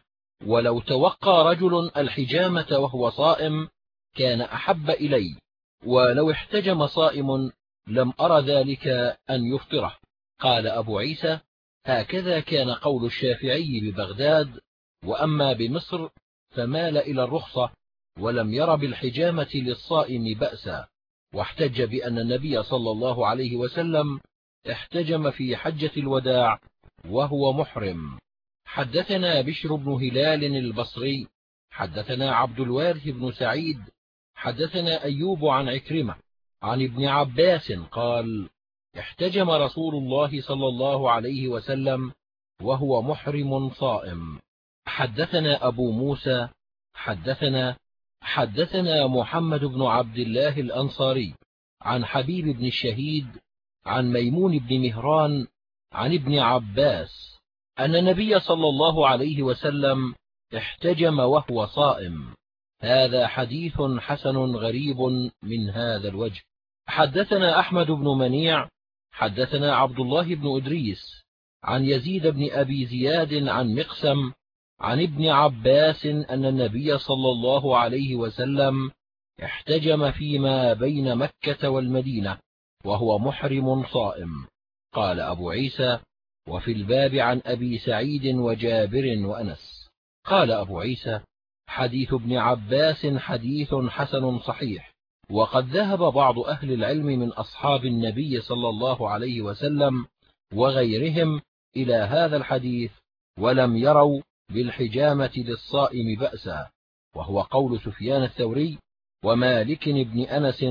ولو توقى رجل الحجامة وهو صائم كان أحب إلي. ولو احتجم صائم لم أر ذلك أن يفطره. قال أبو عيسى هكذا كان قول الشافعي ببغداد وأما بمصر فمال إلى الرخصة ولم ير بالحجامة للصائم بأسا. واحتج بأن النبي صلى الله عليه وسلم احتجم في حجة الوداع وهو محرم. حدثنا بشر بن هلال البصري حدثنا عبد الوارث بن سعيد حدثنا أيوب عن عكرمة عن ابن عباس قال احتجم رسول الله صلى الله عليه وسلم وهو محرم صائم. حدثنا أبو موسى حدثنا حدثنا محمد بن عبد الله الأنصاري عن حبيب بن الشهيد عن ميمون بن مهران عن ابن عباس أن النبي صلى الله عليه وسلم احتجم وهو صائم. هذا حديث حسن غريب من هذا الوجه. حدثنا أحمد بن منيع حدثنا عبد الله بن أدريس عن يزيد بن أبي زياد عن مقسم عن ابن عباس أن النبي صلى الله عليه وسلم احتجم فيما بين مكة والمدينة. وهو محرم صائم. قال أبو عيسى وفي الباب عن أبي سعيد وجابر وأنس. قال أبو عيسى حديث ابن عباس حديث حسن صحيح. وقد ذهب بعض أهل العلم من أصحاب النبي صلى الله عليه وسلم وغيرهم إلى هذا الحديث ولم يروا بالحجامة للصائم بأسا. وهو قول سفيان الثوري ومالك بن أنس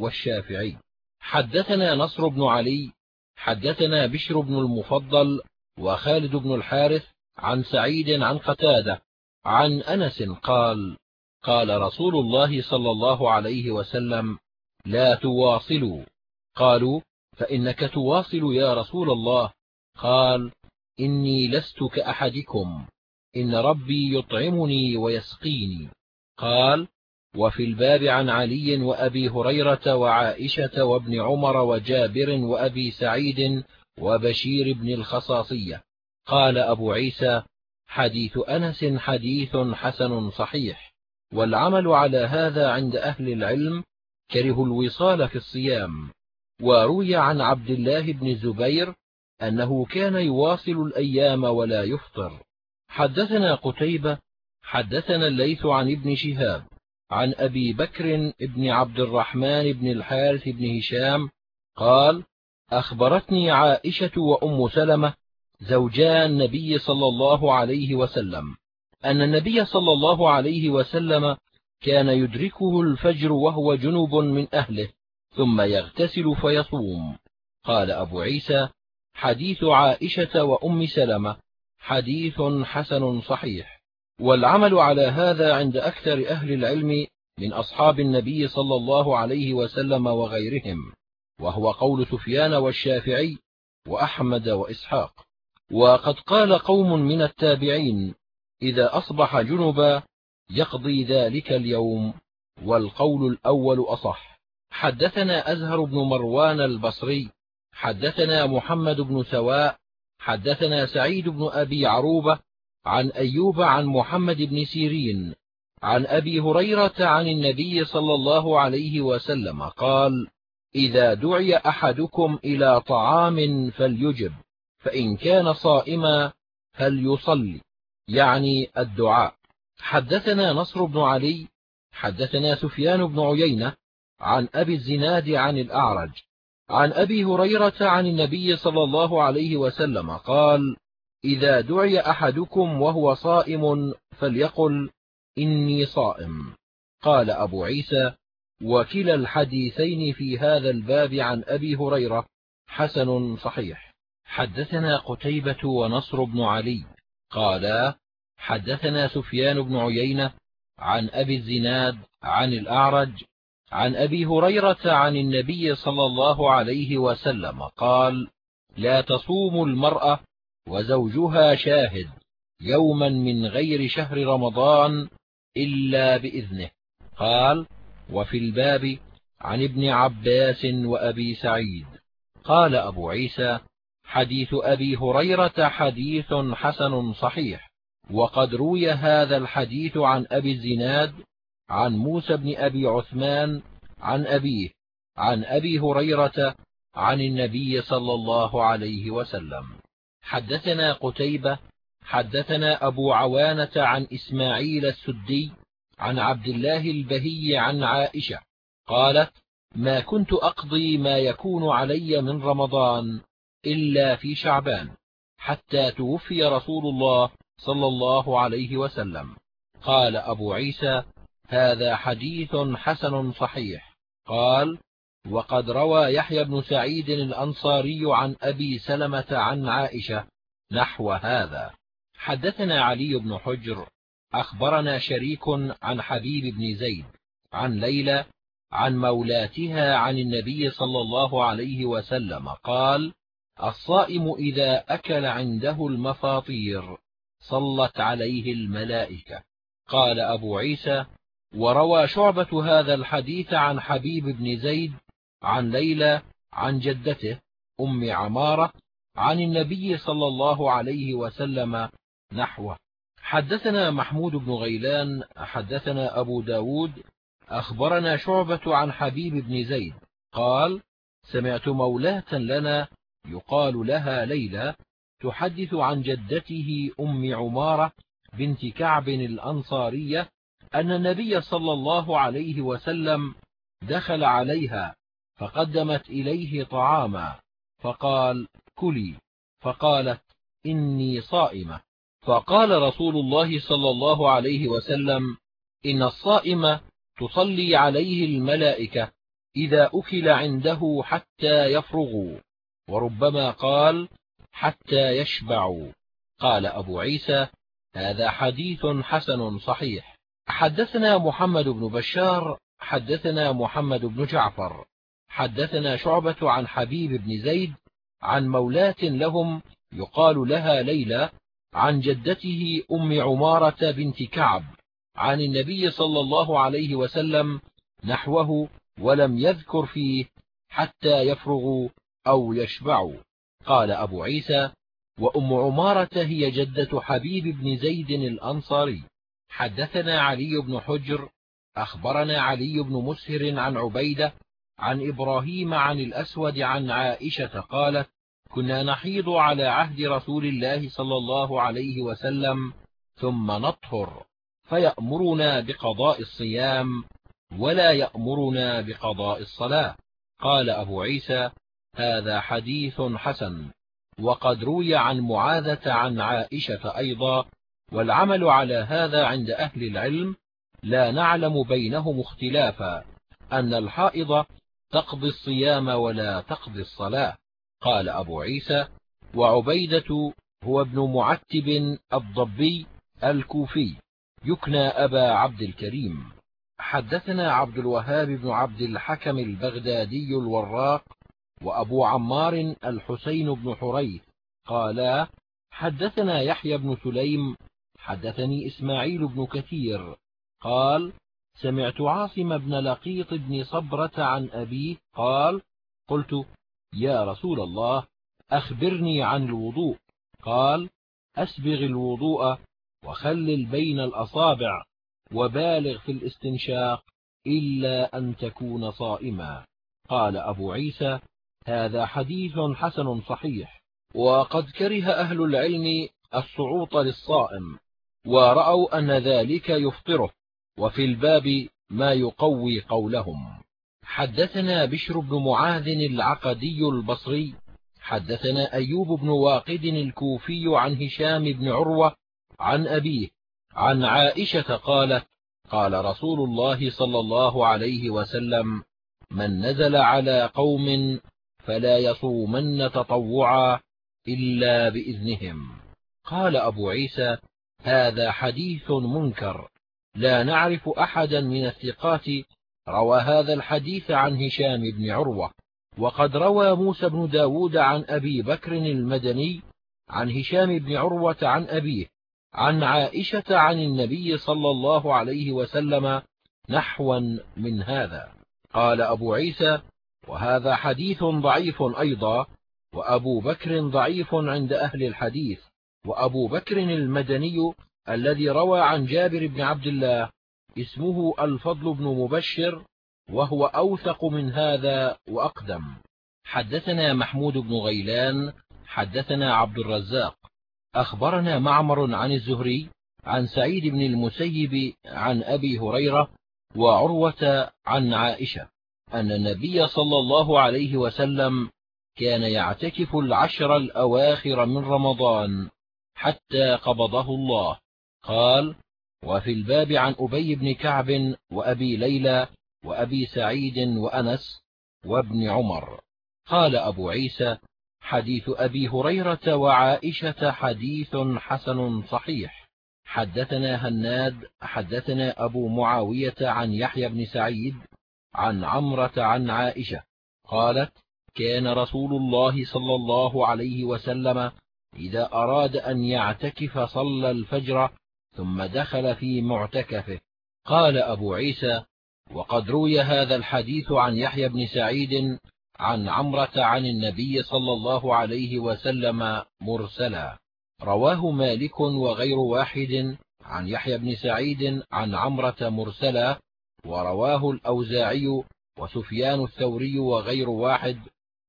والشافعي. حدثنا نصر بن علي حدثنا بشر بن المفضل وخالد بن الحارث عن سعيد عن قتادة عن أنس قال قال رسول الله صلى الله عليه وسلم لا تواصلوا. قالوا فإنك تواصل يا رسول الله. قال إني لست كأحدكم إن ربي يطعمني ويسقيني. قال وفي الباب عن علي وأبي هريرة وعائشة وابن عمر وجابر وأبي سعيد وبشير بن الخصاصية. قال أبو عيسى حديث أنس حديث حسن صحيح والعمل على هذا عند أهل العلم كرهوا الوصال في الصيام. وروي عن عبد الله بن الزبير أنه كان يواصل الأيام ولا يفطر. حدثنا قتيبة حدثنا الليث عن ابن شهاب عن أبي بكر بن عبد الرحمن بن الحارث بن هشام قال أخبرتني عائشة وأم سلمة زوجا النبي صلى الله عليه وسلم أن النبي صلى الله عليه وسلم كان يدركه الفجر وهو جنب من أهله ثم يغتسل فيصوم. قال أبو عيسى حديث عائشة وأم سلمة حديث حسن صحيح. والعمل على هذا عند أكثر أهل العلم من أصحاب النبي صلى الله عليه وسلم وغيرهم وهو قول سفيان والشافعي وأحمد وإسحاق. وقد قال قوم من التابعين إذا أصبح جنبا يقضي ذلك اليوم والقول الأول أصح. حدثنا أزهر بن مروان البصري حدثنا محمد بن سواء حدثنا سعيد بن أبي عروبة عن أيوب عن محمد بن سيرين عن أبي هريرة عن النبي صلى الله عليه وسلم قال إذا دعي أحدكم إلى طعام فليجب فإن كان صائما فليصلي. يعني الدعاء. حدثنا نصر بن علي حدثنا سفيان بن عيينة عن أبي الزناد عن الأعرج عن أبي هريرة عن النبي صلى الله عليه وسلم قال إذا دعي أحدكم وهو صائم فليقل إني صائم. قال أبو عيسى وكلا الحديثين في هذا الباب عن أبي هريرة حسن صحيح. حدثنا قتيبة ونصر بن علي قالا حدثنا سفيان بن عيينة عن أبي الزناد عن الأعرج عن أبي هريرة عن النبي صلى الله عليه وسلم قال لا تصوم المرأة وزوجها شاهد يوما من غير شهر رمضان إلا بإذنه. قال وفي الباب عن ابن عباس وأبي سعيد. قال أبو عيسى حديث أبي هريرة حديث حسن صحيح وقد روي هذا الحديث عن أبي الزناد عن موسى بن أبي عثمان عن أبيه عن أبي هريرة عن النبي صلى الله عليه وسلم. حدثنا قتيبة حدثنا أبو عوانة عن إسماعيل السدي عن عبد الله البهي عن عائشة قالت ما كنت أقضي ما يكون علي من رمضان إلا في شعبان حتى توفي رسول الله صلى الله عليه وسلم. قال أبو عيسى هذا حديث حسن صحيح. قال وقد روى يحيى بن سعيد الأنصاري عن أبي سلمة عن عائشة نحو هذا. حدثنا علي بن حجر أخبرنا شريك عن حبيب بن زيد عن ليلى عن مولاتها عن النبي صلى الله عليه وسلم قال الصائم إذا أكل عنده المفاطير صلت عليه الملائكة. قال أبو عيسى وروى شعبة هذا الحديث عن حبيب بن زيد عن ليلى عن جدته أم عمارة عن النبي صلى الله عليه وسلم نحوه. حدثنا محمود بن غيلان حدثنا أبو ب داود أخبرنا شعبة عن حبيب بن زيد قال سمعت مولاة لنا يقال لها ليلى تحدث عن جدته أم عمارة بنت كعب الأنصارية أن النبي صلى الله عليه وسلم دخل عليها فقدمت إليه طعاما فقال كلي فقالت إني صائمة فقال رسول الله صلى الله عليه وسلم إن الصائم تصلي عليه الملائكة إذا أكل عنده حتى يفرغوا وربما قال حتى يشبعوا قال أبو عيسى هذا حديث حسن صحيح حدثنا محمد بن بشار حدثنا محمد بن جعفر. حدثنا شعبة عن حبيب بن زيد عن مولاة لهم يقال لها ليلى عن جدته أم عمارة بنت كعب عن النبي صلى الله عليه وسلم نحوه ولم يذكر فيه حتى يفرغوا أو يشبعوا قال أبو عيسى وأم عمارة هي جدة حبيب بن زيد الأنصاري. حدثنا علي بن حجر أخبرنا علي بن مسهر عن عبيدة عن إبراهيم عن الأسود عن عائشة قالت كنا نحيض على عهد رسول الله صلى الله عليه وسلم ثم نطهر فيأمرنا بقضاء الصيام ولا يأمرنا بقضاء الصلاة. قال أبو عيسى هذا حديث حسن وقد روي عن معاذة عن عائشة أيضا والعمل على هذا عند أهل العلم لا نعلم بينهم اختلافا أن الحائض تقضي الصيام ولا تقضي الصلاة. قال أبو عيسى وعبيدة هو ابن معتب الضبي الكوفي يكنى أبا عبد الكريم. حدثنا عبد الوهاب بن عبد الحكم البغدادي الوراق وأبو عمار الحسين بن حريث. قالا حدثنا يحيى بن سليم حدثني إسماعيل بن كثير. قال سمعت عاصم بن لقيط بن صبرة عن أبيه قال قلت يا رسول الله أخبرني عن الوضوء. قال أسبغ الوضوء وخلل بين الأصابع وبالغ في الاستنشاق إلا أن تكون صائما. قال أبو عيسى هذا حديث حسن صحيح. وقد كره أهل العلم الصعوط للصائم ورأوا أن ذلك يفطره. وفي الباب ما يقوي قولهم. حدثنا بشر بن معاذ العقدي البصري حدثنا أيوب بن واقد الكوفي عن هشام بن عروة عن أبيه عن عائشة قالت قال رسول الله صلى الله عليه وسلم من نزل على قوم فلا يصومن تطوعا إلا بإذنهم قال أبو عيسى هذا حديث منكر لا نعرف أحدا من الثقات روى هذا الحديث عن هشام بن عروة. وقد روى موسى بن داود عن أبي بكر المدني عن هشام بن عروة عن أبيه عن عائشة عن النبي صلى الله عليه وسلم نحوا من هذا. قال أبو عيسى وهذا حديث ضعيف أيضا وأبو بكر ضعيف عند أهل الحديث وأبو بكر المدني الذي روى عن جابر بن عبد الله اسمه الفضل بن مبشر وهو أوثق من هذا وأقدم. حدثنا محمود بن غيلان حدثنا عبد الرزاق. أخبرنا معمر عن الزهري عن سعيد بن المسيب عن أبي هريرة وعروة عن عائشة أن النبي صلى الله عليه وسلم كان يعتكف العشر الأواخر من رمضان حتى قبضه الله. قال وفي الباب عن أبي بن كعب وأبي ليلى وأبي سعيد وأنس وابن عمر. قال أبو عيسى حديث أبي هريرة وعائشة حديث حسن صحيح. حدثنا هناد حدثنا أبو معاوية عن يحيى بن سعيد عن عمرة عن عائشة قالت كان رسول الله صلى الله عليه وسلم إذا أراد أن يعتكف صلى الفجر ثم دخل في معتكفه. قال أبو عيسى وقد روي هذا الحديث عن يحيى بن سعيد عن عمرة عن النبي صلى الله عليه وسلم مرسلا. رواه مالك وغير واحد عن يحيى بن سعيد عن عمرة مرسلا ورواه الأوزاعي وسفيان الثوري وغير واحد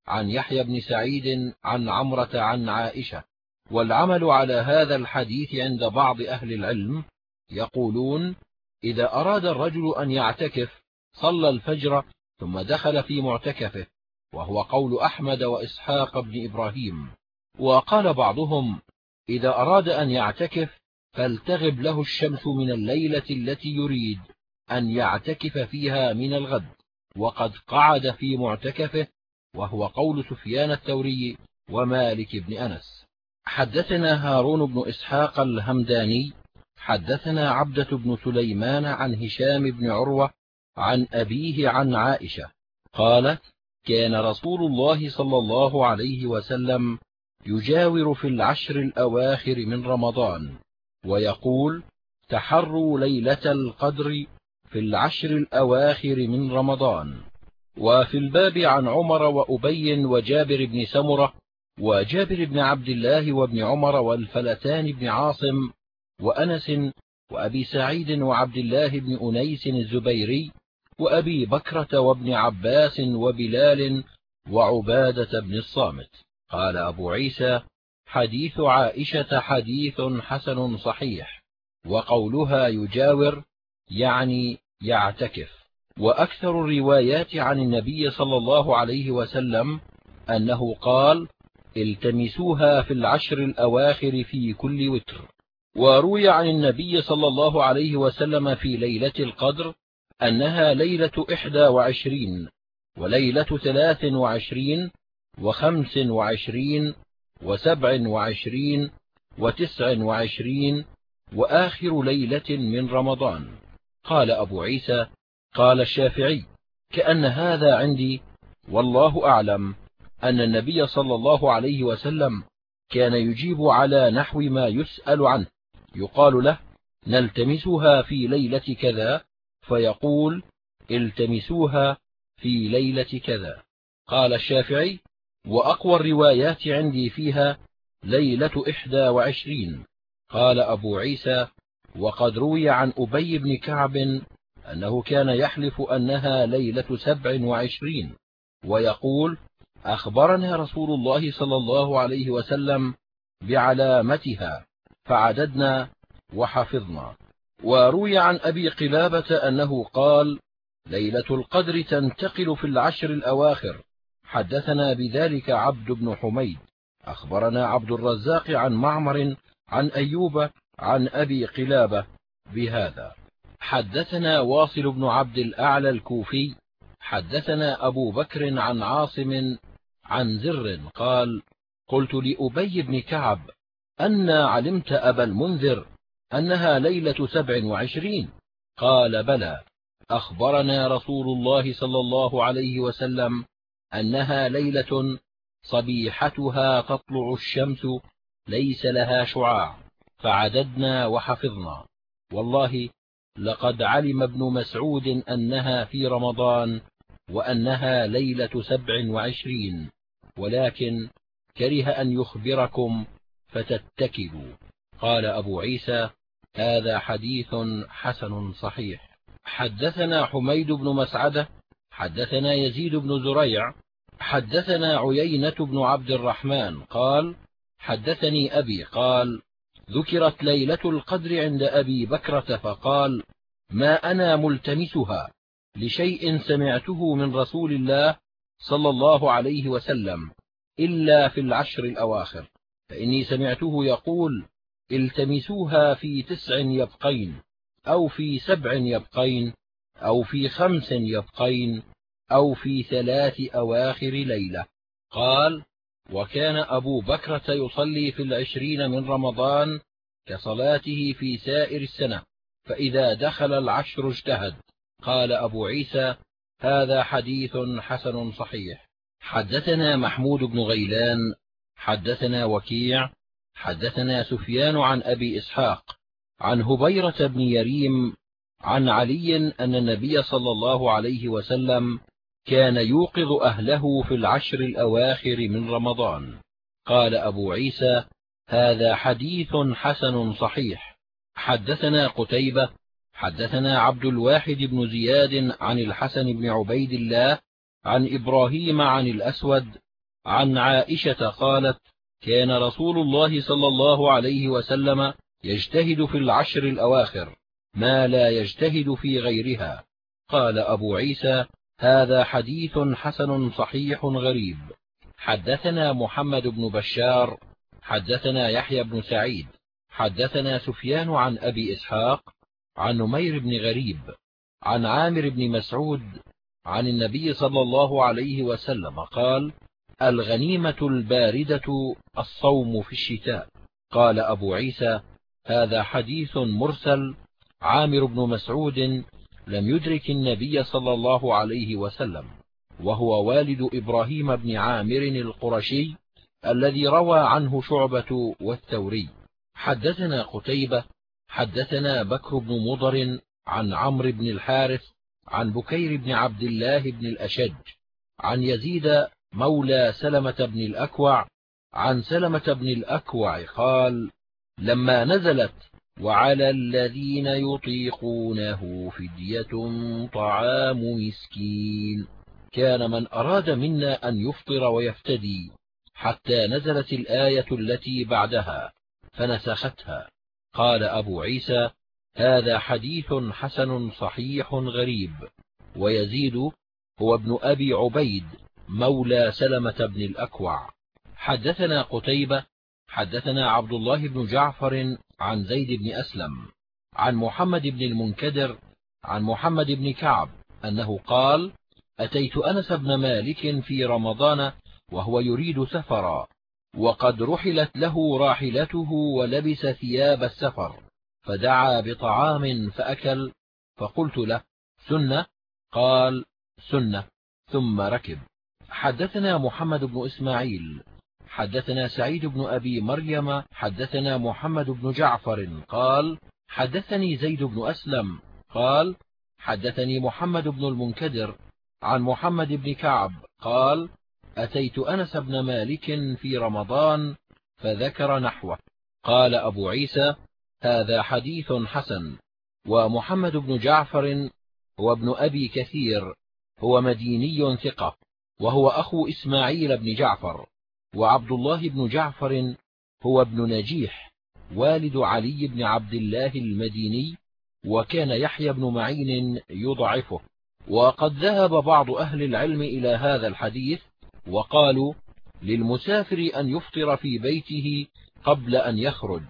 عن يحيى بن سعيد عن عمرة عن عائشة. والعمل على هذا الحديث عند بعض أهل العلم يقولون إذا أراد الرجل أن يعتكف صلى الفجر ثم دخل في معتكفه وهو قول أحمد وإسحاق بن إبراهيم. وقال بعضهم إذا أراد أن يعتكف فلتغب له الشمس من الليلة التي يريد أن يعتكف فيها من الغد. وقد قعد في معتكفه وهو قول سفيان الثوري ومالك بن أنس. حدثنا هارون بن إسحاق الهمداني حدثنا عبدة بن سليمان عن هشام بن عروة عن أبيه عن عائشة قالت كان رسول الله صلى الله عليه وسلم يجاور في العشر الأواخر من رمضان ويقول تحروا ليلة القدر في العشر الأواخر من رمضان. وفي الباب عن عمر وأبي وجابر بن سمرة وجابر بن عبد الله وابن عمر والفلتان بن عاصم وأنس وأبي سعيد وعبد الله بن أنيس الزبيري وأبي بكرة وابن عباس وبلال وعبادة بن الصامت. قال أبو عيسى حديث عائشة حديث حسن صحيح وقولها يجاور يعني يعتكف. وأكثر الروايات عن النبي صلى الله عليه وسلم أنه قال التمسوها في العشر الأواخر في كل وتر. وروي عن النبي صلى الله عليه وسلم في ليلة القدر أنها ليلة إحدى وعشرين وليلة ثلاث وعشرين وخمس وعشرين وسبع وعشرين وتسع وعشرين وآخر ليلة من رمضان. قال أبو عيسى قال الشافعي كأن هذا عندي والله أعلم. أن النبي صلى الله عليه وسلم كان يجيب على نحو ما يسأل عنه يقال له نلتمسها في ليلة كذا فيقول التمسوها في ليلة كذا قال الشافعي وأقوى الروايات عندي فيها ليلة إحدى وعشرين قال أبو عيسى وقد روي عن أبي بن كعب أنه كان يحلف أنها ليلة سبع وعشرين ويقول أخبرنا رسول الله صلى الله عليه وسلم بعلامتها فعددنا وحفظنا. وروي عن أبي قلابة أنه قال ليلة القدر تنتقل في العشر الأواخر. حدثنا بذلك عبد بن حميد. أخبرنا عبد الرزاق عن معمر عن أيوب عن أبي قلابة بهذا. حدثنا واصل بن عبد الأعلى الكوفي. حدثنا أبو بكر عن عاصم عن زر قال قلت لأبي بن كعب أنا علمت أبا المنذر أنها ليلة سبع وعشرين. قال بلى. أخبرنا رسول الله صلى الله عليه وسلم أنها ليلة صبيحتها تطلع الشمس ليس لها شعاع فعددنا وحفظنا. والله لقد علم ابن مسعود أنها في رمضان وأنها ليلة سبع وعشرين. ولكن كره أن يخبركم فتتكلوا قال أبو عيسى هذا حديث حسن صحيح. حدثنا حميد بن مسعدة حدثنا يزيد بن زريع حدثنا عيينة بن عبد الرحمن قال حدثني أبي قال ذكرت ليلة القدر عند أبي بكرة فقال ما أنا ملتمسها لشيء سمعته من رسول الله صلى الله عليه وسلم إلا في العشر الأواخر. فإني سمعته يقول التمسوها في تسع يبقين أو في سبع يبقين أو في خمس يبقين أو في ثلاث أواخر ليلة. قال وكان أبو بكرة يصلي في العشرين من رمضان كصلاته في سائر السنة فإذا دخل العشر اجتهد. قال أبو عيسى هذا حديث حسن صحيح. حدثنا محمود بن غيلان حدثنا وكيع حدثنا سفيان عن أبي إسحاق عن هبيرة بن يريم عن علي أن النبي صلى الله عليه وسلم كان يوقظ أهله في العشر الأواخر من رمضان. قال أبو عيسى هذا حديث حسن صحيح. حدثنا قتيبة حدثنا عبد الواحد بن زياد عن الحسن بن عبيد الله عن إبراهيم عن الأسود عن عائشة قالت كان رسول الله صلى الله عليه وسلم يجتهد في العشر الأواخر ما لا يجتهد في غيرها. قال أبو عيسى هذا حديث حسن صحيح غريب. حدثنا محمد بن بشار حدثنا يحيى بن سعيد حدثنا سفيان عن أبي إسحاق عن نمير بن غريب عن عامر بن مسعود عن النبي صلى الله عليه وسلم قال الغنيمة الباردة الصوم في الشتاء. قال أبو عيسى هذا حديث مرسل. عامر بن مسعود لم يدرك النبي صلى الله عليه وسلم وهو والد إبراهيم بن عامر القرشي الذي روى عنه شعبة والثوري. حدثنا قتيبة حدثنا بكر بن مضر عن عمرو بن الحارث عن بكير بن عبد الله بن الأشج عن يزيد مولى سلمة بن الأكوع عن سلمة بن الأكوع قال لما نزلت وعلى الذين يطيقونه فدية طعام مسكين كان من أراد منا أن يفطر ويفتدي حتى نزلت الآية التي بعدها فنسختها قال أبو عيسى هذا حديث حسن صحيح غريب ويزيد هو ابن أبي عبيد مولى سلمة بن الأكوع. حدثنا قتيبة حدثنا عبد الله بن جعفر عن زيد بن أسلم عن محمد بن المنكدر عن محمد بن كعب أنه قال أتيت أنس بن مالك في رمضان وهو يريد سفرا. وقد رحلت له راحلته ولبس ثياب السفر فدعا بطعام فأكل فقلت له سنة؟ قال سنة. ثم ركب. حدثنا محمد بن إسماعيل حدثنا سعيد بن أبي مريم حدثنا محمد بن جعفر قال حدثني زيد بن أسلم قال حدثني محمد بن المنكدر عن محمد بن كعب قال أتيت أنس بن مالك في رمضان فذكر نحوه. قال أبو عيسى هذا حديث حسن ومحمد بن جعفر هو ابن أبي كثير هو مديني ثقة وهو أخو إسماعيل بن جعفر وعبد الله بن جعفر هو ابن نجيح والد علي بن عبد الله المديني وكان يحيى بن معين يضعفه. وقد ذهب بعض أهل العلم إلى هذا الحديث وقالوا للمسافر أن يفطر في بيته قبل أن يخرج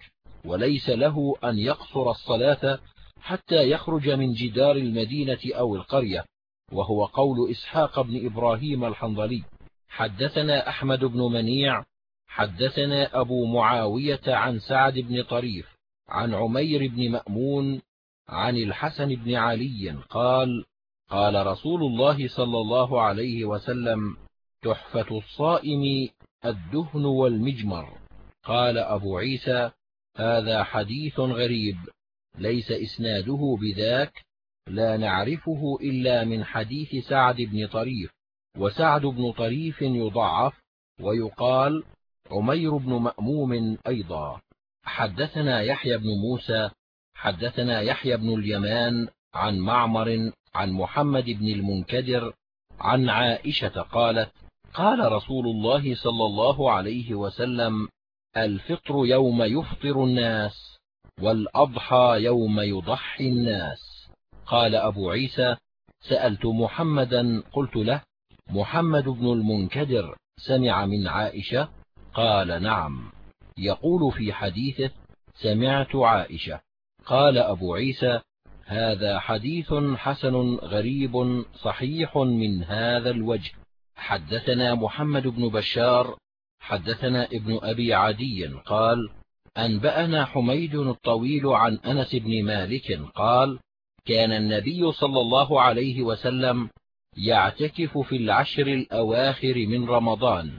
وليس له أن يقصر الصلاة حتى يخرج من جدار المدينة أو القرية وهو قول إسحاق بن إبراهيم الحنظلي حدثنا أحمد بن منيع حدثنا أبو معاوية عن سعد بن طريف عن عمير بن مأمون عن الحسن بن علي قال قال رسول الله صلى الله عليه وسلم تحفة الصائم الدهن والمجمر. قال أبو عيسى هذا حديث غريب ليس إسناده بذاك لا نعرفه إلا من حديث سعد بن طريف. وسعد بن طريف يضعف ويقال عمير بن مأموم أيضا. حدثنا يحيى بن موسى حدثنا يحيى بن اليمان عن معمر عن محمد بن المنكدر عن عائشة قالت قال رسول الله صلى الله عليه وسلم الفطر يوم يفطر الناس والأضحى يوم يضحي الناس. قال أبو عيسى سألت محمدا قلت له محمد بن المنكدر سمع من عائشة؟ قال نعم. يقول في حديثه سمعت عائشة. قال أبو عيسى هذا حديث حسن غريب صحيح من هذا الوجه. حدثنا محمد بن بشار حدثنا ابن أبي عدي قال أنبأنا حميد الطويل عن أنس بن مالك قال كان النبي صلى الله عليه وسلم يعتكف في العشر الأواخر من رمضان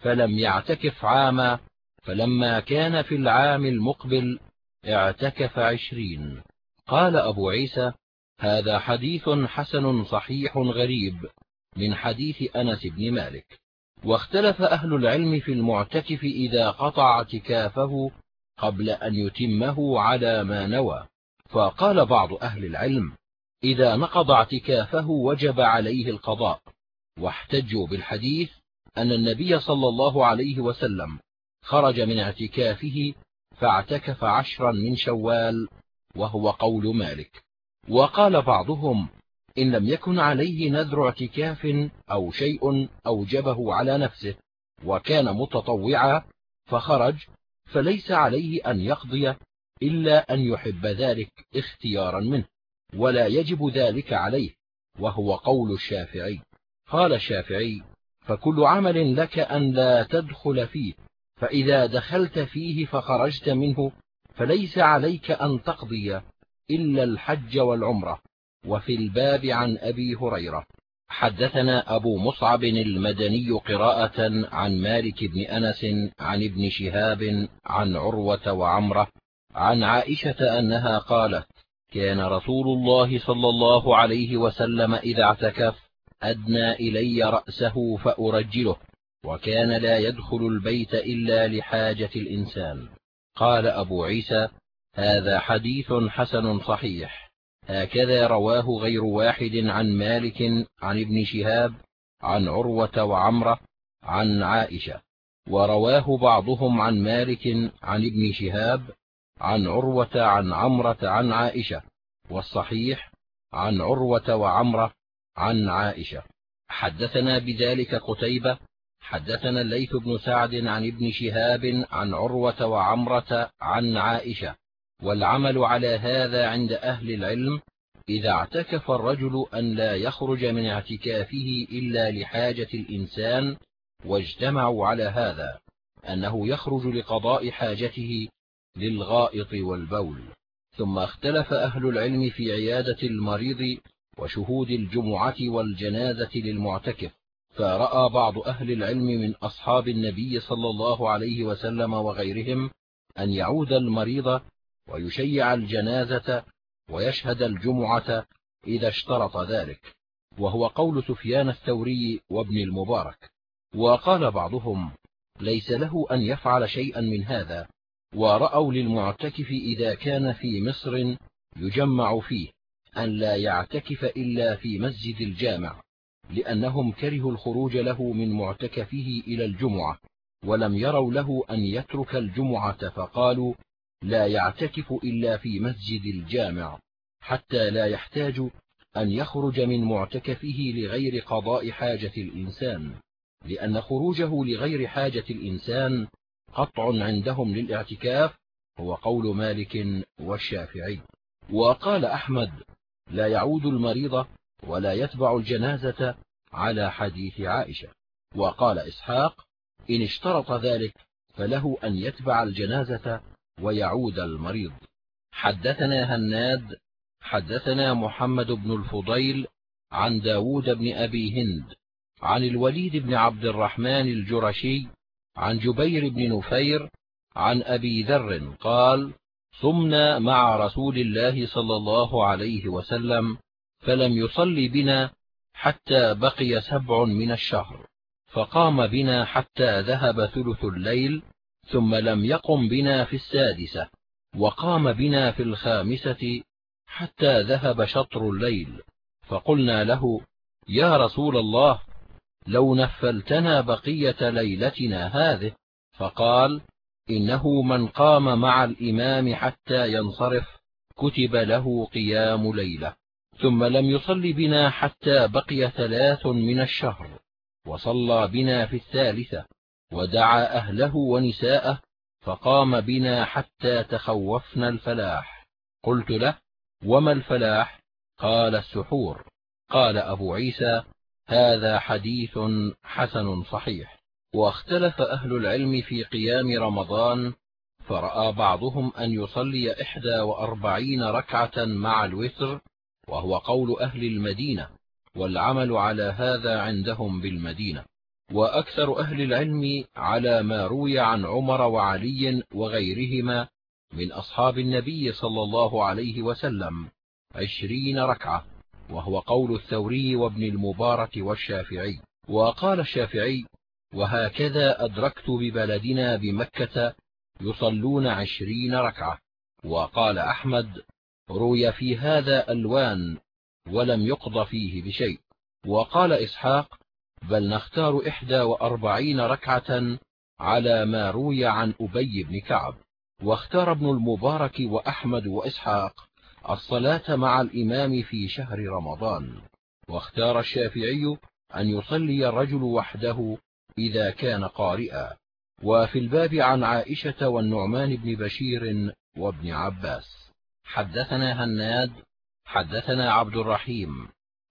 فلم يعتكف عاما فلما كان في العام المقبل اعتكف عشرين. قال أبو عيسى هذا حديث حسن صحيح غريب. من حديث أنس بن مالك. واختلف أهل العلم في المعتكف إذا قطع اعتكافه قبل أن يتمه على ما نوى. فقال بعض أهل العلم إذا نقض اعتكافه وجب عليه القضاء. واحتجوا بالحديث أن النبي صلى الله عليه وسلم خرج من اعتكافه فاعتكف عشرا من شوال وهو قول مالك. وقال بعضهم إن لم يكن عليه نذر اعتكاف أو شيء أوجبه على نفسه وكان متطوعا فخرج فليس عليه أن يقضي إلا أن يحب ذلك اختيارا منه ولا يجب ذلك عليه وهو قول الشافعي. قال الشافعي فكل عمل لك أن لا تدخل فيه فإذا دخلت فيه فخرجت منه فليس عليك أن تقضي إلا الحج والعمرة. وفي الباب عن أبي هريرة. حدثنا أبو مصعب المدني قراءة عن مالك بن أنس عن ابن شهاب عن عروة وعمرة عن عائشة أنها قالت كان رسول الله صلى الله عليه وسلم إذا اعتكف أدنى إلي رأسه فأرجله وكان لا يدخل البيت إلا لحاجة الإنسان. قال أبو عيسى هذا حديث حسن صحيح. هكذا رواه غير واحد عن مالك عن ابن شهاب عن عروة وعمرة عن عائشة ورواه بعضهم عن مالك عن ابن شهاب عن عروة عن عمرة عن عائشة والصحيح عن عروة وعمرة عن عائشة. حدثنا بذلك قتيبة حدثنا الليث بن سعد عن ابن شهاب عن عروة وعمرة عن عائشة والعمل على هذا عند أهل العلم إذا اعتكف الرجل أن لا يخرج من اعتكافه إلا لحاجة الإنسان واجتمعوا على هذا أنه يخرج لقضاء حاجته للغائط والبول. ثم اختلف أهل العلم في عيادة المريض وشهود الجمعة والجنازة للمعتكف فرأى بعض أهل العلم من أصحاب النبي صلى الله عليه وسلم وغيرهم أن يعود المريض ويشيع الجنازة ويشهد الجمعة إذا اشترط ذلك وهو قول سفيان الثوري وابن المبارك. وقال بعضهم ليس له أن يفعل شيئا من هذا. ورأوا للمعتكف إذا كان في مصر يجمع فيه أن لا يعتكف إلا في مسجد الجامع لأنهم كرهوا الخروج له من معتكفه إلى الجمعة ولم يروا له أن يترك الجمعة فقالوا لا يعتكف إلا في مسجد الجامع حتى لا يحتاج أن يخرج من معتكفه لغير قضاء حاجة الإنسان لأن خروجه لغير حاجة الإنسان قطع عندهم للاعتكاف هو قول مالك والشافعي. وقال أحمد لا يعود المريض ولا يتبع الجنازة على حديث عائشة. وقال إسحاق إن اشترط ذلك فله أن يتبع الجنازة ويعود المريض. حدثنا هناد حدثنا محمد بن الفضيل عن داود بن أبي هند عن الوليد بن عبد الرحمن الجرشي عن جبير بن نفير عن أبي ذر قال صمنا مع رسول الله صلى الله عليه وسلم فلم يصل بنا حتى بقي سبع من الشهر فقام بنا حتى ذهب ثلث الليل ثم لم يقم بنا في السادسة وقام بنا في الخامسة حتى ذهب شطر الليل. فقلنا له يا رسول الله لو نفلتنا بقية ليلتنا هذه؟ فقال إنه من قام مع الإمام حتى ينصرف كتب له قيام ليلة ثم لم يصل بنا حتى بقي ثلاث من الشهر وصلى بنا في الثالثة. ودعا أهله ونساءه فقام بنا حتى تخوفنا الفلاح. قلت له وما الفلاح؟ قال السحور. قال أبو عيسى هذا حديث حسن صحيح. واختلف أهل العلم في قيام رمضان فرأى بعضهم أن يصلي إحدى وأربعين ركعة مع الوتر وهو قول أهل المدينة والعمل على هذا عندهم بالمدينة. وأكثر أهل العلم على ما روي عن عمر وعلي وغيرهما من أصحاب النبي صلى الله عليه وسلم عشرين ركعة وهو قول الثوري وابن المبارك والشافعي. وقال الشافعي وهكذا أدركت ببلدنا بمكة يصلون عشرين ركعة وقال أحمد روي في هذا ألوان ولم يقض فيه بشيء وقال إسحاق بل نختار إحدى وأربعين ركعة على ما روي عن أبي بن كعب. واختار ابن المبارك وأحمد وإسحاق الصلاة مع الإمام في شهر رمضان. واختار الشافعي أن يصلي الرجل وحده إذا كان قارئا. وفي الباب عن عائشة والنعمان بن بشير وابن عباس. حدثنا هناد حدثنا عبد الرحيم.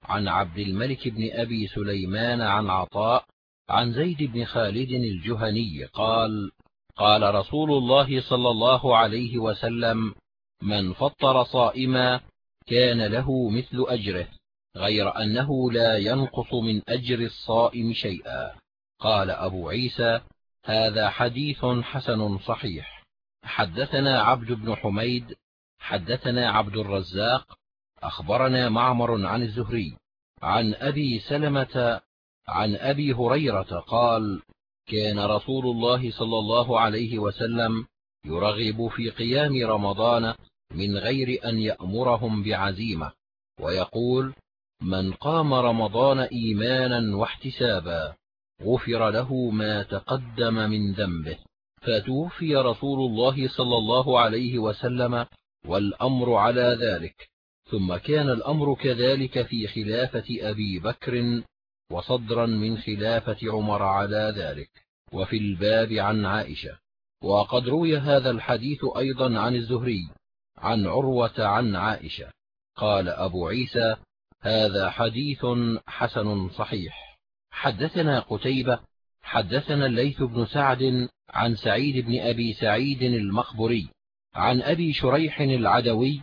عن عبد الملك بن أبي سليمان عن عطاء عن زيد بن خالد الجهني قال قال رسول الله صلى الله عليه وسلم من فطر صائما كان له مثل أجره غير أنه لا ينقص من أجر الصائم شيئا. قال أبو عيسى هذا حديث حسن صحيح. حدثنا عبد بن حميد حدثنا عبد الرزاق أخبرنا معمر عن الزهري عن أبي سلمة عن أبي هريرة قال كان رسول الله صلى الله عليه وسلم يرغب في قيام رمضان من غير أن يأمرهم بعزيمة ويقول من قام رمضان إيمانا واحتسابا غفر له ما تقدم من ذنبه. فتوفي رسول الله صلى الله عليه وسلم والأمر على ذلك. ثم كان الأمر كذلك في خلافة أبي بكر وصدرا من خلافة عمر على ذلك وفي الباب عن عائشة. وقد روي هذا الحديث أيضا عن الزهري عن عروة عن عائشة. قال أبو عيسى هذا حديث حسن صحيح. حدثنا قتيبة حدثنا الليث بن سعد عن سعيد بن أبي سعيد المقبري عن أبي شريح العدوي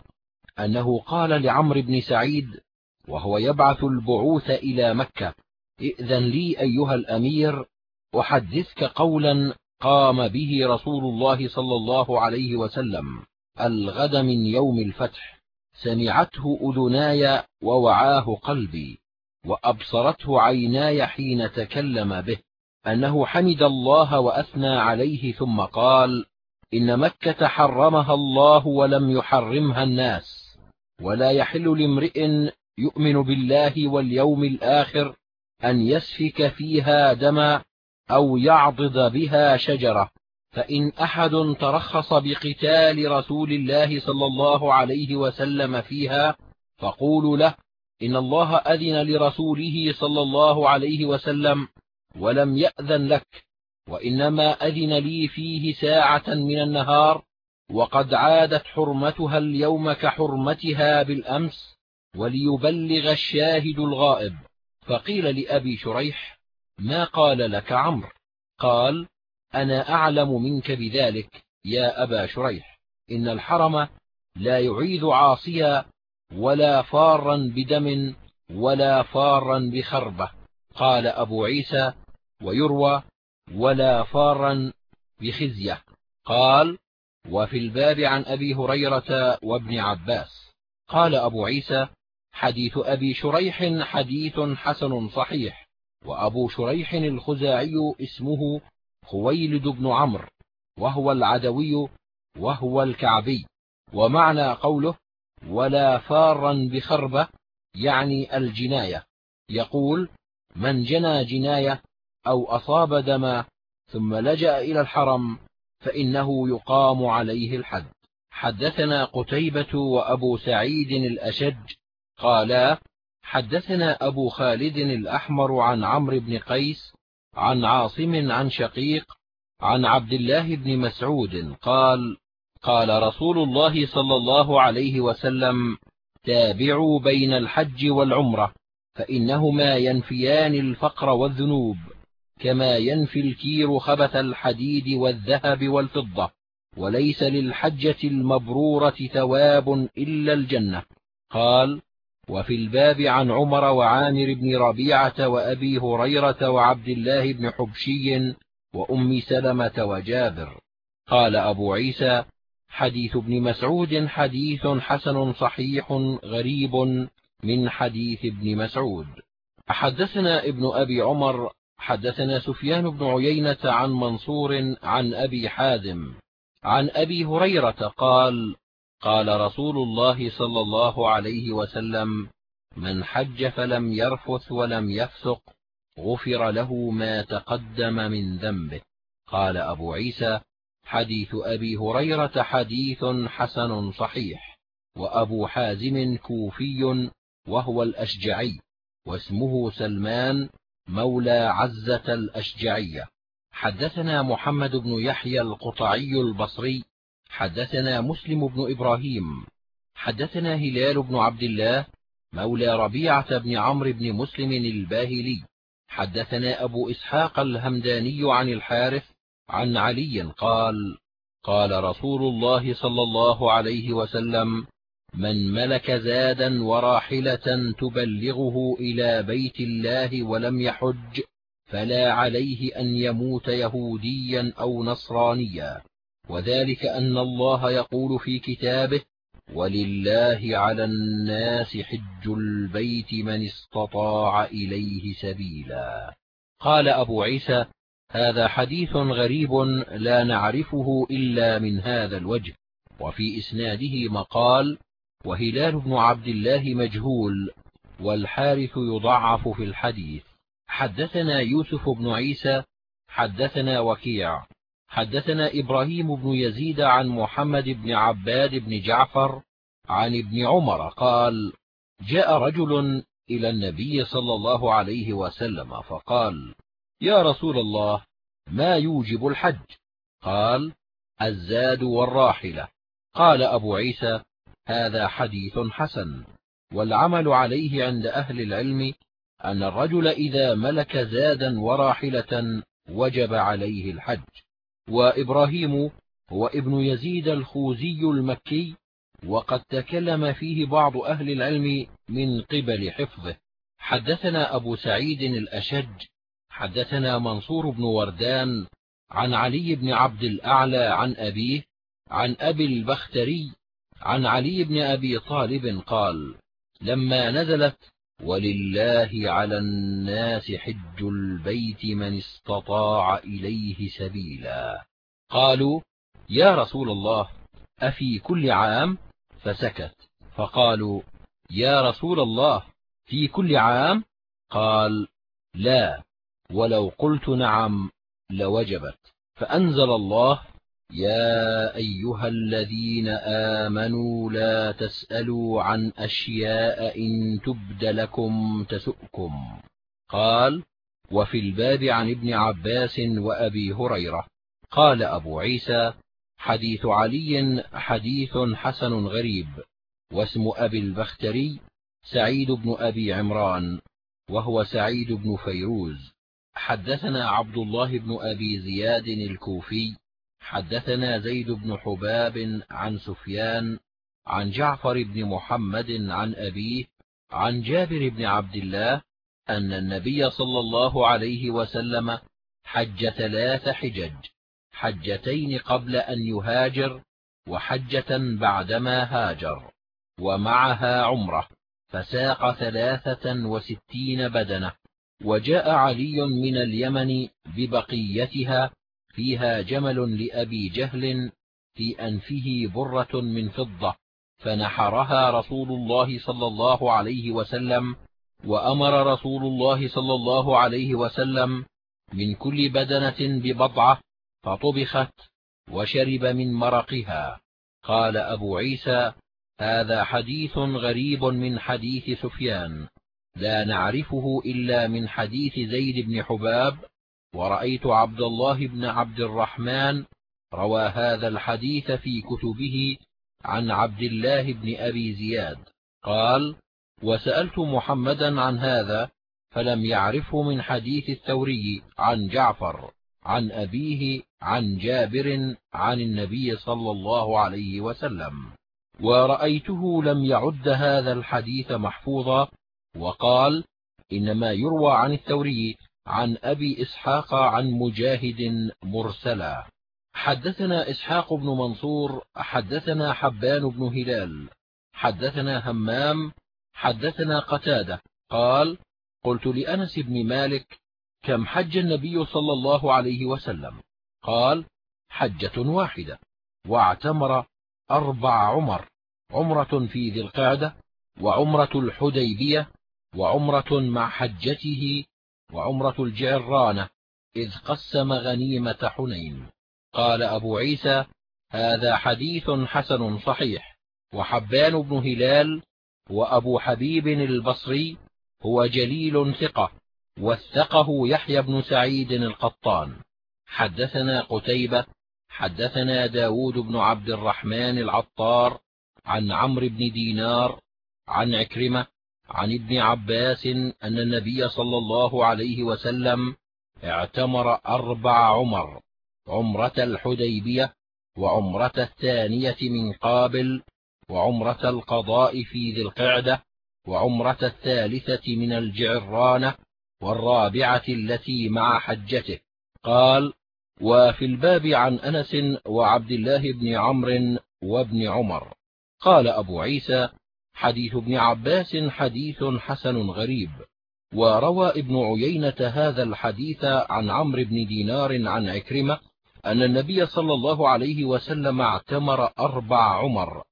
أنه قال لعمرو بن سعيد وهو يبعث البعوث إلى مكة ائذن لي أيها الأمير أحدثك قولا قام به رسول الله صلى الله عليه وسلم الغد من يوم الفتح سمعته أذناي ووعاه قلبي وأبصرته عيناي حين تكلم به أنه حمد الله وأثنى عليه ثم قال إن مكة حرمها الله ولم يحرمها الناس. ولا يحل لامرئ يؤمن بالله واليوم الآخر أن يسفك فيها دما أو يعضد بها شجرة. فإن أحد ترخص بقتال رسول الله صلى الله عليه وسلم فيها فقولوا له إن الله أذن لرسوله صلى الله عليه وسلم ولم يأذن لك وإنما أذن لي فيه ساعة من النهار وقد عادت حرمتها اليوم كحرمتها بالأمس وليبلغ الشاهد الغائب. فقيل لأبي شريح ما قال لك عمرو؟ قال أنا أعلم منك بذلك يا أبا شريح. إن الحرم لا يعيذ عاصيا ولا فارا بدم ولا فارا بخربة. قال أبو عيسى ويروى ولا فارا بخزية. قال وفي الباب عن أبي هريرة وابن عباس. قال أبو عيسى حديث أبي شريح حديث حسن صحيح وأبو شريح الخزاعي اسمه خويلد بن عمرو وهو العدوي وهو الكعبي ومعنى قوله ولا فارا بخربة يعني الجناية. يقول من جنى جناية أو أصاب دما ثم لجأ إلى الحرم فإنه يقام عليه الحد. حدثنا قتيبة وأبو سعيد الأشج قالا حدثنا أبو خالد الأحمر عن عمرو بن قيس عن عاصم عن شقيق عن عبد الله بن مسعود قال قال رسول الله صلى الله عليه وسلم تابعوا بين الحج والعمرة فإنهما ينفيان الفقر والذنوب. كما ينفي الكير خبث الحديد والذهب والفضة وليس للحجة المبرورة ثواب إلا الجنة. قال وفي الباب عن عمر وعامر بن ربيعة وأبي هريرة وعبد الله بن حبشي وأم سلمة وجابر. قال أبو عيسى حديث ابن مسعود حديث حسن صحيح غريب من حديث ابن مسعود. حدثنا ابن أبي عمر حدثنا سفيان بن عيينة عن منصور عن أبي حازم عن أبي هريرة قال قال رسول الله صلى الله عليه وسلم من حج فلم يرفث ولم يفسق غفر له ما تقدم من ذنبه. قال أبو عيسى حديث أبي هريرة حديث حسن صحيح وأبو حازم كوفي وهو الأشجعي واسمه سلمان مولى عزة الأشجعية. حدثنا محمد بن يحيى القطعي البصري. حدثنا مسلم بن إبراهيم. حدثنا هلال بن عبد الله. مولى ربيعة بن عمرو بن مسلم الباهلي. حدثنا أبو إسحاق الهمداني عن الحارث عن علي قال قال رسول الله صلى الله عليه وسلم من ملك زادا وراحلة تبلغه إلى بيت الله ولم يحج فلا عليه أن يموت يهوديا أو نصرانيا. وذلك أن الله يقول في كتابه ولله على الناس حج البيت من استطاع إليه سبيلا قال أبو عيسى هذا حديث غريب لا نعرفه إلا من هذا الوجه وفي إسناده مقال وهلال بن عبد الله مجهول والحارث يضعف في الحديث. حدثنا يوسف بن عيسى حدثنا وكيع. حدثنا إبراهيم بن يزيد عن محمد بن عباد بن جعفر عن ابن عمر قال جاء رجل إلى النبي صلى الله عليه وسلم فقال يا رسول الله ما يوجب الحج؟ قال الزاد والراحلة. قال أبو عيسى هذا حديث حسن. والعمل عليه عند أهل العلم أن الرجل إذا ملك زادا وراحلة وجب عليه الحج. وإبراهيم هو ابن يزيد الخوزي المكي وقد تكلم فيه بعض أهل العلم من قبل حفظه. حدثنا أبو سعيد الأشج حدثنا منصور بن وردان عن علي بن عبد الأعلى عن أبيه عن أبي البختري عن علي بن أبي طالب قال لما نزلت ولله على الناس حج البيت من استطاع إليه سبيلا. قالوا يا رسول الله أفي كل عام؟ فسكت. فقالوا يا رسول الله في كل عام؟ قال لا ولو قلت نعم لوجبت. فأنزل الله يا أيها الذين آمنوا لا تسألوا عن أشياء إن تبد لكم تسؤكم قال وفي الباب عن ابن عباس وأبي هريرة قال أبو عيسى حديث علي حديث حسن غريب واسم أبي البختري سعيد بن أبي عمران وهو سعيد بن فيروز حدثنا عبد الله بن أبي زياد الكوفي حدثنا زيد بن حباب عن سفيان عن جعفر بن محمد عن أبيه عن جابر بن عبد الله أن النبي صلى الله عليه وسلم حج ثلاث حجج حجتين قبل أن يهاجر وحجة بعدما هاجر ومعها عمرة فساق ثلاثة وستين بدنة وجاء علي من اليمن ببقيتها فيها جمل لأبي جهل في أنفه برة من فضة فنحرها رسول الله صلى الله عليه وسلم وأمر رسول الله صلى الله عليه وسلم من كل بدنة ببضعة فطبخت وشرب من مرقها. قال أبو عيسى هذا حديث غريب من حديث سفيان لا نعرفه إلا من حديث زيد بن حباب ورأيت عبد الله بن عبد الرحمن روى هذا الحديث في كتبه عن عبد الله بن أبي زياد. قال وسألت محمدا عن هذا فلم يعرفه من حديث الثوري عن جعفر عن أبيه عن جابر عن النبي صلى الله عليه وسلم. ورأيته لم يعد هذا الحديث محفوظا وقال إنما يروى عن الثوري عن أبي إسحاق عن مجاهد مرسلا. حدثنا إسحاق بن منصور حدثنا حبان بن هلال حدثنا همام حدثنا قتادة. قال قلت لأنس بن مالك كم حج النبي صلى الله عليه وسلم؟ قال حجة واحدة. واعتمر أربع عمر عمرة في ذي القعدة وعمرة الحديبية وعمرة مع حجته وعمرة الجعرانة إذ قسم غنيمة حنين. قال أبو عيسى هذا حديث حسن صحيح. وحبان بن هلال وأبو حبيب البصري هو جليل ثقة وثقه يحيى بن سعيد القطان. حدثنا قتيبة حدثنا داود بن عبد الرحمن العطار عن عمرو بن دينار عن عكرمة عن ابن عباس أن النبي صلى الله عليه وسلم اعتمر أربع عمر عمرة الحديبية وعمرة الثانية من قابل وعمرة القضاء في ذي القعدة وعمرة الثالثة من الجعرانة والرابعة التي مع حجته. قال وفي الباب عن أنس وعبد الله بن عمرو وابن عمر. قال أبو عيسى حديث ابن عباس حديث حسن غريب. وروى ابن عيينة هذا الحديث عن عمرو بن دينار عن عكرمة أن النبي صلى الله عليه وسلم اعتمر أربع عمر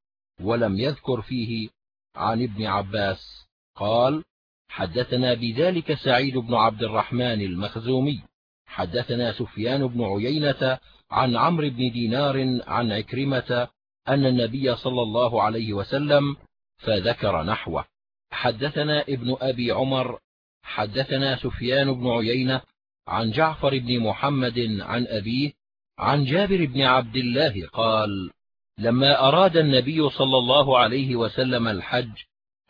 ولم يذكر فيه عن ابن عباس. قال حدثنا بذلك سعيد بن عبد الرحمن المخزومي. حدثنا سفيان بن عيينة عن عمرو بن دينار عن عكرمة أن النبي صلى الله عليه وسلم فذكر نحوه. حدثنا ابن أبي عمر حدثنا سفيان بن عيينة عن جعفر بن محمد عن أبيه عن جابر بن عبد الله قال لما أراد النبي صلى الله عليه وسلم الحج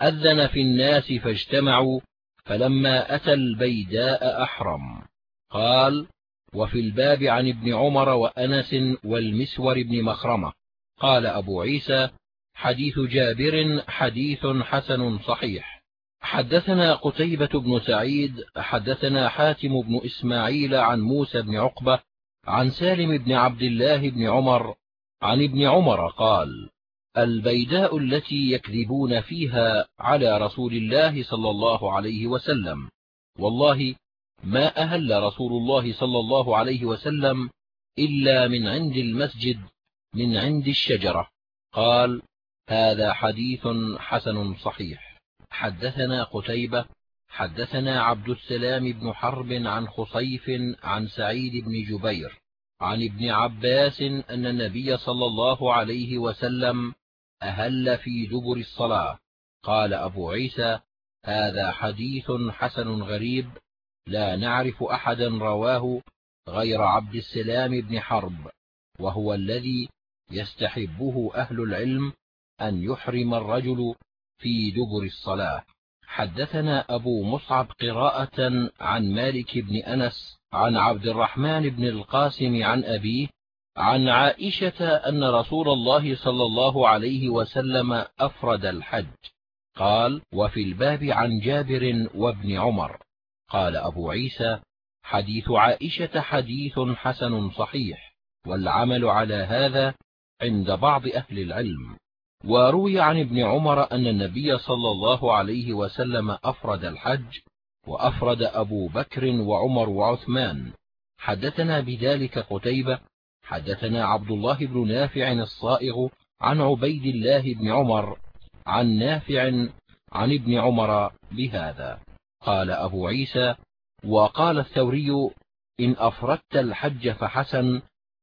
أذن في الناس فاجتمعوا فلما أتى البيداء أحرم. قال وفي الباب عن ابن عمر وأنس والمسور بن مخرمة. قال أبو عيسى حديث جابر حديث حسن صحيح. حدثنا قتيبة بن سعيد حدثنا حاتم بن إسماعيل عن موسى بن عقبة عن سالم بن عبد الله بن عمر عن ابن عمر قال البيداء التي يكذبون فيها على رسول الله صلى الله عليه وسلم. والله ما أهل رسول الله صلى الله عليه وسلم إلا من عند المسجد من عند الشجرة. قال هذا حديث حسن صحيح. حدثنا قتيبة حدثنا عبد السلام بن حرب عن خصيف عن سعيد بن جبير عن ابن عباس أن النبي صلى الله عليه وسلم أهل في دبر الصلاة. قال أبو عيسى هذا حديث حسن غريب لا نعرف أحدا رواه غير عبد السلام بن حرب وهو الذي يستحبه أهل العلم أن يحرم الرجل في دبر الصلاة. حدثنا أبو مصعب قراءة عن مالك بن أنس عن عبد الرحمن بن القاسم عن أبيه عن عائشة أن رسول الله صلى الله عليه وسلم أفرد الحج. قال وفي الباب عن جابر وابن عمر. قال أبو عيسى حديث عائشة حديث حسن صحيح والعمل على هذا عند بعض أهل العلم. وروي عن ابن عمر أن النبي صلى الله عليه وسلم أفرد الحج وأفرد أبو بكر وعمر وعثمان. حدثنا بذلك قتيبة حدثنا عبد الله بن نافع الصائغ عن عبيد الله بن عمر عن نافع عن ابن عمر بهذا. قال أبو عيسى وقال الثوري إن أفردت الحج فحسن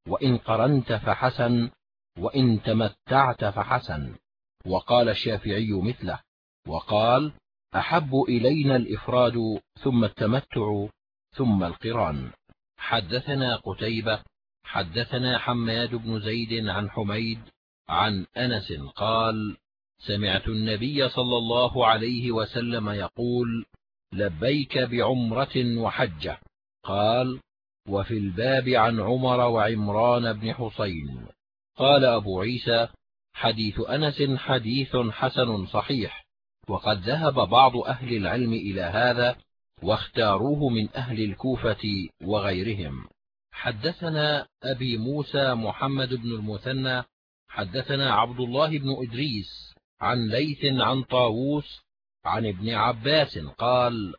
وإن قرنت فحسن وإن تمتعت فحسن. وقال الشافعي مثله. وقال أحب إلينا الإفراد ثم التمتع ثم القران. حدثنا قتيبة حدثنا حماد بن زيد عن حميد عن أنس قال سمعت النبي صلى الله عليه وسلم يقول لبيك بعمرة وحجة. قال وفي الباب عن عمر وعمران بن حسين قال أبو عيسى حديث أنس حديث حسن صحيح وقد ذهب بعض أهل العلم إلى هذا واختاروه من أهل الكوفة وغيرهم. حدثنا أبي موسى محمد بن المثنى حدثنا عبد الله بن إدريس عن ليث عن طاووس عن ابن عباس قال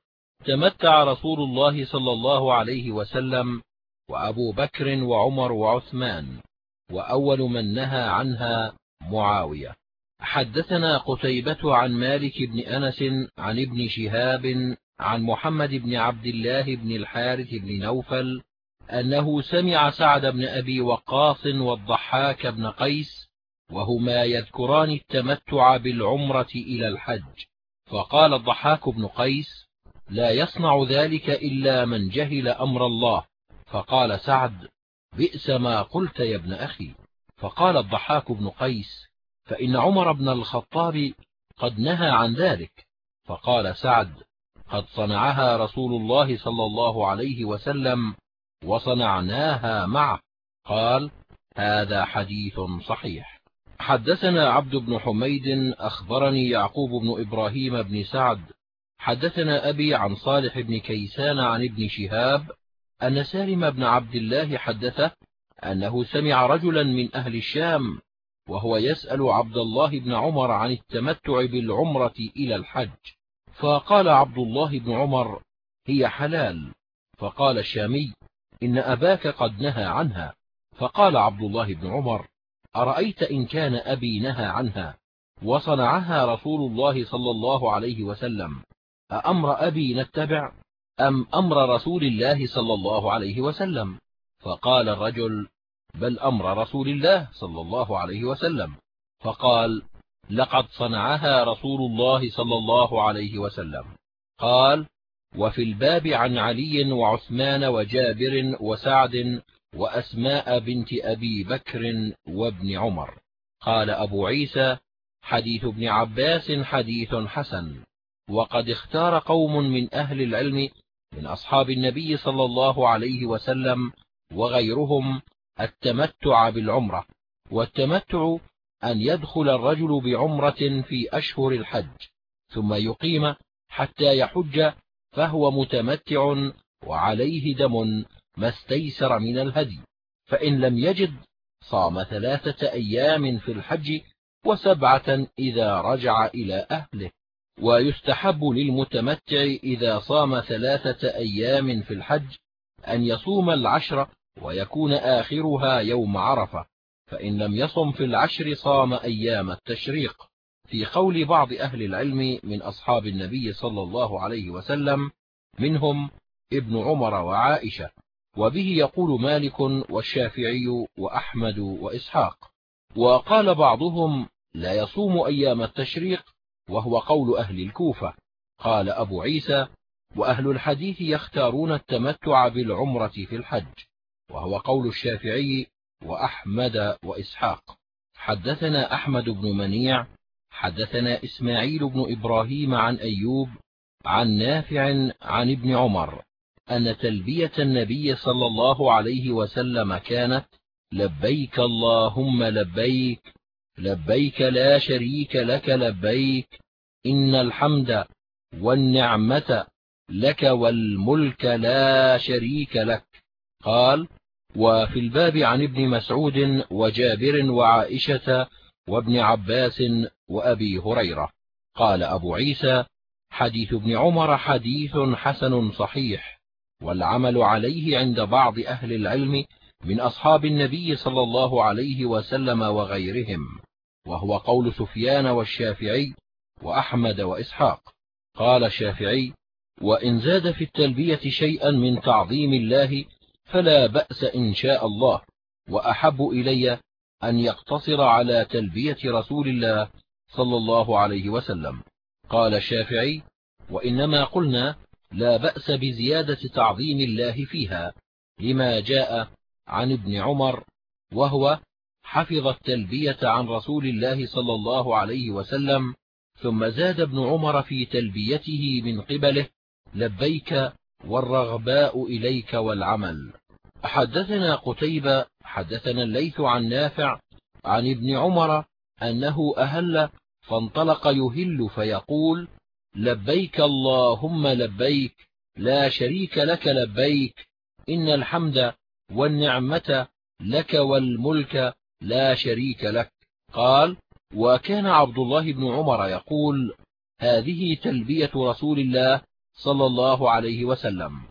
تمتع رسول الله صلى الله عليه وسلم وأبو بكر وعمر وعثمان وأول من نهى عنها معاوية. حدثنا قتيبة عن مالك بن أنس عن ابن شهاب عن محمد بن عبد الله بن الحارث بن نوفل أنه سمع سعد بن أبي وقاص والضحاك بن قيس وهما يذكران التمتع بالعمرة إلى الحج. فقال الضحاك بن قيس لا يصنع ذلك إلا من جهل أمر الله. فقال سعد بئس ما قلت يا ابن أخي. فقال الضحاك بن قيس فإن عمر بن الخطاب قد نهى عن ذلك. فقال سعد قد صنعها رسول الله صلى الله عليه وسلم وصنعناها معه. قال هذا حديث صحيح. حدثنا عبد بن حميد أخبرني يعقوب بن إبراهيم بن سعد. حدثنا أبي عن صالح بن كيسان عن ابن شهاب أن سالم بن عبد الله حدثه أنه سمع رجلا من أهل الشام وهو يسأل عبد الله بن عمر عن التمتع بالعمرة إلى الحج. فقال عبد الله بن عمر هي حلال. فقال الشامي إن أباك قد نهى عنها. فقال عبد الله بن عمر أرأيت إن كان أبي نهى عنها؟ وصنعها رسول الله صلى الله عليه وسلم. أأمر أبي نتبع؟ أم أمر رسول الله صلى الله عليه وسلم؟ فقال الرجل بل أمر رسول الله صلى الله عليه وسلم. فقال لقد صنعها رسول الله صلى الله عليه وسلم. قال وفي الباب عن علي وعثمان وجابر وسعد وأسماء بنت أبي بكر وابن عمر. قال أبو عيسى حديث ابن عباس حديث حسن. وقد اختار قوم من أهل العلم من أصحاب النبي صلى الله عليه وسلم وغيرهم التمتع بالعمرة والتمتع أن يدخل الرجل بعمرة في أشهر الحج ثم يقيم حتى يحج فهو متمتع وعليه دم ما استيسر من الهدي فإن لم يجد صام ثلاثة أيام في الحج وسبعة إذا رجع إلى أهله. ويستحب للمتمتع إذا صام ثلاثة أيام في الحج أن يصوم العشر ويكون آخرها يوم عرفة فإن لم يصم في العشر صام أيام التشريق. في قول بعض أهل العلم من أصحاب النبي صلى الله عليه وسلم منهم ابن عمر وعائشة وبه يقول مالك والشافعي وأحمد وإسحاق. وقال بعضهم لا يصوم أيام التشريق وهو قول أهل الكوفة. قال أبو عيسى وأهل الحديث يختارون التمتع بالعمرة في الحج. وهو قول الشافعي وأحمد وإسحاق. حدثنا أحمد بن منيع حدثنا إسماعيل بن إبراهيم عن أيوب عن نافع عن ابن عمر أن تلبية النبي صلى الله عليه وسلم كانت لبيك اللهم لبيك لبيك لا شريك لك لبيك إن الحمد والنعمة لك والملك لا شريك لك. قال وفي الباب عن ابن مسعود وجابر وعائشة وابن عباس وأبي هريرة. قال أبو عيسى حديث ابن عمر حديث حسن صحيح والعمل عليه عند بعض أهل العلم من أصحاب النبي صلى الله عليه وسلم وغيرهم وهو قول سفيان والشافعي وأحمد وإسحاق. قال الشافعي وإن زاد في التلبية شيئا من تعظيم الله فلا بأس إن شاء الله وأحب إلي أن يقتصر على تلبية رسول الله صلى الله عليه وسلم. قال الشافعي وإنما قلنا لا بأس بزيادة تعظيم الله فيها لما جاء عن ابن عمر وهو حفظ التلبية عن رسول الله صلى الله عليه وسلم ثم زاد ابن عمر في تلبيته من قبله لبيك والرغباء إليك والعمل. حدثنا قتيبة حدثنا الليث عن نافع عن ابن عمر أنه أهل فانطلق يهل فيقول لبيك اللهم لبيك لا شريك لك لبيك إن الحمد والنعمة لك والملك لا شريك لك. قال وكان عبد الله بن عمر يقول هذه تلبية رسول الله صلى الله عليه وسلم.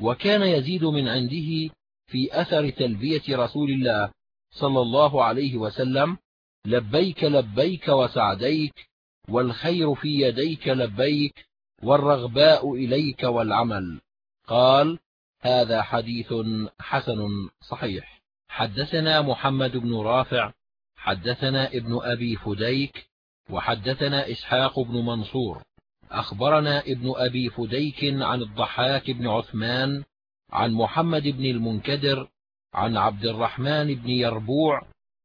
وكان يزيد من عنده في أثر تلبية رسول الله صلى الله عليه وسلم لبيك لبيك وسعديك والخير في يديك لبيك والرغباء إليك والعمل. قال هذا حديث حسن صحيح. حدثنا محمد بن رافع حدثنا ابن أبي فديك وحدثنا إسحاق بن منصور. أخبرنا ابن أبي فديك عن الضحاك بن عثمان عن محمد بن المنكدر عن عبد الرحمن بن يربوع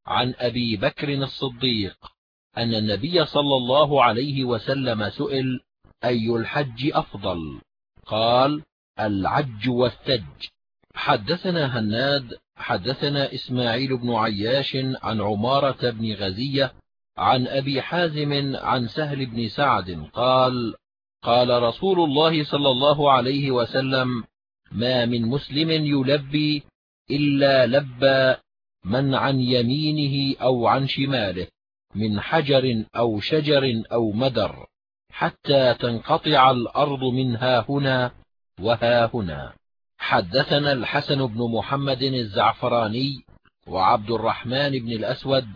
عن أبي بكر الصديق. أن النبي صلى الله عليه وسلم سئل أي الحج أفضل؟ قال العج والثج. حدثنا هناد حدثنا إسماعيل بن عياش عن عمارة بن غزية عن أبي حازم عن سهل بن سعد قال قال رسول الله صلى الله عليه وسلم ما من مسلم يلبي إلا لبى من عن يمينه أو عن شماله من حجر أو شجر أو مدر حتى تنقطع الأرض من ها هنا وها هنا. حدثنا الحسن بن محمد الزعفراني وعبد الرحمن بن الأسود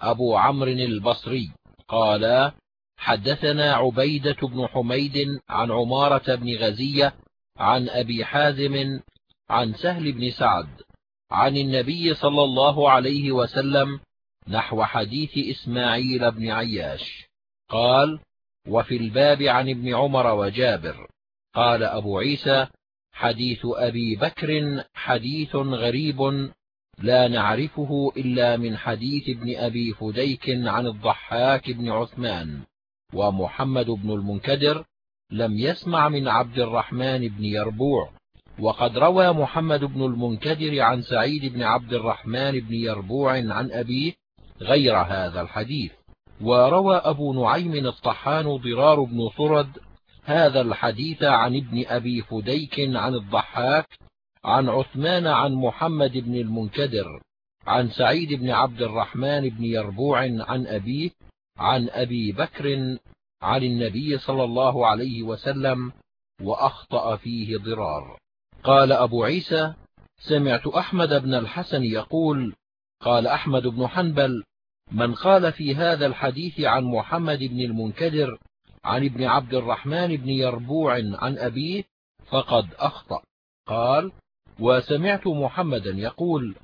أبو عمرو البصري قالا حدثنا عبيدة بن حميد عن عمارة بن غزية عن أبي حازم عن سهل بن سعد عن النبي صلى الله عليه وسلم نحو حديث إسماعيل بن عياش قال وفي الباب عن ابن عمر وجابر قال أبو عيسى حديث أبي بكر حديث غريب لا نعرفه إلا من حديث ابن أبي فديك عن الضحاك بن عثمان ومحمد بن المنكدر لم يسمع من عبد الرحمن بن يربوع وقد روى محمد بن المنكدر عن سعيد بن عبد الرحمن بن يربوع عن أبيه غير هذا الحديث وروى أبو نعيم الطحان ضرار بن صرد هذا الحديث عن ابن أبي فديك عن الضحاك عن عثمان عن محمد بن المنكدر عن سعيد بن عبد الرحمن بن يربوع عن أبيه عن أبي بكر عن النبي صلى الله عليه وسلم وأخطأ فيه ضرار. قال أبو عيسى سمعت أحمد بن الحسن يقول قال أحمد بن حنبل من قال في هذا الحديث عن محمد بن المنكدر عن ابن عبد الرحمن بن يربوع عن أبيه فقد أخطأ. قال وسمعت محمدا يقول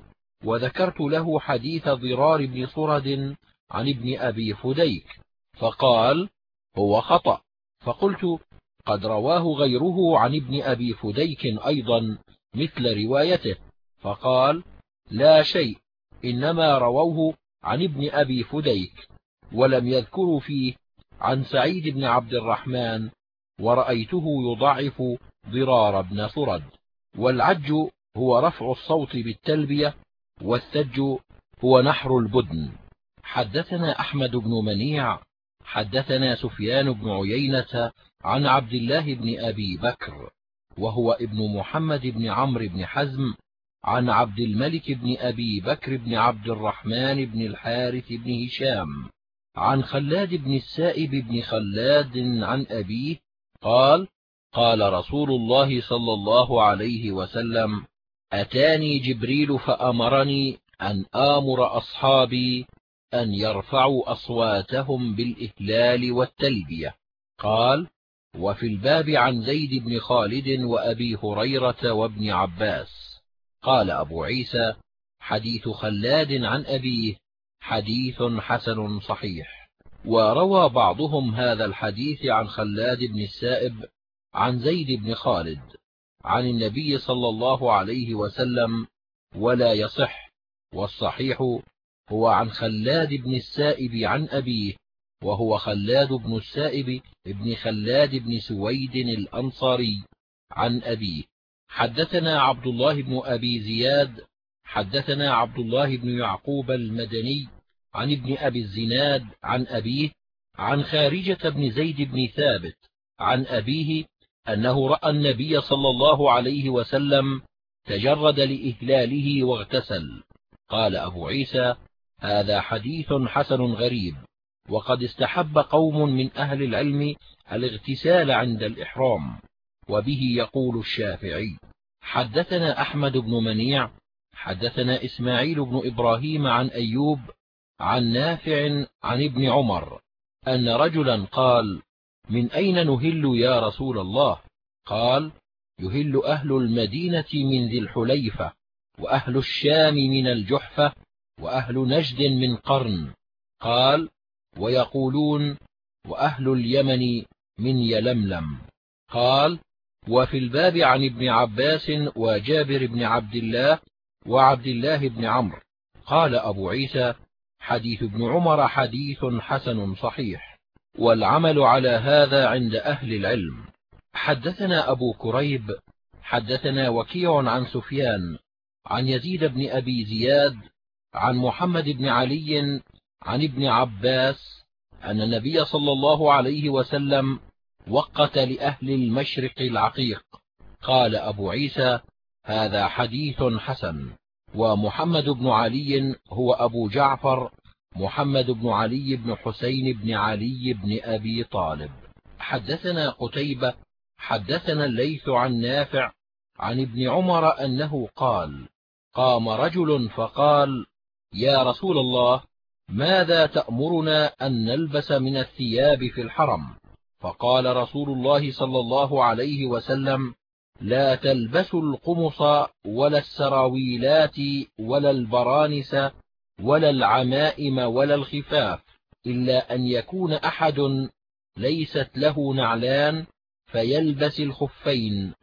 وذكرت له حديث ضرار بن صرد عن ابن أبي فديك فقال هو خطأ فقلت قد رواه غيره عن ابن أبي فديك أيضا مثل روايته فقال لا شيء إنما رووه عن ابن أبي فديك ولم يذكروا فيه عن سعيد بن عبد الرحمن ورأيته يضعف ضرار بن صرد والعج هو رفع الصوت بالتلبية والثج هو نحر البدن. حدثنا أحمد بن منيع حدثنا سفيان بن عيينة عن عبد الله بن أبي بكر وهو ابن محمد بن عمرو بن حزم عن عبد الملك بن أبي بكر بن عبد الرحمن بن الحارث بن هشام. عن خلاد بن السائب بن خلاد عن أبيه قال قال رسول الله صلى الله عليه وسلم أتاني جبريل فأمرني أن آمر أصحابي أن يرفعوا أصواتهم بالإهلال والتلبية. قال وفي الباب عن زيد بن خالد وأبي هريرة وابن عباس. قال أبو عيسى حديث خلاد عن أبيه حديث حسن صحيح. وروى بعضهم هذا الحديث عن خلاد بن السائب عن زيد بن خالد عن النبي صلى الله عليه وسلم ولا يصح. والصحيح هو عن خلاد بن السائب عن أبيه وهو خلاد بن السائب بن خلاد بن سويد الأنصاري عن أبيه. حدثنا عبد الله بن أبي زياد حدثنا عبد الله بن يعقوب المدني عن ابن أبي الزناد عن أبيه عن خارجة بن زيد بن ثابت عن أبيه أنه رأى النبي صلى الله عليه وسلم تجرد لإهلاله واغتسل. قال أبو عيسى هذا حديث حسن غريب وقد استحب قوم من أهل العلم الاغتسال عند الإحرام وبه يقول الشافعي حدثنا أحمد بن منيع حدثنا إسماعيل بن إبراهيم عن أيوب عن نافع عن ابن عمر أن رجلا قال من أين نهل يا رسول الله؟ قال يهل أهل المدينة من ذي الحليفة وأهل الشام من الجحفة وأهل نجد من قرن. قال ويقولون وأهل اليمن من يلملم. قال وفي الباب عن ابن عباس وجابر بن عبد الله وعبد الله بن عمرو. قال أبو عيسى حديث ابن عمر حديث حسن صحيح. والعمل على هذا عند أهل العلم. حدثنا أبو كريب حدثنا وكيع عن سفيان عن يزيد بن أبي زياد عن محمد بن علي عن ابن عباس أن النبي صلى الله عليه وسلم وقت لأهل المشرق العقيق. قال أبو عيسى هذا حديث حسن. ومحمد بن علي هو أبو جعفر محمد بن علي بن حسين بن علي بن أبي طالب. حدثنا قتيبة حدثنا الليث عن نافع عن ابن عمر أنه قال قام رجل فقال يا رسول الله ماذا تأمرنا أن نلبس من الثياب في الحرم؟ فقال رسول الله صلى الله عليه وسلم لا تلبسوا القمص ولا السراويلات ولا البرانس ولا العمائم ولا الخفاف إلا أن يكون أحد ليست له نعلان فيلبس الخفين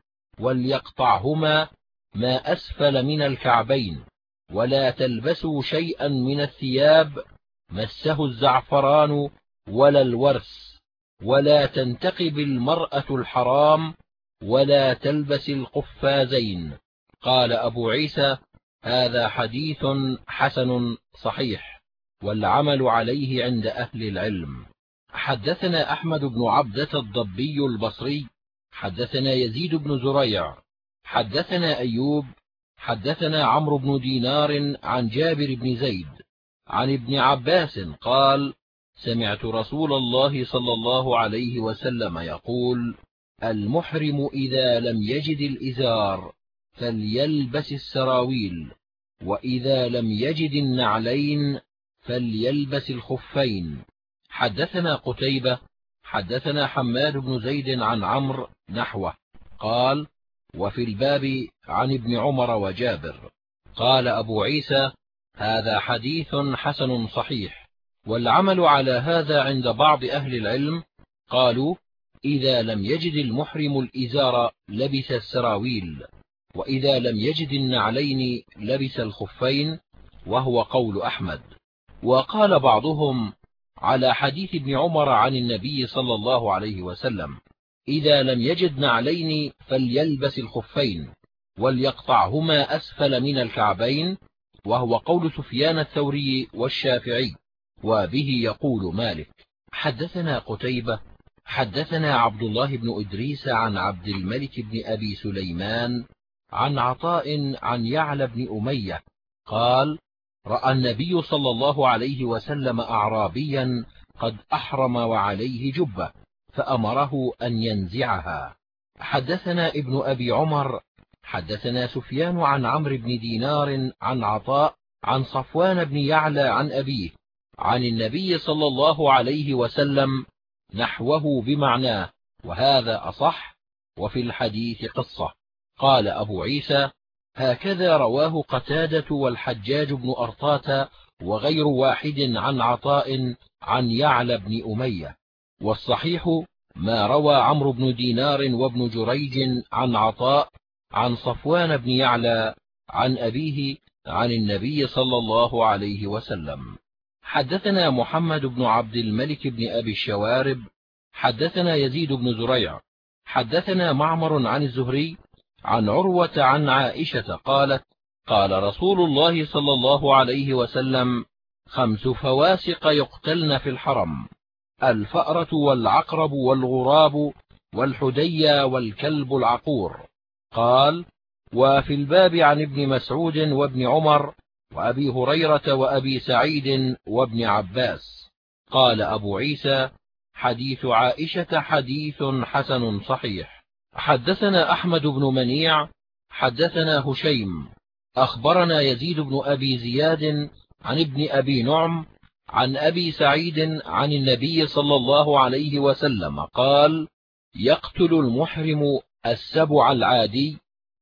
وليقطعهما ما أسفل من الكعبين ولا تلبسوا شيئا من الثياب مسه الزعفران ولا الورس ولا تنتقب المرأة الحرام ولا تلبس القفازين قال أبو عيسى هذا حديث حسن صحيح والعمل عليه عند أهل العلم. حدثنا أحمد بن عبدة الضبي البصري. حدثنا يزيد بن زريع حدثنا أيوب. حدثنا عمرو بن دينار عن جابر بن زيد عن ابن عباس قال سمعت رسول الله صلى الله عليه وسلم يقول المحرم إذا لم يجد الإزار فليلبس السراويل وإذا لم يجد النعلين فليلبس الخفين. حدثنا قتيبة حدثنا حماد بن زيد عن عمرو نحوه قال وفي الباب عن ابن عمر وجابر. قال أبو عيسى هذا حديث حسن صحيح والعمل على هذا عند بعض أهل العلم قالوا إذا لم يجد المحرم الإزار لبس السراويل وإذا لم يجد النعلين لبس الخفين وهو قول أحمد. وقال بعضهم على حديث ابن عمر عن النبي صلى الله عليه وسلم إذا لم يجد نعلين فليلبس الخفين وليقطعهما أسفل من الكعبين وهو قول سفيان الثوري والشافعي وبه يقول مالك حدثنا قتيبة حدثنا عبد الله بن إدريس عن عبد الملك بن أبي سليمان عن عطاء عن يعلى بن أمية قال رأى النبي صلى الله عليه وسلم أعرابيا قد أحرم وعليه جبة فأمره أن ينزعها. حدثنا ابن أبي عمر حدثنا سفيان عن عمرو بن دينار عن عطاء عن صفوان بن يعلى عن أبيه عن النبي صلى الله عليه وسلم نحوه بمعناه وهذا أصح وفي الحديث قصة. قال أبو عيسى هكذا رواه قتادة والحجاج بن أرطاة وغير واحد عن عطاء عن يعلى بن أمية. والصحيح ما روى عمرو بن دينار وابن جريج عن عطاء عن صفوان بن يعلى عن أبيه عن النبي صلى الله عليه وسلم. حدثنا محمد بن عبد الملك بن أبي الشوارب حدثنا يزيد بن زريع حدثنا معمر عن الزهري عن عروة عن عائشة قالت قال رسول الله صلى الله عليه وسلم خمس فواسق يقتلن في الحرم الفأرة والعقرب والغراب والحديا والكلب العقور. قال وفي الباب عن ابن مسعود وابن عمر وأبي هريرة وأبي سعيد وابن عباس. قال أبو عيسى حديث عائشة حديث حسن صحيح. حدثنا أحمد بن منيع حدثنا هشيم. أخبرنا يزيد بن أبي زياد عن ابن أبي نعم عن أبي سعيد عن النبي صلى الله عليه وسلم قال يقتل المحرم السبع العادي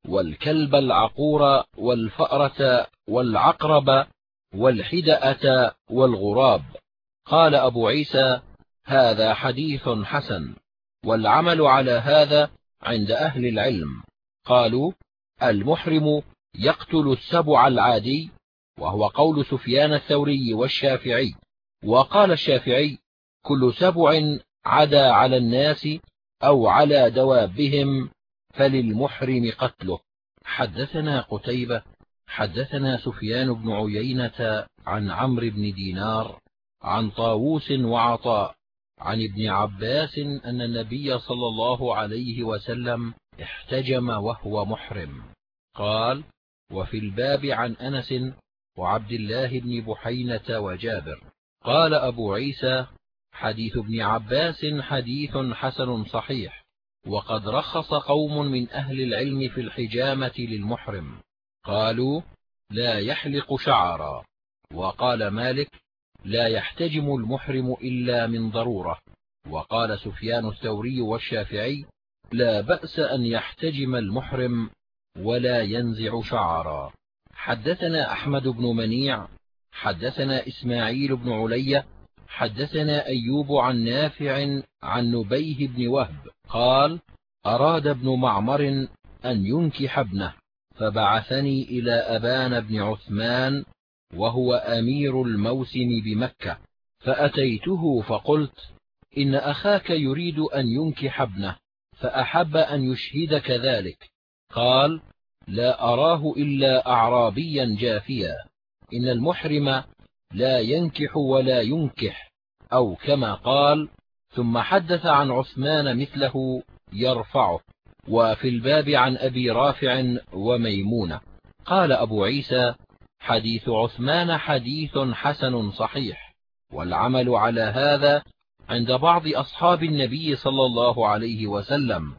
والكلب العقور والفأرة والعقرب والحدأة والغراب. قال أبو عيسى هذا حديث حسن والعمل على هذا عند أهل العلم. قالوا المحرم يقتل السبع العادي وهو قول سفيان الثوري والشافعي. وقال الشافعي كل سبع عدا على الناس أو على دوابهم فللمحرم قتله. حدثنا قتيبة حدثنا سفيان بن عيينة عن عمرو بن دينار عن طاووس وعطاء عن ابن عباس أن النبي صلى الله عليه وسلم احتجم وهو محرم. قال وفي الباب عن أنس وعبد الله بن بحينة وجابر. قال أبو عيسى حديث ابن عباس حديث حسن صحيح. وقد رخص قوم من أهل العلم في الحجامة للمحرم. قالوا لا يحلق شعرا. وقال مالك لا يحتجم المحرم إلا من ضرورة. وقال سفيان الثوري والشافعي لا بأس أن يحتجم المحرم ولا ينزع شعرا. حدثنا أحمد بن منيع حدثنا إسماعيل بن علي حدثنا أيوب عن نافع عن نبيه بن وهب. قال أراد ابن معمر أن ينكح ابنه فبعثني إلى أبان بن عثمان وهو أمير الموسم بمكة فأتيته فقلت إن أخاك يريد أن ينكح ابنه فأحب أن يشهدك ذلك. قال لا أراه إلا أعرابيا جافيا إن المحرم لا ينكح ولا ينكح أو كما قال ثم حدث عن عثمان مثله يرفعه وفي الباب عن أبي رافع وميمونة. قال أبو عيسى حديث عثمان حديث حسن صحيح والعمل على هذا عند بعض أصحاب النبي صلى الله عليه وسلم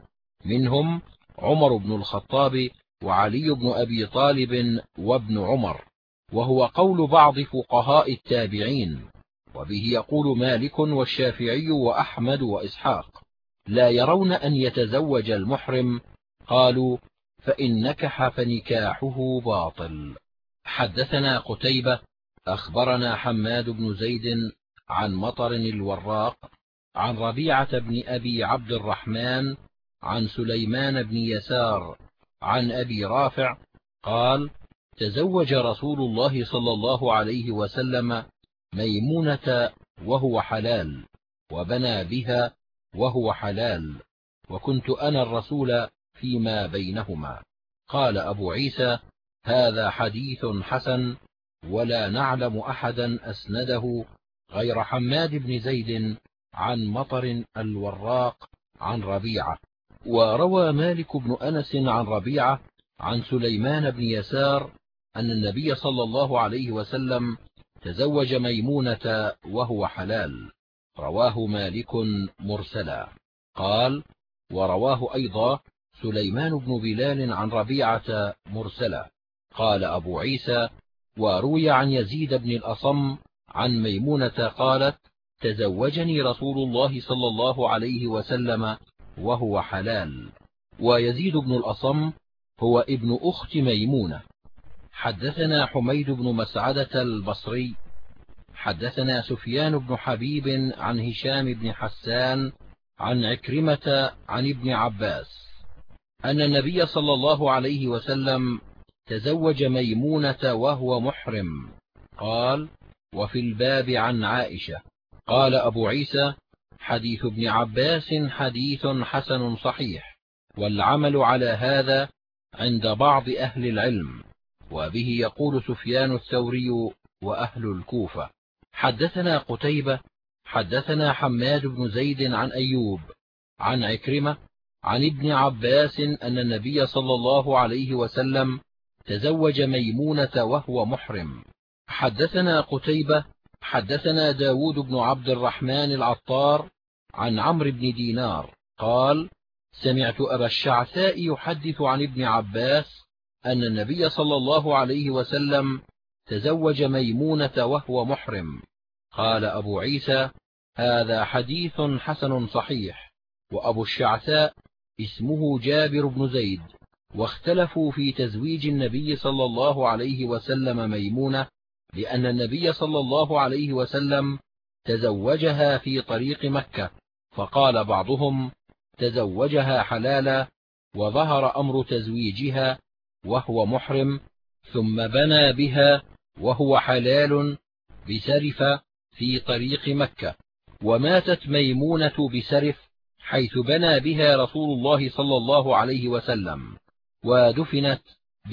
منهم عمر بن الخطاب وعلي بن أبي طالب وابن عمر وهو قول بعض فقهاء التابعين. وبه يقول مالك والشافعي وأحمد وإسحاق لا يرون أن يتزوج المحرم قالوا فإن نكح فنكاحه باطل. حدثنا قتيبة أخبرنا حماد بن زيد عن مطر الوراق عن ربيعة بن أبي عبد الرحمن عن سليمان بن يسار عن أبي رافع قال تزوج رسول الله صلى الله عليه وسلم ميمونة وهو حلال وبنى بها وهو حلال وكنت أنا الرسول فيما بينهما. قال أبو عيسى هذا حديث حسن ولا نعلم أحدا أسنده غير حماد بن زيد عن مطر الوراق عن ربيعة. وروى مالك بن أنس عن ربيعة عن سليمان بن يسار أن النبي صلى الله عليه وسلم تزوج ميمونة وهو حلال. رواه مالك مرسلا. قال ورواه أيضا سليمان بن بلال عن ربيعة مرسلا. قال أبو عيسى وروي عن يزيد بن الأصم عن ميمونة قالت تزوجني رسول الله صلى الله عليه وسلم وهو حلال. ويزيد بن الأصم هو ابن أخت ميمونة. حدثنا حميد بن مسعدة البصري حدثنا سفيان بن حبيب عن هشام بن حسان عن عكرمة عن ابن عباس أن النبي صلى الله عليه وسلم تزوج ميمونة وهو محرم. قال وفي الباب عن عائشة قال أبو عيسى حديث ابن عباس حديث حسن صحيح والعمل على هذا عند بعض أهل العلم وبه يقول سفيان الثوري وأهل الكوفة حدثنا قتيبة حدثنا حماد بن زيد عن أيوب عن عكرمة عن ابن عباس أن النبي صلى الله عليه وسلم تزوج ميمونة وهو محرم. حدثنا قتيبة حدثنا داود بن عبد الرحمن العطار عن عمرو بن دينار قال سمعت أبا الشعثاء يحدث عن ابن عباس أن النبي صلى الله عليه وسلم تزوج ميمونة وهو محرم. قال أبو عيسى هذا حديث حسن صحيح. وأبو الشعثاء اسمه جابر بن زيد. واختلفوا في تزويج النبي صلى الله عليه وسلم ميمونة لأن النبي صلى الله عليه وسلم تزوجها في طريق مكة. فقال بعضهم تزوجها حلالا. وظهر أمر تزويجها وهو محرم ثم بنى بها وهو حلال بسرف في طريق مكة. وماتت ميمونة بسرف حيث بنى بها رسول الله صلى الله عليه وسلم ودفنت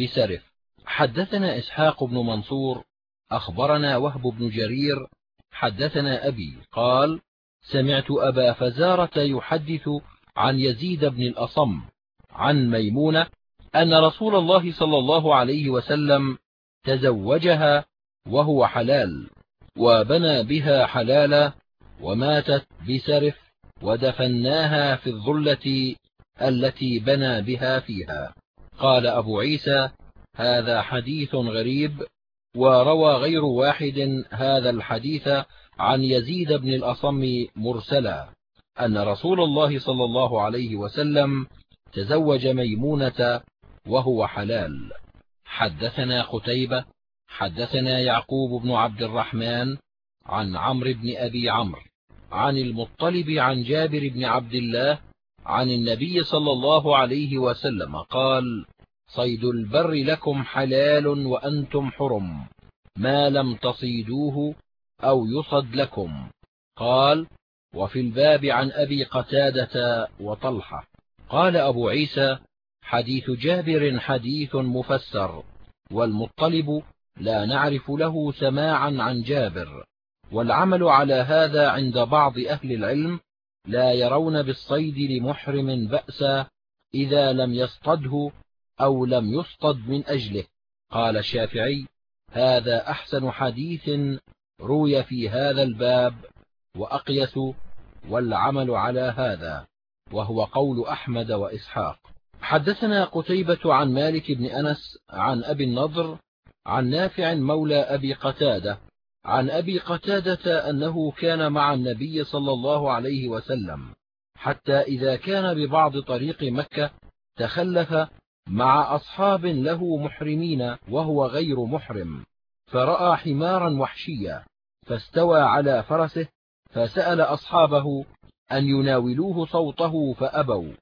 بسرف حدثنا إسحاق بن منصور أخبرنا وهب بن جرير حدثنا أبي قال سمعت أبا فزارة يحدث عن يزيد بن الأصم عن ميمونة أن رسول الله صلى الله عليه وسلم تزوجها وهو حلال وبنى بها حلالا وماتت بسرف ودفناها في الظلة التي بنى بها فيها. قال أبو عيسى هذا حديث غريب وروى غير واحد هذا الحديث عن يزيد بن الأصم مرسلا أن رسول الله صلى الله عليه وسلم تزوج ميمونة وهو حلال. حدثنا قتيبة حدثنا يعقوب بن عبد الرحمن عن عمرو بن أبي عمرو عن المطلب عن جابر بن عبد الله عن النبي صلى الله عليه وسلم قال صيد البر لكم حلال وأنتم حرم ما لم تصيدوه أو يصد لكم. قال وفي الباب عن أبي قتادة وطلحة. قال أبو عيسى حديث جابر حديث مفسر والمطلب لا نعرف له سماعا عن جابر والعمل على هذا عند بعض أهل العلم لا يرون بالصيد لمحرم بأسا إذا لم يصطده أو لم يصطد من أجله. قال الشافعي هذا أحسن حديث روي في هذا الباب وأقيس والعمل على هذا وهو قول أحمد وإسحاق. حدثنا قتيبة عن مالك بن أنس عن أبي النضر عن نافع مولى أبي قتادة عن أبي قتادة أنه كان مع النبي صلى الله عليه وسلم حتى إذا كان ببعض طريق مكة تخلف مع أصحاب له محرمين وهو غير محرم فرأى حمارا وحشيا فاستوى على فرسه فسأل أصحابه أن يناولوه صوته فأبوا.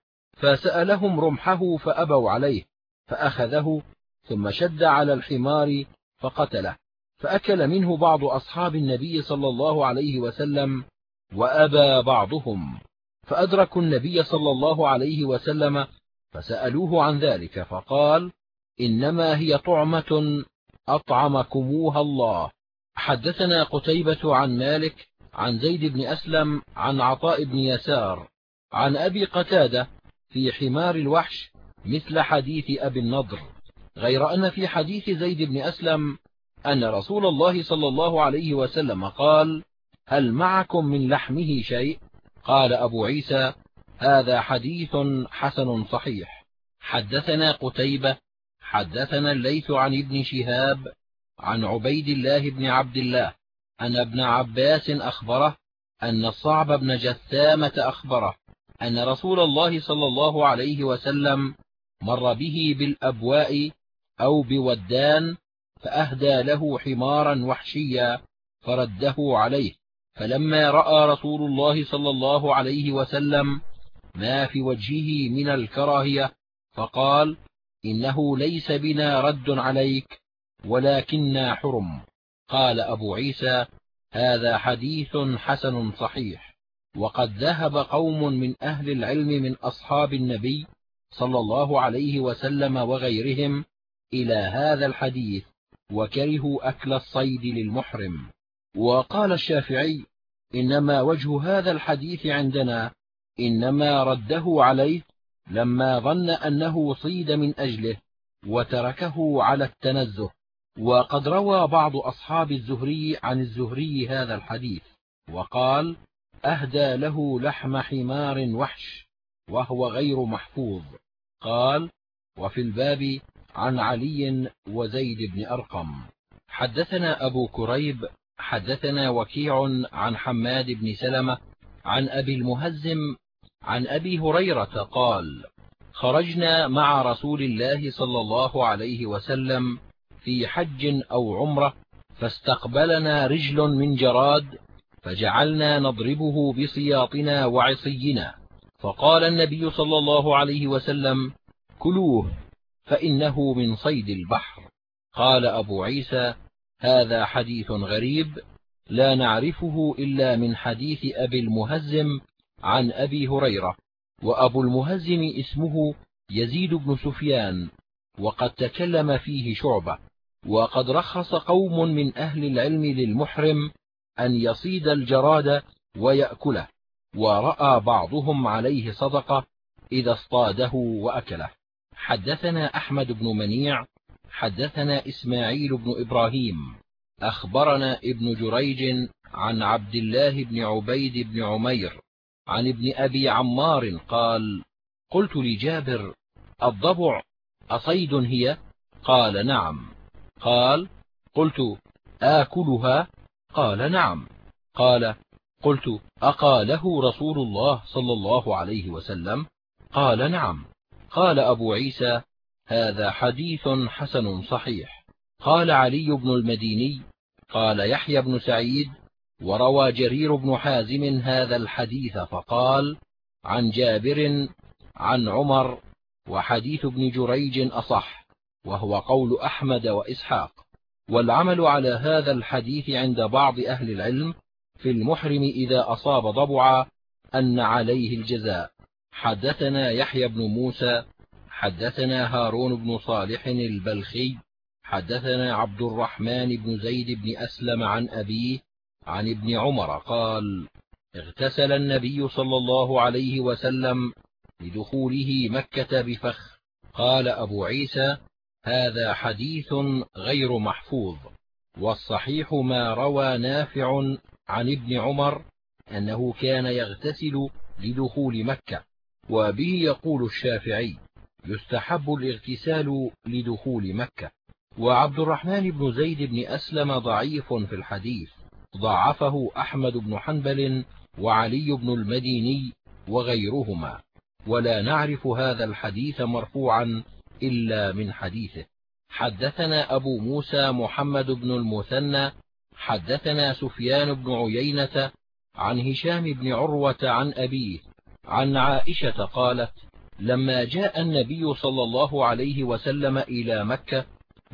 فسألهم رمحه فأبوا عليه فأخذه ثم شد على الحمار فقتله فأكل منه بعض أصحاب النبي صلى الله عليه وسلم وأبى بعضهم فأدركوا النبي صلى الله عليه وسلم فسألوه عن ذلك فقال إنما هي طعمة أطعمكموها الله. حدثنا قتيبة عن مالك عن زيد بن أسلم عن عطاء بن يسار عن أبي قتادة في حمار الوحش مثل حديث أبي النضر غير أن في حديث زيد بن أسلم أن رسول الله صلى الله عليه وسلم قال هل معكم من لحمه شيء؟ قال أبو عيسى هذا حديث حسن صحيح. حدثنا قتيبة حدثنا الليث عن ابن شهاب عن عبيد الله بن عبد الله أن ابن عباس أخبره أن الصعب بن جثامة أخبره أن رسول الله صلى الله عليه وسلم مر به بالأبواء أو بودان فأهدى له حمارا وحشيا فرده عليه. فلما رأى رسول الله صلى الله عليه وسلم ما في وجهه من الكراهية فقال إنه ليس بنا رد عليك ولكنا حرم. قال أبو عيسى هذا حديث حسن صحيح. وقد ذهب قوم من أهل العلم من أصحاب النبي صلى الله عليه وسلم وغيرهم إلى هذا الحديث وكرهوا أكل الصيد للمحرم. وقال الشافعي إنما وجه هذا الحديث عندنا إنما رده عليه لما ظن أنه صيد من أجله وتركه على التنزه. وقد روى بعض أصحاب الزهري عن الزهري هذا الحديث وقال أهدى له لحم حمار وحش وهو غير محفوظ. قال وفي الباب عن علي وزيد بن أرقم. حدثنا أبو كريب حدثنا وكيع عن حماد بن سلمة عن أبي المهزم عن أبي هريرة قال خرجنا مع رسول الله صلى الله عليه وسلم في حج أو عمرة فاستقبلنا رجل من جراد فجعلنا نضربه بسياطنا وعصينا. فقال النبي صلى الله عليه وسلم كلوه فإنه من صيد البحر. قال أبو عيسى هذا حديث غريب لا نعرفه إلا من حديث أبي المهزم عن أبي هريرة. وأبو المهزم اسمه يزيد بن سفيان وقد تكلم فيه شعبة. وقد رخص قوم من أهل العلم للمحرم أن يصيد الجراد ويأكله. ورأى بعضهم عليه صدقة إذا اصطاده وأكله. حدثنا أحمد بن منيع حدثنا إسماعيل بن إبراهيم أخبرنا ابن جريج عن عبد الله بن عبيد بن عمير عن ابن أبي عمار قال قلت لجابر الضبع أصيد هي؟ قال نعم. قال قلت آكلها قال نعم. قال قلت أقاله رسول الله صلى الله عليه وسلم؟ قال نعم. قال أبو عيسى هذا حديث حسن صحيح. قال علي بن المديني قال يحيى بن سعيد وروى جرير بن حازم هذا الحديث فقال عن جابر عن عمر وحديث ابن جريج أصح وهو قول أحمد وإسحاق. والعمل على هذا الحديث عند بعض أهل العلم في المحرم إذا أصاب ضبعا أن عليه الجزاء. حدثنا يحيى بن موسى حدثنا هارون بن صالح البلخي حدثنا عبد الرحمن بن زيد بن أسلم عن أبيه عن ابن عمر قال اغتسل النبي صلى الله عليه وسلم لدخوله مكة بفخ. قال أبو عيسى هذا حديث غير محفوظ والصحيح ما روى نافع عن ابن عمر أنه كان يغتسل لدخول مكة وبه يقول الشافعي يستحب الاغتسال لدخول مكة. وعبد الرحمن بن زيد بن أسلم ضعيف في الحديث ضعفه أحمد بن حنبل وعلي بن المديني وغيرهما. ولا نعرف هذا الحديث مرفوعا إلا من حديثه. حدثنا أبو موسى محمد بن المثنى حدثنا سفيان بن عيينة عن هشام بن عروة عن أبيه عن عائشة قالت لما جاء النبي صلى الله عليه وسلم إلى مكة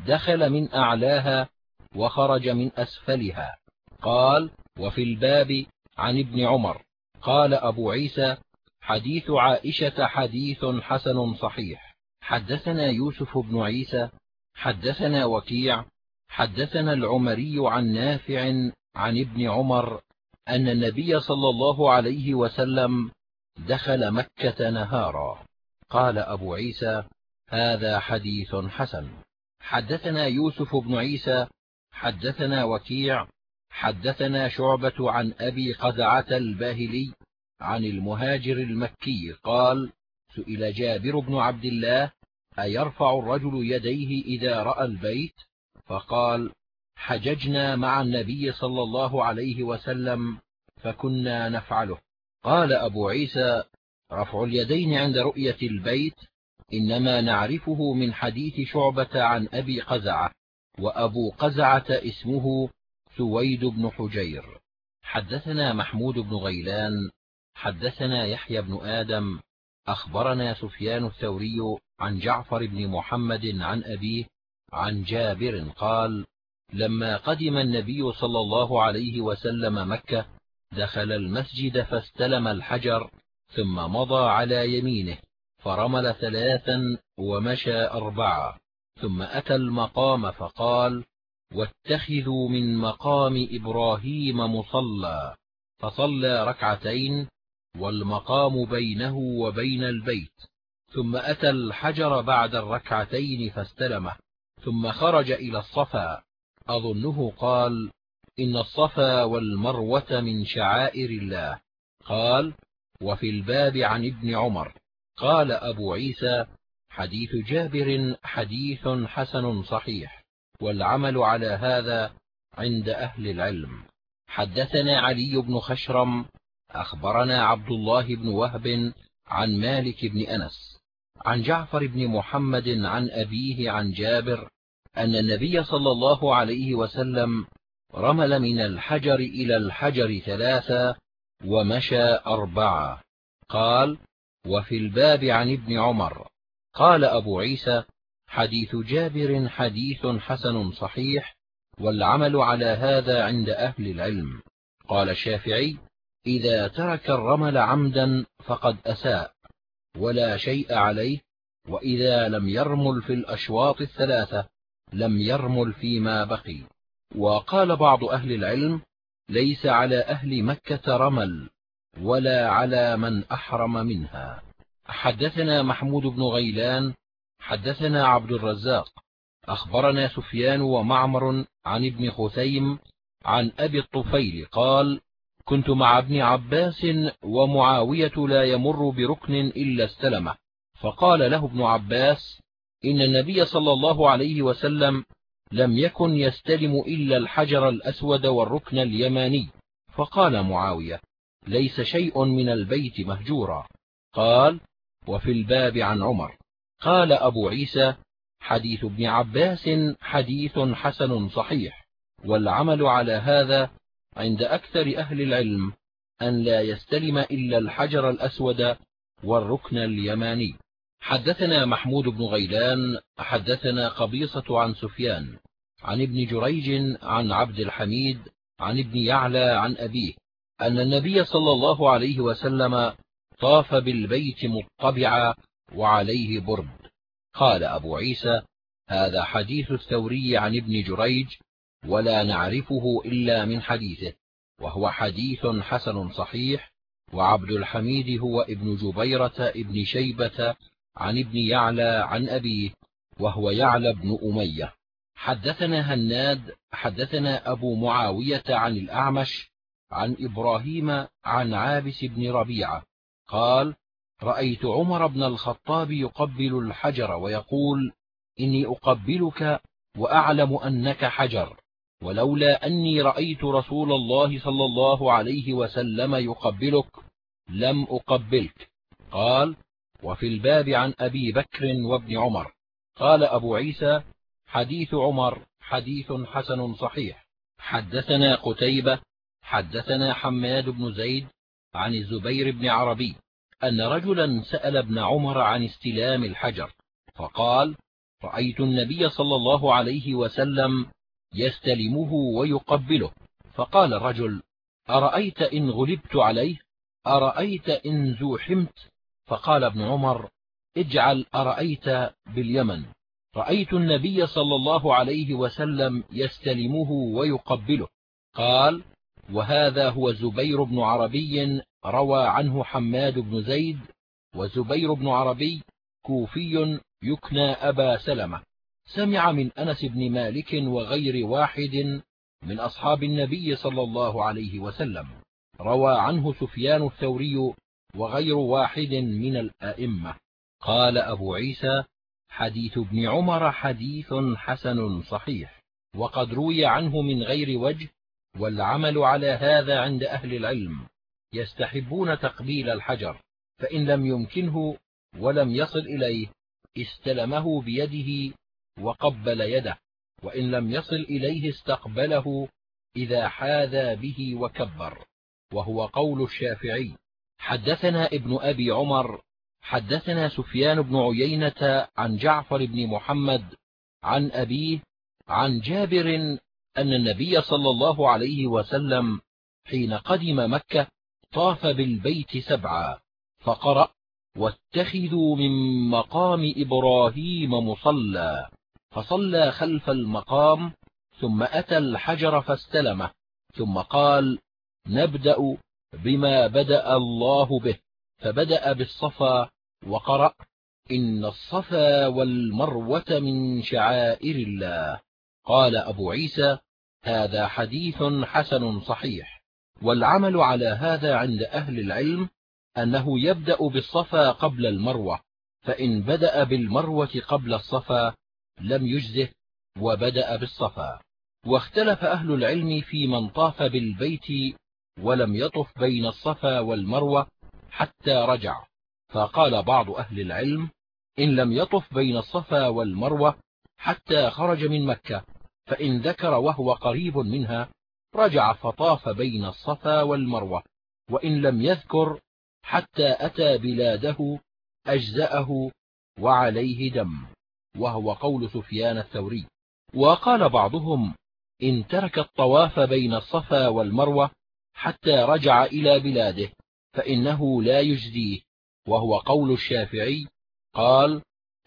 دخل من أعلاها وخرج من أسفلها. قال وفي الباب عن ابن عمر. قال أبو عيسى حديث عائشة حديث حسن صحيح. حدثنا يوسف بن عيسى حدثنا وكيع حدثنا العمري عن نافع عن ابن عمر أن النبي صلى الله عليه وسلم دخل مكة نهارا. قال أبو عيسى هذا حديث حسن. حدثنا يوسف بن عيسى حدثنا وكيع حدثنا شعبة عن أبي قزعة الباهلي عن المهاجر المكي قال سئل جابر بن عبد الله أيرفع الرجل يديه إذا رأى البيت؟ فقال حججنا مع النبي صلى الله عليه وسلم فكنا نفعله. قال أبو عيسى رفع اليدين عند رؤية البيت إنما نعرفه من حديث شعبة عن أبي قزعة وأبو قزعة اسمه سويد بن حجير. حدثنا محمود بن غيلان حدثنا يحيى بن آدم أخبرنا سفيان الثوري عن جعفر بن محمد عن أبيه عن جابر قال لما قدم النبي صلى الله عليه وسلم مكة دخل المسجد فاستلم الحجر ثم مضى على يمينه فرمل ثلاثا ومشى أربعة ثم أتى المقام فقال واتخذوا من مقام إبراهيم مصلى فصلى ركعتين والمقام بينه وبين البيت ثم أتى الحجر بعد الركعتين فاستلمه ثم خرج إلى الصفا. أظنه قال إن الصفا والمروة من شعائر الله. قال وفي الباب عن ابن عمر. قال أبو عيسى حديث جابر حديث حسن صحيح والعمل على هذا عند أهل العلم. حدثنا علي بن خشرم أخبرنا عبد الله بن وهب عن مالك بن أنس عن جعفر بن محمد عن أبيه عن جابر أن النبي صلى الله عليه وسلم رمل من الحجر إلى الحجر ثلاثا ومشى أربعة. قال وفي الباب عن ابن عمر قال أبو عيسى حديث جابر حديث حسن صحيح والعمل على هذا عند أهل العلم قال الشافعي إذا ترك الرمل عمدا فقد أساء ولا شيء عليه وإذا لم يرمل في الأشواط الثلاثة لم يرمل فيما بقي. وقال بعض أهل العلم ليس على أهل مكة رمل ولا على من أحرم منها. حدثنا محمود بن غيلان حدثنا عبد الرزاق أخبرنا سفيان ومعمر عن ابن خثيم عن أبي الطفيل قال كنت مع ابن عباس ومعاوية لا يمر بركن إلا استلمه. فقال له ابن عباس إن النبي صلى الله عليه وسلم لم يكن يستلم إلا الحجر الأسود والركن اليماني. فقال معاوية ليس شيء من البيت مهجورا. قال وفي الباب عن عمر. قال أبو عيسى حديث ابن عباس حديث حسن صحيح والعمل على هذا عند أكثر أهل العلم أن لا يستلم إلا الحجر الأسود والركن اليماني. حدثنا محمود بن غيلان حدثنا قبيصة عن سفيان عن ابن جريج عن عبد الحميد عن ابن يعلى عن أبيه أن النبي صلى الله عليه وسلم طاف بالبيت مطبعا وعليه برد. قال أبو عيسى هذا حديث الثوري عن ابن جريج ولا نعرفه إلا من حديثه وهو حديث حسن صحيح وعبد الحميد هو ابن جبيرة ابن شيبة عن ابن يعلى عن أبيه وهو يعلى بن أمية. حدثنا هناد حدثنا أبو معاوية عن الأعمش عن إبراهيم عن عابس بن ربيعة قال رأيت عمر بن الخطاب يقبل الحجر ويقول إني أقبلك وأعلم أنك حجر. ولولا أني رأيت رسول الله صلى الله عليه وسلم يقبلك لم أقبلك. قال وفي الباب عن أبي بكر وابن عمر. قال أبو عيسى حديث عمر حديث حسن صحيح. حدثنا قتيبة حدثنا حماد بن زيد عن الزبير بن عربي أن رجلا سأل ابن عمر عن استلام الحجر فقال رأيت النبي صلى الله عليه وسلم يستلمه ويقبله. فقال الرجل أرأيت إن غلبت عليه؟ أرأيت إن زوحمت؟ فقال ابن عمر اجعل أرأيت باليمن. رأيت النبي صلى الله عليه وسلم يستلمه ويقبله. قال وهذا هو زبير بن عربي روى عنه حماد بن زيد وزبير بن عربي كوفي يكنى أبا سلمة. سمع من أنس بن مالك وغير واحد من أصحاب النبي صلى الله عليه وسلم. روى عنه سفيان الثوري وغير واحد من الأئمة. قال أبو عيسى حديث ابن عمر حديث حسن صحيح وقد روي عنه من غير وجه والعمل على هذا عند أهل العلم يستحبون تقبيل الحجر فإن لم يمكنه ولم يصل إليه استلمه بيده وقبل يده وإن لم يصل إليه استقبله إذا حاذى به وكبر. وهو قول الشافعي حدثنا ابن أبي عمر حدثنا سفيان بن عيينة عن جعفر بن محمد عن أبيه عن جابر أن النبي صلى الله عليه وسلم حين قدم مكة طاف بالبيت سبعا فقرأ واتخذوا من مقام إبراهيم مصلى. فصلى خلف المقام ثم أتى الحجر فاستلمه ثم قال نبدأ بما بدأ الله به. فبدأ بالصفا وقرأ إن الصفا والمروة من شعائر الله. قال أبو عيسى هذا حديث حسن صحيح والعمل على هذا عند أهل العلم أنه يبدأ بالصفا قبل المروة فإن بدأ بالمروة قبل الصفا لم يجزه وبدأ بالصفا. واختلف أهل العلم في من طاف بالبيت ولم يطف بين الصفا والمروة حتى رجع. فقال بعض أهل العلم إن لم يطف بين الصفا والمروة حتى خرج من مكة فإن ذكر وهو قريب منها رجع فطاف بين الصفا والمروة وإن لم يذكر حتى أتى بلاده أجزأه وعليه دم. وهو قول سفيان الثوري. وقال بعضهم إن ترك الطواف بين الصفا والمروة حتى رجع إلى بلاده فإنه لا يجزيه وهو قول الشافعي قال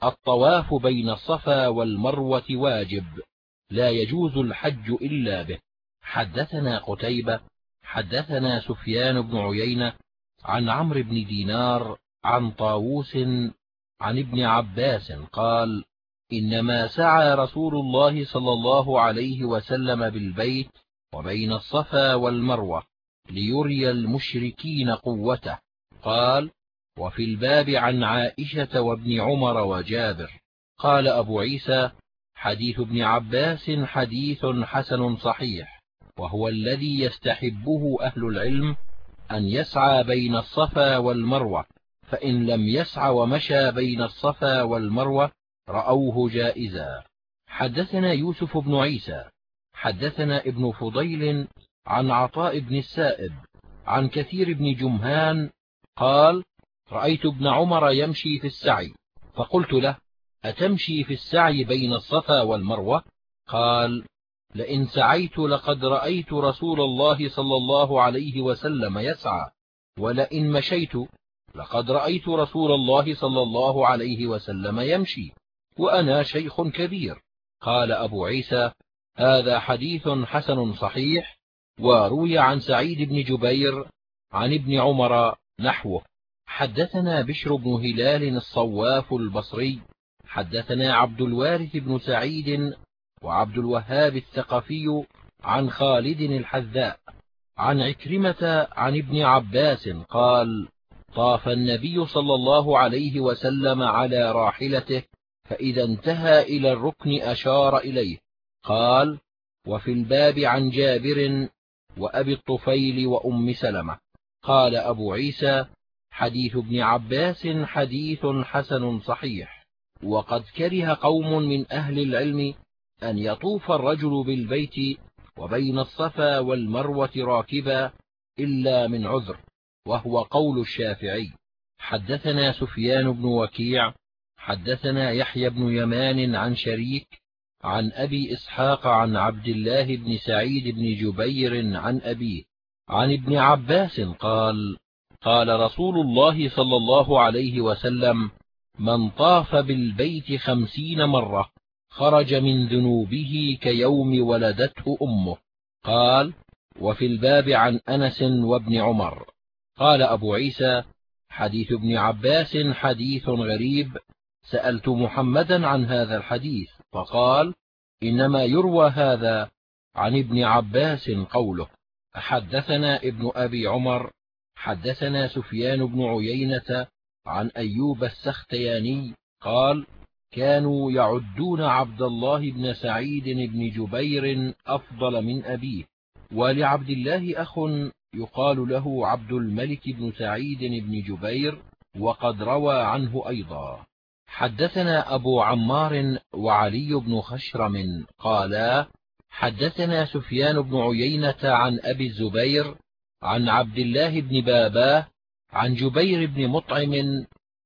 الطواف بين الصفا والمروة واجب لا يجوز الحج إلا به. حدثنا قتيبة حدثنا سفيان بن عيينة عن عمرو بن دينار عن طاووس عن ابن عباس قال إنما سعى رسول الله صلى الله عليه وسلم بالبيت وبين الصفا والمروة ليري المشركين قوته. قال وفي الباب عن عائشة وابن عمر وجابر. قال أبو عيسى حديث ابن عباس حديث حسن صحيح وهو الذي يستحبه أهل العلم أن يسعى بين الصفا والمروة فإن لم يسع ومشى بين الصفا والمروة رأوه جائزا. حدثنا يوسف بن عيسى. حدثنا ابن فضيل عن عطاء بن السائب عن كثير بن جمهان قال رأيت ابن عمر يمشي في السعي. فقلت له أتمشي في السعي بين الصفا والمروة؟ قال لئن سعيت لقد رأيت رسول الله صلى الله عليه وسلم يسعى ولئن مشيت لقد رأيت رسول الله صلى الله عليه وسلم يمشي. وأنا شيخ كبير. قال أبو عيسى هذا حديث حسن صحيح وروي عن سعيد بن جبير عن ابن عمر نحوه. حدثنا بشر بن هلال الصواف البصري حدثنا عبد الوارث بن سعيد وعبد الوهاب الثقفي عن خالد الحذاء. عن عكرمة عن ابن عباس قال طاف النبي صلى الله عليه وسلم على راحلته فإذا انتهى إلى الركن أشار إليه. قال وفي الباب عن جابر وأبي الطفيل وأم سلمة. قال أبو عيسى حديث ابن عباس حديث حسن صحيح. وقد كره قوم من أهل العلم أن يطوف الرجل بالبيت وبين الصفا والمروة راكبا إلا من عذر وهو قول الشافعي. حدثنا سفيان بن وكيع حدثنا يحيى بن يمان عن شريك عن أبي إسحاق عن عبد الله بن سعيد بن جبير عن أبيه عن ابن عباس قال قال رسول الله صلى الله عليه وسلم من طاف بالبيت خمسين مرة خرج من ذنوبه كيوم ولدته أمه. قال وفي الباب عن أنس وابن عمر. قال أبو عيسى حديث ابن عباس حديث غريب سألت محمدا عن هذا الحديث فقال إنما يروى هذا عن ابن عباس قوله. حدثنا ابن أبي عمر حدثنا سفيان بن عيينة عن أيوب السختياني قال كانوا يعدون عبد الله بن سعيد بن جبير أفضل من أبيه ولعبد الله أخ يقال له عبد الملك بن سعيد بن جبير وقد روى عنه أيضا. حدثنا أبو عمار وعلي بن خشرم قالا حدثنا سفيان بن عيينة عن أبي الزبير عن عبد الله بن باباه عن جبير بن مطعم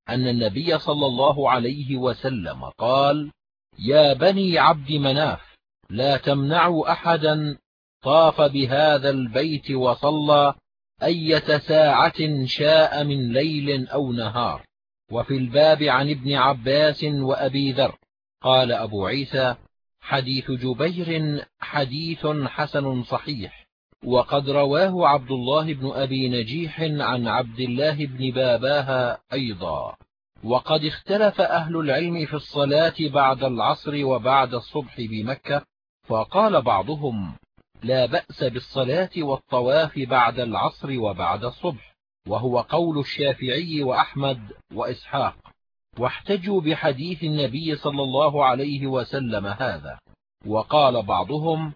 أن النبي صلى الله عليه وسلم قال يا بني عبد مناف لا تمنعوا أحدا طاف بهذا البيت وصلى أية ساعة شاء من ليل أو نهار وفي الباب عن ابن عباس وأبي ذر. قال أبو عيسى حديث جبير حديث حسن صحيح. وقد رواه عبد الله بن أبي نجيح عن عبد الله بن باباها أيضا. وقد اختلف أهل العلم في الصلاة بعد العصر وبعد الصبح بمكة فقال بعضهم لا بأس بالصلاة والطواف بعد العصر وبعد الصبح. وهو قول الشافعي وأحمد وإسحاق. واحتجوا بحديث النبي صلى الله عليه وسلم هذا. وقال بعضهم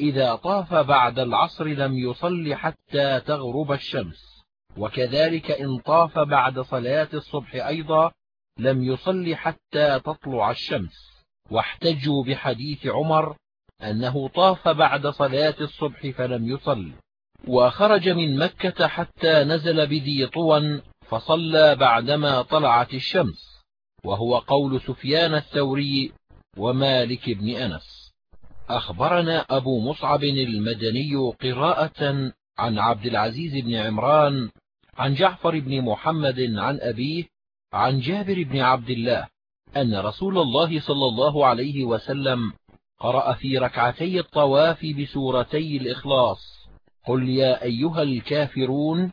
إذا طاف بعد العصر لم يصل حتى تغرب الشمس. وكذلك إن طاف بعد صلاة الصبح أيضا لم يصل حتى تطلع الشمس. واحتجوا بحديث عمر أنه طاف بعد صلاة الصبح فلم يصل. وخرج من مكة حتى نزل بذي طوى فصلى بعدما طلعت الشمس وهو قول سفيان الثوري ومالك بن أنس. أخبرنا أبو مصعب المدني قراءة عن عبد العزيز بن عمران عن جعفر بن محمد عن أبيه عن جابر بن عبد الله أن رسول الله صلى الله عليه وسلم قرأ في ركعتي الطواف بسورتي الإخلاص. قل يا أيها الكافرون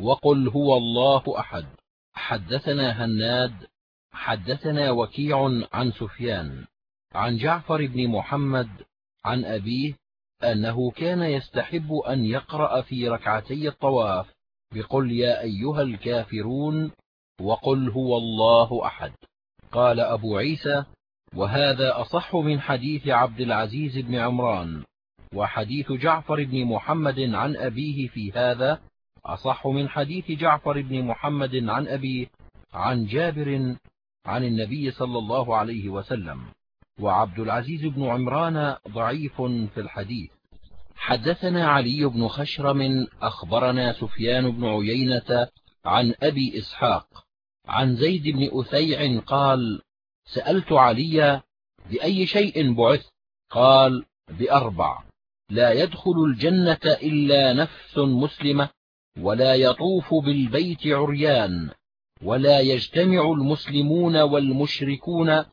وقل هو الله أحد. حدثنا هناد حدثنا وكيع عن سفيان عن جعفر بن محمد عن أبيه أنه كان يستحب أن يقرأ في ركعتي الطواف بقل يا أيها الكافرون وقل هو الله أحد. قال أبو عيسى وهذا أصح من حديث عبد العزيز بن عمران. وحديث جعفر بن محمد عن أبيه في هذا أصح من حديث جعفر بن محمد عن أبيه عن جابر عن النبي صلى الله عليه وسلم. وعبد العزيز بن عمران ضعيف في الحديث. حدثنا علي بن خشرم أخبرنا سفيان بن عيينة عن أبي إسحاق عن زيد بن أثيع قال سألت علي بأي شيء بعث قال بأربع. لا يدخل الجنة إلا نفس مسلمة ولا يطوف بالبيت عريان ولا يجتمع المسلمون والمشركون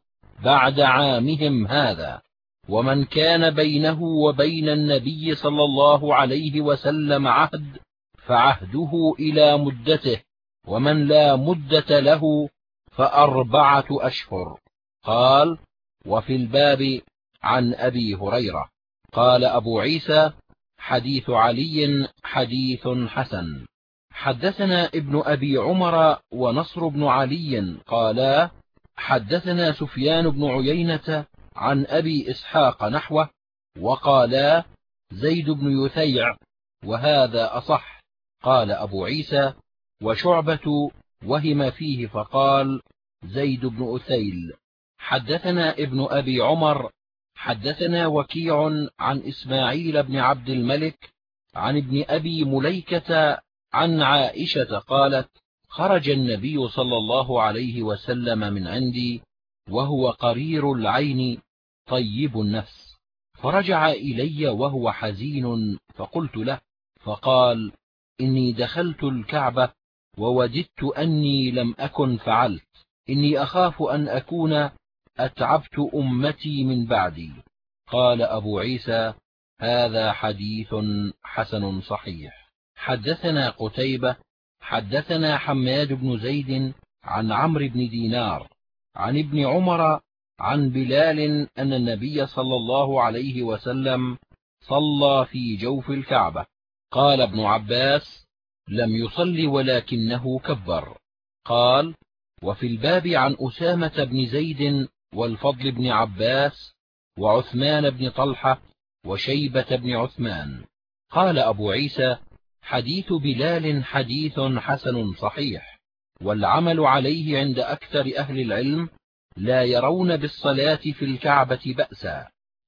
بعد عامهم هذا. ومن كان بينه وبين النبي صلى الله عليه وسلم عهد فعهده إلى مدته ومن لا مدة له فأربعة أشهر. قال وفي الباب عن أبي هريرة. قال أبو عيسى حديث علي حديث حسن. حدثنا ابن أبي عمر ونصر بن علي قالا حدثنا سفيان بن عيينة عن أبي إسحاق نحوه وقالا زيد بن يثيع وهذا أصح. قال أبو عيسى وشعبة وهم فيه فقال زيد بن أثيل. حدثنا ابن أبي عمر حدثنا وكيع عن إسماعيل بن عبد الملك عن ابن أبي مليكة عن عائشة قالت خرج النبي صلى الله عليه وسلم من عندي وهو قرير العين طيب النفس. فرجع إلي وهو حزين فقلت له فقال إني دخلت الكعبة ووددت أني لم أكن فعلت إني أخاف أن أكون أتعبت أمتي من بعدي. قال أبو عيسى هذا حديث حسن صحيح. حدثنا قتيبة حدثنا حماد بن زيد عن عمرو بن دينار عن ابن عمر عن بلال أن النبي صلى الله عليه وسلم صلى في جوف الكعبة. قال ابن عباس لم يصل ولكنه كبر. قال وفي الباب عن أسامة بن زيد والفضل بن عباس وعثمان بن طلحة وشيبة بن عثمان. قال أبو عيسى حديث بلال حديث حسن صحيح والعمل عليه عند أكثر أهل العلم لا يرون بالصلاة في الكعبة بأسا.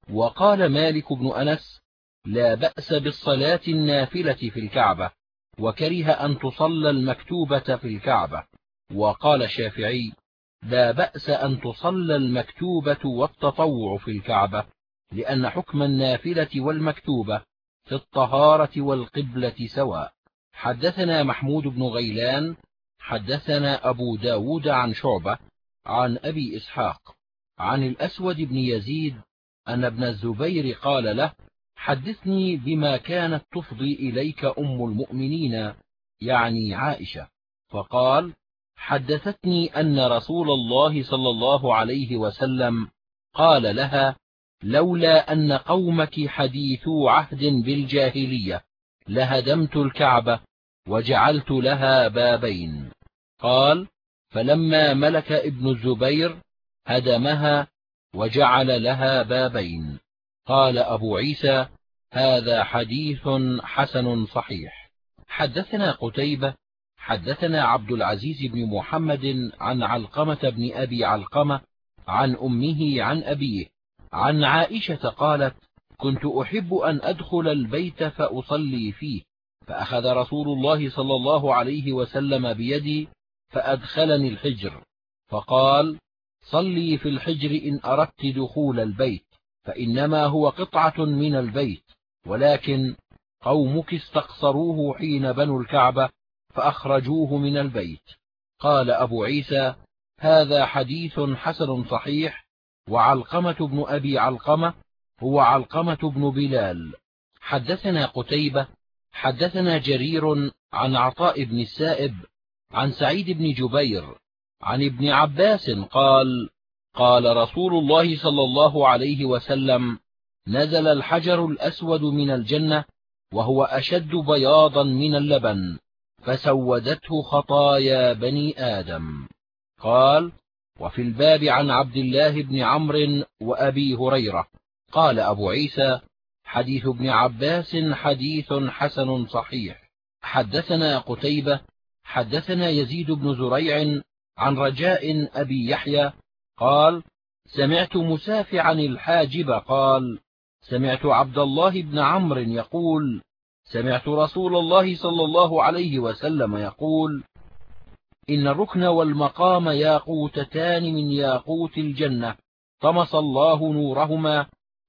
وقال مالك بن أنس لا بأس بالصلاة النافلة في الكعبة وكره أن تصلى المكتوبة في الكعبة. وقال الشافعي لا بأس أن تصلى المكتوبة والتطوع في الكعبة لأن حكم النافلة والمكتوبة في الطهارة والقبلة سواء. حدثنا محمود بن غيلان حدثنا أبو ب داود عن شعبة عن أبي إسحاق عن الأسود بن يزيد أن ابن الزبير قال له حدثني بما كانت تفضي إليك أم المؤمنين يعني عائشة. فقال حدثتني أن رسول الله صلى الله عليه وسلم قال لها لولا أن قومك حديثو عهد بالجاهلية لهدمت الكعبة وجعلت لها بابين. قال فلما ملك ابن الزبير هدمها وجعل لها بابين. قال أبو عيسى هذا حديث حسن صحيح. حدثنا قتيبة حدثنا عبد العزيز بن محمد عن علقمة بن أبي علقمة عن أمه عن أبيه. عن عائشة قالت كنت أحب أن أدخل البيت فأصلي فيه فأخذ رسول الله صلى الله عليه وسلم بيدي فأدخلني الحجر. فقال صلي في الحجر إن أردت دخول البيت فإنما هو قطعة من البيت ولكن قومك استقصروه حين بنوا الكعبة فأخرجوه من البيت. قال أبو عيسى هذا حديث حسن صحيح وعلقمة بن أبي علقمة هو علقمة بن بلال. حدثنا قتيبة حدثنا جرير عن عطاء بن السائب عن سعيد بن جبير عن ابن عباس قال قال رسول الله صلى الله عليه وسلم نزل الحجر الأسود من الجنة وهو أشد بياضا من اللبن. فسودته خطايا بني آدم. قال وفي الباب عن عبد الله بن عمرو وأبي هريرة. قال أبو عيسى حديث ابن عباس حديث حسن صحيح. حدثنا قتيبة حدثنا يزيد بن زريع عن رجاء أبي يحيى. قال سمعت مسافعا الحاجب قال سمعت عبد الله بن عمرو يقول سمعت رسول الله صلى الله عليه وسلم يقول إن الركن والمقام ياقوتتان من ياقوت الجنة طمس الله نورهما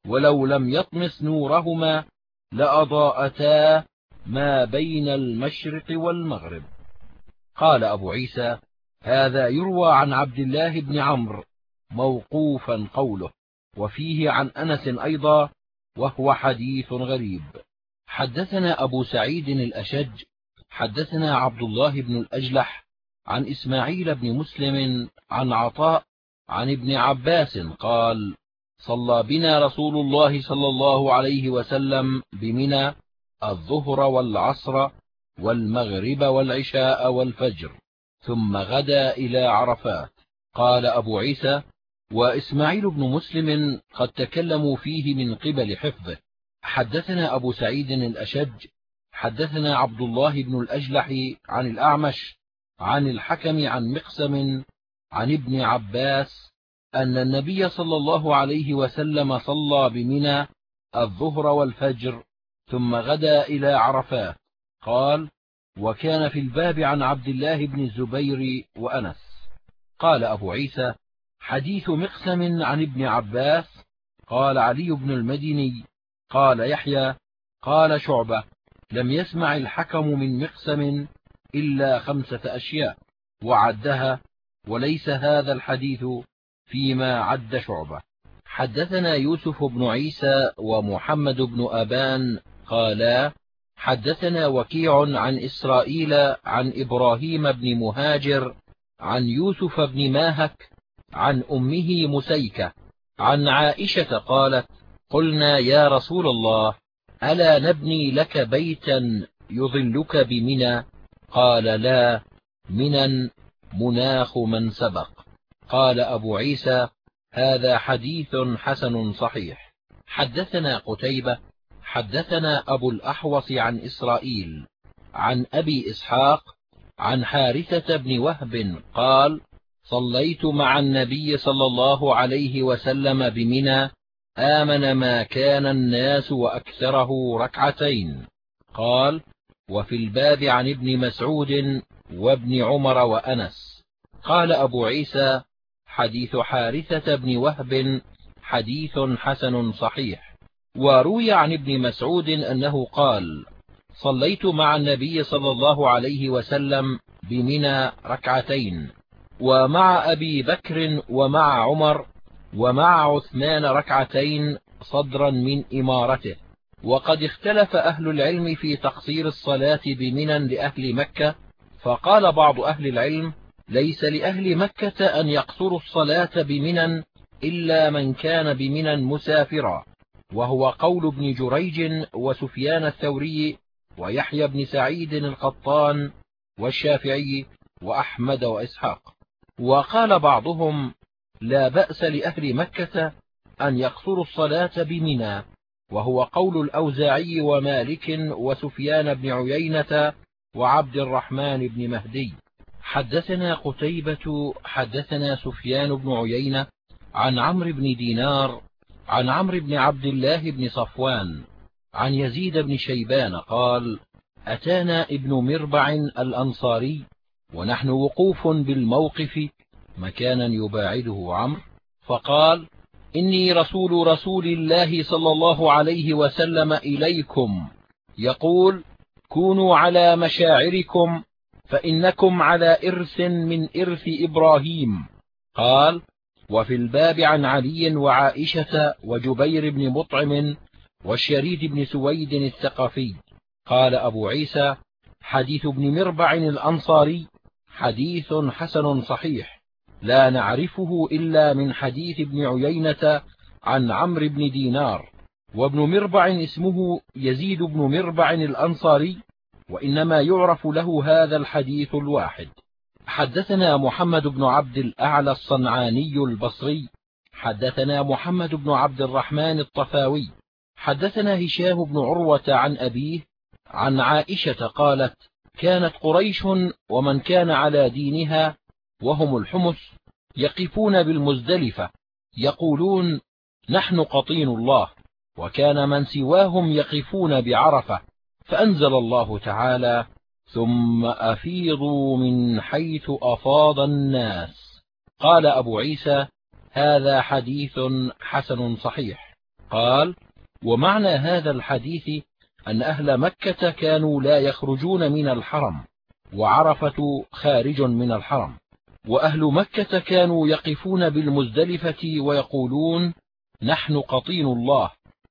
ولو لم يطمس نورهما لأضاءتا ما بين المشرق والمغرب. قال أبو عيسى هذا يروى عن عبد الله بن عمرو موقوفا قوله وفيه عن أنس أيضا وهو حديث غريب. حدثنا أبو سعيد الأشج حدثنا عبد الله بن الأجلح عن إسماعيل بن مسلم عن عطاء عن ابن عباس قال صلى بنا رسول الله صلى الله عليه وسلم بمنى الظهر والعصر والمغرب والعشاء والفجر ثم غدا إلى عرفات. قال أبو عيسى وإسماعيل بن مسلم قد تكلموا فيه من قبل حفظه حدثنا أبو سعيد الأشج حدثنا عبد الله بن الأجلح عن الأعمش عن الحكم عن مقسم عن ابن عباس أن النبي صلى الله عليه وسلم صلى بمنى الظهر والفجر ثم غدا إلى عرفات قال وكان في الباب عن عبد الله بن الزبير وأنس. قال أبو عيسى حديث مقسم عن ابن عباس. قال علي بن المديني قال يحيى قال شعبة لم يسمع الحكم من مقسم إلا خمسة أشياء وعدها وليس هذا الحديث فيما عد شعبة. حدثنا يوسف بن عيسى ومحمد بن أبان قالا حدثنا وكيع عن إسرائيل عن إبراهيم بن مهاجر عن يوسف بن ماهك عن أمه مسيكة عن عائشة قالت قلنا يا رسول الله ألا نبني لك بيتا يظلك بمنى؟ قال لا منى مناخ من سبق. قال أبو عيسى هذا حديث حسن صحيح. حدثنا قتيبة حدثنا أبو الأحوص عن إسرائيل عن أبي إسحاق عن حارثة بن وهب قال صليت مع النبي صلى الله عليه وسلم بمنى آمن ما كان الناس وأكثره ركعتين. قال وفي الباب عن ابن مسعود وابن عمر وأنس. قال أبو عيسى حديث حارثة بن وهب حديث حسن صحيح. وروي عن ابن مسعود أنه قال صليت مع النبي صلى الله عليه وسلم بمنى ركعتين ومع أبي بكر ومع عمر ومع عثمان ركعتين صدرا من إمارته. وقد اختلف أهل العلم في تقصير الصلاة بمنى لأهل مكة فقال بعض أهل العلم ليس لأهل مكة أن يقصروا الصلاة بمنى إلا من كان بمنى مسافرا. وهو قول ابن جريج وسفيان الثوري ويحيى بن سعيد القطان والشافعي وأحمد وإسحاق. وقال بعضهم لا بأس لأهل مكة أن يقصروا الصلاة بمنى وهو قول الأوزاعي ومالك وسفيان بن عيينة وعبد الرحمن بن مهدي. حدثنا قتيبة حدثنا سفيان بن عيينة عن عمرو بن دينار عن عمرو بن عبد الله بن صفوان عن يزيد بن شيبان قال أتانا ابن مربع الأنصاري ونحن وقوف بالموقف مكانا يباعده عمرو فقال إني رسول رسول الله صلى الله عليه وسلم إليكم. يقول كونوا على مشاعركم فإنكم على إرث من إرث إبراهيم. قال وفي الباب عن علي وعائشة وجبير بن مطعم والشريد بن سويد الثقفي. قال أبو عيسى حديث ابن مربع الأنصاري حديث حسن صحيح. لا نعرفه إلا من حديث ابن عيينة عن عمرو بن دينار وابن مربع اسمه يزيد بن مربع الأنصاري وإنما يعرف له هذا الحديث الواحد. حدثنا محمد بن عبد الأعلى الصنعاني البصري حدثنا محمد بن عبد الرحمن الطفاوي حدثنا هشام بن عروة عن أبيه عن عائشة قالت كانت قريش ومن كان على دينها وهم الحمس يقفون بالمزدلفة يقولون نحن قطين الله وكان من سواهم يقفون بعرفة فأنزل الله تعالى ثم أفيضوا من حيث أفاض الناس. قال أبو عيسى هذا حديث حسن صحيح. قال ومعنى هذا الحديث أن أهل مكة كانوا لا يخرجون من الحرم وعرفة خارج من الحرم. وأهل مكة كانوا يقفون بالمزدلفة ويقولون نحن قطين الله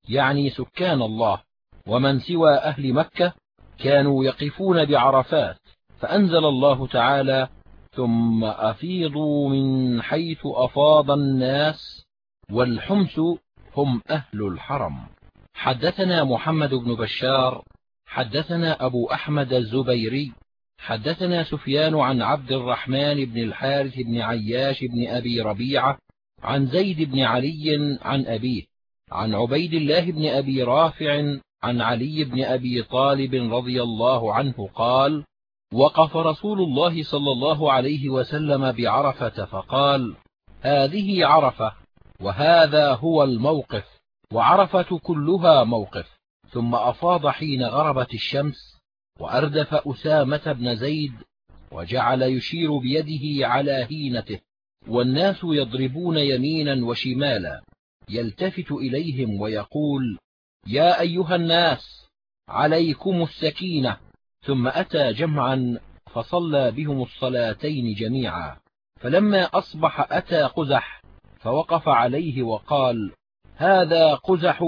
يعني سكان الله ومن سوى أهل مكة كانوا يقفون بعرفات فأنزل الله تعالى ثم أفيضوا من حيث أفاض الناس والحمس هم أهل الحرم. حدثنا محمد بن بشار حدثنا أبو أحمد الزبيري حدثنا سفيان عن عبد الرحمن بن الحارث بن عياش بن أبي ربيعة عن زيد بن علي عن أبيه عن عبيد الله بن أبي رافع عن علي بن أبي طالب رضي الله عنه قال وقف رسول الله صلى الله عليه وسلم بعرفة فقال هذه عرفة وهذا هو الموقف وعرفة كلها موقف. ثم أفاض حين غربت الشمس وأردف أسامة بن زيد وجعل يشير بيده على هينته والناس يضربون يمينا وشمالا يلتفت إليهم ويقول يا أيها الناس عليكم السكينة. ثم أتى جمعا فصلى بهم الصلاتين جميعا فلما أصبح أتى قزح فوقف عليه وقال هذا قزح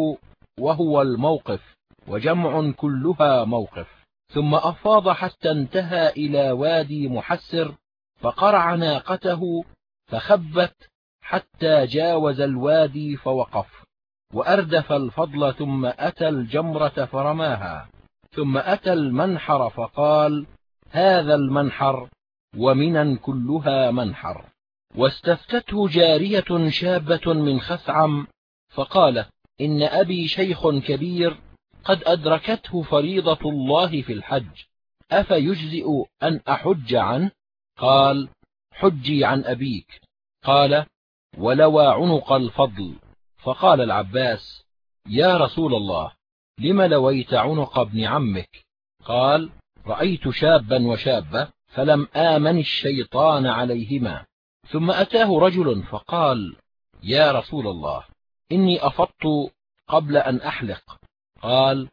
وهو الموقف وجمع كلها موقف. ثم أفاض حتى انتهى إلى وادي محسر فقرع ناقته فخبت حتى جاوز الوادي فوقف وأردف الفضل ثم أتى الجمرة فرماها ثم أتى المنحر فقال هذا المنحر ومنا كلها منحر. واستفتته جارية شابة من خثعم فقالت إن أبي شيخ كبير قد أدركته فريضة الله في الحج. أفيجزئ أن أحج عنه قال حجي عن أبيك. قال ولوى عنق الفضل. فقال العباس يا رسول الله لم لويت عنق ابن عمك؟ قال رأيت شابا وشابة فلم آمن الشيطان عليهما. ثم أتاه رجل فقال يا رسول الله إني أفضت قبل أن أحلق. قال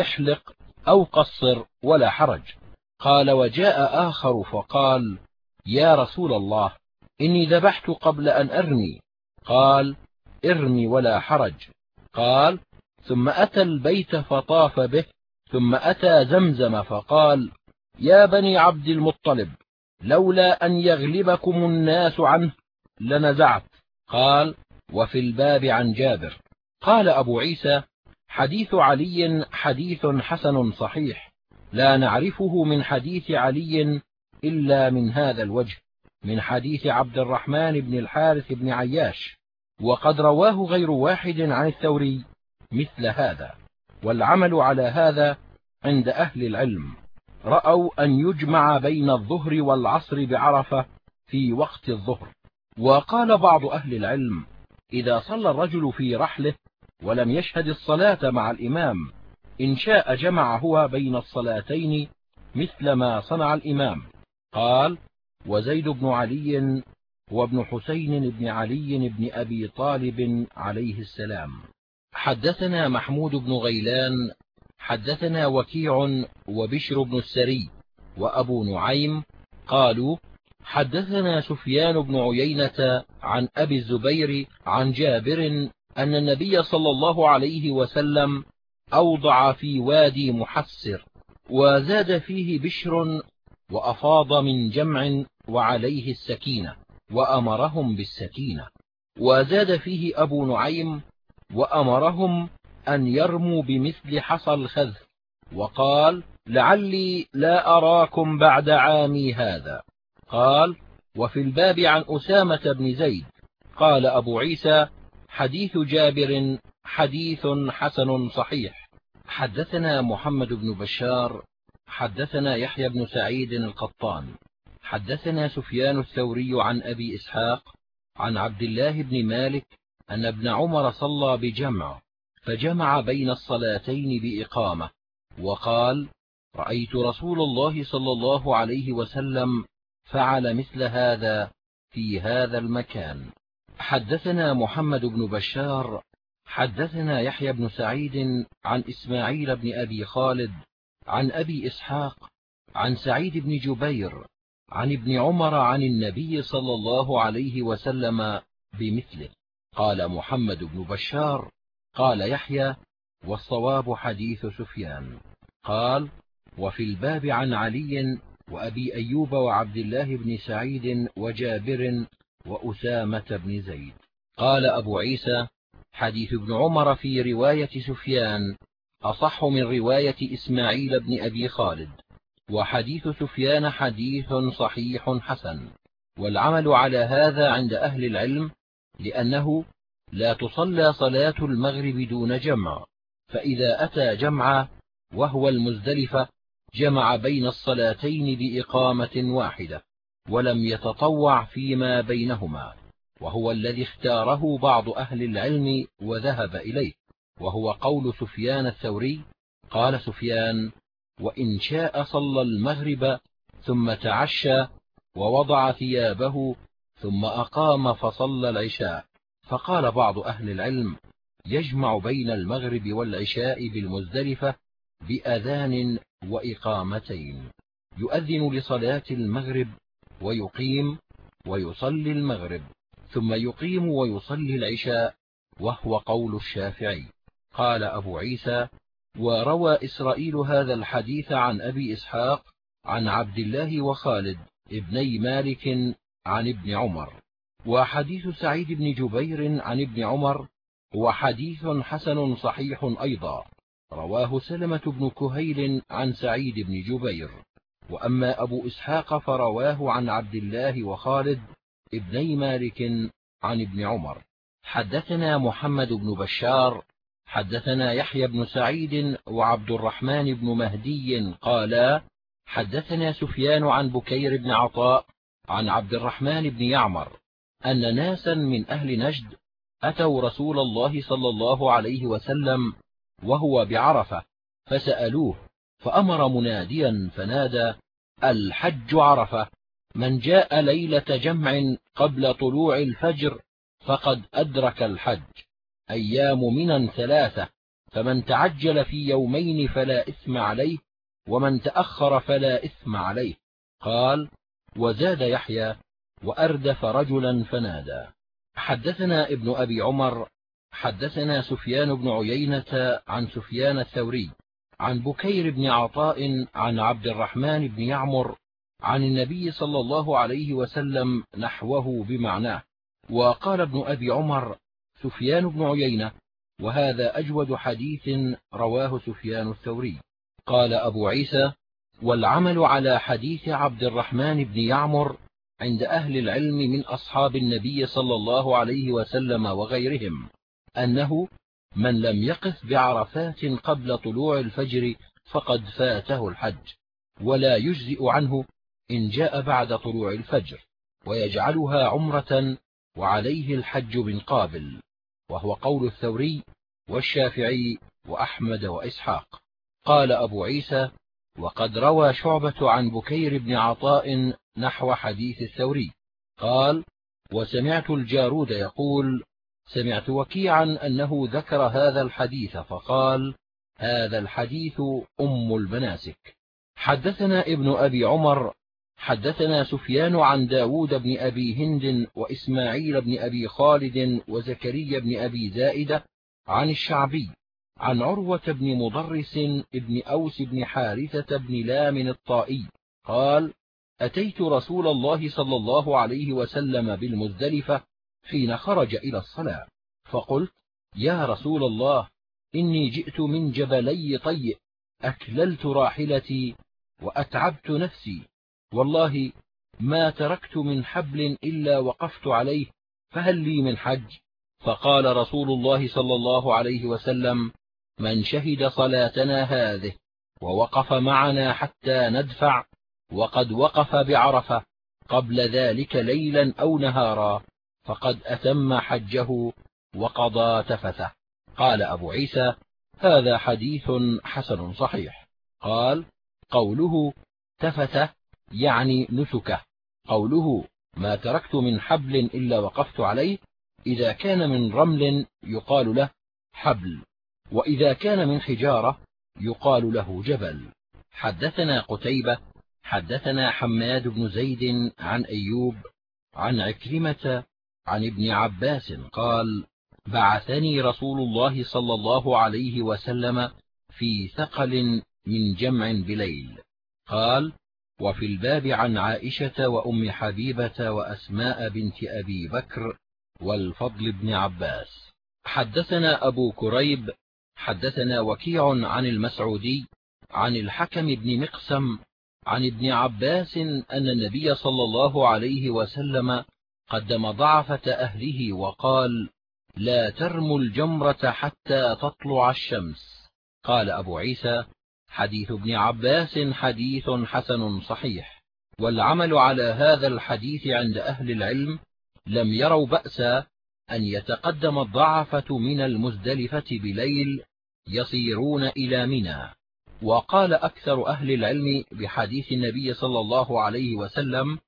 احلق أو قصر ولا حرج. قال وجاء آخر فقال يا رسول الله إني ذبحت قبل أن أرمي. قال ارمي ولا حرج. قال ثم أتى البيت فطاف به ثم أتى زمزم فقال يا بني عبد المطلب لولا أن يغلبكم الناس عنه لنزعت. قال وفي الباب عن جابر. قال أبو عيسى حديث علي حديث حسن صحيح. لا نعرفه من حديث علي إلا من هذا الوجه من حديث عبد الرحمن بن الحارث بن عياش وقد رواه غير واحد عن الثوري مثل هذا. والعمل على هذا عند أهل العلم. رأوا أن يجمع بين الظهر والعصر بعرفة في وقت الظهر. وقال بعض أهل العلم إذا صلى الرجل في رحله ولم يشهد الصلاة مع الإمام. إن شاء جمع هو بين الصلاتين مثل ما صنع الإمام. قال وزيد بن علي وابن حسين بن علي بن أبي طالب عليه السلام. حدثنا محمود بن غيلان حدثنا وكيع وبشر بن السري وأبو نعيم قالوا حدثنا سفيان بن عيينة عن أبي الزبير عن جابر أن النبي صلى الله عليه وسلم أوضع في وادي محسر وزاد فيه بشر وأفاض من جمع وعليه السكينة وأمرهم بالسكينة وزاد فيه أبو نعيم وأمرهم أن يرموا بمثل حصى الخذف وقال لعلي لا أراكم بعد عامي هذا قال وفي الباب عن أسامة بن زيد قال أبو عيسى حديث جابر حديث حسن صحيح. حدثنا محمد بن بشار حدثنا يحيى بن سعيد القطان حدثنا سفيان الثوري عن أبي إسحاق عن عبد الله بن مالك أن ابن عمر صلى بجمع فجمع بين الصلاتين بإقامة وقال رأيت رسول الله صلى الله عليه وسلم فعل مثل هذا في هذا المكان. حدثنا محمد بن بشار حدثنا يحيى بن سعيد عن إسماعيل بن أبي خالد عن أبي إسحاق عن سعيد بن جبير عن ابن عمر عن النبي صلى الله عليه وسلم بمثله. قال محمد بن بشار قال يحيى والصواب حديث سفيان. قال وفي الباب عن علي وأبي أيوب وعبد الله بن سعيد وجابر وأسامة بن زيد. قال أبو عيسى حديث ابن عمر في رواية سفيان أصح من رواية إسماعيل بن أبي خالد وحديث سفيان حديث صحيح حسن. والعمل على هذا عند أهل العلم لأنه لا تصلى صلاة المغرب دون جمع فإذا أتى جمعا وهو المزدلفة جمع بين الصلاتين بإقامة واحدة. ولم يتطوع فيما بينهما وهو الذي اختاره بعض أهل العلم وذهب إليه وهو قول سفيان الثوري قال سفيان وإن شاء صلى المغرب ثم تعشى ووضع ثيابه ثم أقام فصلى العشاء فقال بعض أهل العلم يجمع بين المغرب والعشاء بالمزدلفة بأذان وإقامتين يؤذن لصلاة المغرب ويقيم ويصلي المغرب ثم يقيم ويصلي العشاء وهو قول الشافعي. قال أبو عيسى وروى إسرائيل هذا الحديث عن أبي إسحاق عن عبد الله وخالد ابني مالك عن ابن عمر. وحديث سعيد بن جبير عن ابن عمر هو حديث حسن صحيح أيضا. رواه سلمة بن كهيل عن سعيد بن جبير. وأما أبو إسحاق فرواه عن عبد الله وخالد ابني مالك عن ابن عمر. حدثنا محمد بن بشار حدثنا يحيى بن سعيد وعبد الرحمن بن مهدي قالا حدثنا سفيان عن بكير بن عطاء عن عبد الرحمن بن يعمر أن ناسا من أهل نجد أتوا رسول الله صلى الله عليه وسلم وهو بعرفة فسألوه فأمر مناديا فنادى الحج عرفة من جاء ليلة جمع قبل طلوع الفجر فقد أدرك الحج أيام منا ثلاثة فمن تعجل في يومين فلا إثم عليه ومن تأخر فلا إثم عليه. قال وزاد يحيى وأردف رجلا فنادى. حدثنا ابن أبي عمر حدثنا سفيان بن عيينة عن سفيان الثوري عن بكير بن عطاء عن عبد الرحمن بن يعمر عن النبي صلى الله عليه وسلم نحوه بمعناه. وقال ابن أبي عمر سفيان بن عيينة وهذا أجود حديث رواه سفيان الثوري. قال أبو عيسى والعمل على حديث عبد الرحمن بن يعمر عند أهل العلم من أصحاب النبي صلى الله عليه وسلم وغيرهم أنه من لم يقف بعرفات قبل طلوع الفجر فقد فاته الحج ولا يجزئ عنه إن جاء بعد طلوع الفجر ويجعلها عمرة وعليه الحج من قابل وهو قول الثوري والشافعي وأحمد وإسحاق. قال أبو عيسى وقد روى شعبة عن بكير بن عطاء نحو حديث الثوري قال وسمعت الجارود يقول سمعت وكيعا أنه ذكر هذا الحديث فقال هذا الحديث أم المناسك. حدثنا ابن أبي عمر حدثنا سفيان عن داود بن أبي هند وإسماعيل بن أبي خالد وزكريا بن أبي زائدة عن الشعبي عن عروة بن مضرس بن أوس بن حارثة بن لام الطائي قال أتيت رسول الله صلى الله عليه وسلم بالمزدلفة حين خرج إلى الصلاة فقلت يا رسول الله إني جئت من جبلي طيء أكللت راحلتي وأتعبت نفسي والله ما تركت من حبل إلا وقفت عليه فهل لي من حج؟ فقال رسول الله صلى الله عليه وسلم من شهد صلاتنا هذه ووقف معنا حتى ندفع وقد وقف بعرفة قبل ذلك ليلا أو نهارا. فقد أتم حجه وقضى تفثه. قال أبو عيسى هذا حديث حسن صحيح. قال قوله تفثه يعني نسكه. قوله ما تركت من حبل إلا وقفت عليه إذا كان من رمل يقال له حبل وإذا كان من حجارة يقال له جبل. حدثنا قتيبة حدثنا حماد بن زيد عن أيوب عن عكرمة عن ابن عباس قال بعثني رسول الله صلى الله عليه وسلم في ثقل من جمع بليل. قال وفي الباب عن عائشة وأم حبيبة وأسماء بنت أبي بكر والفضل بن عباس. حدثنا أبو كريب حدثنا وكيع عن المسعودي عن الحكم بن مقسم عن ابن عباس أن النبي صلى الله عليه وسلم قدم ضعفة أهله وقال لا ترموا الجمرة حتى تطلع الشمس. قال أبو عيسى حديث ابن عباس حديث حسن صحيح والعمل على هذا الحديث عند أهل العلم لم يروا بأسا أن يتقدم الضعفة من المزدلفة بليل يصيرون إلى منى. وقال أكثر أهل العلم بحديث النبي صلى الله عليه وسلم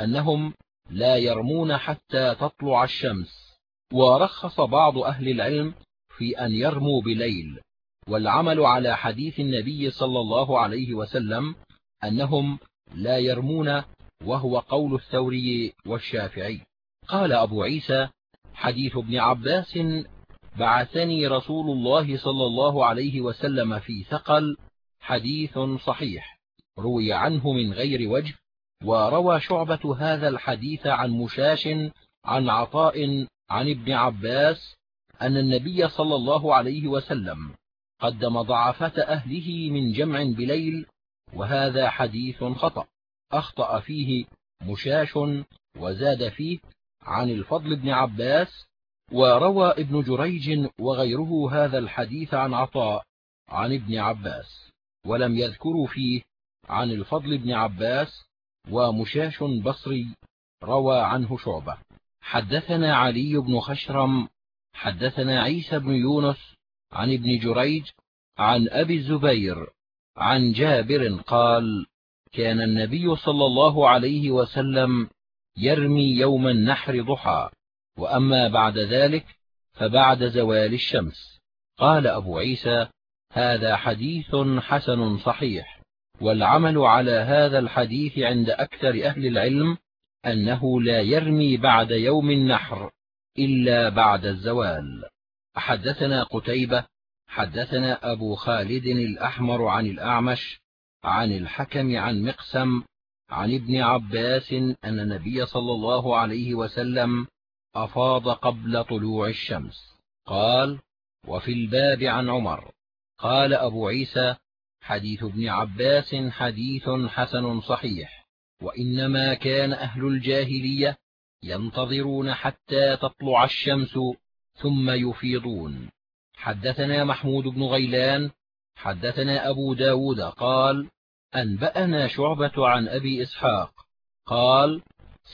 أنهم لا يرمون حتى تطلع الشمس. ورخص بعض أهل العلم في أن يرموا بليل. والعمل على حديث النبي صلى الله عليه وسلم أنهم لا يرمون وهو قول الثوري والشافعي. قال أبو عيسى حديث ابن عباس بعثني رسول الله صلى الله عليه وسلم في ثقل حديث صحيح روي عنه من غير وجه وروى شعبة هذا الحديث عن مشاش عن عطاء عن ابن عباس أن النبي صلى الله عليه وسلم قدم ضعفة أهله من جمع بليل وهذا حديث خطأ. أخطأ فيه مشاش وزاد فيه عن الفضل بن عباس وروى ابن جريج وغيره هذا الحديث عن عطاء عن ابن عباس. ولم يذكروا فيه عن الفضل بن عباس ومشاش بصري روى عنه شعبة. حدثنا علي بن خشرم حدثنا عيسى بن يونس عن ابن جريج عن أبي الزبير عن جابر قال كان النبي صلى الله عليه وسلم يرمي يوم النحر ضحى وأما بعد ذلك فبعد زوال الشمس. قال أبو عيسى هذا حديث حسن صحيح. والعمل على هذا الحديث عند أكثر أهل العلم أنه لا يرمي بعد يوم النحر إلا بعد الزوال. حدثنا قتيبة حدثنا أبو خالد الأحمر عن الأعمش عن الحكم عن مقسم عن ابن عباس أن النبي صلى الله عليه وسلم أفاض قبل طلوع الشمس. قال وفي الباب عن عمر. قال أبو عيسى حديث ابن عباس حديث حسن صحيح. وإنما كان أهل الجاهلية ينتظرون حتى تطلع الشمس ثم يفيضون. حدثنا محمود بن غيلان حدثنا أبو ب داود قال أنبأنا شعبة عن أبي إسحاق قال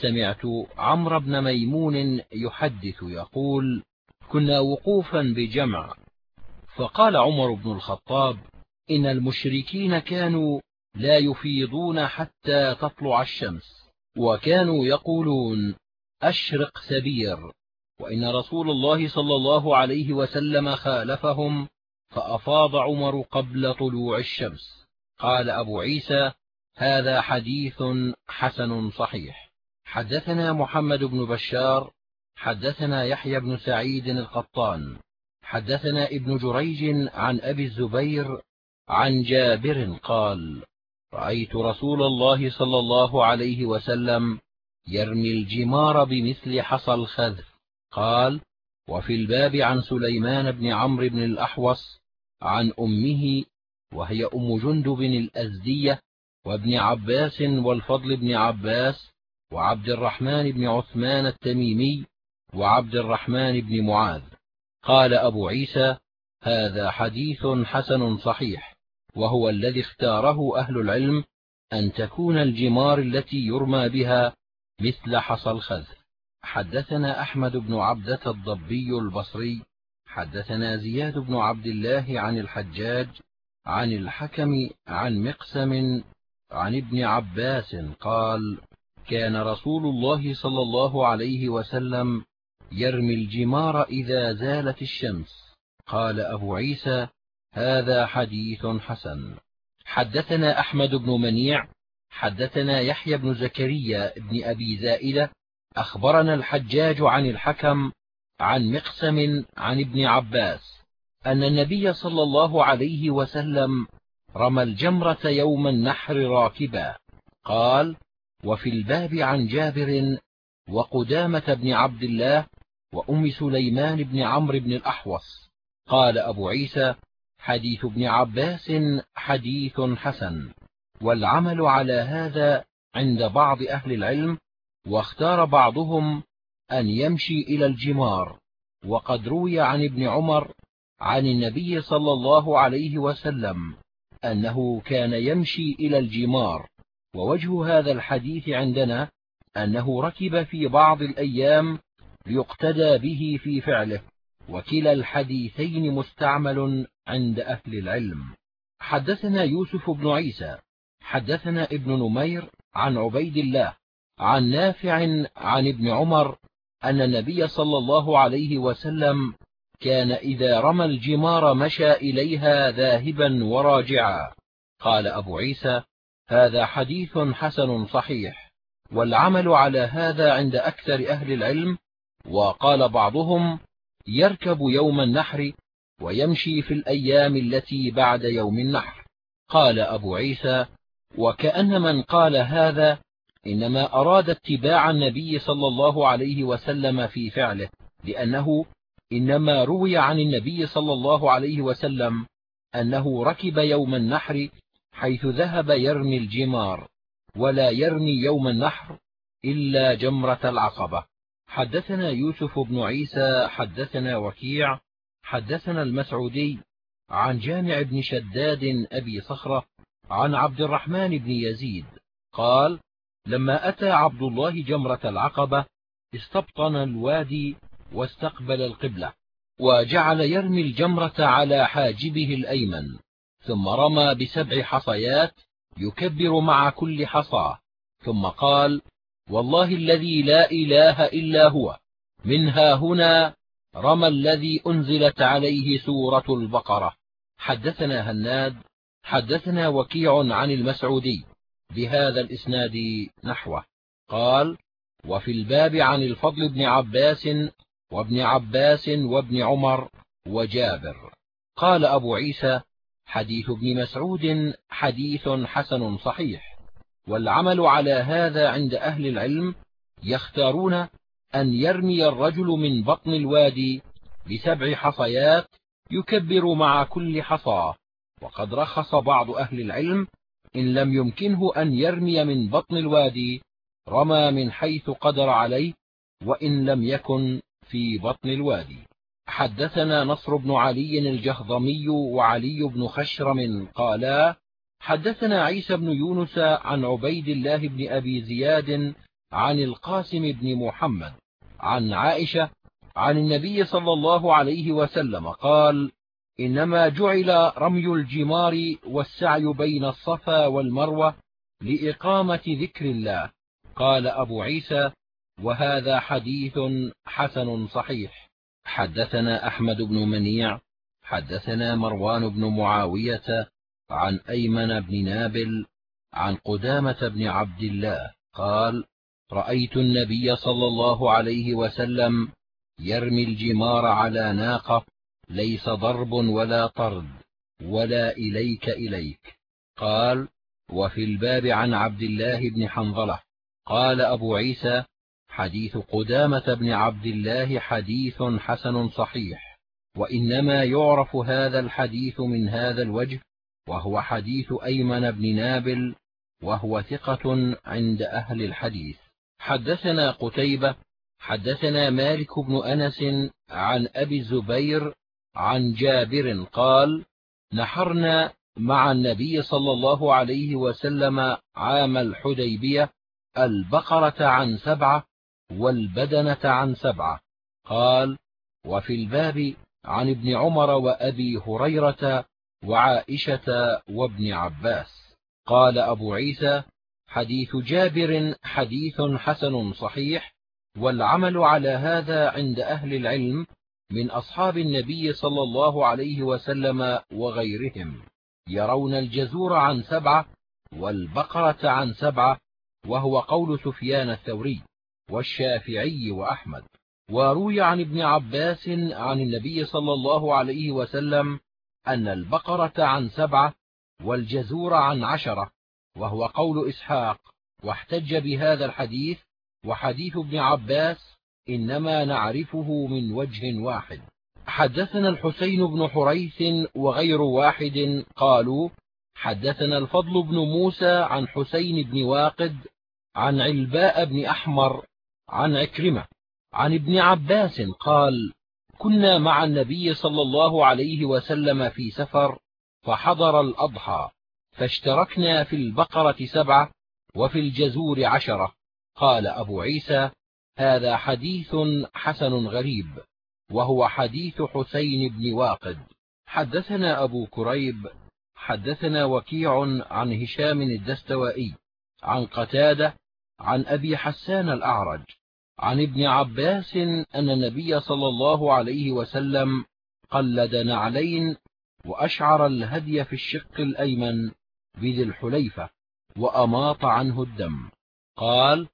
سمعت عمرو بن ميمون يحدث يقول كنا وقوفا بجمع. فقال عمر بن الخطاب إن المشركين كانوا لا يفيضون حتى تطلع الشمس وكانوا يقولون أشرق سبير. وإن رسول الله صلى الله عليه وسلم خالفهم فأفاض عمر قبل طلوع الشمس. قال أبو عيسى هذا حديث حسن صحيح. حدثنا محمد بن بشار حدثنا يحيى بن سعيد القطان حدثنا ابن جريج عن أبي الزبير عن جابر قال رأيت رسول الله صلى الله عليه وسلم يرمي الجمار بمثل حصى الخذف. قال وفي الباب عن سليمان بن عمرو بن الأحوص عن أمه وهي أم جندب الأزدية وابن عباس والفضل بن عباس وعبد الرحمن بن عثمان التميمي وعبد الرحمن بن معاذ. قال أبو عيسى هذا حديث حسن صحيح. وهو الذي اختاره أهل العلم أن تكون الجمار التي يرمى بها مثل حصى الخذف حدثنا أحمد بن عبدة الضبي البصري حدثنا زياد بن عبد الله عن الحجاج عن الحكم عن مقسم عن ابن عباس قال كان رسول الله صلى الله عليه وسلم يرمي الجمار إذا زالت الشمس. قال أبو عيسى هذا حديث حسن. حدثنا أحمد بن منيع حدثنا يحيى بن زكريا بن أبي زائدة أخبرنا الحجاج عن الحكم عن مقسم عن ابن عباس أن النبي صلى الله عليه وسلم رمى الجمرة يوم النحر راكبا. قال وفي الباب عن جابر وقدامة بن عبد الله وأم سليمان بن عمرو بن الأحوص. قال أبو عيسى حديث ابن عباس حديث حسن والعمل على هذا عند بعض أهل العلم واختار بعضهم أن يمشي إلى الجمار وقد روي عن ابن عمر عن النبي صلى الله عليه وسلم أنه كان يمشي إلى الجمار ووجه هذا الحديث عندنا أنه ركب في بعض الأيام ليقتدى به في فعله. وكلا الحديثين مستعمل عند أهل العلم. حدثنا يوسف بن عيسى حدثنا ابن نمير عن عبيد الله عن نافع عن ابن عمر أن النبي صلى الله عليه وسلم كان إذا رمى الجمار مشى إليها ذاهبا وراجعا. قال أبو عيسى هذا حديث حسن صحيح والعمل على هذا عند أكثر أهل العلم. وقال بعضهم يركب يوم النحر ويمشي في الأيام التي بعد يوم النحر. قال أبو عيسى وكأن من قال هذا إنما أراد اتباع النبي صلى الله عليه وسلم في فعله لأنه إنما روي عن النبي صلى الله عليه وسلم أنه ركب يوم النحر حيث ذهب يرمي الجمار ولا يرمي يوم النحر إلا جمرة العقبة. حدثنا يوسف بن عيسى حدثنا وكيع حدثنا المسعودي عن جامع بن شداد أبي صخرة عن عبد الرحمن بن يزيد قال لما أتى عبد الله جمرة العقبة استبطن الوادي واستقبل القبلة وجعل يرمي الجمرة على حاجبه الأيمن ثم رمى بسبع حصيات يكبر مع كل حصى ثم قال والله الذي لا إله إلا هو. منها هنا رمى الذي أنزلت عليه سورة البقرة. حدثنا هناد حدثنا وكيع عن المسعودي بهذا الإسناد نحوه. قال وفي الباب عن الفضل بن عباس وابن عباس وابن عمر وجابر. قال أبو عيسى حديث ابن مسعود حديث حسن صحيح. والعمل على هذا عند أهل العلم يختارون أن يرمي الرجل من بطن الوادي بسبع حصيات يكبر مع كل حصى. وقد رخص بعض أهل العلم إن لم يمكنه أن يرمي من بطن الوادي رمى من حيث قدر عليه وإن لم يكن في بطن الوادي. حدثنا نصر بن علي الجهضمي وعلي بن خشرم قالا حدثنا عيسى بن يونس عن عبيد الله بن أبي زياد عن القاسم بن محمد عن عائشة عن النبي صلى الله عليه وسلم قال إنما جعل رمي الجمار والسعي بين الصفا والمروة لإقامة ذكر الله. قال أبو عيسى وهذا حديث حسن صحيح. حدثنا أحمد بن منيع حدثنا مروان بن معاوية عن أيمن بن نابل عن قدامة بن عبد الله قال رأيت النبي صلى الله عليه وسلم يرمي الجمار على ناقة ليس ضرب ولا طرد ولا إليك إليك. قال وفي الباب عن عبد الله بن حنظلة. قال أبو عيسى حديث قدامة بن عبد الله حديث حسن صحيح وإنما يعرف هذا الحديث من هذا الوجه وهو حديث أيمن بن نابل وهو ثقة عند أهل الحديث. حدثنا قتيبة حدثنا مالك بن أنس عن أبي الزبير عن جابر قال نحرنا مع النبي صلى الله عليه وسلم عام الحديبية البقرة عن سبعة والبدنة عن سبعة. قال وفي الباب عن ابن عمر وأبي هريرة وعائشة وابن عباس. قال أبو عيسى حديث جابر حديث حسن صحيح والعمل على هذا عند أهل العلم من أصحاب النبي صلى الله عليه وسلم وغيرهم يرون الجزور عن سبعة والبقرة عن سبعة وهو قول سفيان الثوري والشافعي وأحمد. وروي عن ابن عباس عن النبي صلى الله عليه وسلم أن البقرة عن سبعة والجزور عن عشرة وهو قول إسحاق واحتج بهذا الحديث وحديث ابن عباس إنما نعرفه من وجه واحد. حدثنا الحسين بن حريث وغير واحد قالوا حدثنا الفضل بن موسى عن حسين بن واقد عن علباء بن أحمر عن عكرمة عن ابن عباس قال كنا مع النبي صلى الله عليه وسلم في سفر فحضر الأضحى فاشتركنا في البقرة سبعة وفي الجزور عشرة. قال أبو عيسى هذا حديث حسن غريب وهو حديث حسين بن واقد. حدثنا أبو كريب حدثنا وكيع عن هشام الدستوائي عن قتادة عن أبي حسان الأعرج. عن ابن عباس أن النبي صلى الله عليه وسلم قلد نعلين وأشعر الهدي في الشق الأيمن بذي الحليفة وأماط عنه الدم. قال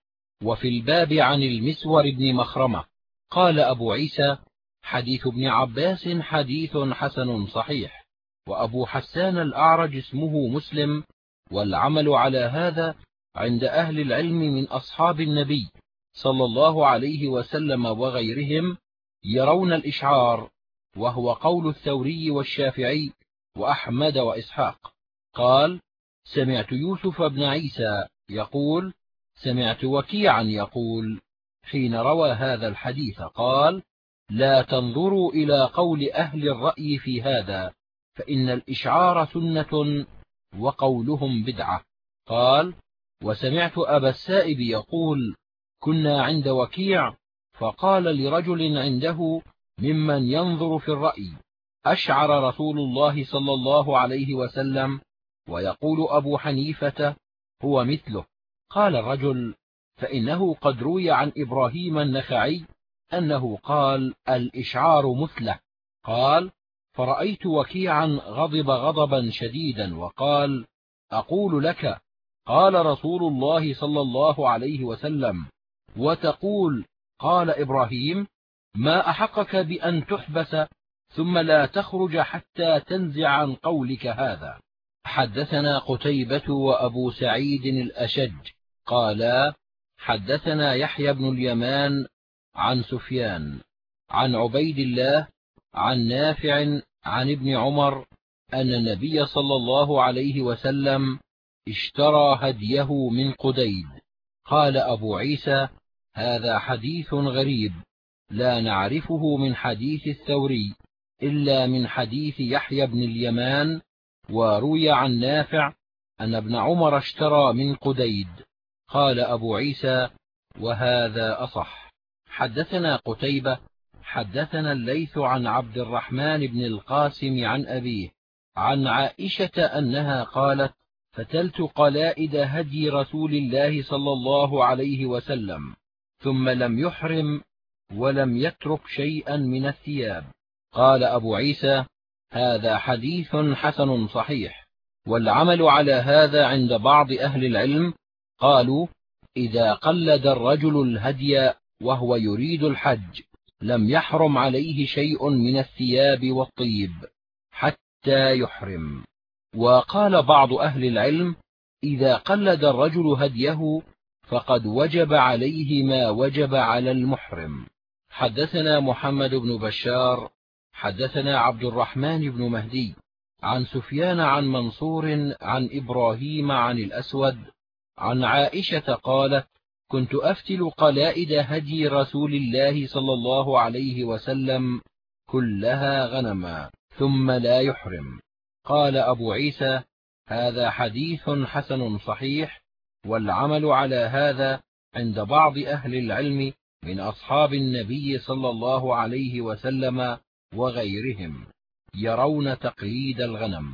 وفي الباب عن المسور بن مخرمة قال أبو عيسى حديث ابن عباس حديث حسن صحيح وأبو حسان الأعرج اسمه مسلم والعمل على هذا عند أهل العلم من أصحاب النبي صلى الله عليه وسلم وغيرهم يرون الإشعار وهو قول الثوري والشافعي وأحمد وإسحاق. قال سمعت يوسف بن عيسى يقول سمعت وكيعا يقول حين روى هذا الحديث قال لا تنظروا إلى قول أهل الرأي في هذا فإن الإشعار سنة وقولهم بدعة. قال وسمعت أبا السائب يقول كنا عند وكيع فقال لرجل عنده ممن ينظر في الرأي. أشعر رسول الله صلى الله عليه وسلم ويقول أبو حنيفة هو مثله. قال الرجل فإنه قد روي عن إبراهيم النخعي أنه قال الإشعار مثله. قال فرأيت وكيعا غضب غضبا شديدا وقال أقول لك قال رسول الله صلى الله عليه وسلم وتقول قال إبراهيم ما أحقك بأن تحبس ثم لا تخرج حتى تنزع عن قولك هذا. حدثنا قتيبة وأبو سعيد الأشج قالا حدثنا يحيى بن اليمان عن سفيان عن عبيد الله عن نافع عن ابن عمر أن النبي صلى الله عليه وسلم اشترى هديه من قديد. قال أبو عيسى هذا حديث غريب لا نعرفه من حديث الثوري إلا من حديث يحيى بن اليمان وروي عن نافع أن ابن عمر اشترى من قديد. قال أبو عيسى وهذا أصح. حدثنا قتيبة حدثنا الليث عن عبد الرحمن بن القاسم عن أبيه عن عائشة أنها قالت فتلت قلائد هدي رسول الله صلى الله عليه وسلم ثم لم يحرم ولم يترك شيئا من الثياب. قال أبو عيسى هذا حديث حسن صحيح والعمل على هذا عند بعض أهل العلم. قالوا إذا قلد الرجل الهدي وهو يريد الحج لم يحرم عليه شيء من الثياب والطيب حتى يحرم. وقال بعض أهل العلم إذا قلد الرجل هديه فقد وجب عليه ما وجب على المحرم. حدثنا محمد بن بشار حدثنا عبد الرحمن بن مهدي عن سفيان عن منصور عن إبراهيم عن الأسود عن عائشة قالت كنت أفتل قلائد هدي رسول الله صلى الله عليه وسلم كلها غنما ثم لا يحرم. قال أبو عيسى هذا حديث حسن صحيح والعمل على هذا عند بعض أهل العلم من أصحاب النبي صلى الله عليه وسلم وغيرهم يرون تقليد الغنم.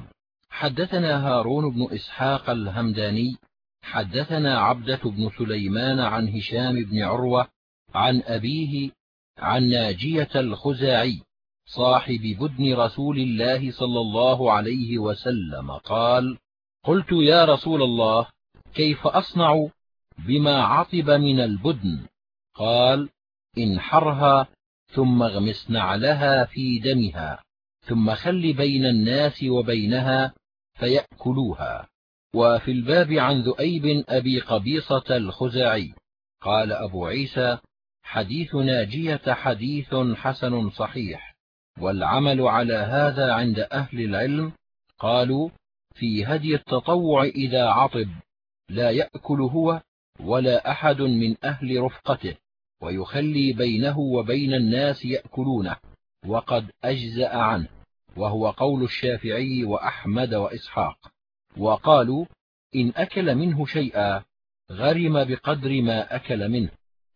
حدثنا هارون بن إسحاق الهمداني حدثنا عبدة بن سليمان عن هشام بن عروة عن أبيه عن ناجية الخزاعي صاحب بدن رسول الله صلى الله عليه وسلم قال قلت يا رسول الله كيف أصنع بما عطب من البدن؟ قال انحرها ثم اغمس نعلها في دمها ثم خل بين الناس وبينها فيأكلوها. وفي الباب عن ذؤيب أبي قبيصة الخزاعي قال أبو عيسى حديث ناجية حديث حسن صحيح والعمل على هذا عند أهل العلم قالوا في هدي التطوع إذا عطب. لا يأكل هو ولا أحد من أهل رفقته ويخلي بينه وبين الناس يأكلونه. وقد أجزأ عنه وهو قول الشافعي وأحمد وإسحاق. وقالوا إن أكل منه شيئا غرم بقدر ما أكل منه.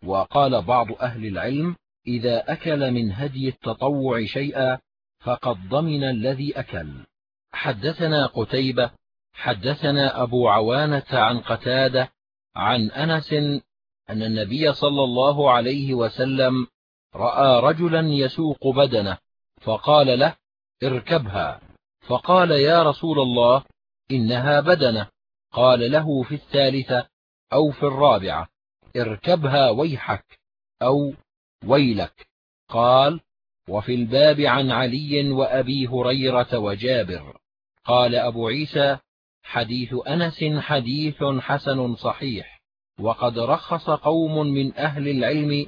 وقال بعض أهل العلم إذا أكل من هدي التطوع شيئا فقد ضمن الذي أكل. حدثنا قتيبة حدثنا أبو عوانة عن قتادة عن أنس أن النبي صلى الله عليه وسلم رأى رجلا يسوق بدنه فقال له اركبها فقال يا رسول الله إنها بدنه قال له في الثالثة أو في الرابعة اركبها ويحك أو ويلك قال وفي الباب عن علي وأبي هريرة وجابر قال أبو عيسى حديث أنس حديث حسن صحيح وقد رخص قوم من أهل العلم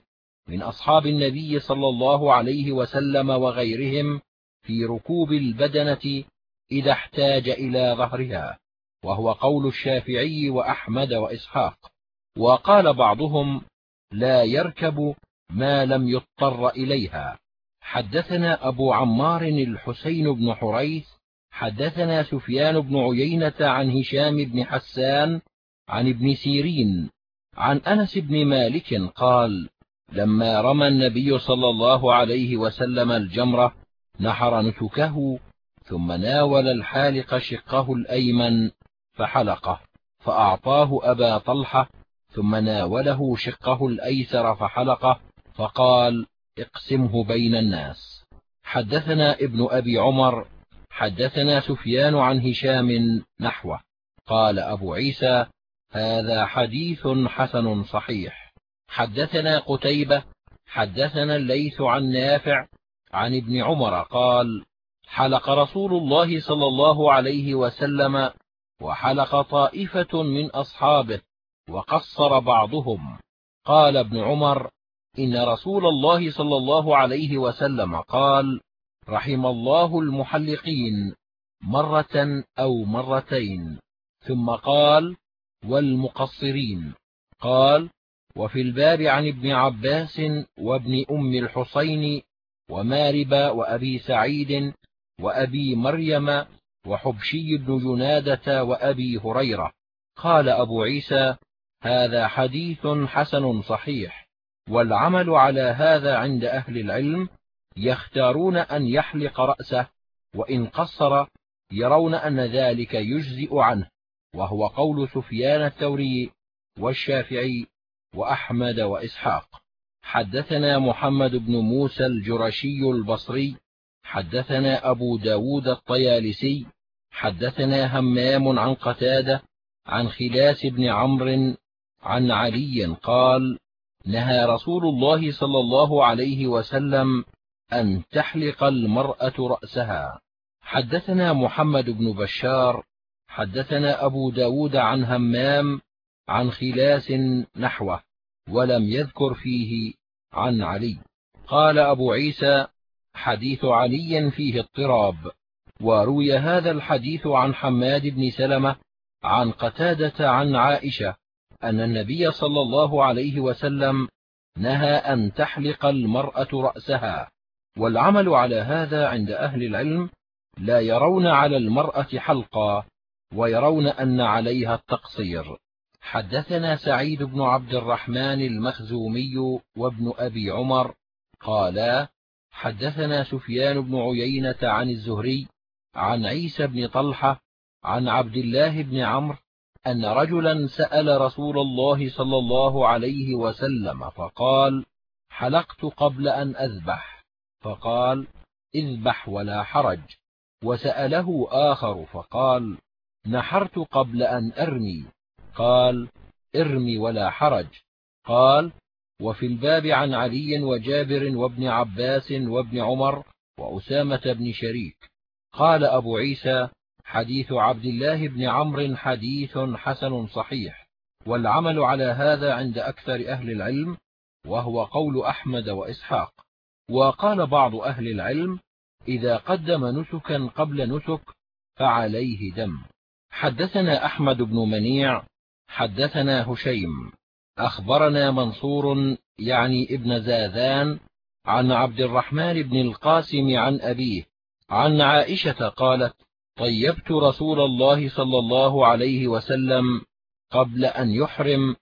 من أصحاب النبي صلى الله عليه وسلم وغيرهم في ركوب البدنة إذا احتاج إلى ظهرها وهو قول الشافعي وأحمد وإسحاق. وقال بعضهم لا يركب ما لم يضطر إليها حدثنا أبو عمار الحسين بن حريث حدثنا سفيان بن عيينة عن هشام بن حسان عن ابن سيرين عن أنس بن مالك قال لما رمى النبي صلى الله عليه وسلم الجمرة نحر نسكه ثم ناول الحالق شقه الأيمن فحلقه فأعطاه أبا طلحة ثم ناوله شقه الأيسر فحلقه فقال اقسمه بين الناس حدثنا ابن أبي عمر حدثنا سفيان عن هشام نحوه. قال أبو عيسى هذا حديث حسن صحيح. حدثنا قتيبة حدثنا الليث عن نافع عن ابن عمر قال حلق رسول الله صلى الله عليه وسلم وحلق طائفة من أصحابه وقصر بعضهم. قال ابن عمر إن رسول الله صلى الله عليه وسلم قال رحم الله المحلقين مرة أو مرتين ثم قال والمقصرين. قال وفي الباب عن ابن عباس وابن أم الحسين ومارب وأبي سعيد وأبي مريم وحبشي بن جنادة وأبي هريرة. قال أبو عيسى هذا حديث حسن صحيح والعمل على هذا عند أهل العلم يختارون أن يحلق رأسه وإن قصر يرون أن ذلك يجزئ عنه وهو قول سفيان الثوري والشافعي وأحمد وإسحاق. حدثنا محمد بن موسى الجرشي البصري حدثنا أبو ب داود الطيالسي حدثنا همام عن قتادة عن خلاس بن عمرو عن علي قال نهى رسول الله صلى الله عليه وسلم أن تحلق المرأة رأسها. حدثنا محمد بن بشار حدثنا أبو ب داود عن همام عن خلاس نحوه ولم يذكر فيه عن علي. قال أبو عيسى حديث علي فيه اضطراب وروي هذا الحديث عن حماد بن سلمة عن قتادة عن عائشة أن النبي صلى الله عليه وسلم نهى أن تحلق المرأة رأسها. والعمل على هذا عند أهل العلم لا يرون على المرأة حلقا ويرون أن عليها التقصير. حدثنا سعيد بن عبد الرحمن المخزومي وابن أبي عمر قالا حدثنا سفيان بن عيينة عن الزهري عن عيسى بن طلحة عن عبد الله بن عمرو أن رجلا سأل رسول الله صلى الله عليه وسلم فقال حلقت قبل أن أذبح. فقال اذبح ولا حرج. وسأله آخر فقال نحرت قبل أن أرمي. قال ارمي ولا حرج. قال وفي الباب عن علي وجابر وابن عباس وابن عمر وأسامة بن شريك. قال أبو عيسى حديث عبد الله بن عمرو حديث حسن صحيح. والعمل على هذا عند أكثر أهل العلم وهو قول أحمد وإسحاق. وقال بعض أهل العلم إذا قدم نسكا قبل نسك فعليه دم. حدثنا أحمد بن منيع حدثنا هشيم. أخبرنا منصور يعني ابن زاذان عن عبد الرحمن بن القاسم عن أبيه عن عائشة قالت طيبت رسول الله صلى الله عليه وسلم قبل أن يحرم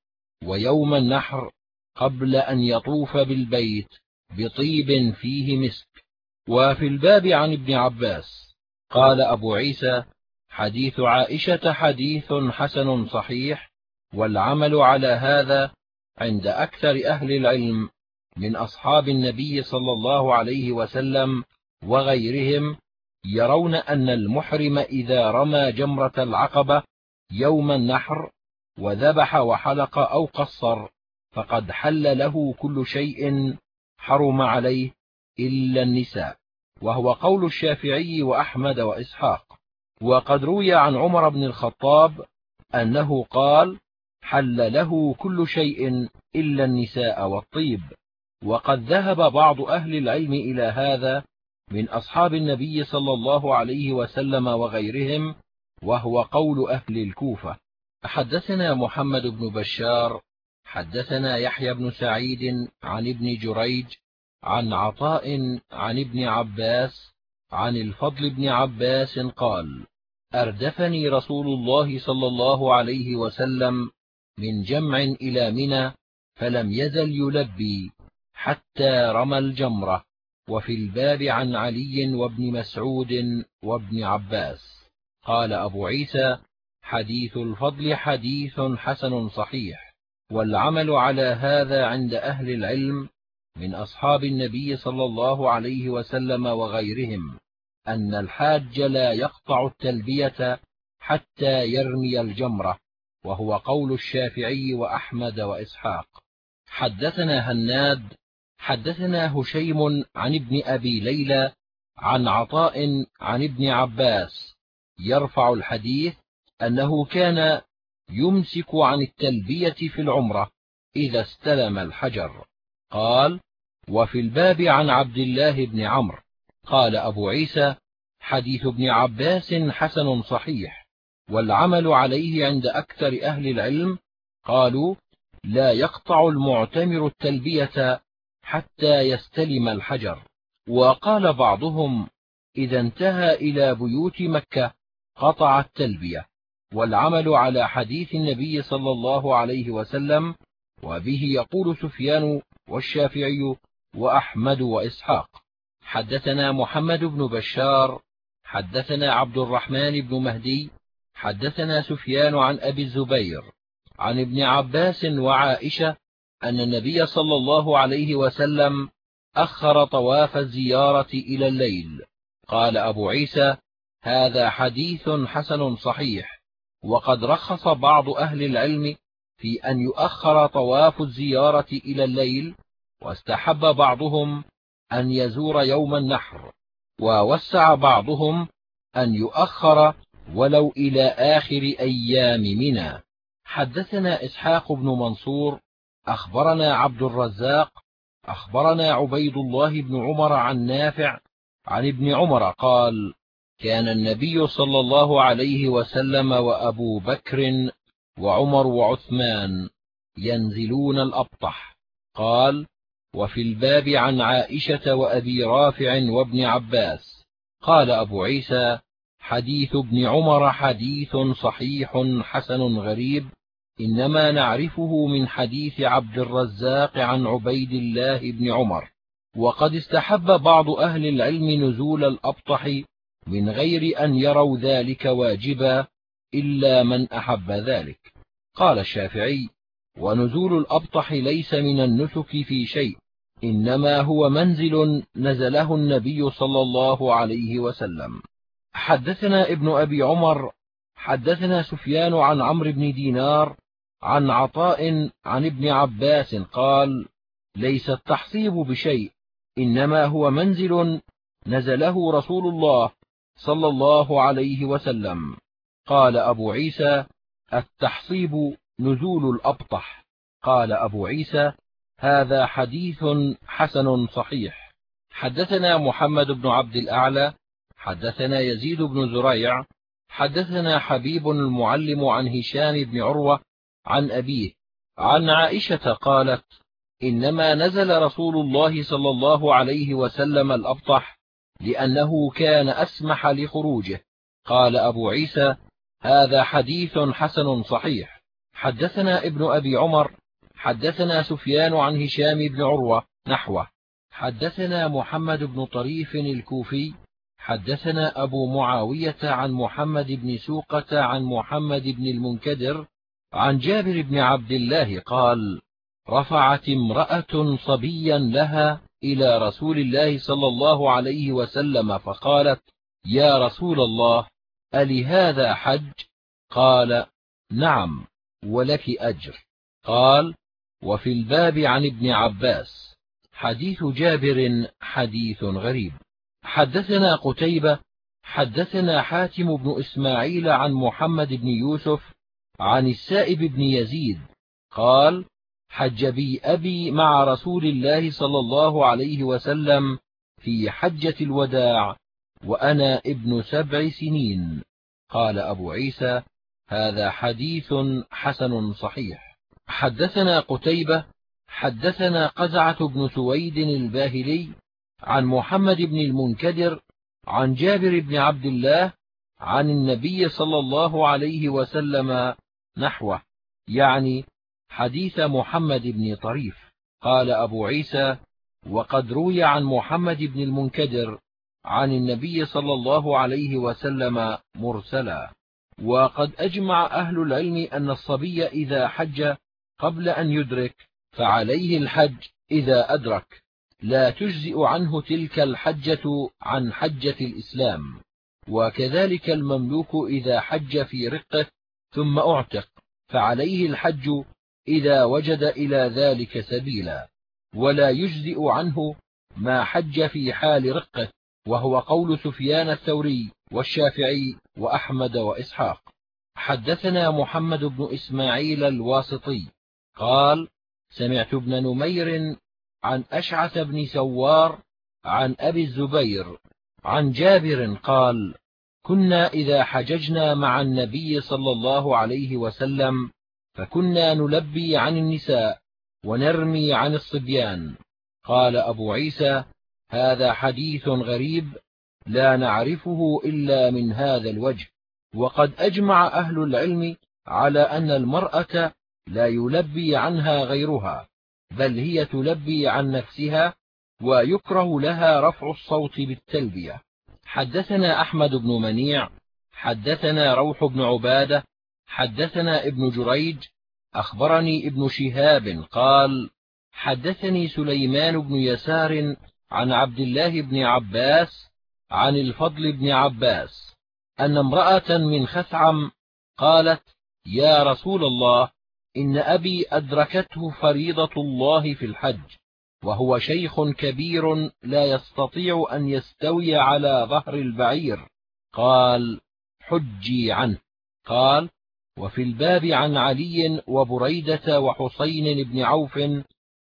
ويوم النحر قبل أن يطوف بالبيت. بطيب فيه مسك. وفي الباب عن ابن عباس قال أبو عيسى حديث عائشة حديث حسن صحيح والعمل على هذا عند أكثر أهل العلم من أصحاب النبي صلى الله عليه وسلم وغيرهم يرون أن المحرم إذا رمى جمرة العقبة يوم النحر وذبح وحلق أو قصر فقد حل له كل شيء حرم عليه إلا النساء وهو قول الشافعي وأحمد وإسحاق. وقد روي عن عمر بن الخطاب أنه قال حل له كل شيء إلا النساء والطيب. وقد ذهب بعض أهل العلم إلى هذا من أصحاب النبي صلى الله عليه وسلم وغيرهم وهو قول أهل الكوفة. حدثنا محمد بن بشار حدثنا يحيى بن سعيد عن ابن جريج عن عطاء عن ابن عباس عن الفضل بن عباس قال أردفني رسول الله صلى الله عليه وسلم من جمع إلى منى فلم يزل يلبي حتى رمى الجمرة وفي الباب عن علي وابن مسعود وابن عباس. قال أبو عيسى حديث الفضل حديث حسن صحيح. والعمل على هذا عند أهل العلم من أصحاب النبي صلى الله عليه وسلم وغيرهم أن الحاج لا يقطع التلبية حتى يرمي الجمرة وهو قول الشافعي وأحمد وإسحاق. حدثنا هناد حدثنا هشيم عن ابن أبي ليلى عن عطاء عن ابن عباس يرفع الحديث أنه كان يمسك عن التلبية في العمرة إذا استلم الحجر. قال وفي الباب عن عبد الله بن عمرو. قال أبو عيسى حديث ابن عباس حسن صحيح والعمل عليه عند أكثر أهل العلم. قالوا لا يقطع المعتمر التلبية حتى يستلم الحجر. وقال بعضهم إذا انتهى إلى بيوت مكة قطع التلبية. والعمل على حديث النبي صلى الله عليه وسلم وبه يقول سفيان والشافعي وأحمد وإسحاق حدثنا محمد بن بشار حدثنا عبد الرحمن بن مهدي حدثنا سفيان عن أبي الزبير عن ابن عباس وعائشة أن النبي صلى الله عليه وسلم أخر طواف الزيارة إلى الليل. قال أبو عيسى هذا حديث حسن صحيح. وقد رخص بعض أهل العلم في أن يؤخر طواف الزيارة إلى الليل واستحب بعضهم أن يزور يوم النحر ووسع بعضهم أن يؤخر ولو إلى آخر أيام منى. حدثنا إسحاق بن منصور أخبرنا عبد الرزاق أخبرنا عبيد الله بن عمر عن نافع عن ابن عمر قال كان النبي صلى الله عليه وسلم وأبو بكر وعمر وعثمان ينزلون الأبطح. قال وفي الباب عن عائشة وأبي رافع وابن عباس. قال أبو عيسى حديث ابن عمر حديث صحيح حسن غريب إنما نعرفه من حديث عبد الرزاق عن عبيد الله بن عمر. وقد استحب بعض أهل العلم نزول الأبطح من غير أن يروا ذلك واجبا إلا من أحب ذلك. قال الشافعي ونزول الأبطح ليس من النسك في شيء إنما هو منزل نزله النبي صلى الله عليه وسلم. حدثنا ابن أبي عمر حدثنا سفيان عن عمرو بن دينار عن عطاء عن ابن عباس قال ليس التحصيب بشيء إنما هو منزل نزله رسول الله صلى الله عليه وسلم. قال أبو عيسى التحصيب نزول الأبطح. قال أبو عيسى هذا حديث حسن صحيح. حدثنا محمد بن عبد الأعلى حدثنا يزيد بن زريع حدثنا حبيب المعلم عن هشام بن عروة عن أبيه. عن عائشة قالت إنما نزل رسول الله صلى الله عليه وسلم الأبطح لأنه كان أسمح لخروجه. قال أبو عيسى هذا حديث حسن صحيح. حدثنا ابن أبي عمر حدثنا سفيان عن هشام بن عروة نحوه. حدثنا محمد بن طريف الكوفي حدثنا أبو معاوية عن محمد بن سوقة عن محمد بن المنكدر عن جابر بن عبد الله قال رفعت امرأة صبيا لها إلى رسول الله صلى الله عليه وسلم فقالت يا رسول الله ألهذا حج؟ قال نعم ولك أجر. قال وفي الباب عن ابن عباس. حديث جابر حديث غريب. حدثنا قتيبة حدثنا حاتم بن إسماعيل عن محمد بن يوسف عن السائب بن يزيد. قال حج بي أبي مع رسول الله صلى الله عليه وسلم في حجة الوداع وأنا ابن سبع سنين. قال أبو عيسى هذا حديث حسن صحيح. حدثنا قتيبة حدثنا قزعة بن سويد الباهلي عن محمد بن المنكدر عن جابر بن عبد الله عن النبي صلى الله عليه وسلم نحوه يعني حديث محمد بن طريف. قال أبو عيسى وقد روي عن محمد بن المنكدر عن النبي صلى الله عليه وسلم مرسلا وقد أجمع أهل العلم أن الصبي إذا حج قبل أن يدرك فعليه الحج إذا أدرك. لا تجزئ عنه تلك الحجة عن حجة الإسلام. وكذلك المملوك إذا حج في رقة ثم أعتق فعليه الحج إذا وجد إلى ذلك سبيلا ولا يجزئ عنه ما حج في حال رقة وهو قول سفيان الثوري والشافعي وأحمد وإسحاق. حدثنا محمد بن إسماعيل الواسطي قال سمعت ابن نمير عن أشعث بن سوار عن أبي الزبير عن جابر قال كنا إذا حججنا مع النبي صلى الله عليه وسلم فكنا نلبي عن النساء ونرمي عن الصبيان. قال أبو عيسى هذا حديث غريب لا نعرفه إلا من هذا الوجه. وقد أجمع أهل العلم على أن المرأة لا يلبي عنها غيرها بل هي تلبي عن نفسها ويكره لها رفع الصوت بالتلبية. حدثنا أحمد بن منيع حدثنا روح بن عبادة حدثنا ابن جريج أخبرني ابن شهاب قال حدثني سليمان بن يسار عن عبد الله بن عباس عن الفضل بن عباس أن امرأة من خثعم قالت يا رسول الله إن أبي أدركته فريضة الله في الحج وهو شيخ كبير لا يستطيع أن يستوي على ظهر البعير قال حجي عنه قال وفي الباب عن علي وبريدة وحسين بن عوف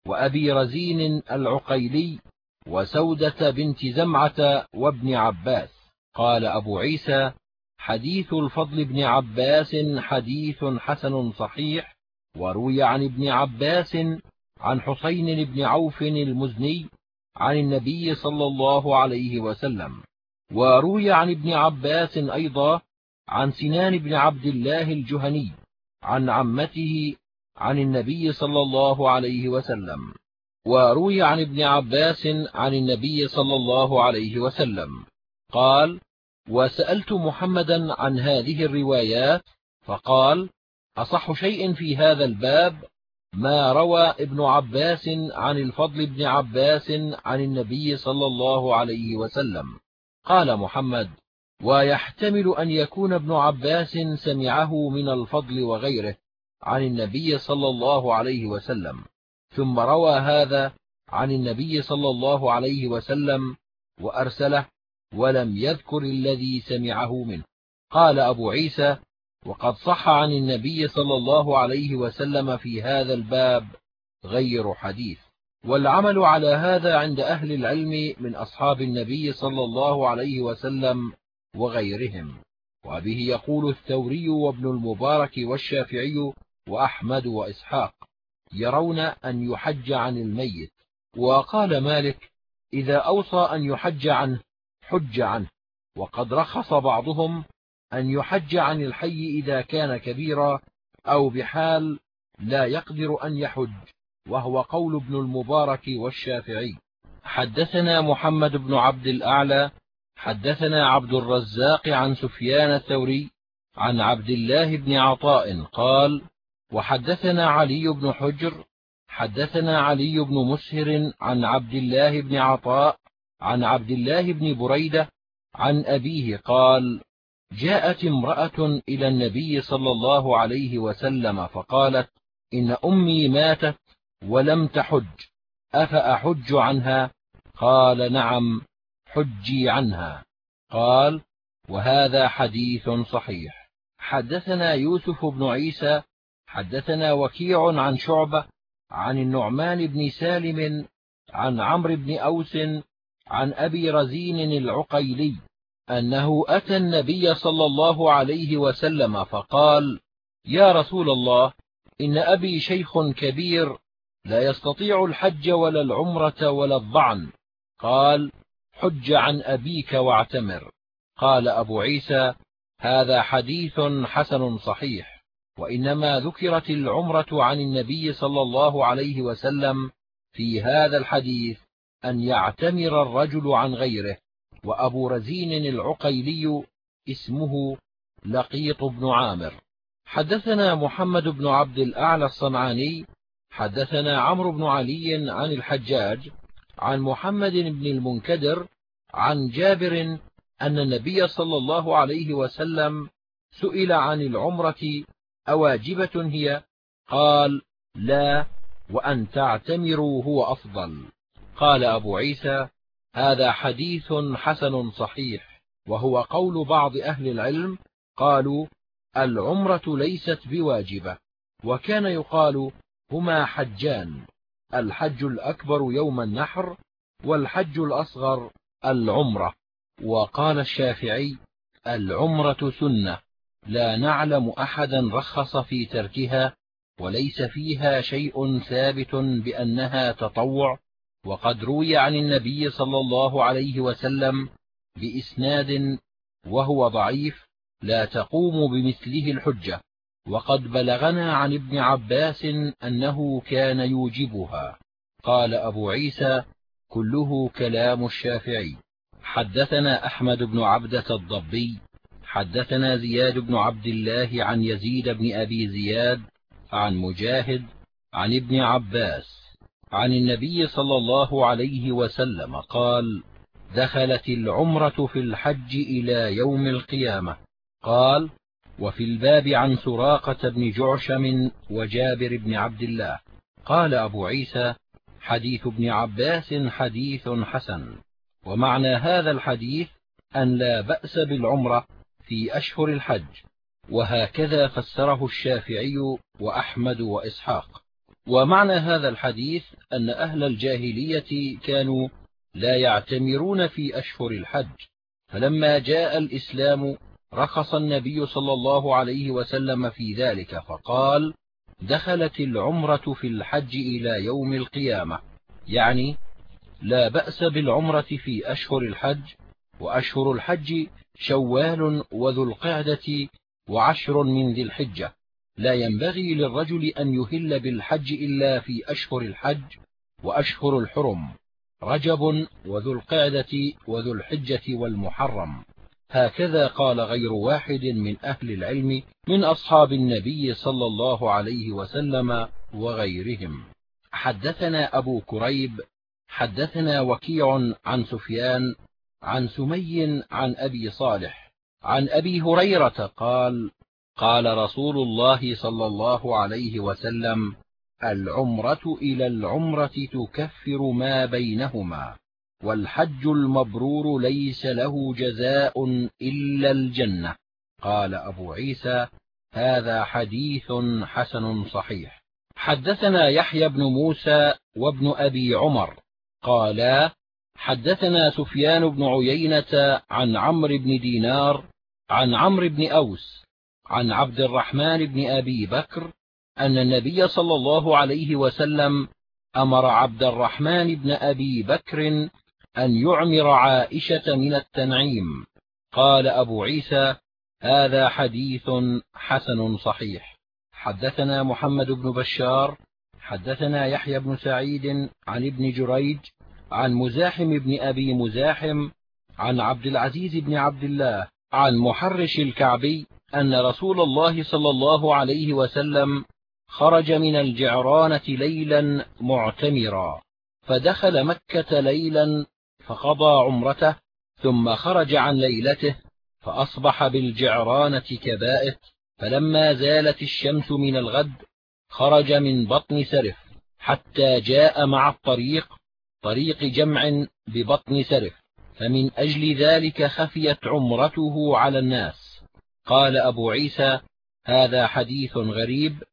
وأبي رزين العقيلي وسودة بنت زمعة وابن عباس. قال أبو عيسى حديث الفضل بن عباس حديث حسن صحيح وروي عن ابن عباس عن حسين بن عوف المزني عن النبي صلى الله عليه وسلم وروي عن ابن عباس أيضا عن سنان بن عبد الله الجهني عن عمته عن النبي صلى الله عليه وسلم وروي عن ابن عباس عن النبي صلى الله عليه وسلم. قال وسألت محمدا عن هذه الروايات فقال أصح شيء في هذا الباب ما روى ابن عباس عن الفضل بن عباس عن النبي صلى الله عليه وسلم. قال محمد ويحتمل أن يكون ابن عباس سمعه من الفضل وغيره عن النبي صلى الله عليه وسلم. ثم روى هذا عن النبي صلى الله عليه وسلم وأرسله ولم يذكر الذي سمعه منه. قال أبو عيسى وقد صح عن النبي صلى الله عليه وسلم في هذا الباب غير حديث. والعمل على هذا عند أهل العلم من أصحاب النبي صلى الله عليه وسلم وغيرهم. وبه يقول الثوري وابن المبارك والشافعي وأحمد وإسحاق يرون أن يحج عن الميت. وقال مالك إذا أوصى أن يحج عنه حج عنه. وقد رخص بعضهم أن يحج عن الحي إذا كان كبيرا أو بحال لا يقدر أن يحج. وهو قول ابن المبارك والشافعي حدثنا محمد بن عبد الأعلى حدثنا عبد الرزاق عن سفيان الثوري عن عبد الله بن عطاء قال وحدثنا علي بن حجر حدثنا علي بن مسهر عن عبد الله بن عطاء عن عبد الله بن بريدة عن أبيه قال جاءت امرأة إلى النبي صلى الله عليه وسلم فقالت إن أمي ماتت ولم تحج أفأحج عنها؟ قال نعم. حجي عنها. قال وهذا حديث صحيح. حدثنا يوسف بن عيسى حدثنا وكيع عن شعبة عن النعمان بن سالم عن عمرو بن أوس عن أبي رزين العقيلي أنه أتى النبي صلى الله عليه وسلم فقال يا رسول الله إن أبي شيخ كبير لا يستطيع الحج ولا العمرة ولا الضعن. قال حج عن أبيك واعتمر. قال أبو عيسى هذا حديث حسن صحيح وإنما ذكرت العمرة عن النبي صلى الله عليه وسلم في هذا الحديث أن يعتمر الرجل عن غيره. وأبو رزين العقيلي اسمه لقيط بن عامر. حدثنا محمد بن عبد الأعلى الصنعاني حدثنا عمرو بن علي عن الحجاج عن محمد بن المنكدر عن جابر أن النبي صلى الله عليه وسلم سئل عن العمرة أواجبة هي؟ قال لا وأن تعتمروا هو أفضل. قال أبو عيسى هذا حديث حسن صحيح وهو قول بعض أهل العلم قالوا العمرة ليست بواجبة. وكان يقال هما حجان الحج الأكبر يوم النحر والحج الأصغر العمرة. وقال الشافعي العمرة سنة. لا نعلم أحدا رخص في تركها وليس فيها شيء ثابت بأنها تطوع. وقد روي عن النبي صلى الله عليه وسلم بإسناد وهو ضعيف لا تقوم بمثله الحجة. وقد بلغنا عن ابن عباس أنه كان يوجبها. قال أبو عيسى كله كلام الشافعي. حدثنا أحمد بن عبدة الضبي حدثنا زياد بن عبد الله عن يزيد بن أبي زياد عن مجاهد عن ابن عباس عن النبي صلى الله عليه وسلم قال دخلت العمرة في الحج إلى يوم القيامة قال وفي الباب عن سراقة بن جعشم وجابر بن عبد الله قال أبو عيسى حديث ابن عباس حديث حسن. ومعنى هذا الحديث أن لا بأس بالعمرة في أشهر الحج وهكذا فسره الشافعي وأحمد وإسحاق. ومعنى هذا الحديث أن أهل الجاهلية كانوا لا يعتمرون في أشهر الحج. فلما جاء الإسلام رخص النبي صلى الله عليه وسلم في ذلك فقال دخلت العمرة في الحج إلى يوم القيامة. يعني لا بأس بالعمرة في أشهر الحج وأشهر الحج شوال وذو القعدة وعشر من ذي الحجة. لا ينبغي للرجل أن يهل بالحج إلا في أشهر الحج وأشهر الحرم. رجب وذو القعدة وذو الحجة والمحرم. هكذا قال غير واحد من أهل العلم من أصحاب النبي صلى الله عليه وسلم وغيرهم. حدثنا أبو كريب حدثنا وكيع عن سفيان عن سمي عن أبي صالح عن أبي هريرة قال قال رسول الله صلى الله عليه وسلم العمرة إلى العمرة تكفر ما بينهما. والحج المبرور ليس له جزاء إلا الجنة. قال أبو عيسى هذا حديث حسن صحيح. حدثنا يحيى بن موسى وابن أبي عمر قالا حدثنا سفيان بن عيينة عن عمرو بن دينار عن عمرو بن أوس عن عبد الرحمن بن أبي بكر أن النبي صلى الله عليه وسلم أمر عبد الرحمن بن أبي بكر أن يعمر عائشة من التنعيم. قال أبو عيسى هذا حديث حسن صحيح. حدثنا محمد بن بشار حدثنا يحيى بن سعيد عن ابن جريج عن مزاحم بن أبي مزاحم عن عبد العزيز بن عبد الله عن محرش الكعبي أن رسول الله صلى الله عليه وسلم خرج من الجعرانة ليلا معتمرا فدخل مكة ليلا فقضى عمرته ثم خرج عن ليلته فأصبح بالجعرانة كبائت فلما زالت الشمس من الغد خرج من بطن سرف حتى جاء مع الطريق طريق جمع ببطن سرف فمن أجل ذلك خفيت عمرته على الناس. قال أبو عيسى هذا حديث غريب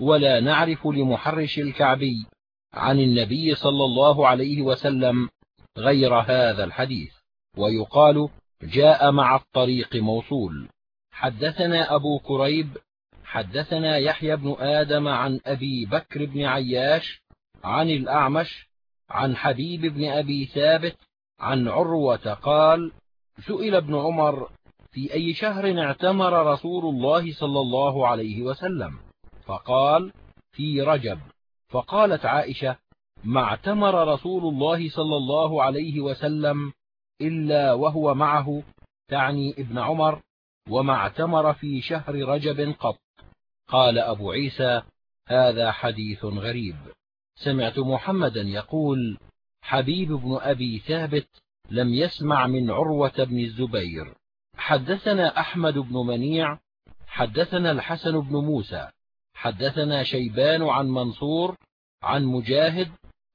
ولا نعرف لمحرش الكعبي عن النبي صلى الله عليه وسلم غير هذا الحديث ويقال جاء مع الطريق موصول. حدثنا أبو كريب حدثنا يحيى بن آدم عن أبي بكر بن عياش عن الأعمش عن حبيب بن أبي ثابت عن عروة قال سئل ابن عمر في أي شهر اعتمر رسول الله صلى الله عليه وسلم؟ فقال في رجب. فقالت عائشة ما اعتمر رسول الله صلى الله عليه وسلم إلا وهو معه تعني ابن عمر وما اعتمر في شهر رجب قط. قال أبو عيسى هذا حديث غريب. سمعت محمدا يقول حبيب بن أبي ثابت لم يسمع من عروة بن الزبير. حدثنا أحمد بن منيع حدثنا الحسن بن موسى حدثنا شيبان عن منصور عن مجاهد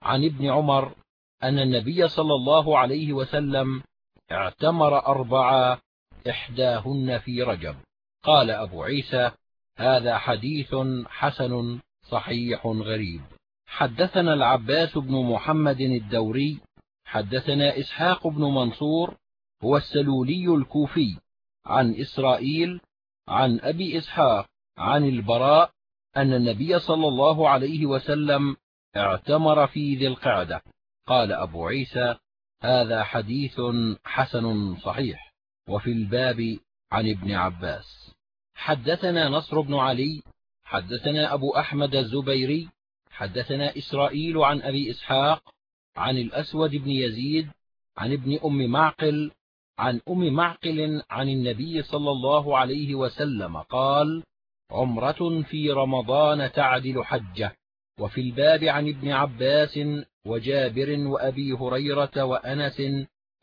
عن ابن عمر أن النبي صلى الله عليه وسلم اعتمر أربعة إحداهن في رجب. قال أبو عيسى هذا حديث حسن صحيح غريب. حدثنا العباس بن محمد الدوري حدثنا إسحاق بن منصور هو السلولي الكوفي عن إسرائيل عن أبي إسحاق عن البراء أن النبي صلى الله عليه وسلم اعتمر في ذي القعدة. قال أبو عيسى هذا حديث حسن صحيح. وفي الباب عن ابن عباس. حدثنا نصر بن علي حدثنا أبو أحمد الزبيري حدثنا إسرائيل عن أبي إسحاق عن الأسود بن يزيد عن ابن أم معقل عن أم معقل عن النبي صلى الله عليه وسلم قال عمرة في رمضان تعدل حجة. وفي الباب عن ابن عباس وجابر وأبي هريرة وأنس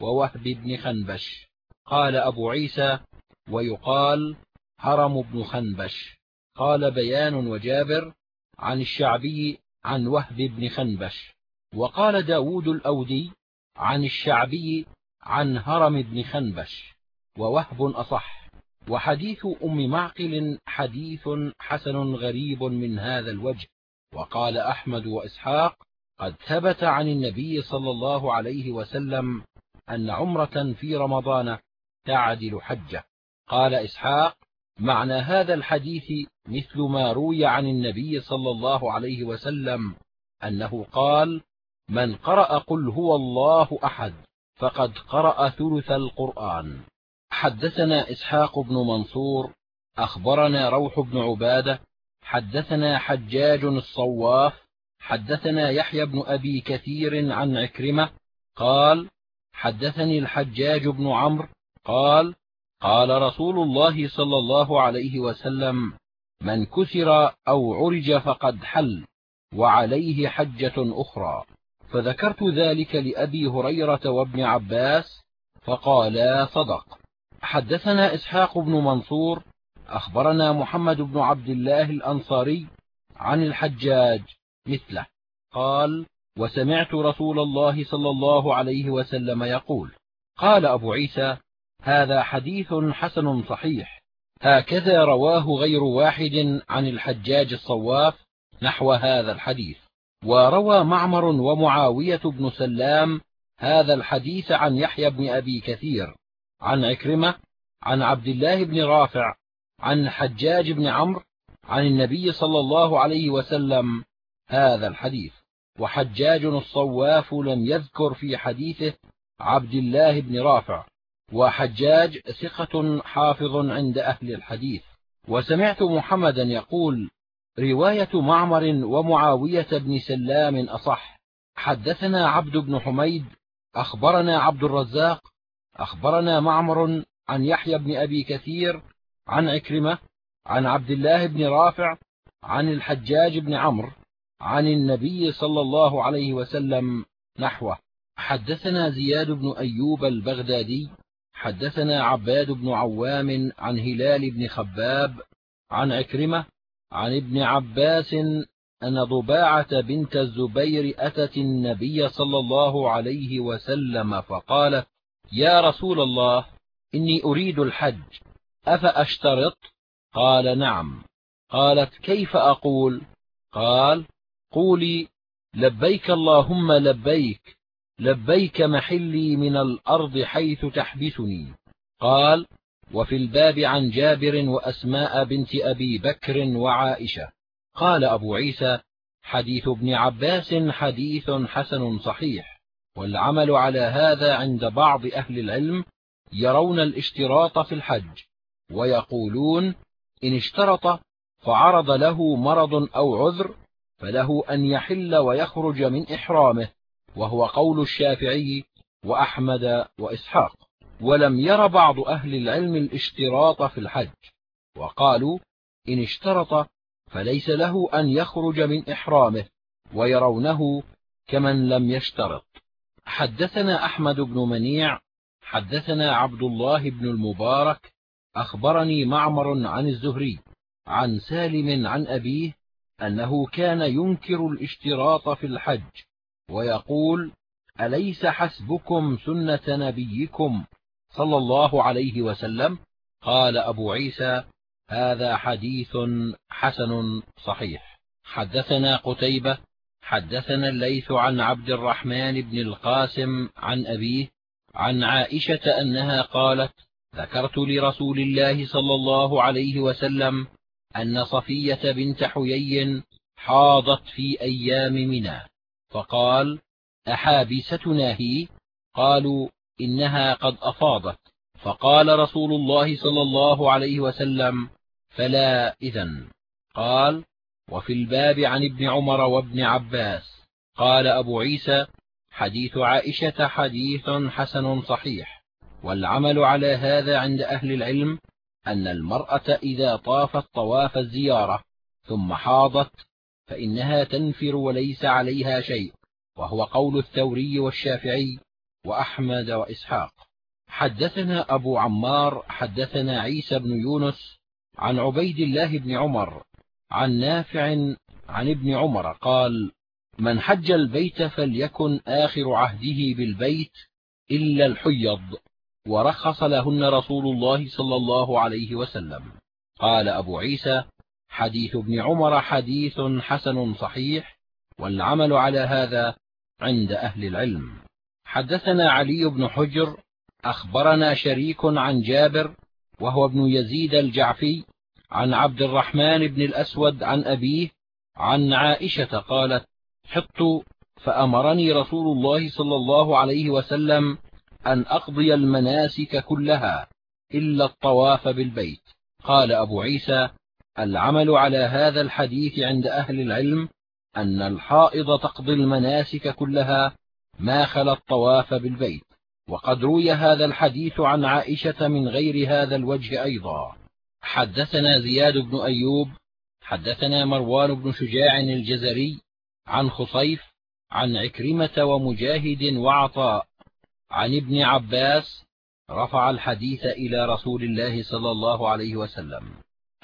ووهب بن خنبش. قال أبو عيسى ويقال هرم بن خنبش. قال بيان وجابر عن الشعبي عن وهب بن خنبش. وقال داود الأودي عن الشعبي عن هرم بن خنبش. ووهب أصح. وحديث أم معقل حديث حسن غريب من هذا الوجه. وقال أحمد وإسحاق قد ثبت عن النبي صلى الله عليه وسلم أن عمرة في رمضان تعدل حجة. قال إسحاق معنى هذا الحديث مثل ما روي عن النبي صلى الله عليه وسلم أنه قال من قرأ قل هو الله أحد فقد قرأ ثلث القرآن. حدثنا إسحاق بن منصور أخبرنا روح بن عبادة حدثنا حجاج الصواف حدثنا يحيى بن أبي كثير عن عكرمة قال حدثني الحجاج بن عمرو قال قال رسول الله صلى الله عليه وسلم من كسر أو عرج فقد حل وعليه حجة أخرى. فذكرت ذلك لأبي هريرة وابن عباس فقالا صدق. حدثنا إسحاق بن منصور أخبرنا محمد بن عبد الله الأنصاري عن الحجاج مثله. قال وسمعت رسول الله صلى الله عليه وسلم يقول قال أبو عيسى هذا حديث حسن صحيح. هكذا رواه غير واحد عن الحجاج الصواف نحو هذا الحديث. وروى معمر ومعاوية بن سلام هذا الحديث عن يحيى بن أبي كثير. عن عكرمة عن عبد الله بن رافع عن حجاج بن عمرو عن النبي صلى الله عليه وسلم هذا الحديث. وحجاج الصواف لم يذكر في حديثه عبد الله بن رافع. وحجاج ثقة حافظ عند أهل الحديث. وسمعت محمدا يقول رواية معمر ومعاوية بن سلام أصح. حدثنا عبد بن حميد أخبرنا عبد الرزاق أخبرنا معمر عن يحيى بن أبي كثير عن عكرمة عن عبد الله بن رافع عن الحجاج بن عمرو عن النبي صلى الله عليه وسلم نحوه. حدثنا زياد بن أيوب البغدادي حدثنا عباد بن عوام عن هلال بن خباب عن عكرمة عن ابن عباس أن ضباعة بنت الزبير أتت النبي صلى الله عليه وسلم فقالت يا رسول الله إني أريد الحج. أفأشترط؟ قال نعم. قالت كيف أقول؟ قال قولي لبيك اللهم لبيك لبيك محلي من الأرض حيث تحبسني قال وفي الباب عن جابر وأسماء بنت أبي بكر وعائشة. قال أبو عيسى حديث ابن عباس حديث حسن صحيح والعمل على هذا عند بعض أهل العلم يرون الاشتراط في الحج. ويقولون إن اشترط فعرض له مرض أو عذر فله أن يحل ويخرج من إحرامه وهو قول الشافعي وأحمد وإسحاق. ولم ير بعض أهل العلم الاشتراط في الحج وقالوا إن اشترط فليس له أن يخرج من إحرامه ويرونه كمن لم يشترط. حدثنا أحمد بن منيع حدثنا عبد الله بن المبارك أخبرني معمر عن الزهري عن سالم عن أبيه أنه كان ينكر الاشتراط في الحج ويقول أليس حسبكم سنة نبيكم صلى الله عليه وسلم؟ قال أبو عيسى هذا حديث حسن صحيح. حدثنا قتيبة حدثنا الليث عن عبد الرحمن بن القاسم عن أبيه عن عائشة أنها قالت ذكرت لرسول الله صلى الله عليه وسلم أن صفية بنت حيي حاضت في أيام منى فقال أحابستنا هي؟ قالوا إنها قد أفاضت. فقال رسول الله صلى الله عليه وسلم فلا إذن. قال وفي الباب عن ابن عمر وابن عباس. قال أبو عيسى حديث عائشة حديث حسن صحيح. والعمل على هذا عند أهل العلم أن المرأة إذا طافت طواف الزيارة ثم حاضت فإنها تنفر وليس عليها شيء وهو قول الثوري والشافعي وأحمد وإسحاق. حدثنا أبو عمار حدثنا عيسى بن يونس عن عبيد الله بن عمر عن نافع عن ابن عمر قال من حج البيت فليكن آخر عهده بالبيت إلا الحيض. ورخص لهن رسول الله صلى الله عليه وسلم. قال أبو عيسى حديث ابن عمر حديث حسن صحيح والعمل على هذا عند أهل العلم. حدثنا علي بن حجر أخبرنا شريك عن جابر وهو ابن يزيد الجعفي عن عبد الرحمن بن الأسود عن أبيه عن عائشة قالت حطت فأمرني رسول الله صلى الله عليه وسلم أن أقضي المناسك كلها إلا الطواف بالبيت. قال أبو عيسى العمل على هذا الحديث عند أهل العلم أن الحائض تقضي المناسك كلها ما خلا الطواف بالبيت. وقد روي هذا الحديث عن عائشة من غير هذا الوجه أيضا. حدثنا زياد بن أيوب حدثنا مروان بن شجاع الجزري عن خصيف عن عكرمة ومجاهد وعطاء عن ابن عباس رفع الحديث إلى رسول الله صلى الله عليه وسلم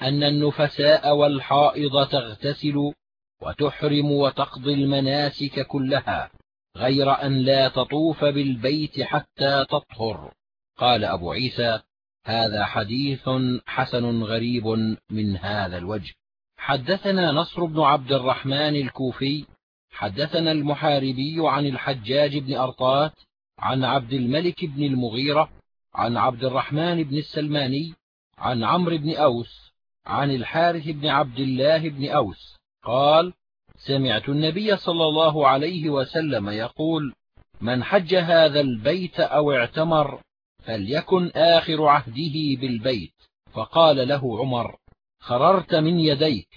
أن النفساء والحائض تغتسل وتحرم وتقضي المناسك كلها غير أن لا تطوف بالبيت حتى تطهر. قال أبو عيسى هذا حديث حسن غريب من هذا الوجه. حدثنا نصر بن عبد الرحمن الكوفي حدثنا المحاربي عن الحجاج بن أرطات عن عبد الملك بن المغيرة عن عبد الرحمن بن السلماني عن عمرو بن أوس عن الحارث بن عبد الله بن أوس. قال سمعت النبي صلى الله عليه وسلم يقول من حج هذا البيت أو اعتمر فليكن آخر عهده بالبيت فقال له عمر خررت من يديك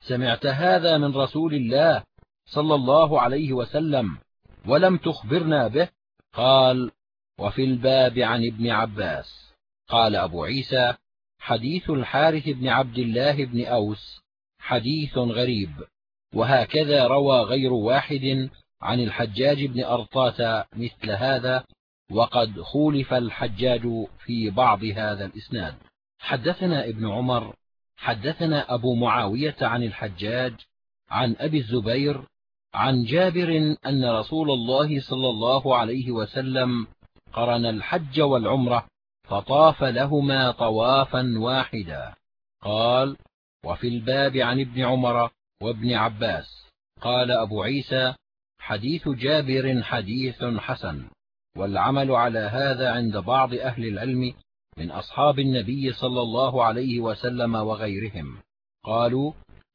سمعت هذا من رسول الله صلى الله عليه وسلم ولم تخبرنا به قال وفي الباب عن ابن عباس. قال أبو عيسى حديث الحارث بن عبد الله بن أوس حديث غريب وهكذا روى غير واحد عن الحجاج بن أرطاة مثل هذا وقد خولف الحجاج في بعض هذا الإسناد. حدثنا ابن عمر حدثنا أبو معاوية عن الحجاج عن أبي الزبير عن جابر أن رسول الله صلى الله عليه وسلم قرن الحج والعمرة فطاف لهما طوافا واحدا. قال وفي الباب عن ابن عمر وابن عباس. قال أبو عيسى حديث جابر حديث حسن والعمل على هذا عند بعض أهل العلم من أصحاب النبي صلى الله عليه وسلم وغيرهم. قالوا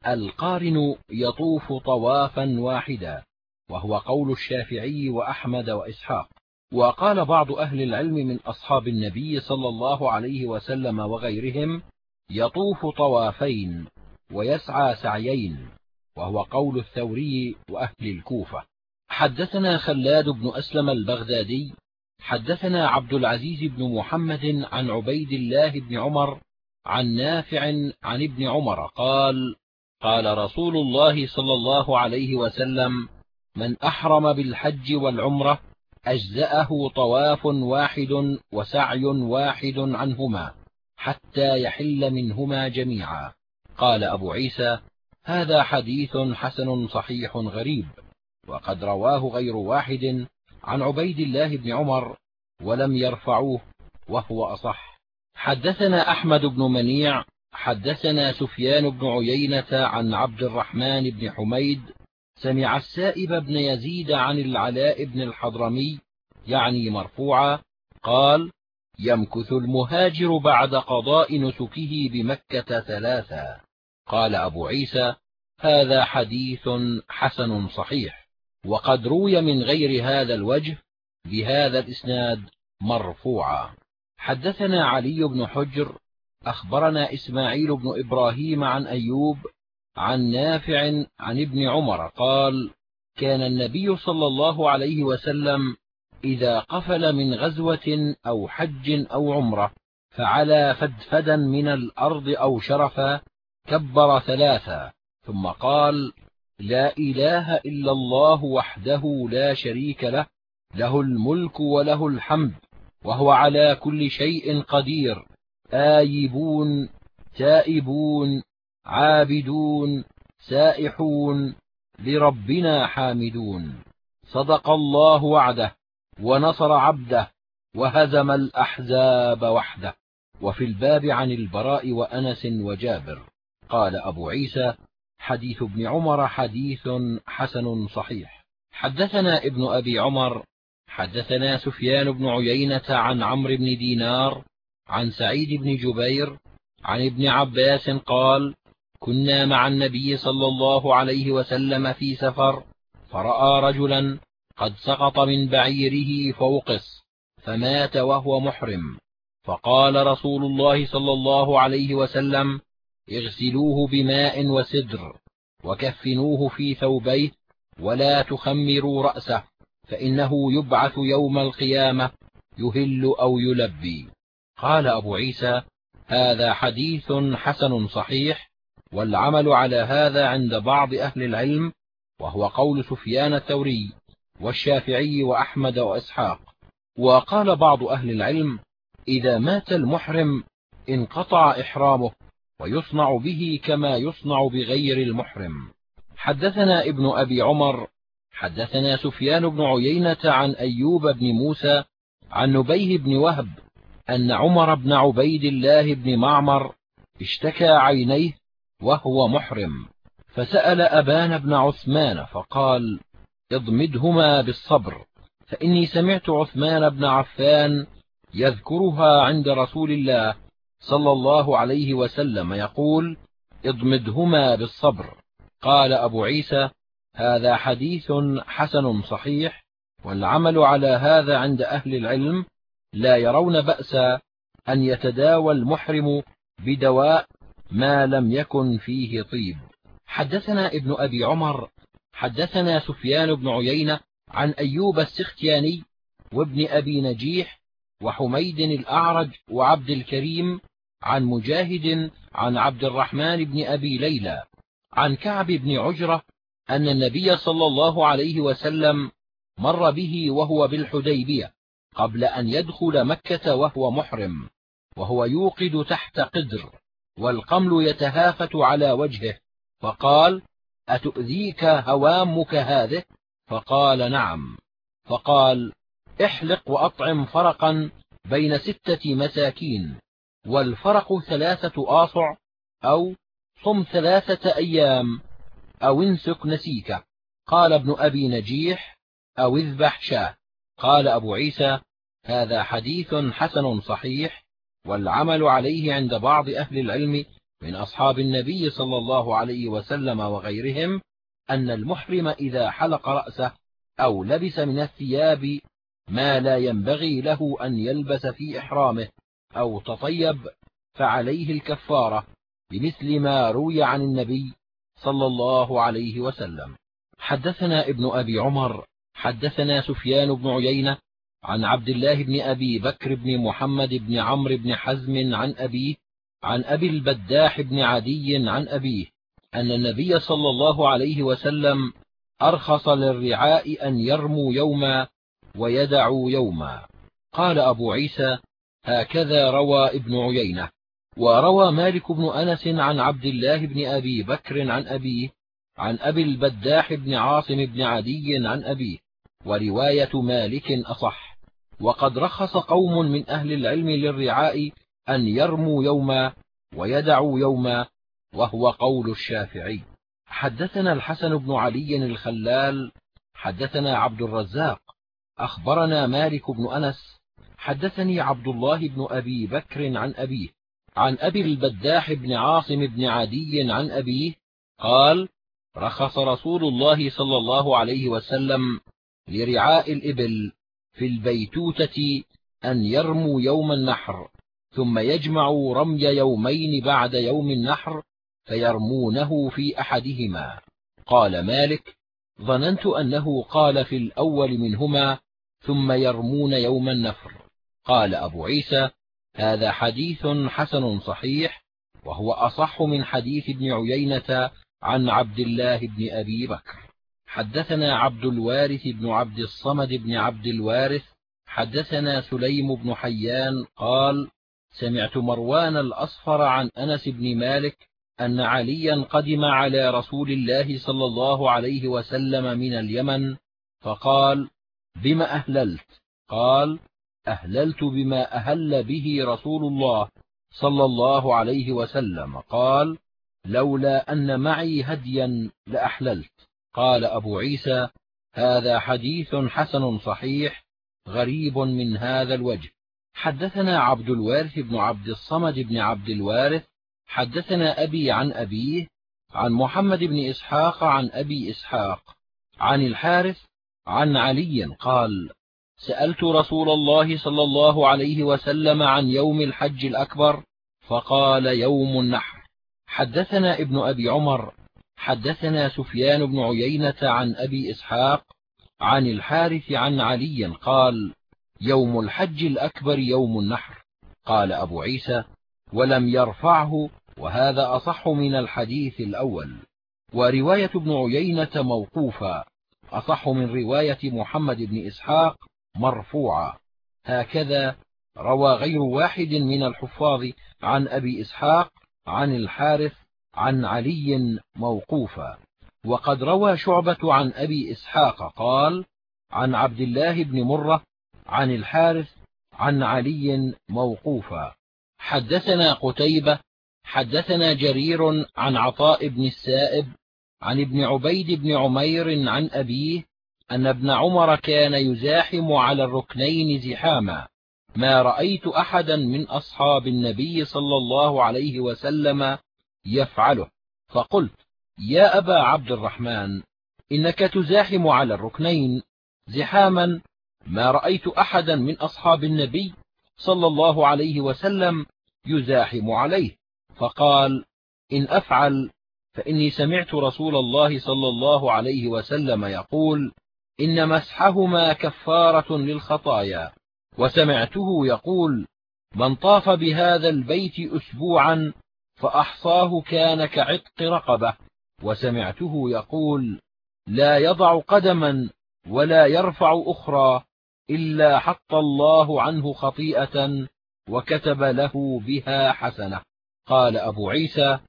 القارن يطوف طوافا واحدا وهو قول الشافعي وأحمد وإسحاق. وقال بعض أهل العلم من أصحاب النبي صلى الله عليه وسلم وغيرهم يطوف طوافين ويسعى سعيين وهو قول الثوري وأهل الكوفة. حدثنا خلاد بن أسلم البغدادي حدثنا عبد العزيز بن محمد عن عبيد الله بن عمر عن نافع عن ابن عمر قال قال رسول الله صلى الله عليه وسلم من أحرم بالحج والعمرة أجزأه طواف واحد وسعي واحد عنهما حتى يحل منهما جميعا. قال أبو عيسى هذا حديث حسن صحيح غريب وقد رواه غير واحد عن عبيد الله بن عمر ولم يرفعوه وهو أصح. حدثنا أحمد بن منيع حدثنا سفيان بن عيينة عن عبد الرحمن بن حميد سمع السائب بن يزيد عن العلاء بن الحضرمي يعني مرفوعا قال يمكث المهاجر بعد قضاء نسكه بمكة ثلاثا قال أبو عيسى هذا حديث حسن صحيح وقد روي من غير هذا الوجه بهذا الإسناد مرفوعا حدثنا علي بن حجر أخبرنا إسماعيل بن إبراهيم عن أيوب عن نافع عن ابن عمر قال كان النبي صلى الله عليه وسلم إذا قفل من غزوة أو حج أو عمرة فعلى فدفدا من الأرض أو شرفا كبر ثلاثا ثم قال لا إله إلا الله وحده لا شريك له له الملك وله الحمد وهو على كل شيء قدير. آيبون تائبون عابدون سائحون لربنا حامدون. صدق الله وعده ونصر عبده وهزم الأحزاب وحده. وفي الباب عن البراء وأنس وجابر. قال أبو عيسى حديث ابن عمر حديث حسن صحيح. حدثنا ابن أبي عمر حدثنا سفيان بن عيينة عن عمرو بن دينار عن سعيد بن جبير عن ابن عباس قال كنا مع النبي صلى الله عليه وسلم في سفر فرأى رجلا قد سقط من بعيره فوقص فمات وهو محرم. فقال رسول الله صلى الله عليه وسلم اغسلوه بماء وسدر وكفنوه في ثوبيه ولا تخمروا رأسه فإنه يبعث يوم القيامة يهل أو يلبي. قال أبو عيسى هذا حديث حسن صحيح والعمل على هذا عند بعض أهل العلم وهو قول سفيان الثوري والشافعي وأحمد وإسحاق. وقال بعض أهل العلم إذا مات المحرم انقطع إحرامه ويصنع به كما يصنع بغير المحرم. حدثنا ابن أبي عمر حدثنا سفيان بن عيينة عن أيوب بن موسى عن نبيه بن وهب أن عمر بن عبيد الله بن معمر اشتكى عينيه وهو محرم فسأل أبان بن عثمان فقال اضمدهما بالصبر فإني سمعت عثمان بن عفان يذكرها عند رسول الله صلى الله عليه وسلم يقول اضمدهما بالصبر قال أبو عيسى هذا حديث حسن صحيح والعمل على هذا عند أهل العلم لا يرون بأسا أن يتداوى المحرم بدواء ما لم يكن فيه طيب. حدثنا ابن أبي عمر حدثنا سفيان بن عيينة عن أيوب السختياني وابن أبي نجيح وحميد الأعرج وعبد الكريم عن مجاهد عن عبد الرحمن بن أبي ليلى عن كعب بن عجرة أن النبي صلى الله عليه وسلم مر به وهو بالحديبية. قبل أن يدخل مكة وهو محرم وهو يوقد تحت قدر والقمل يتهافت على وجهه فقال أتؤذيك هوامك هذه؟ فقال نعم. فقال احلق وأطعم فرقا بين ستة مساكين والفرق ثلاثة آصع أو صم ثلاثة أيام أو انسك نسيك. قال ابن أبي نجيح أو اذبح شاة. قال أبو عيسى هذا حديث حسن صحيح والعمل عليه عند بعض أهل العلم من أصحاب النبي صلى الله عليه وسلم وغيرهم أن المحرم إذا حلق رأسه أو لبس من الثياب ما لا ينبغي له أن يلبس في إحرامه أو تطيب فعليه الكفارة بمثل ما روي عن النبي صلى الله عليه وسلم. حدثنا ابن أبي عمر حدثنا سفيان بن عيينة عن عبد الله بن أبي بكر بن محمد بن عمرو بن حزم عن أبيه عن أبي البداح بن عدي عن أبيه أن النبي صلى الله عليه وسلم أرخص للرعاء أن يرموا يوما ويدعوا يوما. قال أبو عيسى هكذا روى ابن عيينة. وروى مالك بن أنس عن عبد الله بن أبي بكر عن أبيه عن أبي البداح بن عاصم بن عدي عن أبيه ورواية مالك أصح. وقد رخص قوم من أهل العلم للرعاء أن يرموا يوما ويدعوا يوما وهو قول الشافعي. حدثنا الحسن بن علي الخلال حدثنا عبد الرزاق أخبرنا مالك بن أنس حدثني عبد الله بن أبي بكر عن أبيه عن أبي البداح بن عاصم بن عدي عن أبيه قال رخص رسول الله صلى الله عليه وسلم لرعاء الإبل في البيتوتة أن يرموا يوم النحر ثم يجمعوا رمي يومين بعد يوم النحر فيرمونه في أحدهما. قال مالك ظننت أنه قال في الأول منهما ثم يرمون يوم النفر قال أبو عيسى هذا حديث حسن صحيح وهو أصح من حديث ابن عيينة عن عبد الله بن أبي بكر حدثنا عبد الوارث بن عبد الصمد بن عبد الوارث حدثنا سليم بن حيان قال سمعت مروان الأصفر عن أنس بن مالك أن عليا قدم على رسول الله صلى الله عليه وسلم من اليمن فقال بم أهللت؟ قال أهللت بما أهل به رسول الله صلى الله عليه وسلم. قال لولا أن معي هديا لأحللت. قال أبو عيسى هذا حديث حسن صحيح غريب من هذا الوجه. حدثنا عبد الوارث بن عبد الصمد بن عبد الوارث حدثنا أبي عن أبيه عن محمد بن إسحاق عن أبي إسحاق عن الحارث عن علي قال سألت رسول الله صلى الله عليه وسلم عن يوم الحج الأكبر فقال يوم النحر. حدثنا ابن أبي عمر حدثنا سفيان بن عيينة عن أبي إسحاق عن الحارث عن علي قال يوم الحج الأكبر يوم النحر. قال أبو عيسى ولم يرفعه وهذا أصح من الحديث الأول. ورواية ابن عيينة موقوفة أصح من رواية محمد بن إسحاق مرفوعة. هكذا روى غير واحد من الحفاظ عن أبي إسحاق عن الحارث عن علي موقوفا. وقد روى شعبة عن أبي إسحاق قال عن عبد الله بن مرة عن الحارث عن علي موقوفا. حدثنا قتيبة حدثنا جرير عن عطاء بن السائب عن ابن عبيد بن عمير عن أبيه أن ابن عمر كان يزاحم على الركنين زحاما. ما رأيت أحدا من أصحاب النبي صلى الله عليه وسلم يفعله. فقلت يا أبا عبد الرحمن إنك تزاحم على الركنين زحاما ما رأيت أحدا من أصحاب النبي صلى الله عليه وسلم يزاحم عليه. فقال إن أفعل فإني سمعت رسول الله صلى الله عليه وسلم يقول إن مسحهما كفارة للخطايا. وسمعته يقول من طاف بهذا البيت أسبوعا فأحصاه كان كعتق رقبة وسمعته يقول لا يضع قدما ولا يرفع أخرى إلا حط الله عنه خطيئة وكتب له بها حسنة. قال أبو عيسى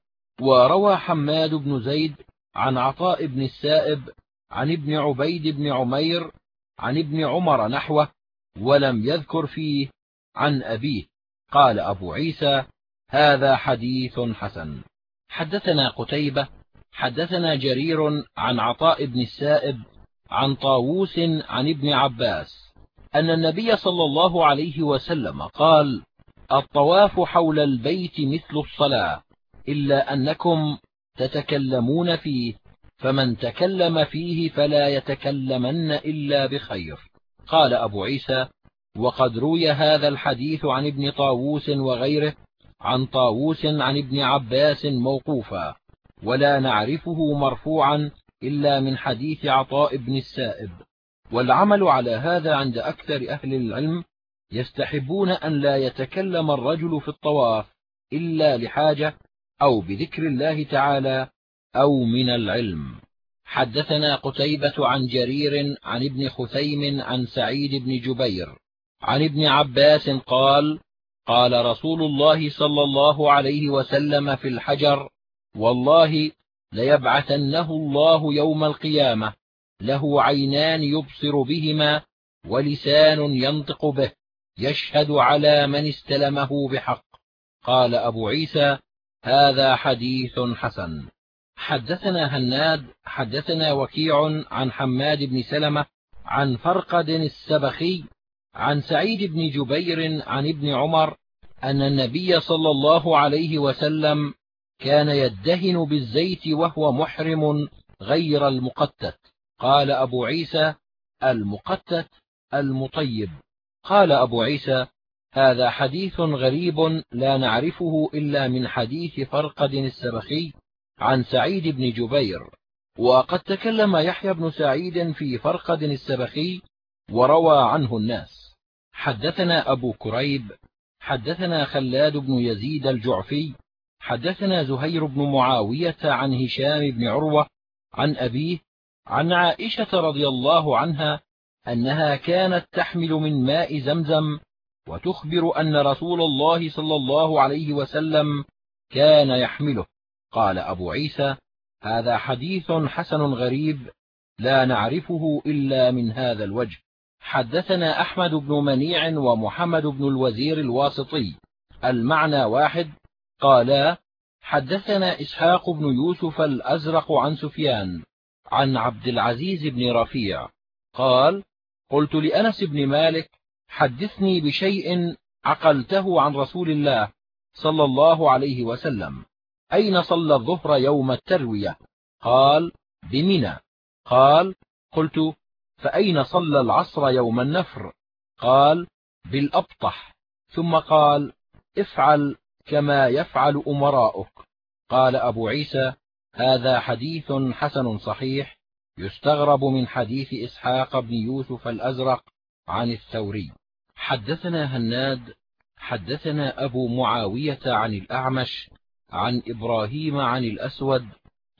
وروى حماد بن زيد عن عطاء بن السائب عن ابن عبيد بن عمير عن ابن عمر نحوه ولم يذكر فيه عن أبيه. قال أبو عيسى هذا حديث حسن. حدثنا قتيبة حدثنا جرير عن عطاء بن السائب عن طاووس عن ابن عباس أن النبي صلى الله عليه وسلم قال الطواف حول البيت مثل الصلاة إلا أنكم تتكلمون فيه فمن تكلم فيه فلا يتكلمن إلا بخير قال أبو عيسى وقد روي هذا الحديث عن ابن طاووس وغيره عن طاووس عن ابن عباس موقوفا ولا نعرفه مرفوعا إلا من حديث عطاء بن السائب. والعمل على هذا عند أكثر أهل العلم يستحبون أن لا يتكلم الرجل في الطواف إلا لحاجة أو بذكر الله تعالى أو من العلم. حدثنا قتيبة عن جرير عن ابن خثيم عن سعيد بن جبير عن ابن عباس قال قال رسول الله صلى الله عليه وسلم في الحجر والله ليبعثنه الله يوم القيامة له عينان يبصر بهما ولسان ينطق به يشهد على من استلمه بحق. قال أبو عيسى هذا حديث حسن. حدثنا هناد حدثنا وكيع عن حماد بن سلمة عن فرقد السبخي عن سعيد بن جبير عن ابن عمر أن النبي صلى الله عليه وسلم كان يدهن بالزيت وهو محرم غير المقتت. قال أبو عيسى المقتت المطيب. قال أبو عيسى هذا حديث غريب لا نعرفه إلا من حديث فرقد السبخي عن سعيد بن جبير. وقد تكلم يحيى بن سعيد في فرقد السبخي وروى عنه الناس. حدثنا أبو كريب حدثنا خلاد بن يزيد الجعفي حدثنا زهير بن معاوية عن هشام بن عروة عن أبيه عن عائشة رضي الله عنها أنها كانت تحمل من ماء زمزم وتخبر أن رسول الله صلى الله عليه وسلم كان يحمله. قال أبو عيسى هذا حديث حسن غريب لا نعرفه إلا من هذا الوجه. حدثنا أحمد بن منيع ومحمد بن الوزير الواسطي. المعنى واحد. قالا حدثنا إسحاق بن يوسف الأزرق عن سفيان عن عبد العزيز بن رفيع. قال قلت لأنس بن مالك حدثني بشيء عقلته عن رسول الله صلى الله عليه وسلم. أين صلى الظهر يوم التروية؟ قال بمنى. قال قلت فأين صلى العصر يوم النفر؟ قال بالأبطح. ثم قال افعل كما يفعل أمراؤك. قال أبو عيسى هذا حديث حسن صحيح يستغرب من حديث إسحاق بن يوسف الأزرق عن الثوري. حدثنا هناد حدثنا أبو معاوية عن الأعمش عن إبراهيم عن الأسود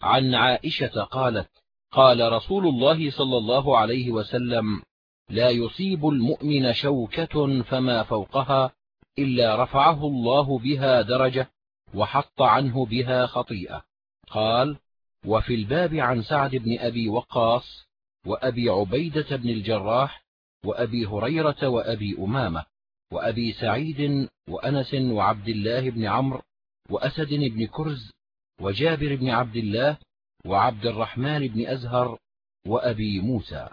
عن عائشة قالت قال رسول الله صلى الله عليه وسلم لا يصيب المؤمن شوكة فما فوقها إلا رفعه الله بها درجة وحط عنه بها خطيئة. قال وفي الباب عن سعد بن أبي وقاص وأبي عبيدة بن الجراح وأبي هريرة وأبي أمامة وأبي سعيد وأنس وعبد الله بن عمرو وأسد بن كرز وجابر بن عبد الله وعبد الرحمن بن أزهر وأبي موسى.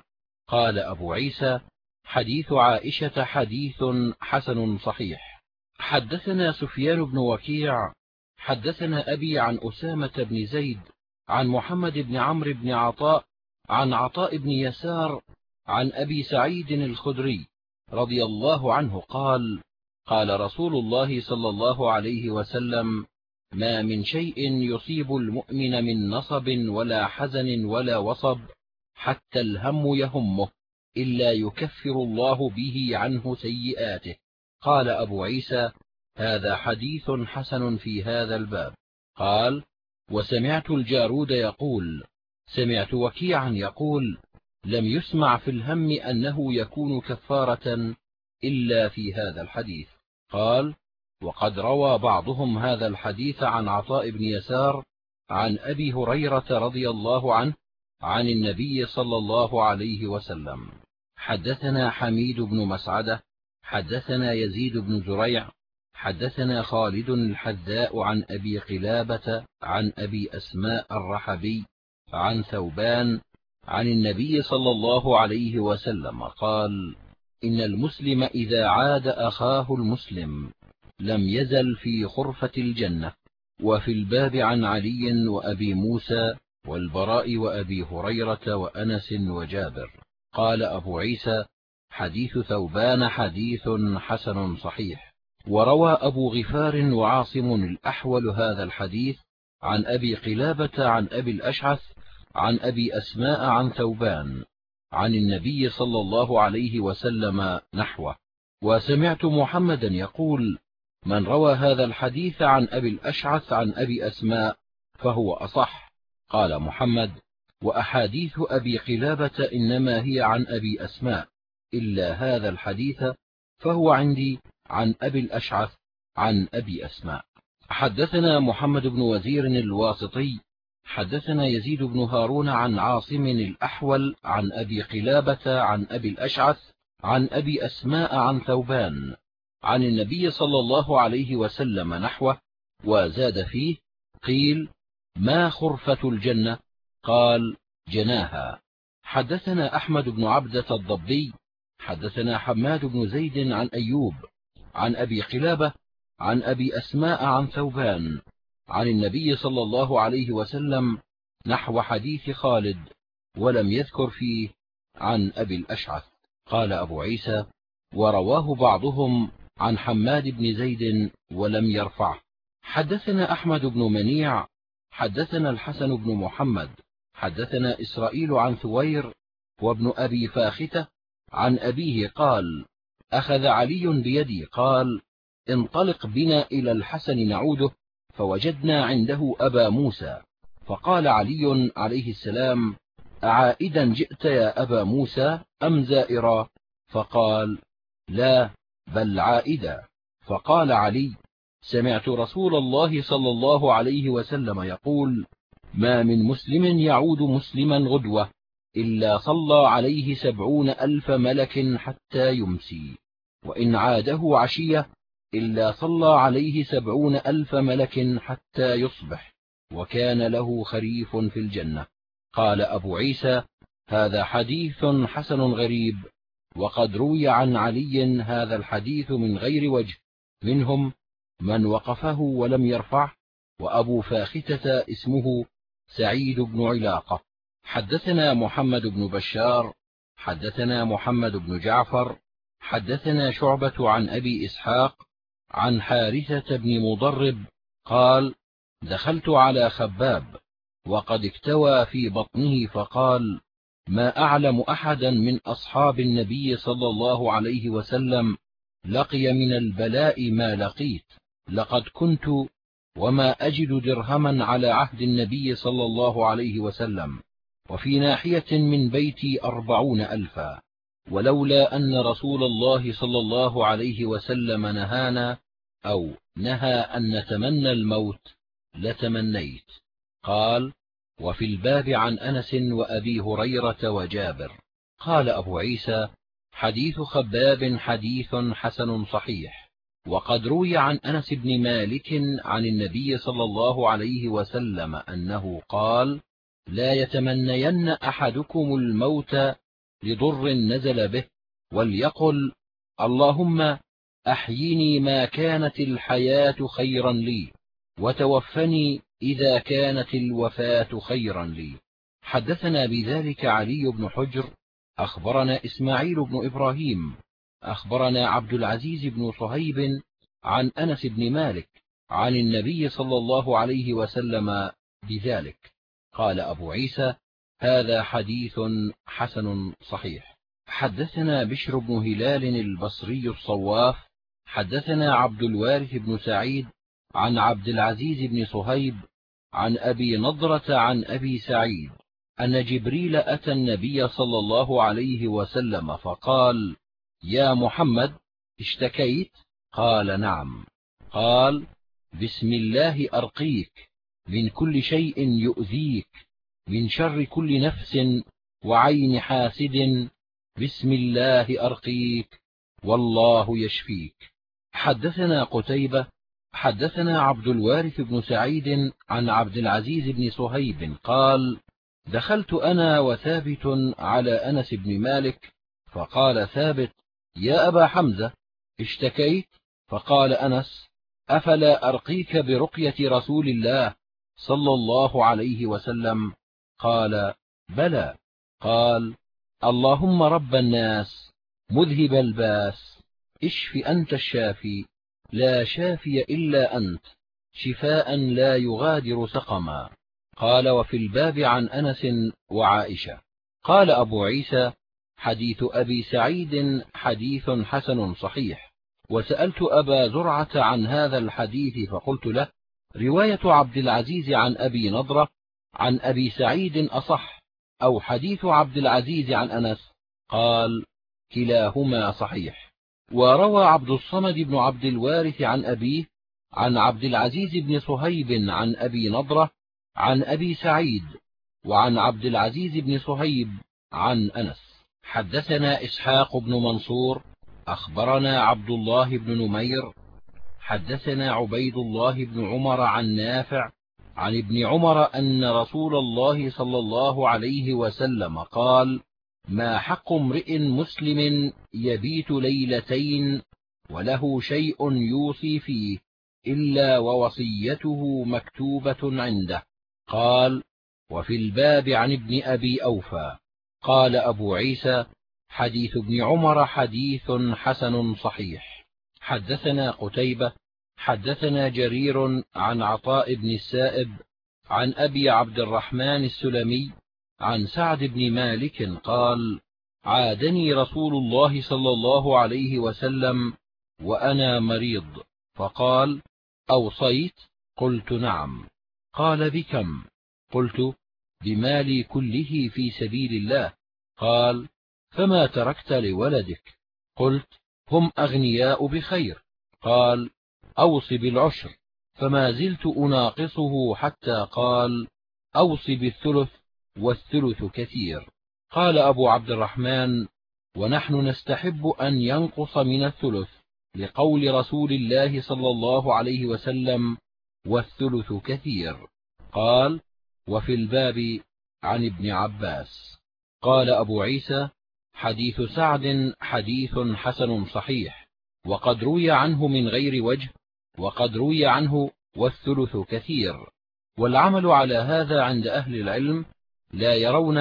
قال أبو عيسى حديث عائشة حديث حسن صحيح. حدثنا سفيان بن وكيع. حدثنا أبي عن أسامة بن زيد عن محمد بن عمرو بن عطاء عن عطاء بن يسار عن أبي سعيد الخدري رضي الله عنه قال قال رسول الله صلى الله عليه وسلم ما من شيء يصيب المؤمن من نصب ولا حزن ولا وصب حتى الهم يهمه إلا يكفر الله به عنه سيئاته. قال أبو عيسى هذا حديث حسن في هذا الباب. قال وسمعت الجارود يقول سمعت وكيعا يقول لم يسمع في الهم أنه يكون كفارة إلا في هذا الحديث. قال وقد روى بعضهم هذا الحديث عن عطاء بن يسار عن أبي هريرة رضي الله عنه عن النبي صلى الله عليه وسلم. حدثنا حميد بن مسعدة حدثنا يزيد بن زريع حدثنا خالد الحذاء عن أبي قلابة عن أبي أسماء الرحبي عن ثوبان عن النبي صلى الله عليه وسلم قال إن المسلم إذا عاد أخاه المسلم لم يزل في خرفة الجنة وفي الباب عن علي وأبي موسى والبراء وأبي هريرة وأنس وجابر. قال أبو عيسى حديث ثوبان حديث حسن صحيح. وروى أبو غفار وعاصم الأحول هذا الحديث عن أبي قلابة عن أبي الأشعث عن أبي أسماء عن ثوبان عن النبي صلى الله عليه وسلم نحوه. وسمعت محمدا يقول من روى هذا الحديث عن أبي الأشعث عن أبي أسماء فهو أصح. قال محمد وأحاديث أبي قلابة إنما هي عن أبي أسماء إلا هذا الحديث فهو عندي عن أبي الأشعث عن أبي أسماء. حدثنا محمد بن وزير الواسطي حدثنا يزيد بن هارون عن عاصم الأحول عن أبي قلابة عن أبي الأشعث عن أبي أسماء عن ثوبان. عن النبي صلى الله عليه وسلم نحوه وزاد فيه قيل ما خرفة الجنة؟ قال جناها. حدثنا أحمد بن عبدة الضبي حدثنا حماد بن زيد عن أيوب عن أبي قلابة عن أبي أسماء عن ثوبان عن النبي صلى الله عليه وسلم نحو حديث خالد ولم يذكر فيه عن أبي الأشعث. قال أبو عيسى ورواه بعضهم عن حماد بن زيد ولم يرفعه. حدثنا أحمد بن منيع حدثنا الحسن بن محمد حدثنا إسرائيل عن ثوير وابن أبي فاختة عن أبيه قال أخذ علي بيدي قال انطلق بنا إلى الحسن نعوده فوجدنا عنده أبا موسى. فقال علي عليه السلام أعائدا جئت يا أبا موسى أم زائرا؟ فقال لا بل عائدا فقال علي سمعت رسول الله صلى الله عليه وسلم يقول ما من مسلم يعود مسلما غدوة إلا صلى عليه سبعون ألف ملك حتى يمسي. وإن عاده عشية إلا صلى عليه سبعون ألف ملك حتى يصبح وكان له خريف في الجنة. قال أبو عيسى هذا حديث حسن غريب. وقد روي عن علي هذا الحديث من غير وجه. منهم من وقفه ولم يرفعه وأبو فاختة اسمه سعيد بن علاقة. حدثنا محمد بن بشار حدثنا محمد بن جعفر حدثنا شعبة عن أبي إسحاق عن حارثة بن مضرب قال دخلت على خباب وقد اكتوى في بطنه فقال ما أعلم أحدا من أصحاب النبي صلى الله عليه وسلم لقي من البلاء ما لقيت. لقد كنت وما أجد درهما على عهد النبي صلى الله عليه وسلم وفي ناحية من بيتي أربعون ألفا. ولولا أن رسول الله صلى الله عليه وسلم نهانا أو نهى أن نتمنى الموت لتمنيت. قال وفي الباب عن أنس وأبي هريرة وجابر. قال أبو عيسى حديث خباب حديث حسن صحيح. وقد روي عن أنس بن مالك عن النبي صلى الله عليه وسلم أنه قال لا يتمنين أحدكم الموت لضر نزل به وليقل اللهم أحيني ما كانت الحياة خيرا لي وتوفني إذا كانت الوفاة خيرا لي. حدثنا بذلك علي بن حجر أخبرنا إسماعيل بن إبراهيم أخبرنا عبد العزيز بن صهيب عن أنس بن مالك عن النبي صلى الله عليه وسلم بذلك. قال أبو عيسى هذا حديث حسن صحيح. حدثنا بشر بن هلال البصري الصواف حدثنا عبد الوارث بن سعيد عن عبد العزيز بن صهيب عن أبي نضرة عن أبي سعيد أن جبريل أتى النبي صلى الله عليه وسلم فقال يا محمد اشتكيت؟ قال نعم. قال بسم الله أرقيك من كل شيء يؤذيك من شر كل نفس وعين حاسد بسم الله أرقيك والله يشفيك. حدثنا قتيبة حدثنا عبد الوارث بن سعيد عن عبد العزيز بن صهيب قال دخلت أنا وثابت على أنس بن مالك فقال ثابت يا أبا حمزة اشتكيت؟ فقال أنس أفلا أرقيك برقية رسول الله صلى الله عليه وسلم؟ قال بلى. قال اللهم رب الناس مذهب الباس اشف أنت الشافي. لا شافي إلا أنت شفاء لا يغادر سقما. قال وفي الباب عن أنس وعائشة. قال أبو عيسى حديث أبي سعيد حديث حسن صحيح. وسألت أبا زرعة عن هذا الحديث فقلت له رواية عبد العزيز عن أبي نضرة عن أبي سعيد أصح أو حديث عبد العزيز عن أنس؟ قال كلاهما صحيح. وروى عبد الصمد بن عبد الوارث عن أبيه عن عبد العزيز بن صهيب عن أبي نضرة عن أبي سعيد وعن عبد العزيز بن صهيب عن أنس. حدثنا إسحاق بن منصور أخبرنا عبد الله بن نمير حدثنا عبيد الله بن عمر عن نافع عن ابن عمر أن رسول الله صلى الله عليه وسلم قال ما حق امرئ مسلم يبيت ليلتين وله شيء يوصي فيه إلا ووصيته مكتوبة عنده. قال وفي الباب عن ابن أبي أوفى. قال أبو عيسى حديث ابن عمر حديث حسن صحيح. حدثنا قتيبة حدثنا جرير عن عطاء بن السائب عن أبي عبد الرحمن السلمي عن سعد بن مالك قال عادني رسول الله صلى الله عليه وسلم وأنا مريض فقال أوصيت؟ قلت نعم. قال بكم؟ قلت بمالي كله في سبيل الله. قال فما تركت لولدك؟ قلت هم أغنياء بخير. قال أوص بالعشر. فما زلت أناقصه حتى قال أوص بالثلث والثلث كثير. قال أبو عبد الرحمن ونحن نستحب أن ينقص من الثلث لقول رسول الله صلى الله عليه وسلم والثلث كثير. قال وفي الباب عن ابن عباس. قال أبو عيسى حديث سعد حديث حسن صحيح وقد روي عنه من غير وجه وقد روي عنه والثلث كثير. والعمل على هذا عند أهل العلم لا يرون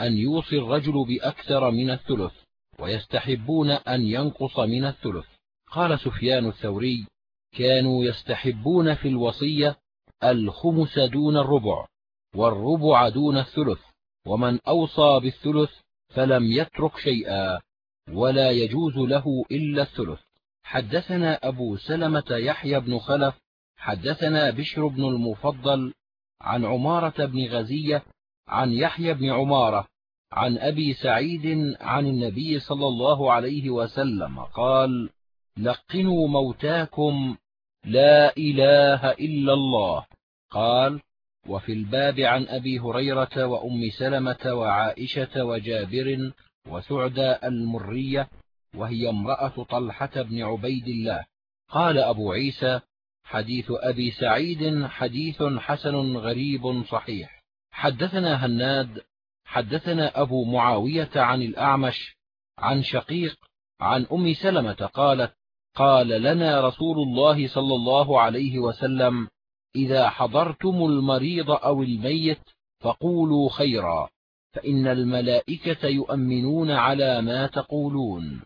أن يوصي الرجل بأكثر من الثلث ويستحبون أن ينقص من الثلث. قال سفيان الثوري كانوا يستحبون في الوصية الخمس دون الربع والربع دون الثلث ومن أوصى بالثلث فلم يترك شيئا ولا يجوز له إلا الثلث. حدثنا أبو سلمة يحيى بن خلف حدثنا بشر بن المفضل عن عمارة بن غزية عن يحيى بن عمارة عن أبي سعيد عن النبي صلى الله عليه وسلم قال لقنوا موتاكم لا إله إلا الله. قال وفي الباب عن أبي هريرة وأم سلمة وعائشة وجابر وسعدى المرية وهي امرأة طلحة بن عبيد الله. قال أبو عيسى حديث أبي سعيد حديث حسن غريب صحيح. حدثنا هناد حدثنا أبو معاوية عن الأعمش عن شقيق عن أم سلمة قالت قال لنا رسول الله صلى الله عليه وسلم إذا حضرتم المريض أو الميت فقولوا خيرا فإن الملائكة يؤمنون على ما تقولون.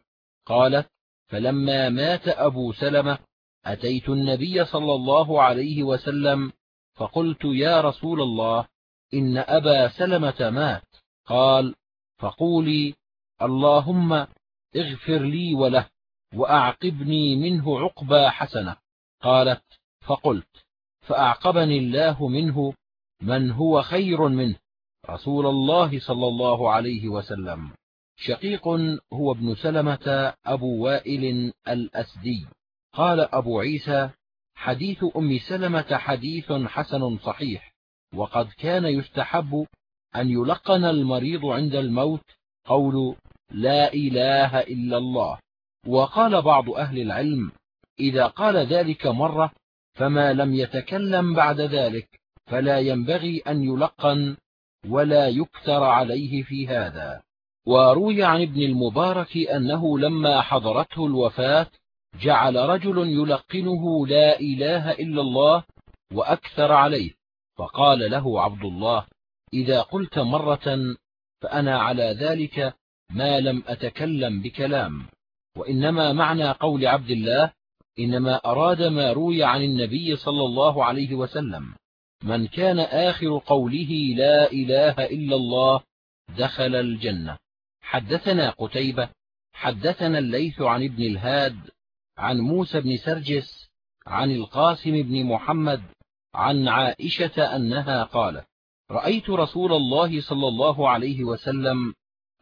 قالت فلما مات أبو سلمة أتيت النبي صلى الله عليه وسلم فقلت يا رسول الله إن أبا سلمة مات. قال فقولي اللهم اغفر لي وله وأعقبني منه عقبى حسنة. قالت فقلت فأعقبني الله منه من هو خير منه رسول الله صلى الله عليه وسلم. شقيق هو ابن سلمة أبو وائل الأسدي. قال أبو عيسى حديث أم سلمة حديث حسن صحيح. وقد كان يستحب أن يلقن المريض عند الموت قول لا إله إلا الله. وقال بعض أهل العلم إذا قال ذلك مرة فما لم يتكلم بعد ذلك فلا ينبغي أن يلقن ولا يكثر عليه في هذا. وروي عن ابن المبارك أنه لما حضرته الوفاة جعل رجل يلقنه لا إله إلا الله وأكثر عليه. فقال له عبد الله إذا قلت مرة فأنا على ذلك ما لم أتكلم بكلام وإنما معنى قول عبد الله إنما أراد ما روي عن النبي صلى الله عليه وسلم من كان آخر قوله لا إله إلا الله دخل الجنة. حدثنا قتيبة حدثنا الليث عن ابن الهاد عن موسى بن سرجس عن القاسم بن محمد عن عائشة أنها قالت رأيت رسول الله صلى الله عليه وسلم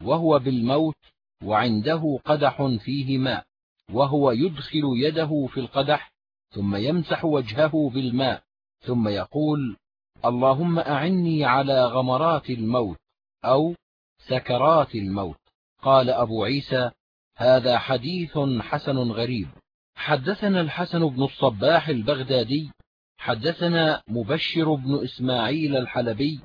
وهو بالموت وعنده قدح فيه ماء وهو يدخل يده في القدح ثم يمسح وجهه بالماء ثم يقول اللهم أعني على غمرات الموت أو سكرات الموت قال أبو عيسى هذا حديث حسن غريب. حدثنا الحسن بن الصباح البغدادي حدثنا مبشر بن إسماعيل الحلبي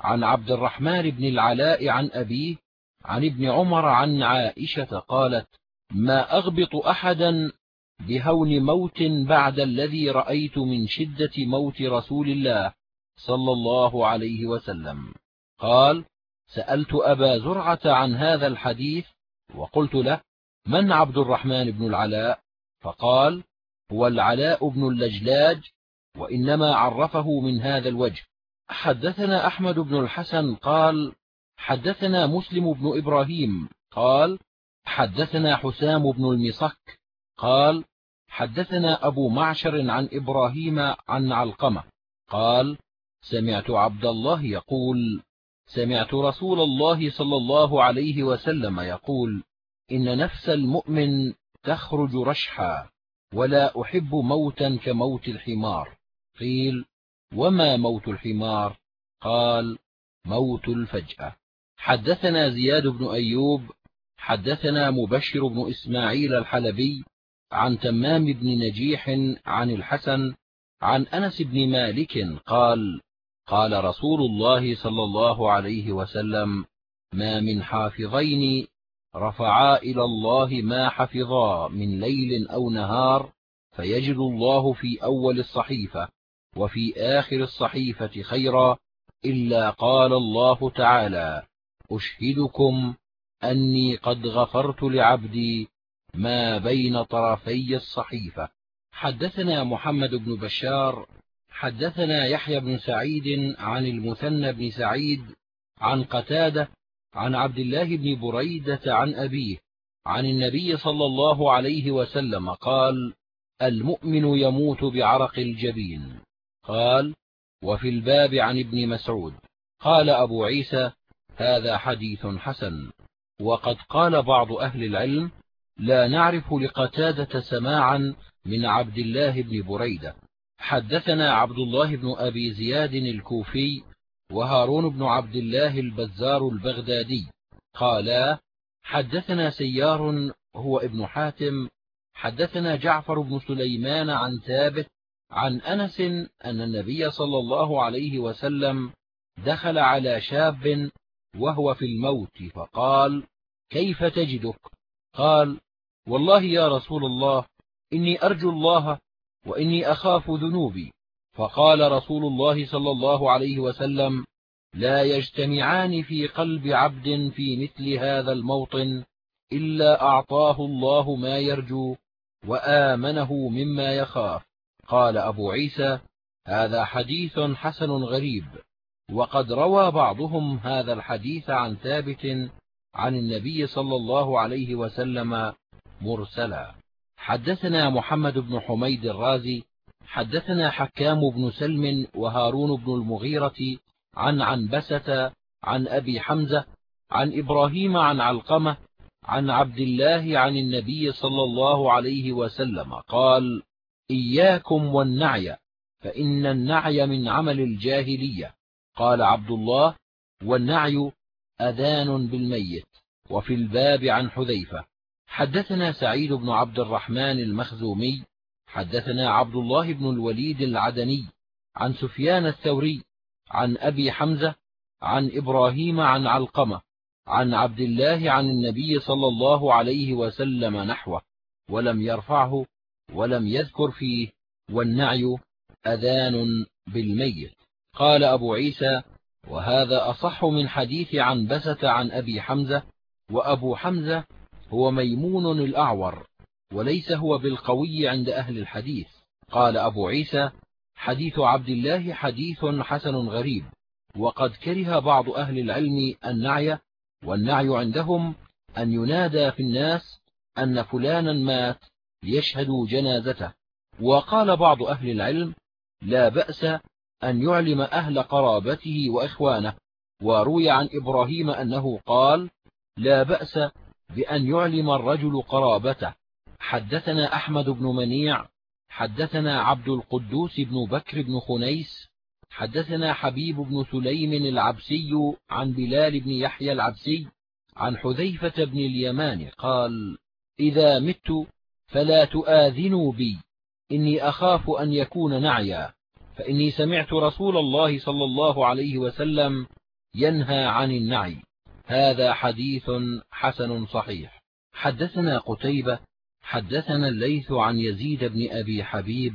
عن عبد الرحمن بن العلاء عن أبيه عن ابن عمر عن عائشة قالت ما أغبط أحدا بهون موت بعد الذي رأيت من شدة موت رسول الله صلى الله عليه وسلم. قال سألت أبا زرعة عن هذا الحديث وقلت له من عبد الرحمن بن العلاء؟ فقال هو العلاء بن اللجلاج وإنما عرفه من هذا الوجه. حدثنا أحمد بن الحسن قال حدثنا مسلم بن إبراهيم قال حدثنا حسام بن المصك قال حدثنا أبو معشر عن إبراهيم عن علقمة قال سمعت عبد الله يقول سمعت رسول الله صلى الله عليه وسلم يقول إن نفس المؤمن تخرج رشحا ولا أحب موتا كموت الحمار. قيل وما موت الحمار؟ قال موت الفجأة. حدثنا زياد بن أيوب حدثنا مبشر بن إسماعيل الحلبي عن تمام بن نجيح عن الحسن عن أنس بن مالك قال قال رسول الله صلى الله عليه وسلم ما من حافظين رفعا إلى الله ما حفظا من ليل أو نهار فيجد الله في أول الصحيفة وفي آخر الصحيفة خيرا إلا قال الله تعالى أشهدكم أني قد غفرت لعبدي ما بين طرفي الصحيفة. حدثنا محمد بن بشار حدثنا يحيى بن سعيد عن المثنى بن سعيد عن قتادة عن عبد الله بن بريدة عن أبيه عن النبي صلى الله عليه وسلم قال المؤمن يموت بعرق الجبين. قال وفي الباب عن ابن مسعود. قال أبو عيسى هذا حديث حسن. وقد قال بعض أهل العلم لا نعرف لقتادة سماعا من عبد الله بن بريدة. حدثنا عبد الله بن أبي زياد الكوفي وهارون بن عبد الله البزار البغدادي. قالا حدثنا سيار هو ابن حاتم. حدثنا جعفر بن سليمان عن ثابت عن أنس أن النبي صلى الله عليه وسلم دخل على شاب وهو في الموت فقال كيف تجدك؟ قال والله يا رسول الله إني أرجو الله وإني أخاف ذنوبي. فقال رسول الله صلى الله عليه وسلم لا يجتمعان في قلب عبد في مثل هذا الموطن إلا أعطاه الله ما يرجو وآمنه مما يخاف. قال أبو عيسى هذا حديث حسن غريب وقد روى بعضهم هذا الحديث عن ثابت عن النبي صلى الله عليه وسلم مرسلا. حدثنا محمد بن حميد الرازي حدثنا حكام بن سلم وهارون بن المغيرة عن عنبسة عن أبي حمزة عن إبراهيم عن علقمة عن عبد الله عن النبي صلى الله عليه وسلم قال إياكم والنعي فإن النعي من عمل الجاهلية. قال عبد الله والنعي أذان بالميت وفي الباب عن حذيفة. حدثنا سعيد بن عبد الرحمن المخزومي حدثنا عبد الله بن الوليد العدني عن سفيان الثوري عن أبي حمزة عن إبراهيم عن علقمة عن عبد الله عن النبي صلى الله عليه وسلم نحوه ولم يرفعه ولم يذكر فيه والنعي أذان بالميت. قال أبو عيسى وهذا أصح من حديث عن بسة عن أبي حمزة وأبو حمزة هو ميمون الأعور وليس هو بالقوي عند أهل الحديث. قال أبو عيسى حديث عبد الله حديث حسن غريب وقد كره بعض أهل العلم النعي والنعي عندهم أن ينادى في الناس أن فلانا مات ليشهدوا جنازته. وقال بعض أهل العلم لا بأس أن يعلم أهل قرابته وإخوانه. وروي عن إبراهيم أنه قال لا بأس بأن يعلم الرجل قرابته. حدثنا أحمد بن منيع حدثنا عبد القدوس بن بكر بن خنيس حدثنا حبيب بن سليم العبسي عن بلال بن يحيى العبسي عن حذيفة بن اليمان قال إذا مت فلا تؤاذنوا بي. إني أخاف أن يكون نعيا فإني سمعت رسول الله صلى الله عليه وسلم ينهى عن النعي. هذا حديث حسن صحيح. حدثنا قتيبة. حدثنا الليث عن يزيد بن أبي حبيب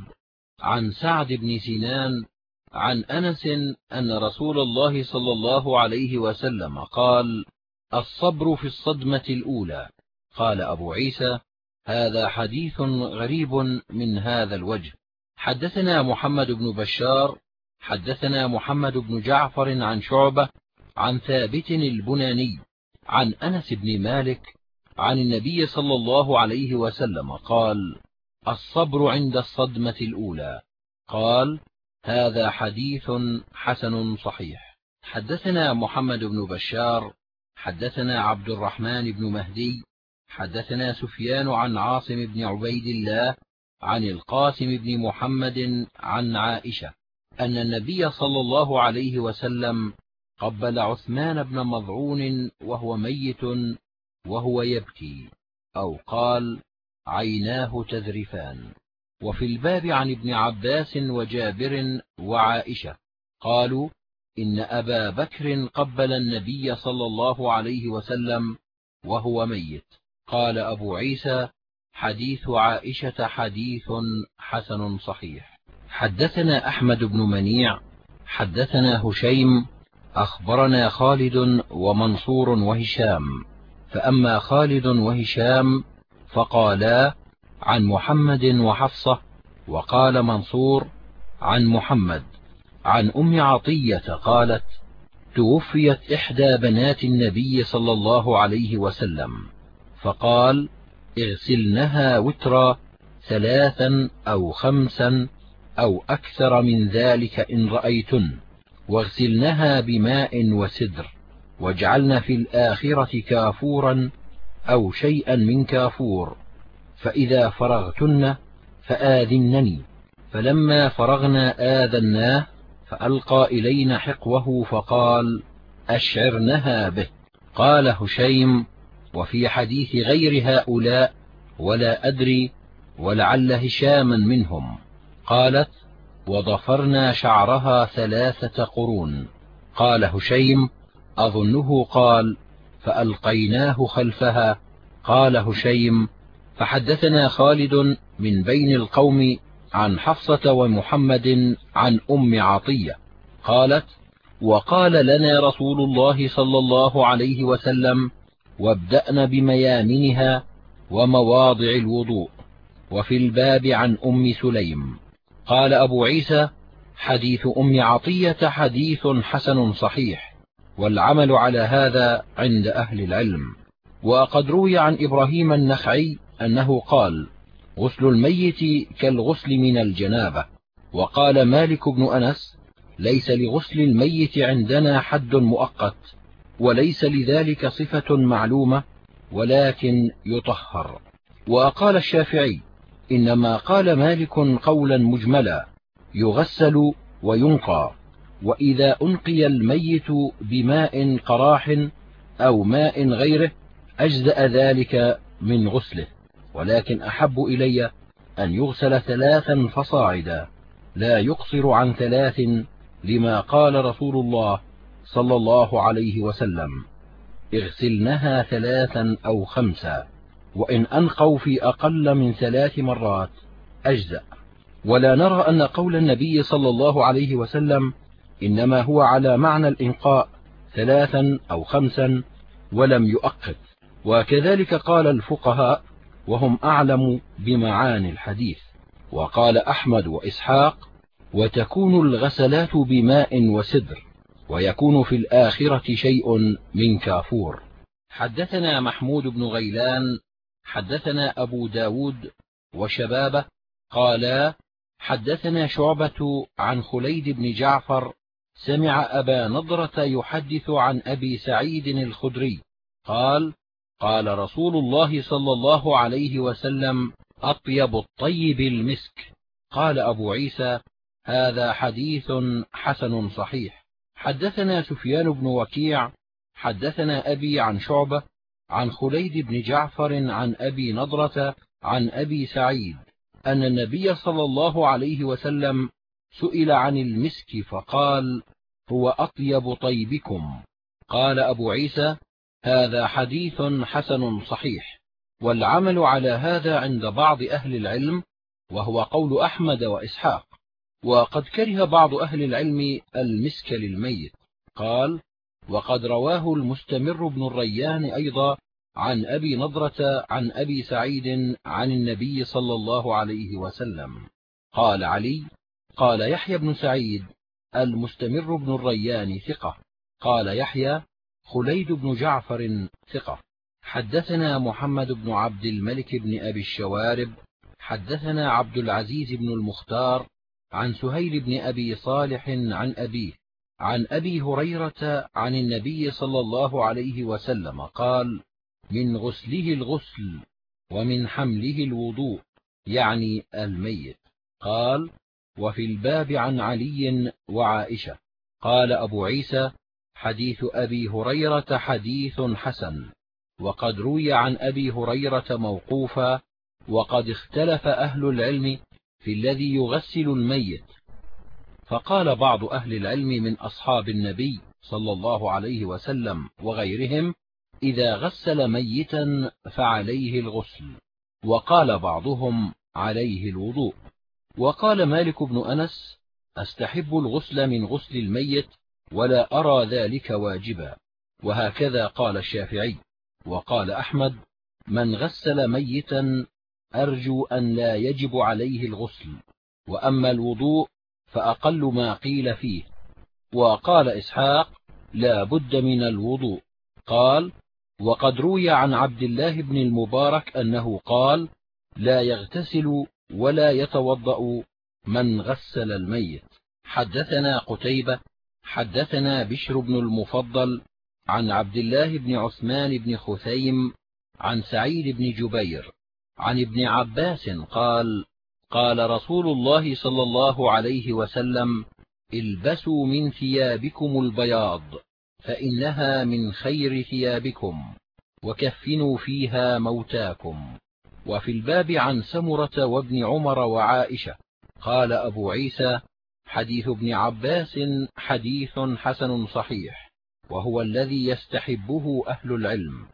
عن سعد بن سنان عن أنس أن رسول الله صلى الله عليه وسلم قال الصبر في الصدمة الأولى. قال أبو عيسى هذا حديث غريب من هذا الوجه. حدثنا محمد بن بشار حدثنا محمد بن جعفر عن شعبة عن ثابت البناني عن أنس بن مالك عن النبي صلى الله عليه وسلم قال الصبر عند الصدمة الأولى. قال هذا حديث حسن صحيح. حدثنا محمد بن بشار حدثنا عبد الرحمن بن مهدي حدثنا سفيان عن عاصم بن عبيد الله عن القاسم بن محمد عن عائشة أن النبي صلى الله عليه وسلم قبل عثمان بن مضعون وهو ميت وهو يبكي أو قال عيناه تذرفان. وفي الباب عن ابن عباس وجابر وعائشة قالوا إن أبا بكر قبل النبي صلى الله عليه وسلم وهو ميت. قال أبو عيسى حديث عائشة حديث حسن صحيح. حدثنا أحمد بن منيع حدثنا هشيم أخبرنا خالد ومنصور وهشام. فأما خالد وهشام فقالا عن محمد وحفصة وقال منصور عن محمد. عن أم عطية قالت توفيت إحدى بنات النبي صلى الله عليه وسلم. فقال اغسلنها وترا ثلاثا أو خمسا أو أكثر من ذلك إن رأيتن واغسلنها بماء وسدر واجعلن في الآخرة كافورا أو شيئا من كافور فإذا فرغتن فآذنني. فلما فرغنا آذناه فألقى إلينا حقوه فقال أشعرنها به. قال هشيم وفي حديث غير هؤلاء ولا أدري ولعل هشاما منهم قالت وضفرنا شعرها ثلاثة قرون. قال هشيم أظنه قال فألقيناه خلفها. قال هشيم فحدثنا خالد من بين القوم عن حفصة ومحمد عن أم عطية. قالت وقال لنا رسول الله صلى الله عليه وسلم وابدأن بميامنها ومواضع الوضوء. وفي الباب عن أم سليم. قال أبو عيسى حديث أم عطية حديث حسن صحيح والعمل على هذا عند أهل العلم. وقد روي عن إبراهيم النخعي أنه قال غسل الميت كالغسل من الجنابة. وقال مالك بن أنس ليس لغسل الميت عندنا حد مؤقت وليس لذلك صفة معلومة ولكن يطهر. وقال الشافعي إنما قال مالك قولا مجملا يغسل وينقى وإذا أنقي الميت بماء قراح أو ماء غيره أجزأ ذلك من غسله. ولكن أحب إلي أن يغسل ثلاثا فصاعدا لا يقصر عن ثلاث لما قال رسول الله صلى الله عليه وسلم اغسلنها ثلاثا أو خمسا وإن أنقوا في أقل من ثلاث مرات أجزأ. ولا نرى أن قول النبي صلى الله عليه وسلم إنما هو على معنى الإنقاء ثلاثا أو خمسا ولم يؤقت. وكذلك قال الفقهاء وهم أعلم بمعاني الحديث. وقال أحمد وإسحاق وتكون الغسلات بماء وسدر ويكون في الآخرة شيء من كافور. حدثنا محمود بن غيلان حدثنا أبو ب داود وشبابه قالا حدثنا شعبة عن خليد بن جعفر سمع أبا نضرة يحدث عن أبي سعيد الخدري قال قال رسول الله صلى الله عليه وسلم أطيب الطيب المسك. قال أبو عيسى هذا حديث حسن صحيح. حدثنا سفيان بن وكيع حدثنا أبي عن شعبة عن خليد بن جعفر عن أبي نضرة عن أبي سعيد أن النبي صلى الله عليه وسلم سئل عن المسك فقال هو أطيب طيبكم. قال أبو عيسى هذا حديث حسن صحيح والعمل على هذا عند بعض أهل العلم وهو قول أحمد وإسحاق. وقد كره بعض أهل العلم المسك للميت. قال وقد رواه المستمر بن الريان أيضا عن أبي نضرة عن أبي سعيد عن النبي صلى الله عليه وسلم. قال علي قال يحيى بن سعيد المستمر بن الريان ثقة. قال يحيى خليد بن جعفر ثقة. حدثنا محمد بن عبد الملك بن أبي الشوارب. حدثنا عبد العزيز بن المختار عن سهيل بن أبي صالح عن أبيه عن أبي هريرة عن النبي صلى الله عليه وسلم قال من غسله الغسل ومن حمله الوضوء يعني الميت. قال وفي الباب عن علي وعائشة. قال أبو عيسى حديث أبي هريرة حديث حسن وقد روي عن أبي هريرة موقوفا وقد اختلف أهل العلم في الذي يغسل الميت. فقال بعض أهل العلم من أصحاب النبي صلى الله عليه وسلم وغيرهم إذا غسل ميتا فعليه الغسل. وقال بعضهم عليه الوضوء. وقال مالك بن أنس أستحب الغسل من غسل الميت ولا أرى ذلك واجبا. وهكذا قال الشافعي. وقال أحمد من غسل ميتا أرجو أن لا يجب عليه الغسل وأما الوضوء فأقل ما قيل فيه. وقال إسحاق لا بد من الوضوء. قال وقد روي عن عبد الله بن المبارك أنه قال لا يغتسل ولا يتوضأ من غسل الميت. حدثنا قتيبة حدثنا بشر بن المفضل عن عبد الله بن عثمان بن خثيم عن سعيد بن جبير عن ابن عباس قال قال رسول الله صلى الله عليه وسلم البسوا من ثيابكم البياض فإنها من خير ثيابكم وكفنوا فيها موتاكم. وفي الباب عن سمرة وابن عمر وعائشة قال أبو عيسى حديث ابن عباس حديث حسن صحيح وهو الذي يستحبه أهل العلم.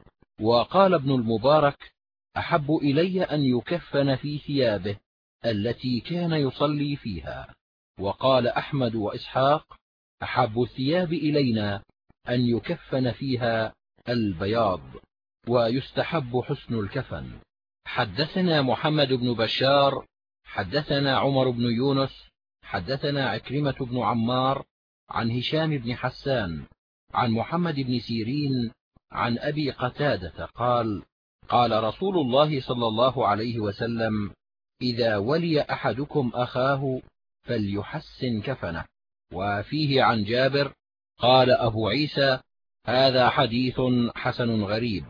وقال ابن المبارك أحب إلي أن يكفن في ثيابه التي كان يصلي فيها. وقال أحمد وإسحاق أحب الثياب إلينا أن يكفن فيها البياض ويستحب حسن الكفن. حدثنا محمد بن بشار حدثنا عمر بن يونس حدثنا عكرمة بن عمار عن هشام بن حسان عن محمد بن سيرين عن أبي قتادة قال قال رسول الله صلى الله عليه وسلم إذا ولي أحدكم أخاه فليحسن كفنه. وفيه عن جابر قال أبو عيسى هذا حديث حسن غريب.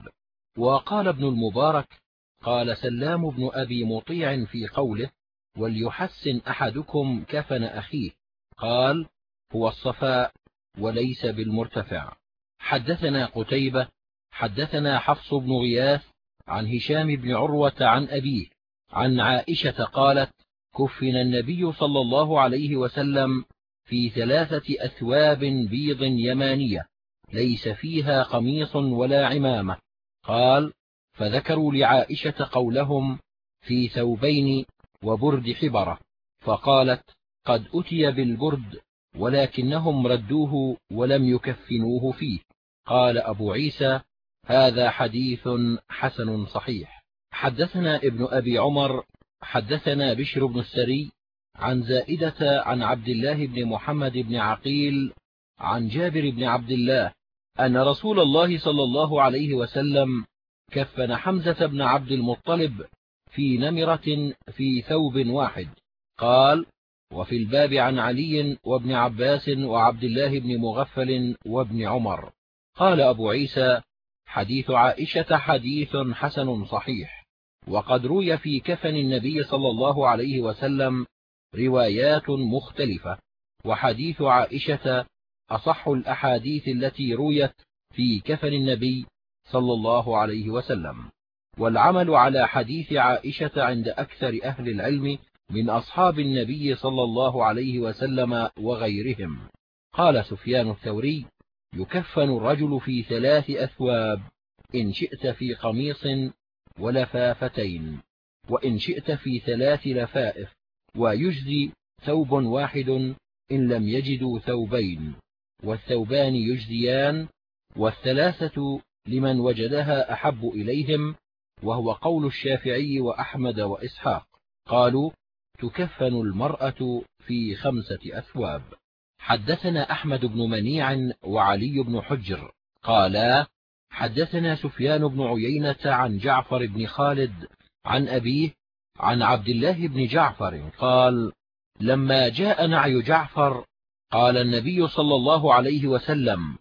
وقال ابن المبارك قال سلام بن أبي مطيع في قوله وليحسن أحدكم كفن أخيه. قال هو الصفاء وليس بالمرتفع. حدثنا قتيبة حدثنا حفص بن غياث عن هشام بن عروة عن أبيه عن عائشة قالت كفن النبي صلى الله عليه وسلم في ثلاثة أثواب بيض يمانية ليس فيها قميص ولا عمامة. قال فذكروا لعائشة قولهم في ثوبين وبرد حبرة فقالت قد أتي بالبرد ولكنهم ردوه ولم يكفنوه فيه. قال أبو عيسى هذا حديث حسن صحيح. حدثنا ابن أبي عمر حدثنا بشر بن السري عن زائدة عن عبد الله بن محمد بن عقيل عن جابر بن عبد الله أن رسول الله صلى الله عليه وسلم كفن حمزة بن عبد المطلب في نمرة في ثوب واحد. قال وفي الباب عن علي وابن عباس وعبد الله بن مغفل وابن عمر. قال أبو عيسى حديث عائشة حديث حسن صحيح. وقد روي في كفن النبي صلى الله عليه وسلم روايات مختلفة. وحديث عائشة أصح الأحاديث التي رويت في كفن النبي صلى الله عليه وسلم. والعمل على حديث عائشة عند أكثر أهل العلم من أصحاب النبي صلى الله عليه وسلم وغيرهم. قال سفيان الثوري يكفن الرجل في ثلاث أثواب إن شئت في قميص ولفافتين وإن شئت في ثلاث لفائف ويجزي ثوب واحد إن لم يجدوا ثوبين والثوبان يجزيان والثلاثة لمن وجدها أحب إليهم وهو قول الشافعي وأحمد وإسحاق قالوا تكفن المرأة في خمسة أثواب. حدثنا أحمد بن منيع وعلي بن حجر قالا حدثنا سفيان بن عيينة عن جعفر بن خالد عن أبيه عن عبد الله بن جعفر قال لما جاء نعي جعفر قال النبي صلى الله عليه وسلم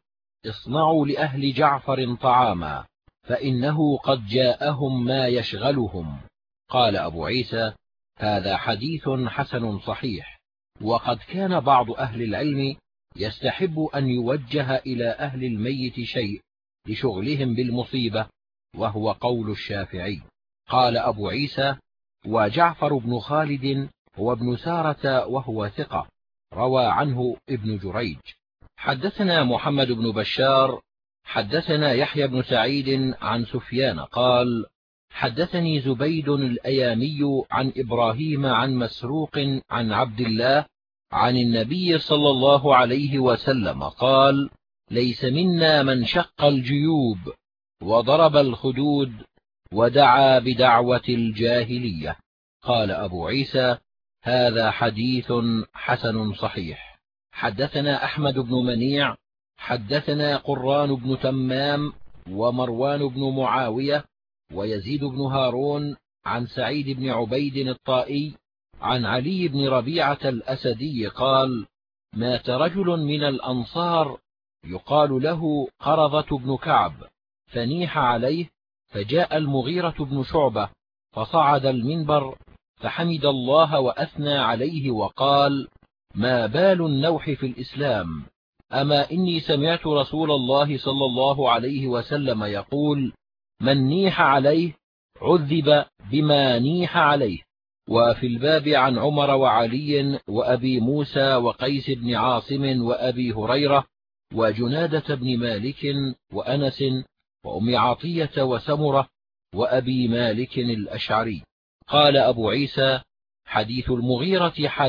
اصنعوا لأهل جعفر طعاما فإنه قد جاءهم ما يشغلهم. قال أبو عيسى هذا حديث حسن صحيح. وقد كان بعض أهل العلم يستحب أن يوجه إلى أهل الميت شيء لشغلهم بالمصيبة وهو قول الشافعي. قال أبو عيسى وجعفر بن خالد هو ابن سارة وهو ثقة روى عنه ابن جريج. حدثنا محمد بن بشار حدثنا يحيى بن سعيد عن سفيان قال حدثني زبيد الأيامي عن إبراهيم عن مسروق عن عبد الله عن النبي صلى الله عليه وسلم قال ليس منا من شق الجيوب وضرب الخدود ودعا بدعوة الجاهلية. قال أبو عيسى هذا حديث حسن صحيح. حدثنا أحمد بن منيع حدثنا قران بن تمام ومروان بن معاوية ويزيد بن هارون عن سعيد بن عبيد الطائي عن علي بن ربيعة الأسدي قال مات رجل من الأنصار يقال له قرظة بن كعب فنيح عليه فجاء المغيرة بن شعبة فصعد المنبر فحمد الله وأثنى عليه وقال ما بال النوح في الإسلام؟ أما إني سمعت رسول الله صلى الله عليه وسلم يقول من نيح عليه عذب بما نيح عليه. وفي الباب عن عمر وعلي وأبي موسى وقيس بن عاصم وأبي هريرة وجنادة بن مالك وأنس وأم عطية وسمرة وأبي مالك الأشعري. قال أبو عيسى حديث المغيرة حدث